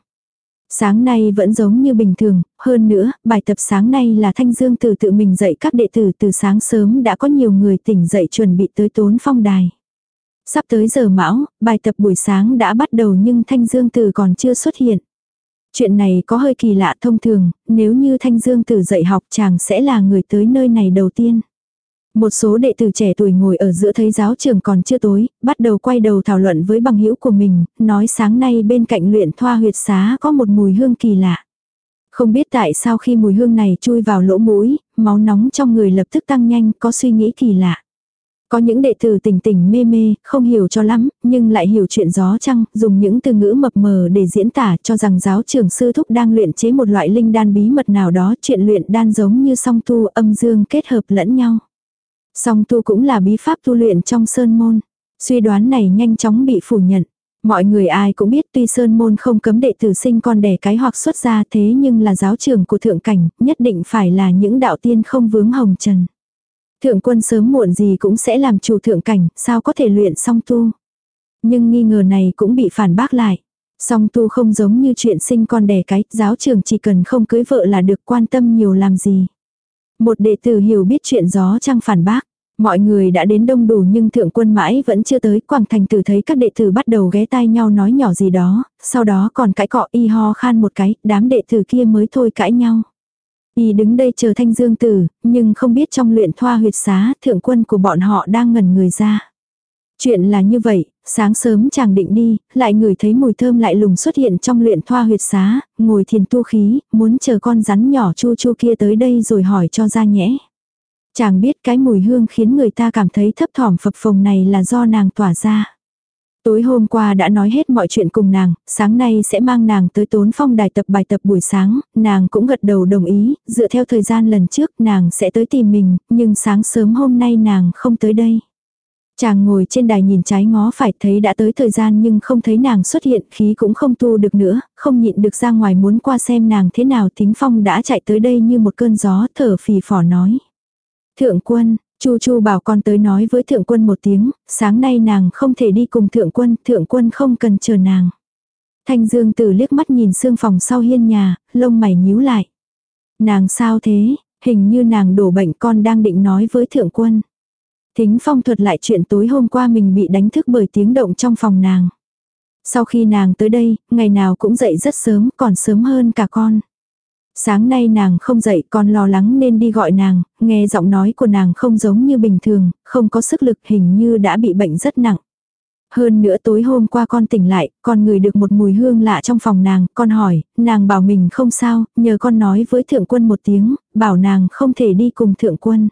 Sáng nay vẫn giống như bình thường, hơn nữa, bài tập sáng nay là Thanh Dương Tử tự mình dạy các đệ tử từ sáng sớm đã có nhiều người tỉnh dậy chuẩn bị tới tốn phong đài. Sắp tới giờ mão, bài tập buổi sáng đã bắt đầu nhưng Thanh Dương Tử còn chưa xuất hiện. Chuyện này có hơi kỳ lạ thông thường, nếu như Thanh Dương Tử dạy học chàng sẽ là người tới nơi này đầu tiên. Một số đệ tử trẻ tuổi ngồi ở giữa thấy giáo trường còn chưa tối, bắt đầu quay đầu thảo luận với bằng hữu của mình, nói sáng nay bên cạnh luyện thoa huyệt xá có một mùi hương kỳ lạ. Không biết tại sao khi mùi hương này chui vào lỗ mũi, máu nóng trong người lập tức tăng nhanh, có suy nghĩ kỳ lạ. Có những đệ tử tỉnh tỉnh mê mê, không hiểu cho lắm, nhưng lại hiểu chuyện gió chăng, dùng những từ ngữ mập mờ để diễn tả cho rằng giáo trưởng sư thúc đang luyện chế một loại linh đan bí mật nào đó, chuyện luyện đan giống như song tu âm dương kết hợp lẫn nhau. Song tu cũng là bí pháp tu luyện trong sơn môn. Suy đoán này nhanh chóng bị phủ nhận. Mọi người ai cũng biết tuy sơn môn không cấm đệ tử sinh con đẻ cái hoặc xuất gia thế nhưng là giáo trưởng của thượng cảnh, nhất định phải là những đạo tiên không vướng hồng trần. Thượng quân sớm muộn gì cũng sẽ làm chủ thượng cảnh, sao có thể luyện song tu. Nhưng nghi ngờ này cũng bị phản bác lại. Song tu không giống như chuyện sinh con đẻ cái, giáo trường chỉ cần không cưới vợ là được quan tâm nhiều làm gì. Một đệ tử hiểu biết chuyện gió trăng phản bác. Mọi người đã đến đông đủ nhưng thượng quân mãi vẫn chưa tới. Quảng thành tử thấy các đệ tử bắt đầu ghé tai nhau nói nhỏ gì đó, sau đó còn cãi cọ y ho khan một cái, đám đệ tử kia mới thôi cãi nhau. Y đứng đây chờ thanh dương tử, nhưng không biết trong luyện thoa huyệt xá thượng quân của bọn họ đang ngẩn người ra. Chuyện là như vậy, sáng sớm chàng định đi, lại ngửi thấy mùi thơm lại lùng xuất hiện trong luyện thoa huyệt xá, ngồi thiền tu khí, muốn chờ con rắn nhỏ chu chu kia tới đây rồi hỏi cho ra nhẽ. Chàng biết cái mùi hương khiến người ta cảm thấy thấp thỏm phập phồng này là do nàng tỏa ra. Tối hôm qua đã nói hết mọi chuyện cùng nàng, sáng nay sẽ mang nàng tới tốn phong đài tập bài tập buổi sáng, nàng cũng gật đầu đồng ý, dựa theo thời gian lần trước nàng sẽ tới tìm mình, nhưng sáng sớm hôm nay nàng không tới đây. Chàng ngồi trên đài nhìn trái ngó phải thấy đã tới thời gian nhưng không thấy nàng xuất hiện, khí cũng không tu được nữa, không nhịn được ra ngoài muốn qua xem nàng thế nào thính phong đã chạy tới đây như một cơn gió thở phì phò nói. Thượng quân, Chu Chu bảo con tới nói với thượng quân một tiếng, sáng nay nàng không thể đi cùng thượng quân, thượng quân không cần chờ nàng. Thanh Dương Tử liếc mắt nhìn xương phòng sau hiên nhà, lông mày nhíu lại. Nàng sao thế, hình như nàng đổ bệnh con đang định nói với thượng quân. Thính Phong thuật lại chuyện tối hôm qua mình bị đánh thức bởi tiếng động trong phòng nàng. Sau khi nàng tới đây, ngày nào cũng dậy rất sớm, còn sớm hơn cả con. Sáng nay nàng không dậy con lo lắng nên đi gọi nàng, nghe giọng nói của nàng không giống như bình thường, không có sức lực hình như đã bị bệnh rất nặng. Hơn nữa tối hôm qua con tỉnh lại, con ngửi được một mùi hương lạ trong phòng nàng, con hỏi, nàng bảo mình không sao, nhờ con nói với thượng quân một tiếng, bảo nàng không thể đi cùng thượng quân.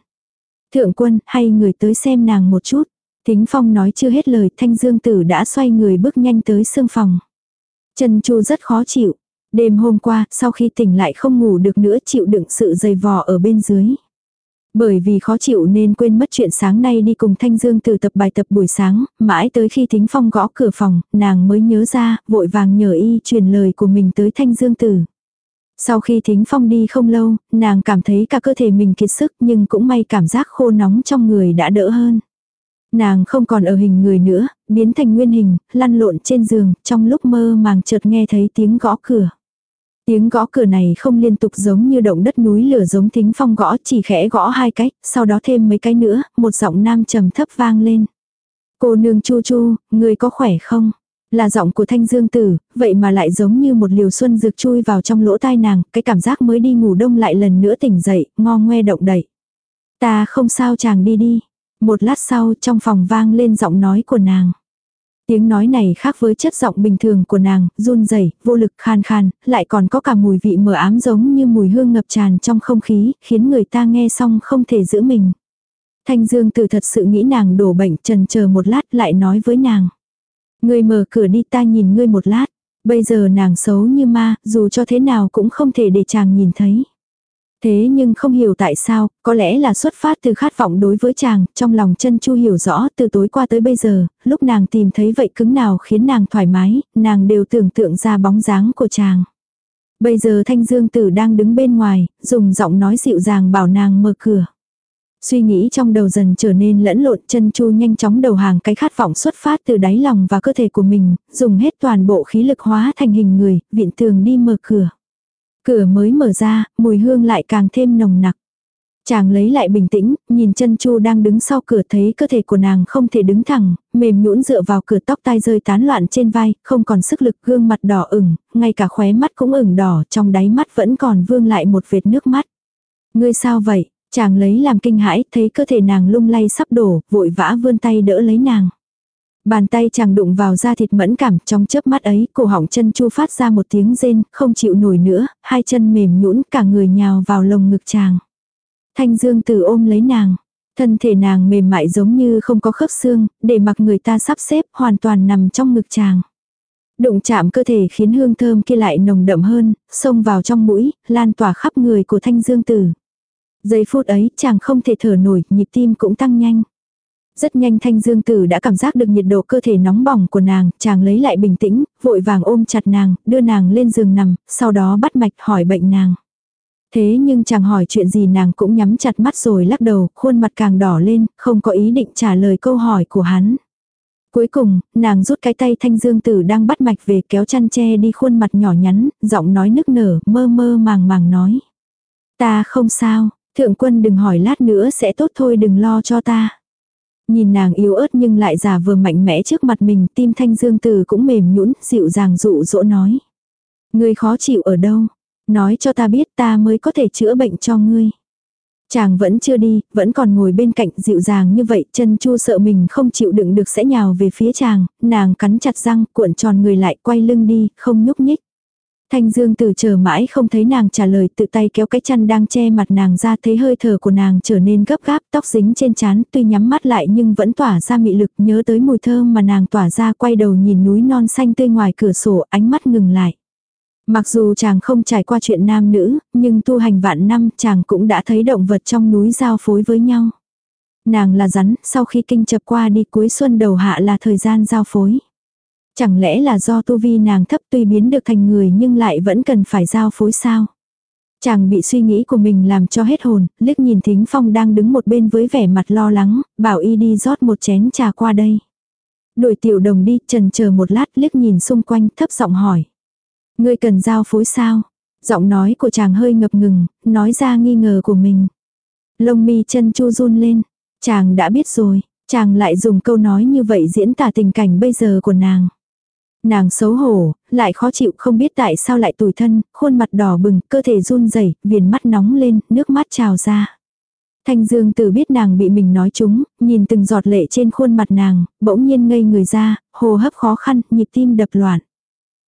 Thượng quân, hay người tới xem nàng một chút. Thính Phong nói chưa hết lời, Thanh Dương Tử đã xoay người bước nhanh tới sương phòng. Trần Chu rất khó chịu. Đêm hôm qua, sau khi tỉnh lại không ngủ được nữa chịu đựng sự dày vò ở bên dưới. Bởi vì khó chịu nên quên mất chuyện sáng nay đi cùng Thanh Dương Tử tập bài tập buổi sáng, mãi tới khi Thính Phong gõ cửa phòng, nàng mới nhớ ra, vội vàng nhờ y truyền lời của mình tới Thanh Dương Tử. Sau khi thính phong đi không lâu, nàng cảm thấy cả cơ thể mình kiệt sức nhưng cũng may cảm giác khô nóng trong người đã đỡ hơn. Nàng không còn ở hình người nữa, biến thành nguyên hình, lăn lộn trên giường, trong lúc mơ màng chợt nghe thấy tiếng gõ cửa. Tiếng gõ cửa này không liên tục giống như động đất núi lửa giống thính phong gõ chỉ khẽ gõ hai cách, sau đó thêm mấy cái nữa, một giọng nam trầm thấp vang lên. Cô nương chu chu, người có khỏe không? Là giọng của thanh dương tử, vậy mà lại giống như một liều xuân dược chui vào trong lỗ tai nàng, cái cảm giác mới đi ngủ đông lại lần nữa tỉnh dậy, ngo ngoe động đậy. Ta không sao chàng đi đi. Một lát sau trong phòng vang lên giọng nói của nàng. Tiếng nói này khác với chất giọng bình thường của nàng, run rẩy, vô lực khan khan, lại còn có cả mùi vị mờ ám giống như mùi hương ngập tràn trong không khí, khiến người ta nghe xong không thể giữ mình. Thanh Dương Tử thật sự nghĩ nàng đổ bệnh, trần chờ một lát lại nói với nàng. Ngươi mở cửa đi ta nhìn ngươi một lát. Bây giờ nàng xấu như ma, dù cho thế nào cũng không thể để chàng nhìn thấy. Thế nhưng không hiểu tại sao, có lẽ là xuất phát từ khát vọng đối với chàng, trong lòng chân chu hiểu rõ từ tối qua tới bây giờ, lúc nàng tìm thấy vậy cứng nào khiến nàng thoải mái, nàng đều tưởng tượng ra bóng dáng của chàng. Bây giờ thanh dương tử đang đứng bên ngoài, dùng giọng nói dịu dàng bảo nàng mở cửa. Suy nghĩ trong đầu dần trở nên lẫn lộn chân chu nhanh chóng đầu hàng cái khát vọng xuất phát từ đáy lòng và cơ thể của mình, dùng hết toàn bộ khí lực hóa thành hình người, viện tường đi mở cửa. Cửa mới mở ra, mùi hương lại càng thêm nồng nặc. Chàng lấy lại bình tĩnh, nhìn chân chu đang đứng sau cửa thấy cơ thể của nàng không thể đứng thẳng, mềm nhũn dựa vào cửa tóc tai rơi tán loạn trên vai, không còn sức lực gương mặt đỏ ửng, ngay cả khóe mắt cũng ửng đỏ trong đáy mắt vẫn còn vương lại một vệt nước mắt. Ngươi sao vậy? Chàng lấy làm kinh hãi, thấy cơ thể nàng lung lay sắp đổ, vội vã vươn tay đỡ lấy nàng. Bàn tay chàng đụng vào da thịt mẫn cảm, trong chớp mắt ấy, cổ họng chân chu phát ra một tiếng rên, không chịu nổi nữa, hai chân mềm nhũn cả người nhào vào lồng ngực chàng. Thanh dương tử ôm lấy nàng. Thân thể nàng mềm mại giống như không có khớp xương, để mặc người ta sắp xếp hoàn toàn nằm trong ngực chàng. Đụng chạm cơ thể khiến hương thơm kia lại nồng đậm hơn, xông vào trong mũi, lan tỏa khắp người của thanh dương tử. Giây phút ấy chàng không thể thở nổi, nhịp tim cũng tăng nhanh. Rất nhanh thanh dương tử đã cảm giác được nhiệt độ cơ thể nóng bỏng của nàng, chàng lấy lại bình tĩnh, vội vàng ôm chặt nàng, đưa nàng lên giường nằm, sau đó bắt mạch hỏi bệnh nàng. Thế nhưng chàng hỏi chuyện gì nàng cũng nhắm chặt mắt rồi lắc đầu, khuôn mặt càng đỏ lên, không có ý định trả lời câu hỏi của hắn. Cuối cùng, nàng rút cái tay thanh dương tử đang bắt mạch về kéo chăn che đi khuôn mặt nhỏ nhắn, giọng nói nức nở, mơ mơ màng màng nói. Ta không sao, Thượng quân đừng hỏi lát nữa sẽ tốt thôi đừng lo cho ta. Nhìn nàng yếu ớt nhưng lại giả vừa mạnh mẽ trước mặt mình, tim thanh dương tử cũng mềm nhũn dịu dàng dụ dỗ nói. Ngươi khó chịu ở đâu? Nói cho ta biết ta mới có thể chữa bệnh cho ngươi. Chàng vẫn chưa đi, vẫn còn ngồi bên cạnh dịu dàng như vậy, chân chu sợ mình không chịu đựng được sẽ nhào về phía chàng, nàng cắn chặt răng, cuộn tròn người lại, quay lưng đi, không nhúc nhích. Thanh Dương Tử chờ mãi không thấy nàng trả lời tự tay kéo cái chăn đang che mặt nàng ra thấy hơi thở của nàng trở nên gấp gáp tóc dính trên trán tuy nhắm mắt lại nhưng vẫn tỏa ra mị lực nhớ tới mùi thơm mà nàng tỏa ra quay đầu nhìn núi non xanh tươi ngoài cửa sổ ánh mắt ngừng lại. Mặc dù chàng không trải qua chuyện nam nữ, nhưng tu hành vạn năm chàng cũng đã thấy động vật trong núi giao phối với nhau. Nàng là rắn, sau khi kinh chập qua đi cuối xuân đầu hạ là thời gian giao phối. Chẳng lẽ là do tu vi nàng thấp tuy biến được thành người nhưng lại vẫn cần phải giao phối sao? Chàng bị suy nghĩ của mình làm cho hết hồn, liếc nhìn Thính Phong đang đứng một bên với vẻ mặt lo lắng, bảo y đi rót một chén trà qua đây. Đuổi tiểu đồng đi, trần chờ một lát liếc nhìn xung quanh thấp giọng hỏi. Ngươi cần giao phối sao? Giọng nói của chàng hơi ngập ngừng, nói ra nghi ngờ của mình. Lông mi chân chu run lên. Chàng đã biết rồi, chàng lại dùng câu nói như vậy diễn tả tình cảnh bây giờ của nàng. Nàng xấu hổ, lại khó chịu không biết tại sao lại tủi thân, khuôn mặt đỏ bừng, cơ thể run rẩy, viền mắt nóng lên, nước mắt trào ra. Thanh Dương Tử biết nàng bị mình nói trúng, nhìn từng giọt lệ trên khuôn mặt nàng, bỗng nhiên ngây người ra, hô hấp khó khăn, nhịp tim đập loạn.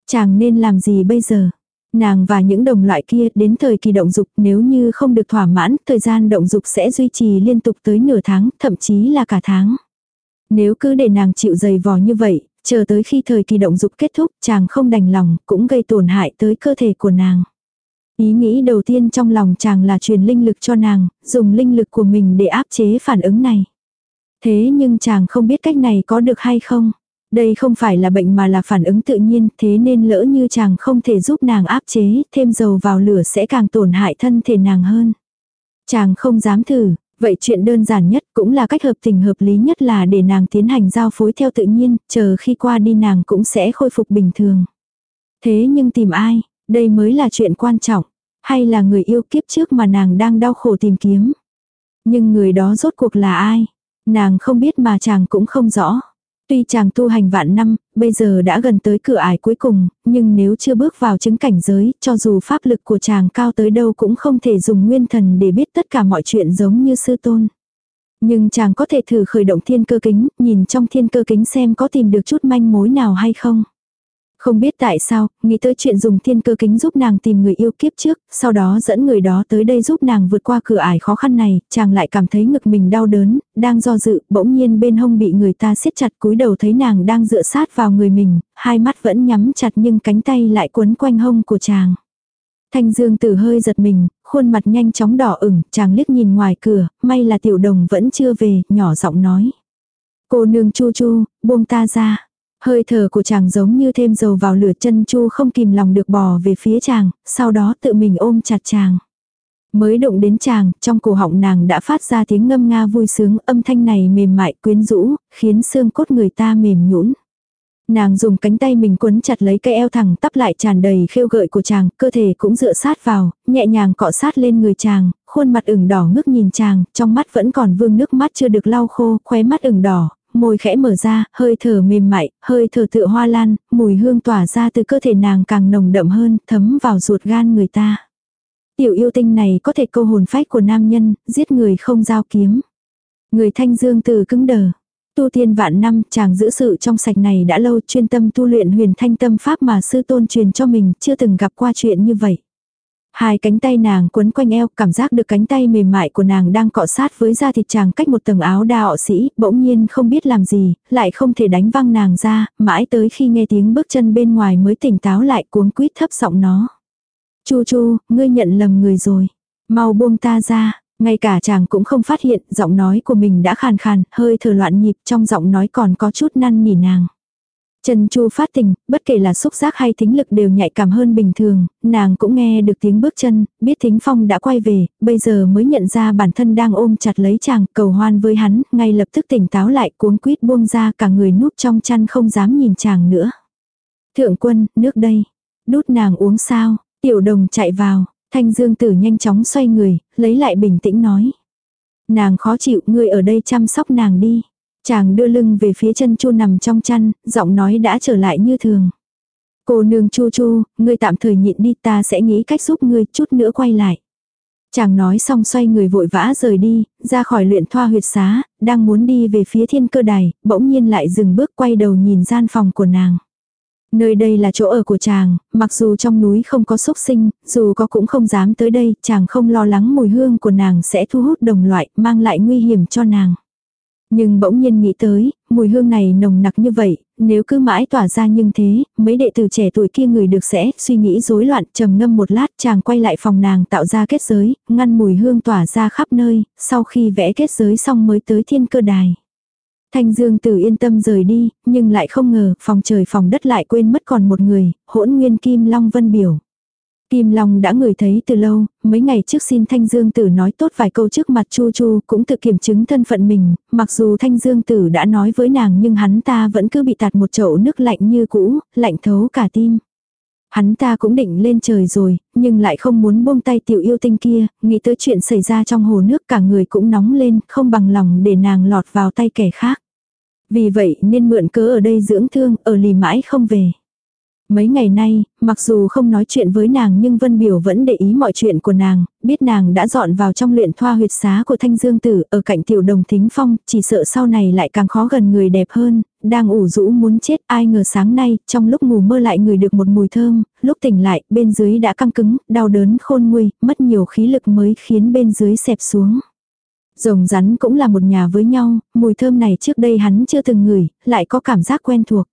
Chàng nên làm gì bây giờ? Nàng và những đồng loại kia đến thời kỳ động dục nếu như không được thỏa mãn, thời gian động dục sẽ duy trì liên tục tới nửa tháng, thậm chí là cả tháng. Nếu cứ để nàng chịu dày vò như vậy, chờ tới khi thời kỳ động dục kết thúc, chàng không đành lòng, cũng gây tổn hại tới cơ thể của nàng. Ý nghĩ đầu tiên trong lòng chàng là truyền linh lực cho nàng, dùng linh lực của mình để áp chế phản ứng này. Thế nhưng chàng không biết cách này có được hay không. Đây không phải là bệnh mà là phản ứng tự nhiên, thế nên lỡ như chàng không thể giúp nàng áp chế, thêm dầu vào lửa sẽ càng tổn hại thân thể nàng hơn. Chàng không dám thử, vậy chuyện đơn giản nhất cũng là cách hợp tình hợp lý nhất là để nàng tiến hành giao phối theo tự nhiên, chờ khi qua đi nàng cũng sẽ khôi phục bình thường. Thế nhưng tìm ai, đây mới là chuyện quan trọng, hay là người yêu kiếp trước mà nàng đang đau khổ tìm kiếm. Nhưng người đó rốt cuộc là ai? Nàng không biết mà chàng cũng không rõ. Tuy chàng tu hành vạn năm, bây giờ đã gần tới cửa ải cuối cùng, nhưng nếu chưa bước vào chứng cảnh giới, cho dù pháp lực của chàng cao tới đâu cũng không thể dùng nguyên thần để biết tất cả mọi chuyện giống như sư tôn. Nhưng chàng có thể thử khởi động thiên cơ kính, nhìn trong thiên cơ kính xem có tìm được chút manh mối nào hay không. Không biết tại sao, nghĩ tới chuyện dùng thiên cơ kính giúp nàng tìm người yêu kiếp trước, sau đó dẫn người đó tới đây giúp nàng vượt qua cửa ải khó khăn này, chàng lại cảm thấy ngực mình đau đớn, đang do dự, bỗng nhiên bên hông bị người ta siết chặt cúi đầu thấy nàng đang dựa sát vào người mình, hai mắt vẫn nhắm chặt nhưng cánh tay lại quấn quanh hông của chàng. Thanh Dương Tử hơi giật mình, khuôn mặt nhanh chóng đỏ ửng, chàng liếc nhìn ngoài cửa, may là tiểu đồng vẫn chưa về, nhỏ giọng nói. Cô nương chu chu, buông ta ra. Hơi thở của chàng giống như thêm dầu vào lửa chân chu không kìm lòng được bò về phía chàng, sau đó tự mình ôm chặt chàng. Mới động đến chàng, trong cổ họng nàng đã phát ra tiếng ngâm nga vui sướng, âm thanh này mềm mại quyến rũ, khiến xương cốt người ta mềm nhũn. Nàng dùng cánh tay mình quấn chặt lấy cây eo thẳng tắp lại tràn đầy khêu gợi của chàng, cơ thể cũng dựa sát vào, nhẹ nhàng cọ sát lên người chàng, khuôn mặt ửng đỏ ngước nhìn chàng, trong mắt vẫn còn vương nước mắt chưa được lau khô, khóe mắt ửng đỏ, môi khẽ mở ra, hơi thở mềm mại, hơi thở tựa hoa lan, mùi hương tỏa ra từ cơ thể nàng càng nồng đậm hơn, thấm vào ruột gan người ta. Tiểu yêu tinh này có thể câu hồn phách của nam nhân, giết người không giao kiếm. Người thanh dương từ cứng đờ. Tu tiên vạn năm, chàng giữ sự trong sạch này đã lâu chuyên tâm tu luyện huyền thanh tâm pháp mà sư tôn truyền cho mình, chưa từng gặp qua chuyện như vậy. Hai cánh tay nàng quấn quanh eo, cảm giác được cánh tay mềm mại của nàng đang cọ sát với da thịt chàng cách một tầng áo đa họ sĩ, bỗng nhiên không biết làm gì, lại không thể đánh văng nàng ra, mãi tới khi nghe tiếng bước chân bên ngoài mới tỉnh táo lại cuống quýt thấp giọng nó. Chu chu, ngươi nhận lầm người rồi. Mau buông ta ra, ngay cả chàng cũng không phát hiện, giọng nói của mình đã khàn khàn, hơi thở loạn nhịp trong giọng nói còn có chút năn nỉ nàng. Trần Chu phát tình, bất kể là xúc giác hay thính lực đều nhạy cảm hơn bình thường, nàng cũng nghe được tiếng bước chân, biết Thính Phong đã quay về, bây giờ mới nhận ra bản thân đang ôm chặt lấy chàng, cầu hoan với hắn, ngay lập tức tỉnh táo lại cuống quýt buông ra cả người núp trong chăn không dám nhìn chàng nữa. Thượng quân, nước đây. Đút nàng uống sao, tiểu đồng chạy vào, thanh dương tử nhanh chóng xoay người, lấy lại bình tĩnh nói. Nàng khó chịu, ngươi ở đây chăm sóc nàng đi. Chàng đưa lưng về phía chân chu nằm trong chăn, giọng nói đã trở lại như thường. Cô nương chu chu, ngươi tạm thời nhịn đi ta sẽ nghĩ cách giúp ngươi chút nữa quay lại. Chàng nói xong xoay người vội vã rời đi, ra khỏi luyện thoa huyệt xá, đang muốn đi về phía thiên cơ đài, bỗng nhiên lại dừng bước quay đầu nhìn gian phòng của nàng. Nơi đây là chỗ ở của chàng, mặc dù trong núi không có xúc sinh, dù có cũng không dám tới đây, chàng không lo lắng mùi hương của nàng sẽ thu hút đồng loại, mang lại nguy hiểm cho nàng. Nhưng bỗng nhiên nghĩ tới, mùi hương này nồng nặc như vậy, nếu cứ mãi tỏa ra như thế, mấy đệ tử trẻ tuổi kia người được sẽ suy nghĩ rối loạn, trầm ngâm một lát, chàng quay lại phòng nàng tạo ra kết giới, ngăn mùi hương tỏa ra khắp nơi, sau khi vẽ kết giới xong mới tới thiên cơ đài. Thanh Dương Tử yên tâm rời đi, nhưng lại không ngờ, phòng trời phòng đất lại quên mất còn một người, hỗn nguyên Kim Long Vân Biểu. Kim Long đã ngửi thấy từ lâu, mấy ngày trước xin Thanh Dương Tử nói tốt vài câu trước mặt Chu Chu cũng tự kiểm chứng thân phận mình, mặc dù Thanh Dương Tử đã nói với nàng nhưng hắn ta vẫn cứ bị tạt một chậu nước lạnh như cũ, lạnh thấu cả tim. Hắn ta cũng định lên trời rồi, nhưng lại không muốn buông tay tiểu yêu tinh kia, nghĩ tới chuyện xảy ra trong hồ nước cả người cũng nóng lên, không bằng lòng để nàng lọt vào tay kẻ khác. Vì vậy nên mượn cớ ở đây dưỡng thương, ở lì mãi không về. Mấy ngày nay, mặc dù không nói chuyện với nàng nhưng Vân Biểu vẫn để ý mọi chuyện của nàng, biết nàng đã dọn vào trong luyện thoa huyệt xá của Thanh Dương Tử ở cạnh tiểu đồng thính phong, chỉ sợ sau này lại càng khó gần người đẹp hơn, đang ủ rũ muốn chết ai ngờ sáng nay, trong lúc ngủ mơ lại người được một mùi thơm, lúc tỉnh lại, bên dưới đã căng cứng, đau đớn khôn nguôi, mất nhiều khí lực mới khiến bên dưới xẹp xuống. Rồng rắn cũng là một nhà với nhau, mùi thơm này trước đây hắn chưa từng ngửi, lại có cảm giác quen thuộc.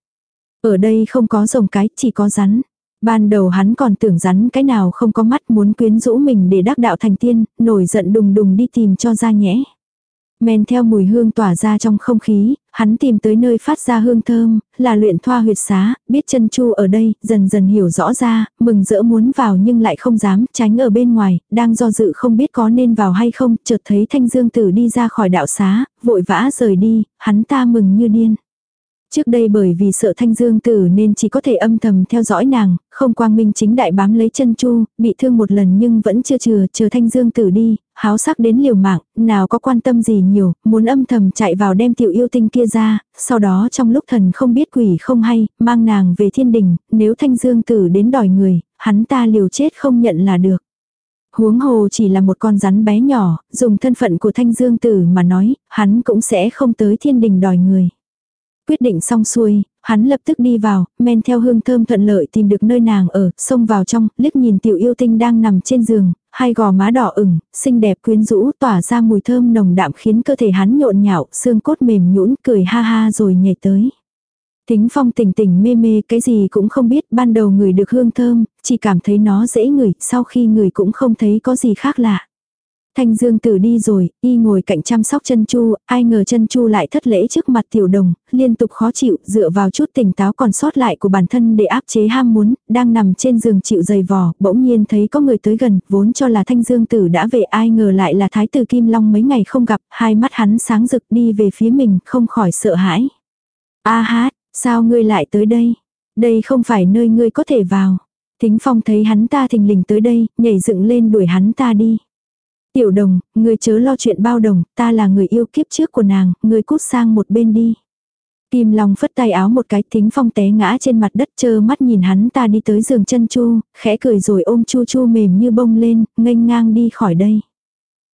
Ở đây không có rồng cái, chỉ có rắn. Ban đầu hắn còn tưởng rắn cái nào không có mắt muốn quyến rũ mình để đắc đạo thành tiên, nổi giận đùng đùng đi tìm cho ra nhẽ. Men theo mùi hương tỏa ra trong không khí, hắn tìm tới nơi phát ra hương thơm, là luyện thoa huyệt xá, biết chân chu ở đây, dần dần hiểu rõ ra, mừng rỡ muốn vào nhưng lại không dám, tránh ở bên ngoài, đang do dự không biết có nên vào hay không, chợt thấy thanh dương tử đi ra khỏi đạo xá, vội vã rời đi, hắn ta mừng như điên. Trước đây bởi vì sợ thanh dương tử nên chỉ có thể âm thầm theo dõi nàng, không quang minh chính đại bám lấy chân chu, bị thương một lần nhưng vẫn chưa chừa, chờ thanh dương tử đi, háo sắc đến liều mạng, nào có quan tâm gì nhiều, muốn âm thầm chạy vào đem tiểu yêu tinh kia ra, sau đó trong lúc thần không biết quỷ không hay, mang nàng về thiên đình, nếu thanh dương tử đến đòi người, hắn ta liều chết không nhận là được. Huống hồ chỉ là một con rắn bé nhỏ, dùng thân phận của thanh dương tử mà nói, hắn cũng sẽ không tới thiên đình đòi người. Quyết định xong xuôi, hắn lập tức đi vào, men theo hương thơm thuận lợi tìm được nơi nàng ở, xông vào trong, liếc nhìn tiểu yêu tinh đang nằm trên giường, hai gò má đỏ ửng, xinh đẹp quyến rũ, tỏa ra mùi thơm nồng đạm khiến cơ thể hắn nhộn nhạo, xương cốt mềm nhũn, cười ha ha rồi nhảy tới. Thính phong tỉnh tỉnh mê mê cái gì cũng không biết, ban đầu người được hương thơm, chỉ cảm thấy nó dễ ngửi, sau khi người cũng không thấy có gì khác lạ. Thanh Dương Tử đi rồi, y ngồi cạnh chăm sóc chân Chu, ai ngờ chân Chu lại thất lễ trước mặt tiểu đồng, liên tục khó chịu, dựa vào chút tỉnh táo còn sót lại của bản thân để áp chế ham muốn, đang nằm trên giường chịu dày vò, bỗng nhiên thấy có người tới gần, vốn cho là Thanh Dương Tử đã về ai ngờ lại là Thái tử Kim Long mấy ngày không gặp, hai mắt hắn sáng rực đi về phía mình, không khỏi sợ hãi. A hát, sao ngươi lại tới đây? Đây không phải nơi ngươi có thể vào. Thính Phong thấy hắn ta thình lình tới đây, nhảy dựng lên đuổi hắn ta đi. Tiểu đồng, người chớ lo chuyện bao đồng, ta là người yêu kiếp trước của nàng, người cút sang một bên đi. Kim Long phất tay áo một cái thính phong té ngã trên mặt đất chơ mắt nhìn hắn ta đi tới giường chân chu, khẽ cười rồi ôm chu chu mềm như bông lên, nghênh ngang đi khỏi đây.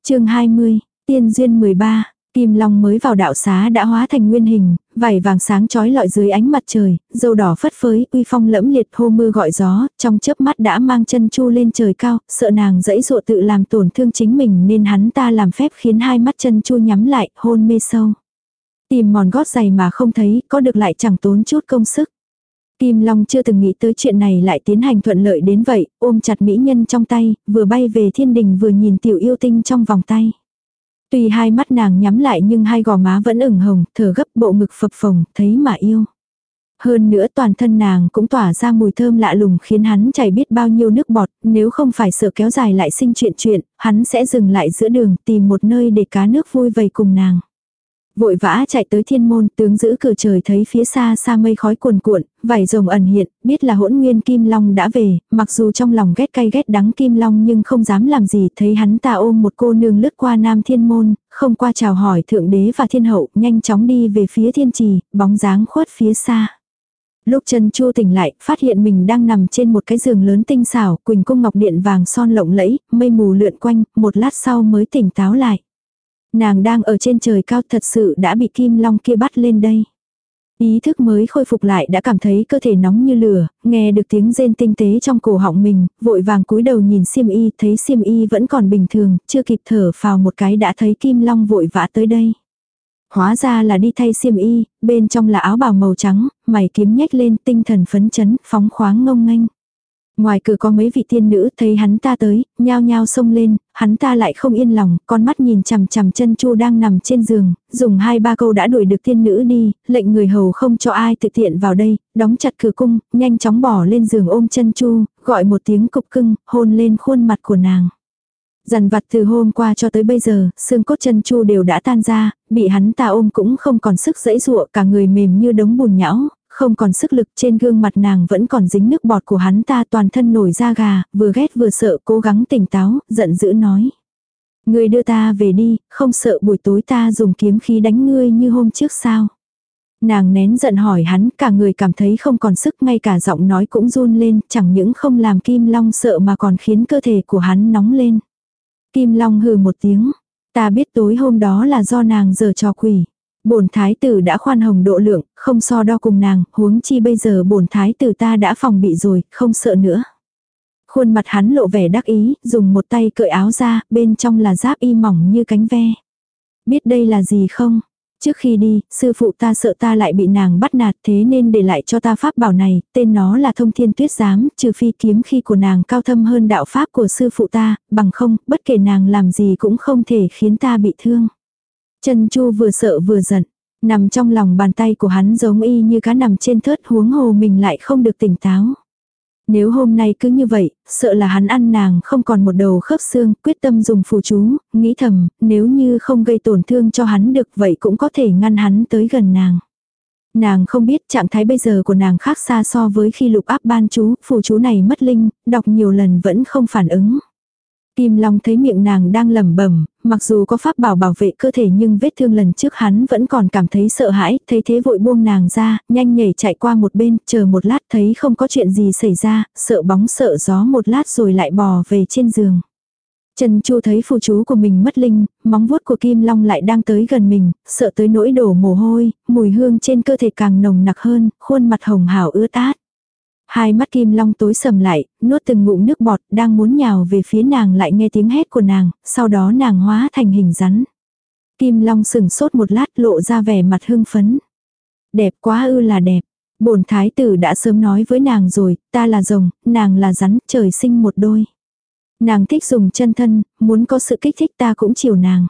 chương 20, tiên duyên 13, Kim Long mới vào đạo xá đã hóa thành nguyên hình, vảy vàng sáng chói lọi dưới ánh mặt trời, dâu đỏ phất phới, uy phong lẫm liệt hô mưa gọi gió, trong chớp mắt đã mang chân chu lên trời cao, sợ nàng dẫy dụa tự làm tổn thương chính mình nên hắn ta làm phép khiến hai mắt chân chu nhắm lại, hôn mê sâu. Tìm mòn gót giày mà không thấy, có được lại chẳng tốn chút công sức. Kim Long chưa từng nghĩ tới chuyện này lại tiến hành thuận lợi đến vậy, ôm chặt mỹ nhân trong tay, vừa bay về thiên đình vừa nhìn tiểu yêu tinh trong vòng tay. Tuy hai mắt nàng nhắm lại nhưng hai gò má vẫn ửng hồng, thở gấp bộ ngực phập phồng, thấy mà yêu. Hơn nữa toàn thân nàng cũng tỏa ra mùi thơm lạ lùng khiến hắn chảy biết bao nhiêu nước bọt, nếu không phải sợ kéo dài lại sinh chuyện chuyện, hắn sẽ dừng lại giữa đường tìm một nơi để cá nước vui vầy cùng nàng. Vội vã chạy tới thiên môn, tướng giữ cửa trời thấy phía xa xa mây khói cuồn cuộn, vải rồng ẩn hiện, biết là hỗn nguyên kim long đã về, mặc dù trong lòng ghét cay ghét đắng kim long nhưng không dám làm gì, thấy hắn ta ôm một cô nương lướt qua nam thiên môn, không qua chào hỏi thượng đế và thiên hậu, nhanh chóng đi về phía thiên trì, bóng dáng khuất phía xa. Lúc chân Chu tỉnh lại, phát hiện mình đang nằm trên một cái giường lớn tinh xảo, quỳnh cung ngọc điện vàng son lộng lẫy, mây mù lượn quanh, một lát sau mới tỉnh táo lại. Nàng đang ở trên trời cao thật sự đã bị kim long kia bắt lên đây. Ý thức mới khôi phục lại đã cảm thấy cơ thể nóng như lửa, nghe được tiếng rên tinh tế trong cổ họng mình, vội vàng cúi đầu nhìn xiêm y, thấy xiêm y vẫn còn bình thường, chưa kịp thở phào một cái đã thấy Kim Long vội vã tới đây. Hóa ra là đi thay xiêm y, bên trong là áo bào màu trắng, mày kiếm nhếch lên tinh thần phấn chấn, phóng khoáng ngông nghênh. Ngoài cửa có mấy vị tiên nữ thấy hắn ta tới, nhao nhao xông lên, hắn ta lại không yên lòng, con mắt nhìn chằm chằm chân chu đang nằm trên giường, dùng hai ba câu đã đuổi được tiên nữ đi, lệnh người hầu không cho ai tự tiện vào đây, đóng chặt cửa cung, nhanh chóng bỏ lên giường ôm chân chu, gọi một tiếng cục cưng, hôn lên khuôn mặt của nàng. Dằn vặt từ hôm qua cho tới bây giờ, xương cốt chân chu đều đã tan ra, bị hắn ta ôm cũng không còn sức dẫy dụa, cả người mềm như đống bùn nhão, không còn sức lực trên gương mặt nàng vẫn còn dính nước bọt của hắn ta toàn thân nổi da gà, vừa ghét vừa sợ cố gắng tỉnh táo, giận dữ nói. Ngươi đưa ta về đi, không sợ buổi tối ta dùng kiếm khí đánh ngươi như hôm trước sao. Nàng nén giận hỏi hắn, cả người cảm thấy không còn sức, ngay cả giọng nói cũng run lên, chẳng những không làm Kim Long sợ mà còn khiến cơ thể của hắn nóng lên. Kim Long hừ một tiếng, ta biết tối hôm đó là do nàng giờ trò quỷ. Bổn thái tử đã khoan hồng độ lượng, không so đo cùng nàng, huống chi bây giờ bổn thái tử ta đã phòng bị rồi, không sợ nữa. Khuôn mặt hắn lộ vẻ đắc ý, dùng một tay cởi áo ra, bên trong là giáp y mỏng như cánh ve. Biết đây là gì không? Trước khi đi, sư phụ ta sợ ta lại bị nàng bắt nạt thế nên để lại cho ta pháp bảo này, tên nó là thông thiên tuyết giám, trừ phi kiếm khi của nàng cao thâm hơn đạo pháp của sư phụ ta, bằng không, bất kể nàng làm gì cũng không thể khiến ta bị thương. Chân chu vừa sợ vừa giận, nằm trong lòng bàn tay của hắn giống y như cá nằm trên thớt huống hồ mình lại không được tỉnh táo. Nếu hôm nay cứ như vậy, sợ là hắn ăn nàng không còn một đầu khớp xương, quyết tâm dùng phù chú, nghĩ thầm, nếu như không gây tổn thương cho hắn được vậy cũng có thể ngăn hắn tới gần nàng. Nàng không biết trạng thái bây giờ của nàng khác xa so với khi lục áp ban chú, phù chú này mất linh, đọc nhiều lần vẫn không phản ứng. Kim Long thấy miệng nàng đang lẩm bẩm, mặc dù có pháp bảo bảo vệ cơ thể nhưng vết thương lần trước hắn vẫn còn cảm thấy sợ hãi, thấy thế vội buông nàng ra, nhanh nhảy chạy qua một bên, chờ một lát thấy không có chuyện gì xảy ra, sợ bóng sợ gió một lát rồi lại bò về trên giường. Trần Chu thấy phù chú của mình mất linh, móng vuốt của Kim Long lại đang tới gần mình, sợ tới nỗi đổ mồ hôi, mùi hương trên cơ thể càng nồng nặc hơn, khuôn mặt hồng hào ướt át. Hai mắt kim long tối sầm lại, nuốt từng ngụm nước bọt, đang muốn nhào về phía nàng lại nghe tiếng hét của nàng, sau đó nàng hóa thành hình rắn. Kim long sừng sốt một lát lộ ra vẻ mặt hưng phấn. Đẹp quá ư là đẹp. Bổn thái tử đã sớm nói với nàng rồi, ta là rồng, nàng là rắn, trời sinh một đôi. Nàng thích dùng chân thân, muốn có sự kích thích ta cũng chiều nàng.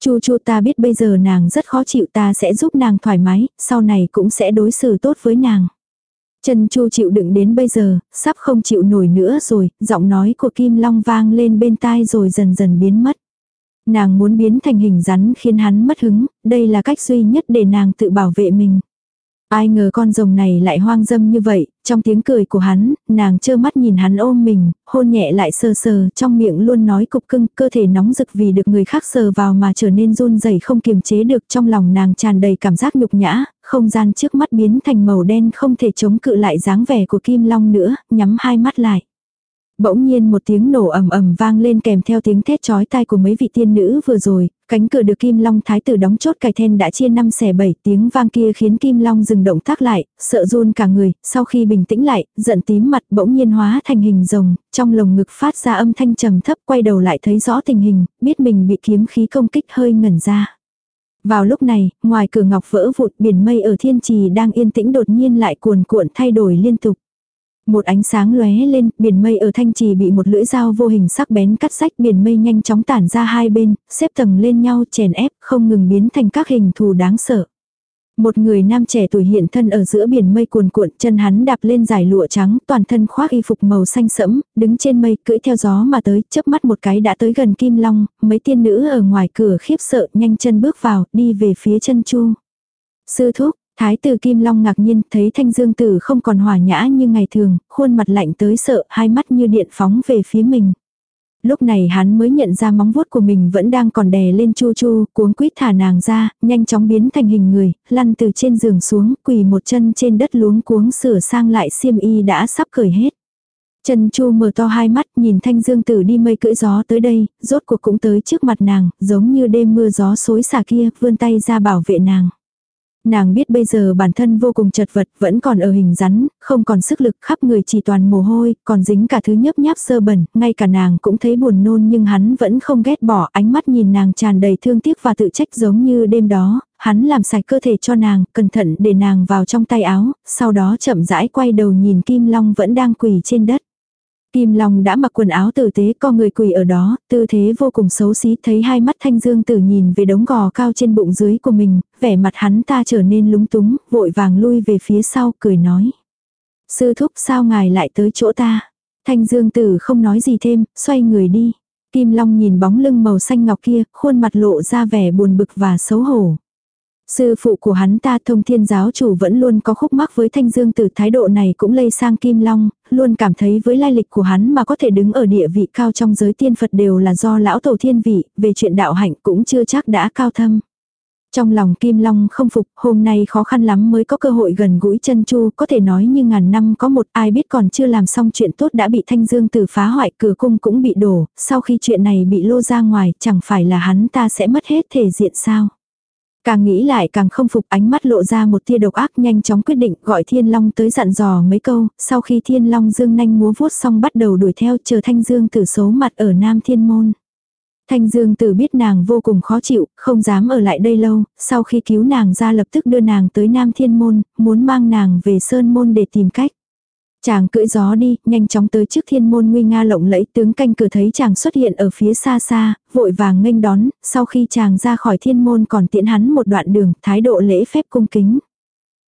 Chu chu ta biết bây giờ nàng rất khó chịu ta sẽ giúp nàng thoải mái, sau này cũng sẽ đối xử tốt với nàng. Chân Chu chịu đựng đến bây giờ, sắp không chịu nổi nữa rồi, giọng nói của Kim Long vang lên bên tai rồi dần dần biến mất. Nàng muốn biến thành hình rắn khiến hắn mất hứng, đây là cách duy nhất để nàng tự bảo vệ mình. Ai ngờ con rồng này lại hoang dâm như vậy, trong tiếng cười của hắn, nàng trơ mắt nhìn hắn ôm mình, hôn nhẹ lại sờ sờ, trong miệng luôn nói cục cưng, cơ thể nóng rực vì được người khác sờ vào mà trở nên run rẩy không kiềm chế được trong lòng nàng tràn đầy cảm giác nhục nhã, không gian trước mắt biến thành màu đen không thể chống cự lại dáng vẻ của Kim Long nữa, nhắm hai mắt lại. Bỗng nhiên một tiếng nổ ầm ầm vang lên kèm theo tiếng thét chói tai của mấy vị tiên nữ vừa rồi, cánh cửa được Kim Long thái tử đóng chốt cài then đã chia năm xẻ bảy, tiếng vang kia khiến Kim Long dừng động tác lại, sợ run cả người, sau khi bình tĩnh lại, giận tím mặt bỗng nhiên hóa thành hình rồng, trong lồng ngực phát ra âm thanh trầm thấp, quay đầu lại thấy rõ tình hình, biết mình bị kiếm khí công kích hơi ngẩn ra. Vào lúc này, ngoài cửa ngọc vỡ vụt biển mây ở thiên trì đang yên tĩnh đột nhiên lại cuồn cuộn thay đổi liên tục. Một ánh sáng lóe lên, biển mây ở thanh trì bị một lưỡi dao vô hình sắc bén cắt sách biển mây nhanh chóng tản ra hai bên, xếp tầng lên nhau chèn ép, không ngừng biến thành các hình thù đáng sợ. Một người nam trẻ tuổi hiện thân ở giữa biển mây cuồn cuộn, chân hắn đạp lên giải lụa trắng, toàn thân khoác y phục màu xanh sẫm, đứng trên mây cưỡi theo gió mà tới, chớp mắt một cái đã tới gần Kim Long, mấy tiên nữ ở ngoài cửa khiếp sợ, nhanh chân bước vào, đi về phía chân chu. Sư thúc, Thái tử Kim Long ngạc nhiên thấy thanh dương tử không còn hòa nhã như ngày thường, khuôn mặt lạnh tới sợ, hai mắt như điện phóng về phía mình. Lúc này hắn mới nhận ra móng vuốt của mình vẫn đang còn đè lên chu chu, cuống quýt thả nàng ra, nhanh chóng biến thành hình người, lăn từ trên giường xuống, quỳ một chân trên đất luống cuống sửa sang lại xiêm y đã sắp cởi hết. Trần Chu mở to hai mắt nhìn thanh dương tử đi mây cưỡi gió tới đây, rốt cuộc cũng tới trước mặt nàng, giống như đêm mưa gió xối xả kia, vươn tay ra bảo vệ nàng. Nàng biết bây giờ bản thân vô cùng chật vật, vẫn còn ở hình rắn, không còn sức lực khắp người chỉ toàn mồ hôi, còn dính cả thứ nhấp nháp sơ bẩn, ngay cả nàng cũng thấy buồn nôn nhưng hắn vẫn không ghét bỏ, ánh mắt nhìn nàng tràn đầy thương tiếc và tự trách giống như đêm đó, hắn làm sạch cơ thể cho nàng, cẩn thận để nàng vào trong tay áo, sau đó chậm rãi quay đầu nhìn Kim Long vẫn đang quỳ trên đất. Kim Long đã mặc quần áo tử tế co người quỳ ở đó, tư thế vô cùng xấu xí thấy hai mắt thanh dương tử nhìn về đống gò cao trên bụng dưới của mình, vẻ mặt hắn ta trở nên lúng túng, vội vàng lui về phía sau, cười nói. Sư thúc sao ngài lại tới chỗ ta? Thanh dương tử không nói gì thêm, xoay người đi. Kim Long nhìn bóng lưng màu xanh ngọc kia, khuôn mặt lộ ra vẻ buồn bực và xấu hổ. Sư phụ của hắn ta thông thiên giáo chủ vẫn luôn có khúc mắc với thanh dương tử thái độ này cũng lây sang kim long, luôn cảm thấy với lai lịch của hắn mà có thể đứng ở địa vị cao trong giới tiên Phật đều là do lão tổ thiên vị, về chuyện đạo hạnh cũng chưa chắc đã cao thâm. Trong lòng Kim Long không phục, hôm nay khó khăn lắm mới có cơ hội gần gũi chân chu, có thể nói như ngàn năm có một ai biết còn chưa làm xong chuyện tốt đã bị thanh dương tử phá hoại cửa cung cũng bị đổ, sau khi chuyện này bị lô ra ngoài chẳng phải là hắn ta sẽ mất hết thể diện sao. Càng nghĩ lại càng không phục ánh mắt lộ ra một tia độc ác nhanh chóng quyết định gọi Thiên Long tới dặn dò mấy câu, sau khi Thiên Long dương nanh múa vuốt xong bắt đầu đuổi theo chờ Thanh Dương tử số mặt ở Nam Thiên Môn. Thanh Dương tử biết nàng vô cùng khó chịu, không dám ở lại đây lâu, sau khi cứu nàng ra lập tức đưa nàng tới Nam Thiên Môn, muốn mang nàng về Sơn Môn để tìm cách. Chàng cưỡi gió đi, nhanh chóng tới trước thiên môn nguy nga lộng lẫy tướng canh cửa thấy chàng xuất hiện ở phía xa xa, vội vàng nghênh đón, sau khi chàng ra khỏi thiên môn còn tiễn hắn một đoạn đường, thái độ lễ phép cung kính.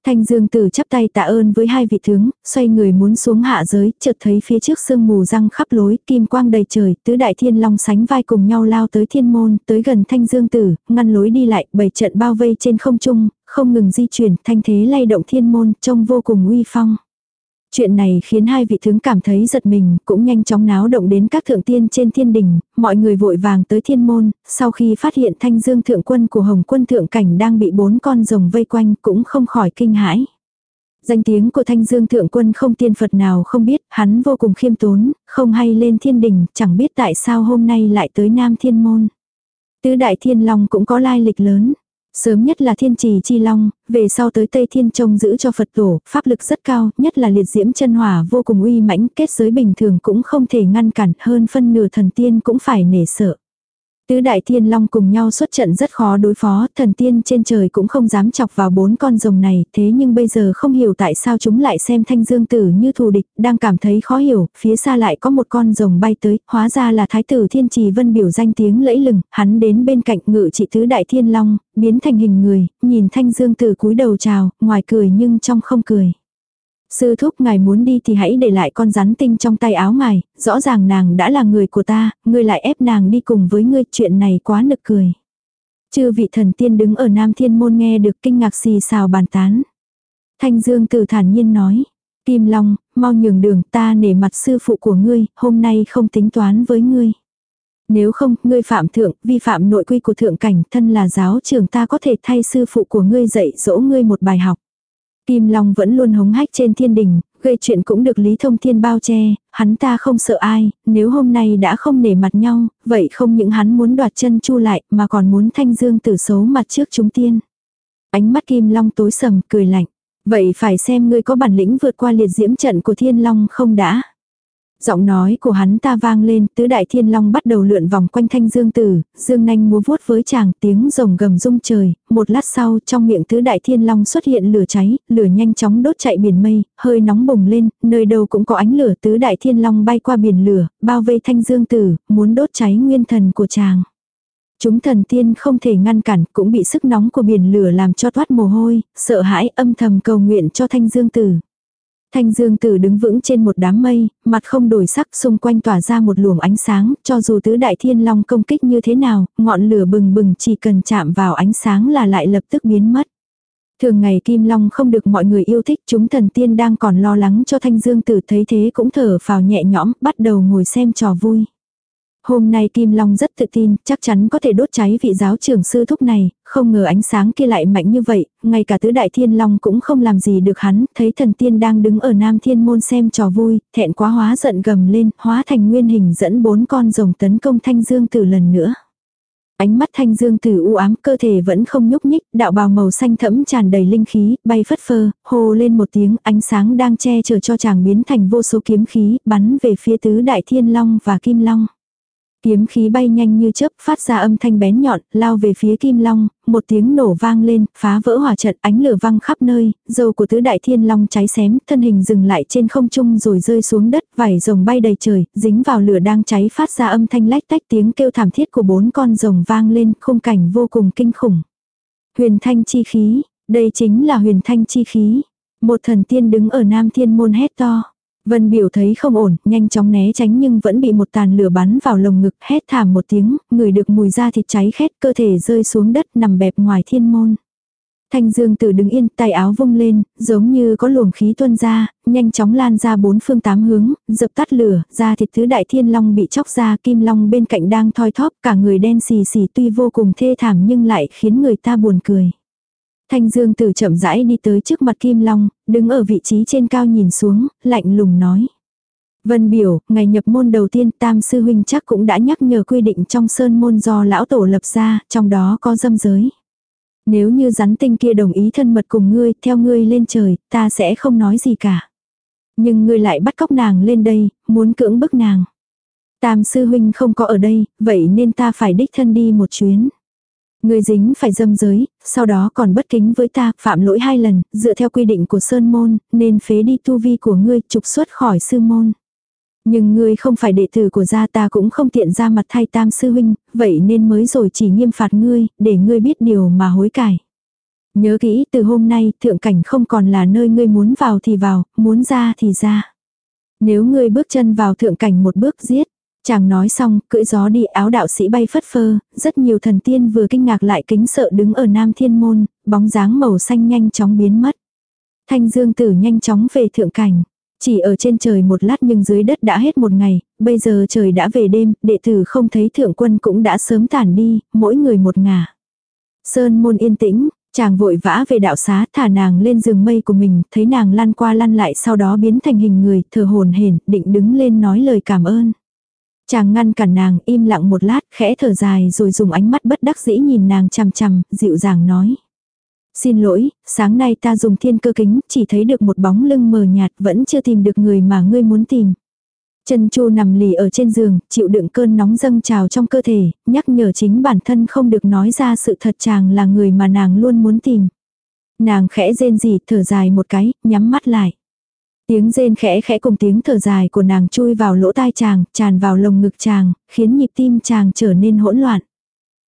Thanh Dương Tử chắp tay tạ ơn với hai vị tướng, xoay người muốn xuống hạ giới, chợt thấy phía trước sương mù răng khắp lối, kim quang đầy trời, tứ đại thiên long sánh vai cùng nhau lao tới thiên môn, tới gần Thanh Dương Tử, ngăn lối đi lại, bảy trận bao vây trên không trung, không ngừng di chuyển, thanh thế lay động thiên môn, trông vô cùng uy phong. Chuyện này khiến hai vị tướng cảm thấy giật mình, cũng nhanh chóng náo động đến các thượng tiên trên thiên đình, mọi người vội vàng tới thiên môn, sau khi phát hiện thanh dương thượng quân của Hồng quân thượng cảnh đang bị bốn con rồng vây quanh cũng không khỏi kinh hãi. Danh tiếng của thanh dương thượng quân không tiên Phật nào không biết, hắn vô cùng khiêm tốn, không hay lên thiên đình, chẳng biết tại sao hôm nay lại tới nam thiên môn. Tứ đại thiên long cũng có lai lịch lớn. Sớm nhất là thiên trì chi long, về sau tới Tây Thiên trông giữ cho Phật tổ, pháp lực rất cao, nhất là liệt diễm chân hỏa vô cùng uy mãnh, kết giới bình thường cũng không thể ngăn cản, hơn phân nửa thần tiên cũng phải nể sợ. Tứ đại thiên long cùng nhau xuất trận rất khó đối phó, thần tiên trên trời cũng không dám chọc vào bốn con rồng này, thế nhưng bây giờ không hiểu tại sao chúng lại xem thanh dương tử như thù địch, đang cảm thấy khó hiểu, phía xa lại có một con rồng bay tới, hóa ra là thái tử thiên trì vân biểu danh tiếng lẫy lừng, hắn đến bên cạnh ngự trị tứ đại thiên long, biến thành hình người, nhìn thanh dương tử cúi đầu chào, ngoài cười nhưng trong không cười. Sư thúc ngài muốn đi thì hãy để lại con rắn tinh trong tay áo ngài, rõ ràng nàng đã là người của ta, ngươi lại ép nàng đi cùng với ngươi, chuyện này quá nực cười. Chư vị thần tiên đứng ở Nam Thiên Môn nghe được kinh ngạc xì xào bàn tán. Thanh Dương tử thản nhiên nói, Kim Long, mau nhường đường ta nể mặt sư phụ của ngươi, hôm nay không tính toán với ngươi. Nếu không, ngươi phạm thượng, vi phạm nội quy của thượng cảnh, thân là giáo trưởng ta có thể thay sư phụ của ngươi dạy dỗ ngươi một bài học. Kim Long vẫn luôn hống hách trên thiên đình, gây chuyện cũng được Lý Thông Thiên bao che, hắn ta không sợ ai, nếu hôm nay đã không nể mặt nhau, vậy không những hắn muốn đoạt chân chu lại mà còn muốn thanh dương tử xấu mặt trước chúng tiên. Ánh mắt Kim Long tối sầm cười lạnh, vậy phải xem ngươi có bản lĩnh vượt qua liệt diễm trận của thiên long không đã. Giọng nói của hắn ta vang lên, tứ đại thiên long bắt đầu lượn vòng quanh thanh dương tử, dương nanh múa vuốt với chàng tiếng rồng gầm rung trời, một lát sau trong miệng tứ đại thiên long xuất hiện lửa cháy, lửa nhanh chóng đốt chạy biển mây, hơi nóng bùng lên, nơi đâu cũng có ánh lửa tứ đại thiên long bay qua biển lửa, bao vây thanh dương tử, muốn đốt cháy nguyên thần của chàng. Chúng thần tiên không thể ngăn cản, cũng bị sức nóng của biển lửa làm cho toát mồ hôi, sợ hãi âm thầm cầu nguyện cho thanh dương tử. Thanh Dương Tử đứng vững trên một đám mây, mặt không đổi sắc xung quanh tỏa ra một luồng ánh sáng, cho dù tứ đại thiên long công kích như thế nào, ngọn lửa bừng bừng chỉ cần chạm vào ánh sáng là lại lập tức biến mất. Thường ngày Kim Long không được mọi người yêu thích chúng thần tiên đang còn lo lắng cho Thanh Dương Tử thấy thế cũng thở phào nhẹ nhõm, bắt đầu ngồi xem trò vui. Hôm nay Kim Long rất tự tin, chắc chắn có thể đốt cháy vị giáo trưởng sư thúc này, không ngờ ánh sáng kia lại mạnh như vậy, ngay cả tứ đại thiên long cũng không làm gì được hắn, thấy thần tiên đang đứng ở nam thiên môn xem trò vui, thẹn quá hóa giận gầm lên, hóa thành nguyên hình dẫn bốn con rồng tấn công thanh dương tử lần nữa. Ánh mắt thanh dương tử u ám cơ thể vẫn không nhúc nhích, đạo bào màu xanh thẫm tràn đầy linh khí, bay phất phơ, hô lên một tiếng ánh sáng đang che chở cho chàng biến thành vô số kiếm khí, bắn về phía tứ đại thiên long và kim long. Kiếm khí bay nhanh như chớp phát ra âm thanh bén nhọn, lao về phía kim long, một tiếng nổ vang lên, phá vỡ hỏa trận ánh lửa văng khắp nơi, dầu của tứ đại thiên long cháy xém, thân hình dừng lại trên không trung rồi rơi xuống đất, vảy rồng bay đầy trời, dính vào lửa đang cháy phát ra âm thanh lách tách tiếng kêu thảm thiết của bốn con rồng vang lên, khung cảnh vô cùng kinh khủng. Huyền thanh chi khí, đây chính là huyền thanh chi khí. Một thần tiên đứng ở nam thiên môn hét to. Vân biểu thấy không ổn, nhanh chóng né tránh nhưng vẫn bị một tàn lửa bắn vào lồng ngực, hét thảm một tiếng, người được mùi da thịt cháy khét, cơ thể rơi xuống đất nằm bẹp ngoài thiên môn. Thanh Dương Tử đứng yên, tay áo vung lên, giống như có luồng khí tuôn ra, nhanh chóng lan ra bốn phương tám hướng, dập tắt lửa, da thịt thứ đại thiên long bị chóc ra, kim long bên cạnh đang thoi thóp, cả người đen xì xì tuy vô cùng thê thảm nhưng lại khiến người ta buồn cười. Thanh Dương Tử chậm rãi đi tới trước mặt Kim Long, đứng ở vị trí trên cao nhìn xuống, lạnh lùng nói. Vân biểu, ngày nhập môn đầu tiên Tam Sư Huynh chắc cũng đã nhắc nhở quy định trong sơn môn do lão tổ lập ra, trong đó có dâm giới. Nếu như rắn tinh kia đồng ý thân mật cùng ngươi, theo ngươi lên trời, ta sẽ không nói gì cả. Nhưng ngươi lại bắt cóc nàng lên đây, muốn cưỡng bức nàng. Tam Sư Huynh không có ở đây, vậy nên ta phải đích thân đi một chuyến. Ngươi dính phải dâm giới, sau đó còn bất kính với ta, phạm lỗi hai lần, dựa theo quy định của Sơn Môn, nên phế đi tu vi của ngươi, trục xuất khỏi sư môn. Nhưng ngươi không phải đệ tử của gia ta cũng không tiện ra mặt thay tam sư huynh, vậy nên mới rồi chỉ nghiêm phạt ngươi, để ngươi biết điều mà hối cải. Nhớ kỹ từ hôm nay thượng cảnh không còn là nơi ngươi muốn vào thì vào, muốn ra thì ra. Nếu ngươi bước chân vào thượng cảnh một bước giết, Chàng nói xong, cưỡi gió đi áo đạo sĩ bay phất phơ, rất nhiều thần tiên vừa kinh ngạc lại kính sợ đứng ở nam thiên môn, bóng dáng màu xanh nhanh chóng biến mất. Thanh dương tử nhanh chóng về thượng cảnh. Chỉ ở trên trời một lát nhưng dưới đất đã hết một ngày, bây giờ trời đã về đêm, đệ tử không thấy thượng quân cũng đã sớm tản đi, mỗi người một ngả. Sơn môn yên tĩnh, chàng vội vã về đạo xá thả nàng lên giường mây của mình, thấy nàng lăn qua lăn lại sau đó biến thành hình người, thờ hồn hển định đứng lên nói lời cảm ơn. Chàng ngăn cản nàng im lặng một lát khẽ thở dài rồi dùng ánh mắt bất đắc dĩ nhìn nàng chằm chằm, dịu dàng nói. Xin lỗi, sáng nay ta dùng thiên cơ kính, chỉ thấy được một bóng lưng mờ nhạt vẫn chưa tìm được người mà ngươi muốn tìm. Chân chu nằm lì ở trên giường, chịu đựng cơn nóng dâng trào trong cơ thể, nhắc nhở chính bản thân không được nói ra sự thật chàng là người mà nàng luôn muốn tìm. Nàng khẽ rên rỉ thở dài một cái, nhắm mắt lại. Tiếng rên khẽ khẽ cùng tiếng thở dài của nàng chui vào lỗ tai chàng, tràn vào lồng ngực chàng, khiến nhịp tim chàng trở nên hỗn loạn.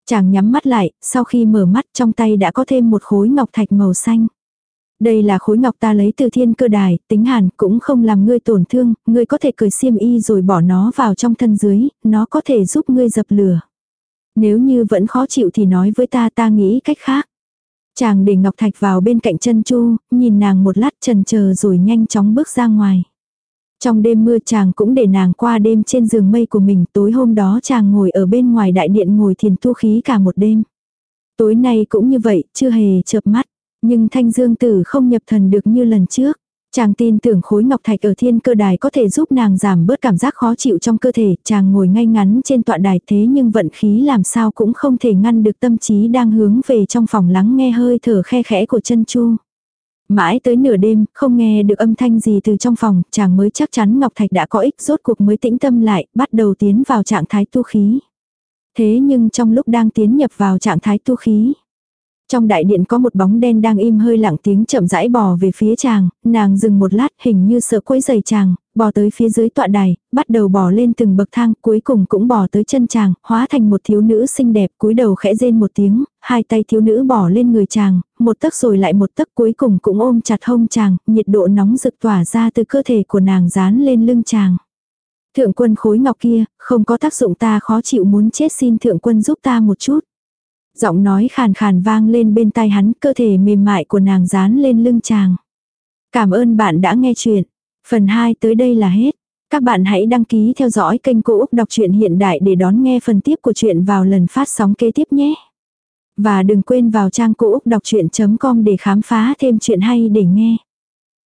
Chàng nhắm mắt lại, sau khi mở mắt trong tay đã có thêm một khối ngọc thạch màu xanh. Đây là khối ngọc ta lấy từ thiên cơ đài, tính hàn cũng không làm ngươi tổn thương, ngươi có thể cởi xiêm y rồi bỏ nó vào trong thân dưới, nó có thể giúp ngươi dập lửa. Nếu như vẫn khó chịu thì nói với ta ta nghĩ cách khác. Chàng để Ngọc Thạch vào bên cạnh chân Chu, nhìn nàng một lát trần chờ rồi nhanh chóng bước ra ngoài. Trong đêm mưa chàng cũng để nàng qua đêm trên giường mây của mình, tối hôm đó chàng ngồi ở bên ngoài đại điện ngồi thiền tu khí cả một đêm. Tối nay cũng như vậy, chưa hề chợp mắt, nhưng thanh dương tử không nhập thần được như lần trước. Chàng tin tưởng khối ngọc thạch ở thiên cơ đài có thể giúp nàng giảm bớt cảm giác khó chịu trong cơ thể, chàng ngồi ngay ngắn trên tọa đài thế nhưng vận khí làm sao cũng không thể ngăn được tâm trí đang hướng về trong phòng lắng nghe hơi thở khe khẽ của chân chu. Mãi tới nửa đêm, không nghe được âm thanh gì từ trong phòng, chàng mới chắc chắn Ngọc Thạch đã có ích rốt cuộc mới tĩnh tâm lại, bắt đầu tiến vào trạng thái tu khí. Thế nhưng trong lúc đang tiến nhập vào trạng thái tu khí, trong đại điện có một bóng đen đang im hơi lặng tiếng chậm rãi bò về phía chàng, nàng dừng một lát hình như sợ quấy giày chàng, bò tới phía dưới tọa đài, bắt đầu bò lên từng bậc thang, cuối cùng cũng bò tới chân chàng, hóa thành một thiếu nữ xinh đẹp, cúi đầu khẽ rên một tiếng, hai tay thiếu nữ bò lên người chàng, một tấc rồi lại một tấc cuối cùng cũng ôm chặt hông chàng, nhiệt độ nóng rực tỏa ra từ cơ thể của nàng dán lên lưng chàng. Thượng quân khối ngọc kia, không có tác dụng ta khó chịu muốn chết xin thượng quân giúp ta một chút. Giọng nói khàn khàn vang lên bên tai hắn, cơ thể mềm mại của nàng dán lên lưng chàng. Cảm ơn bạn đã nghe chuyện. Phần 2 tới đây là hết. Các bạn hãy đăng ký theo dõi kênh Cô Úc Đọc truyện Hiện Đại để đón nghe phần tiếp của chuyện vào lần phát sóng kế tiếp nhé. Và đừng quên vào trang Cô Úc Đọc Chuyện.com để khám phá thêm chuyện hay để nghe.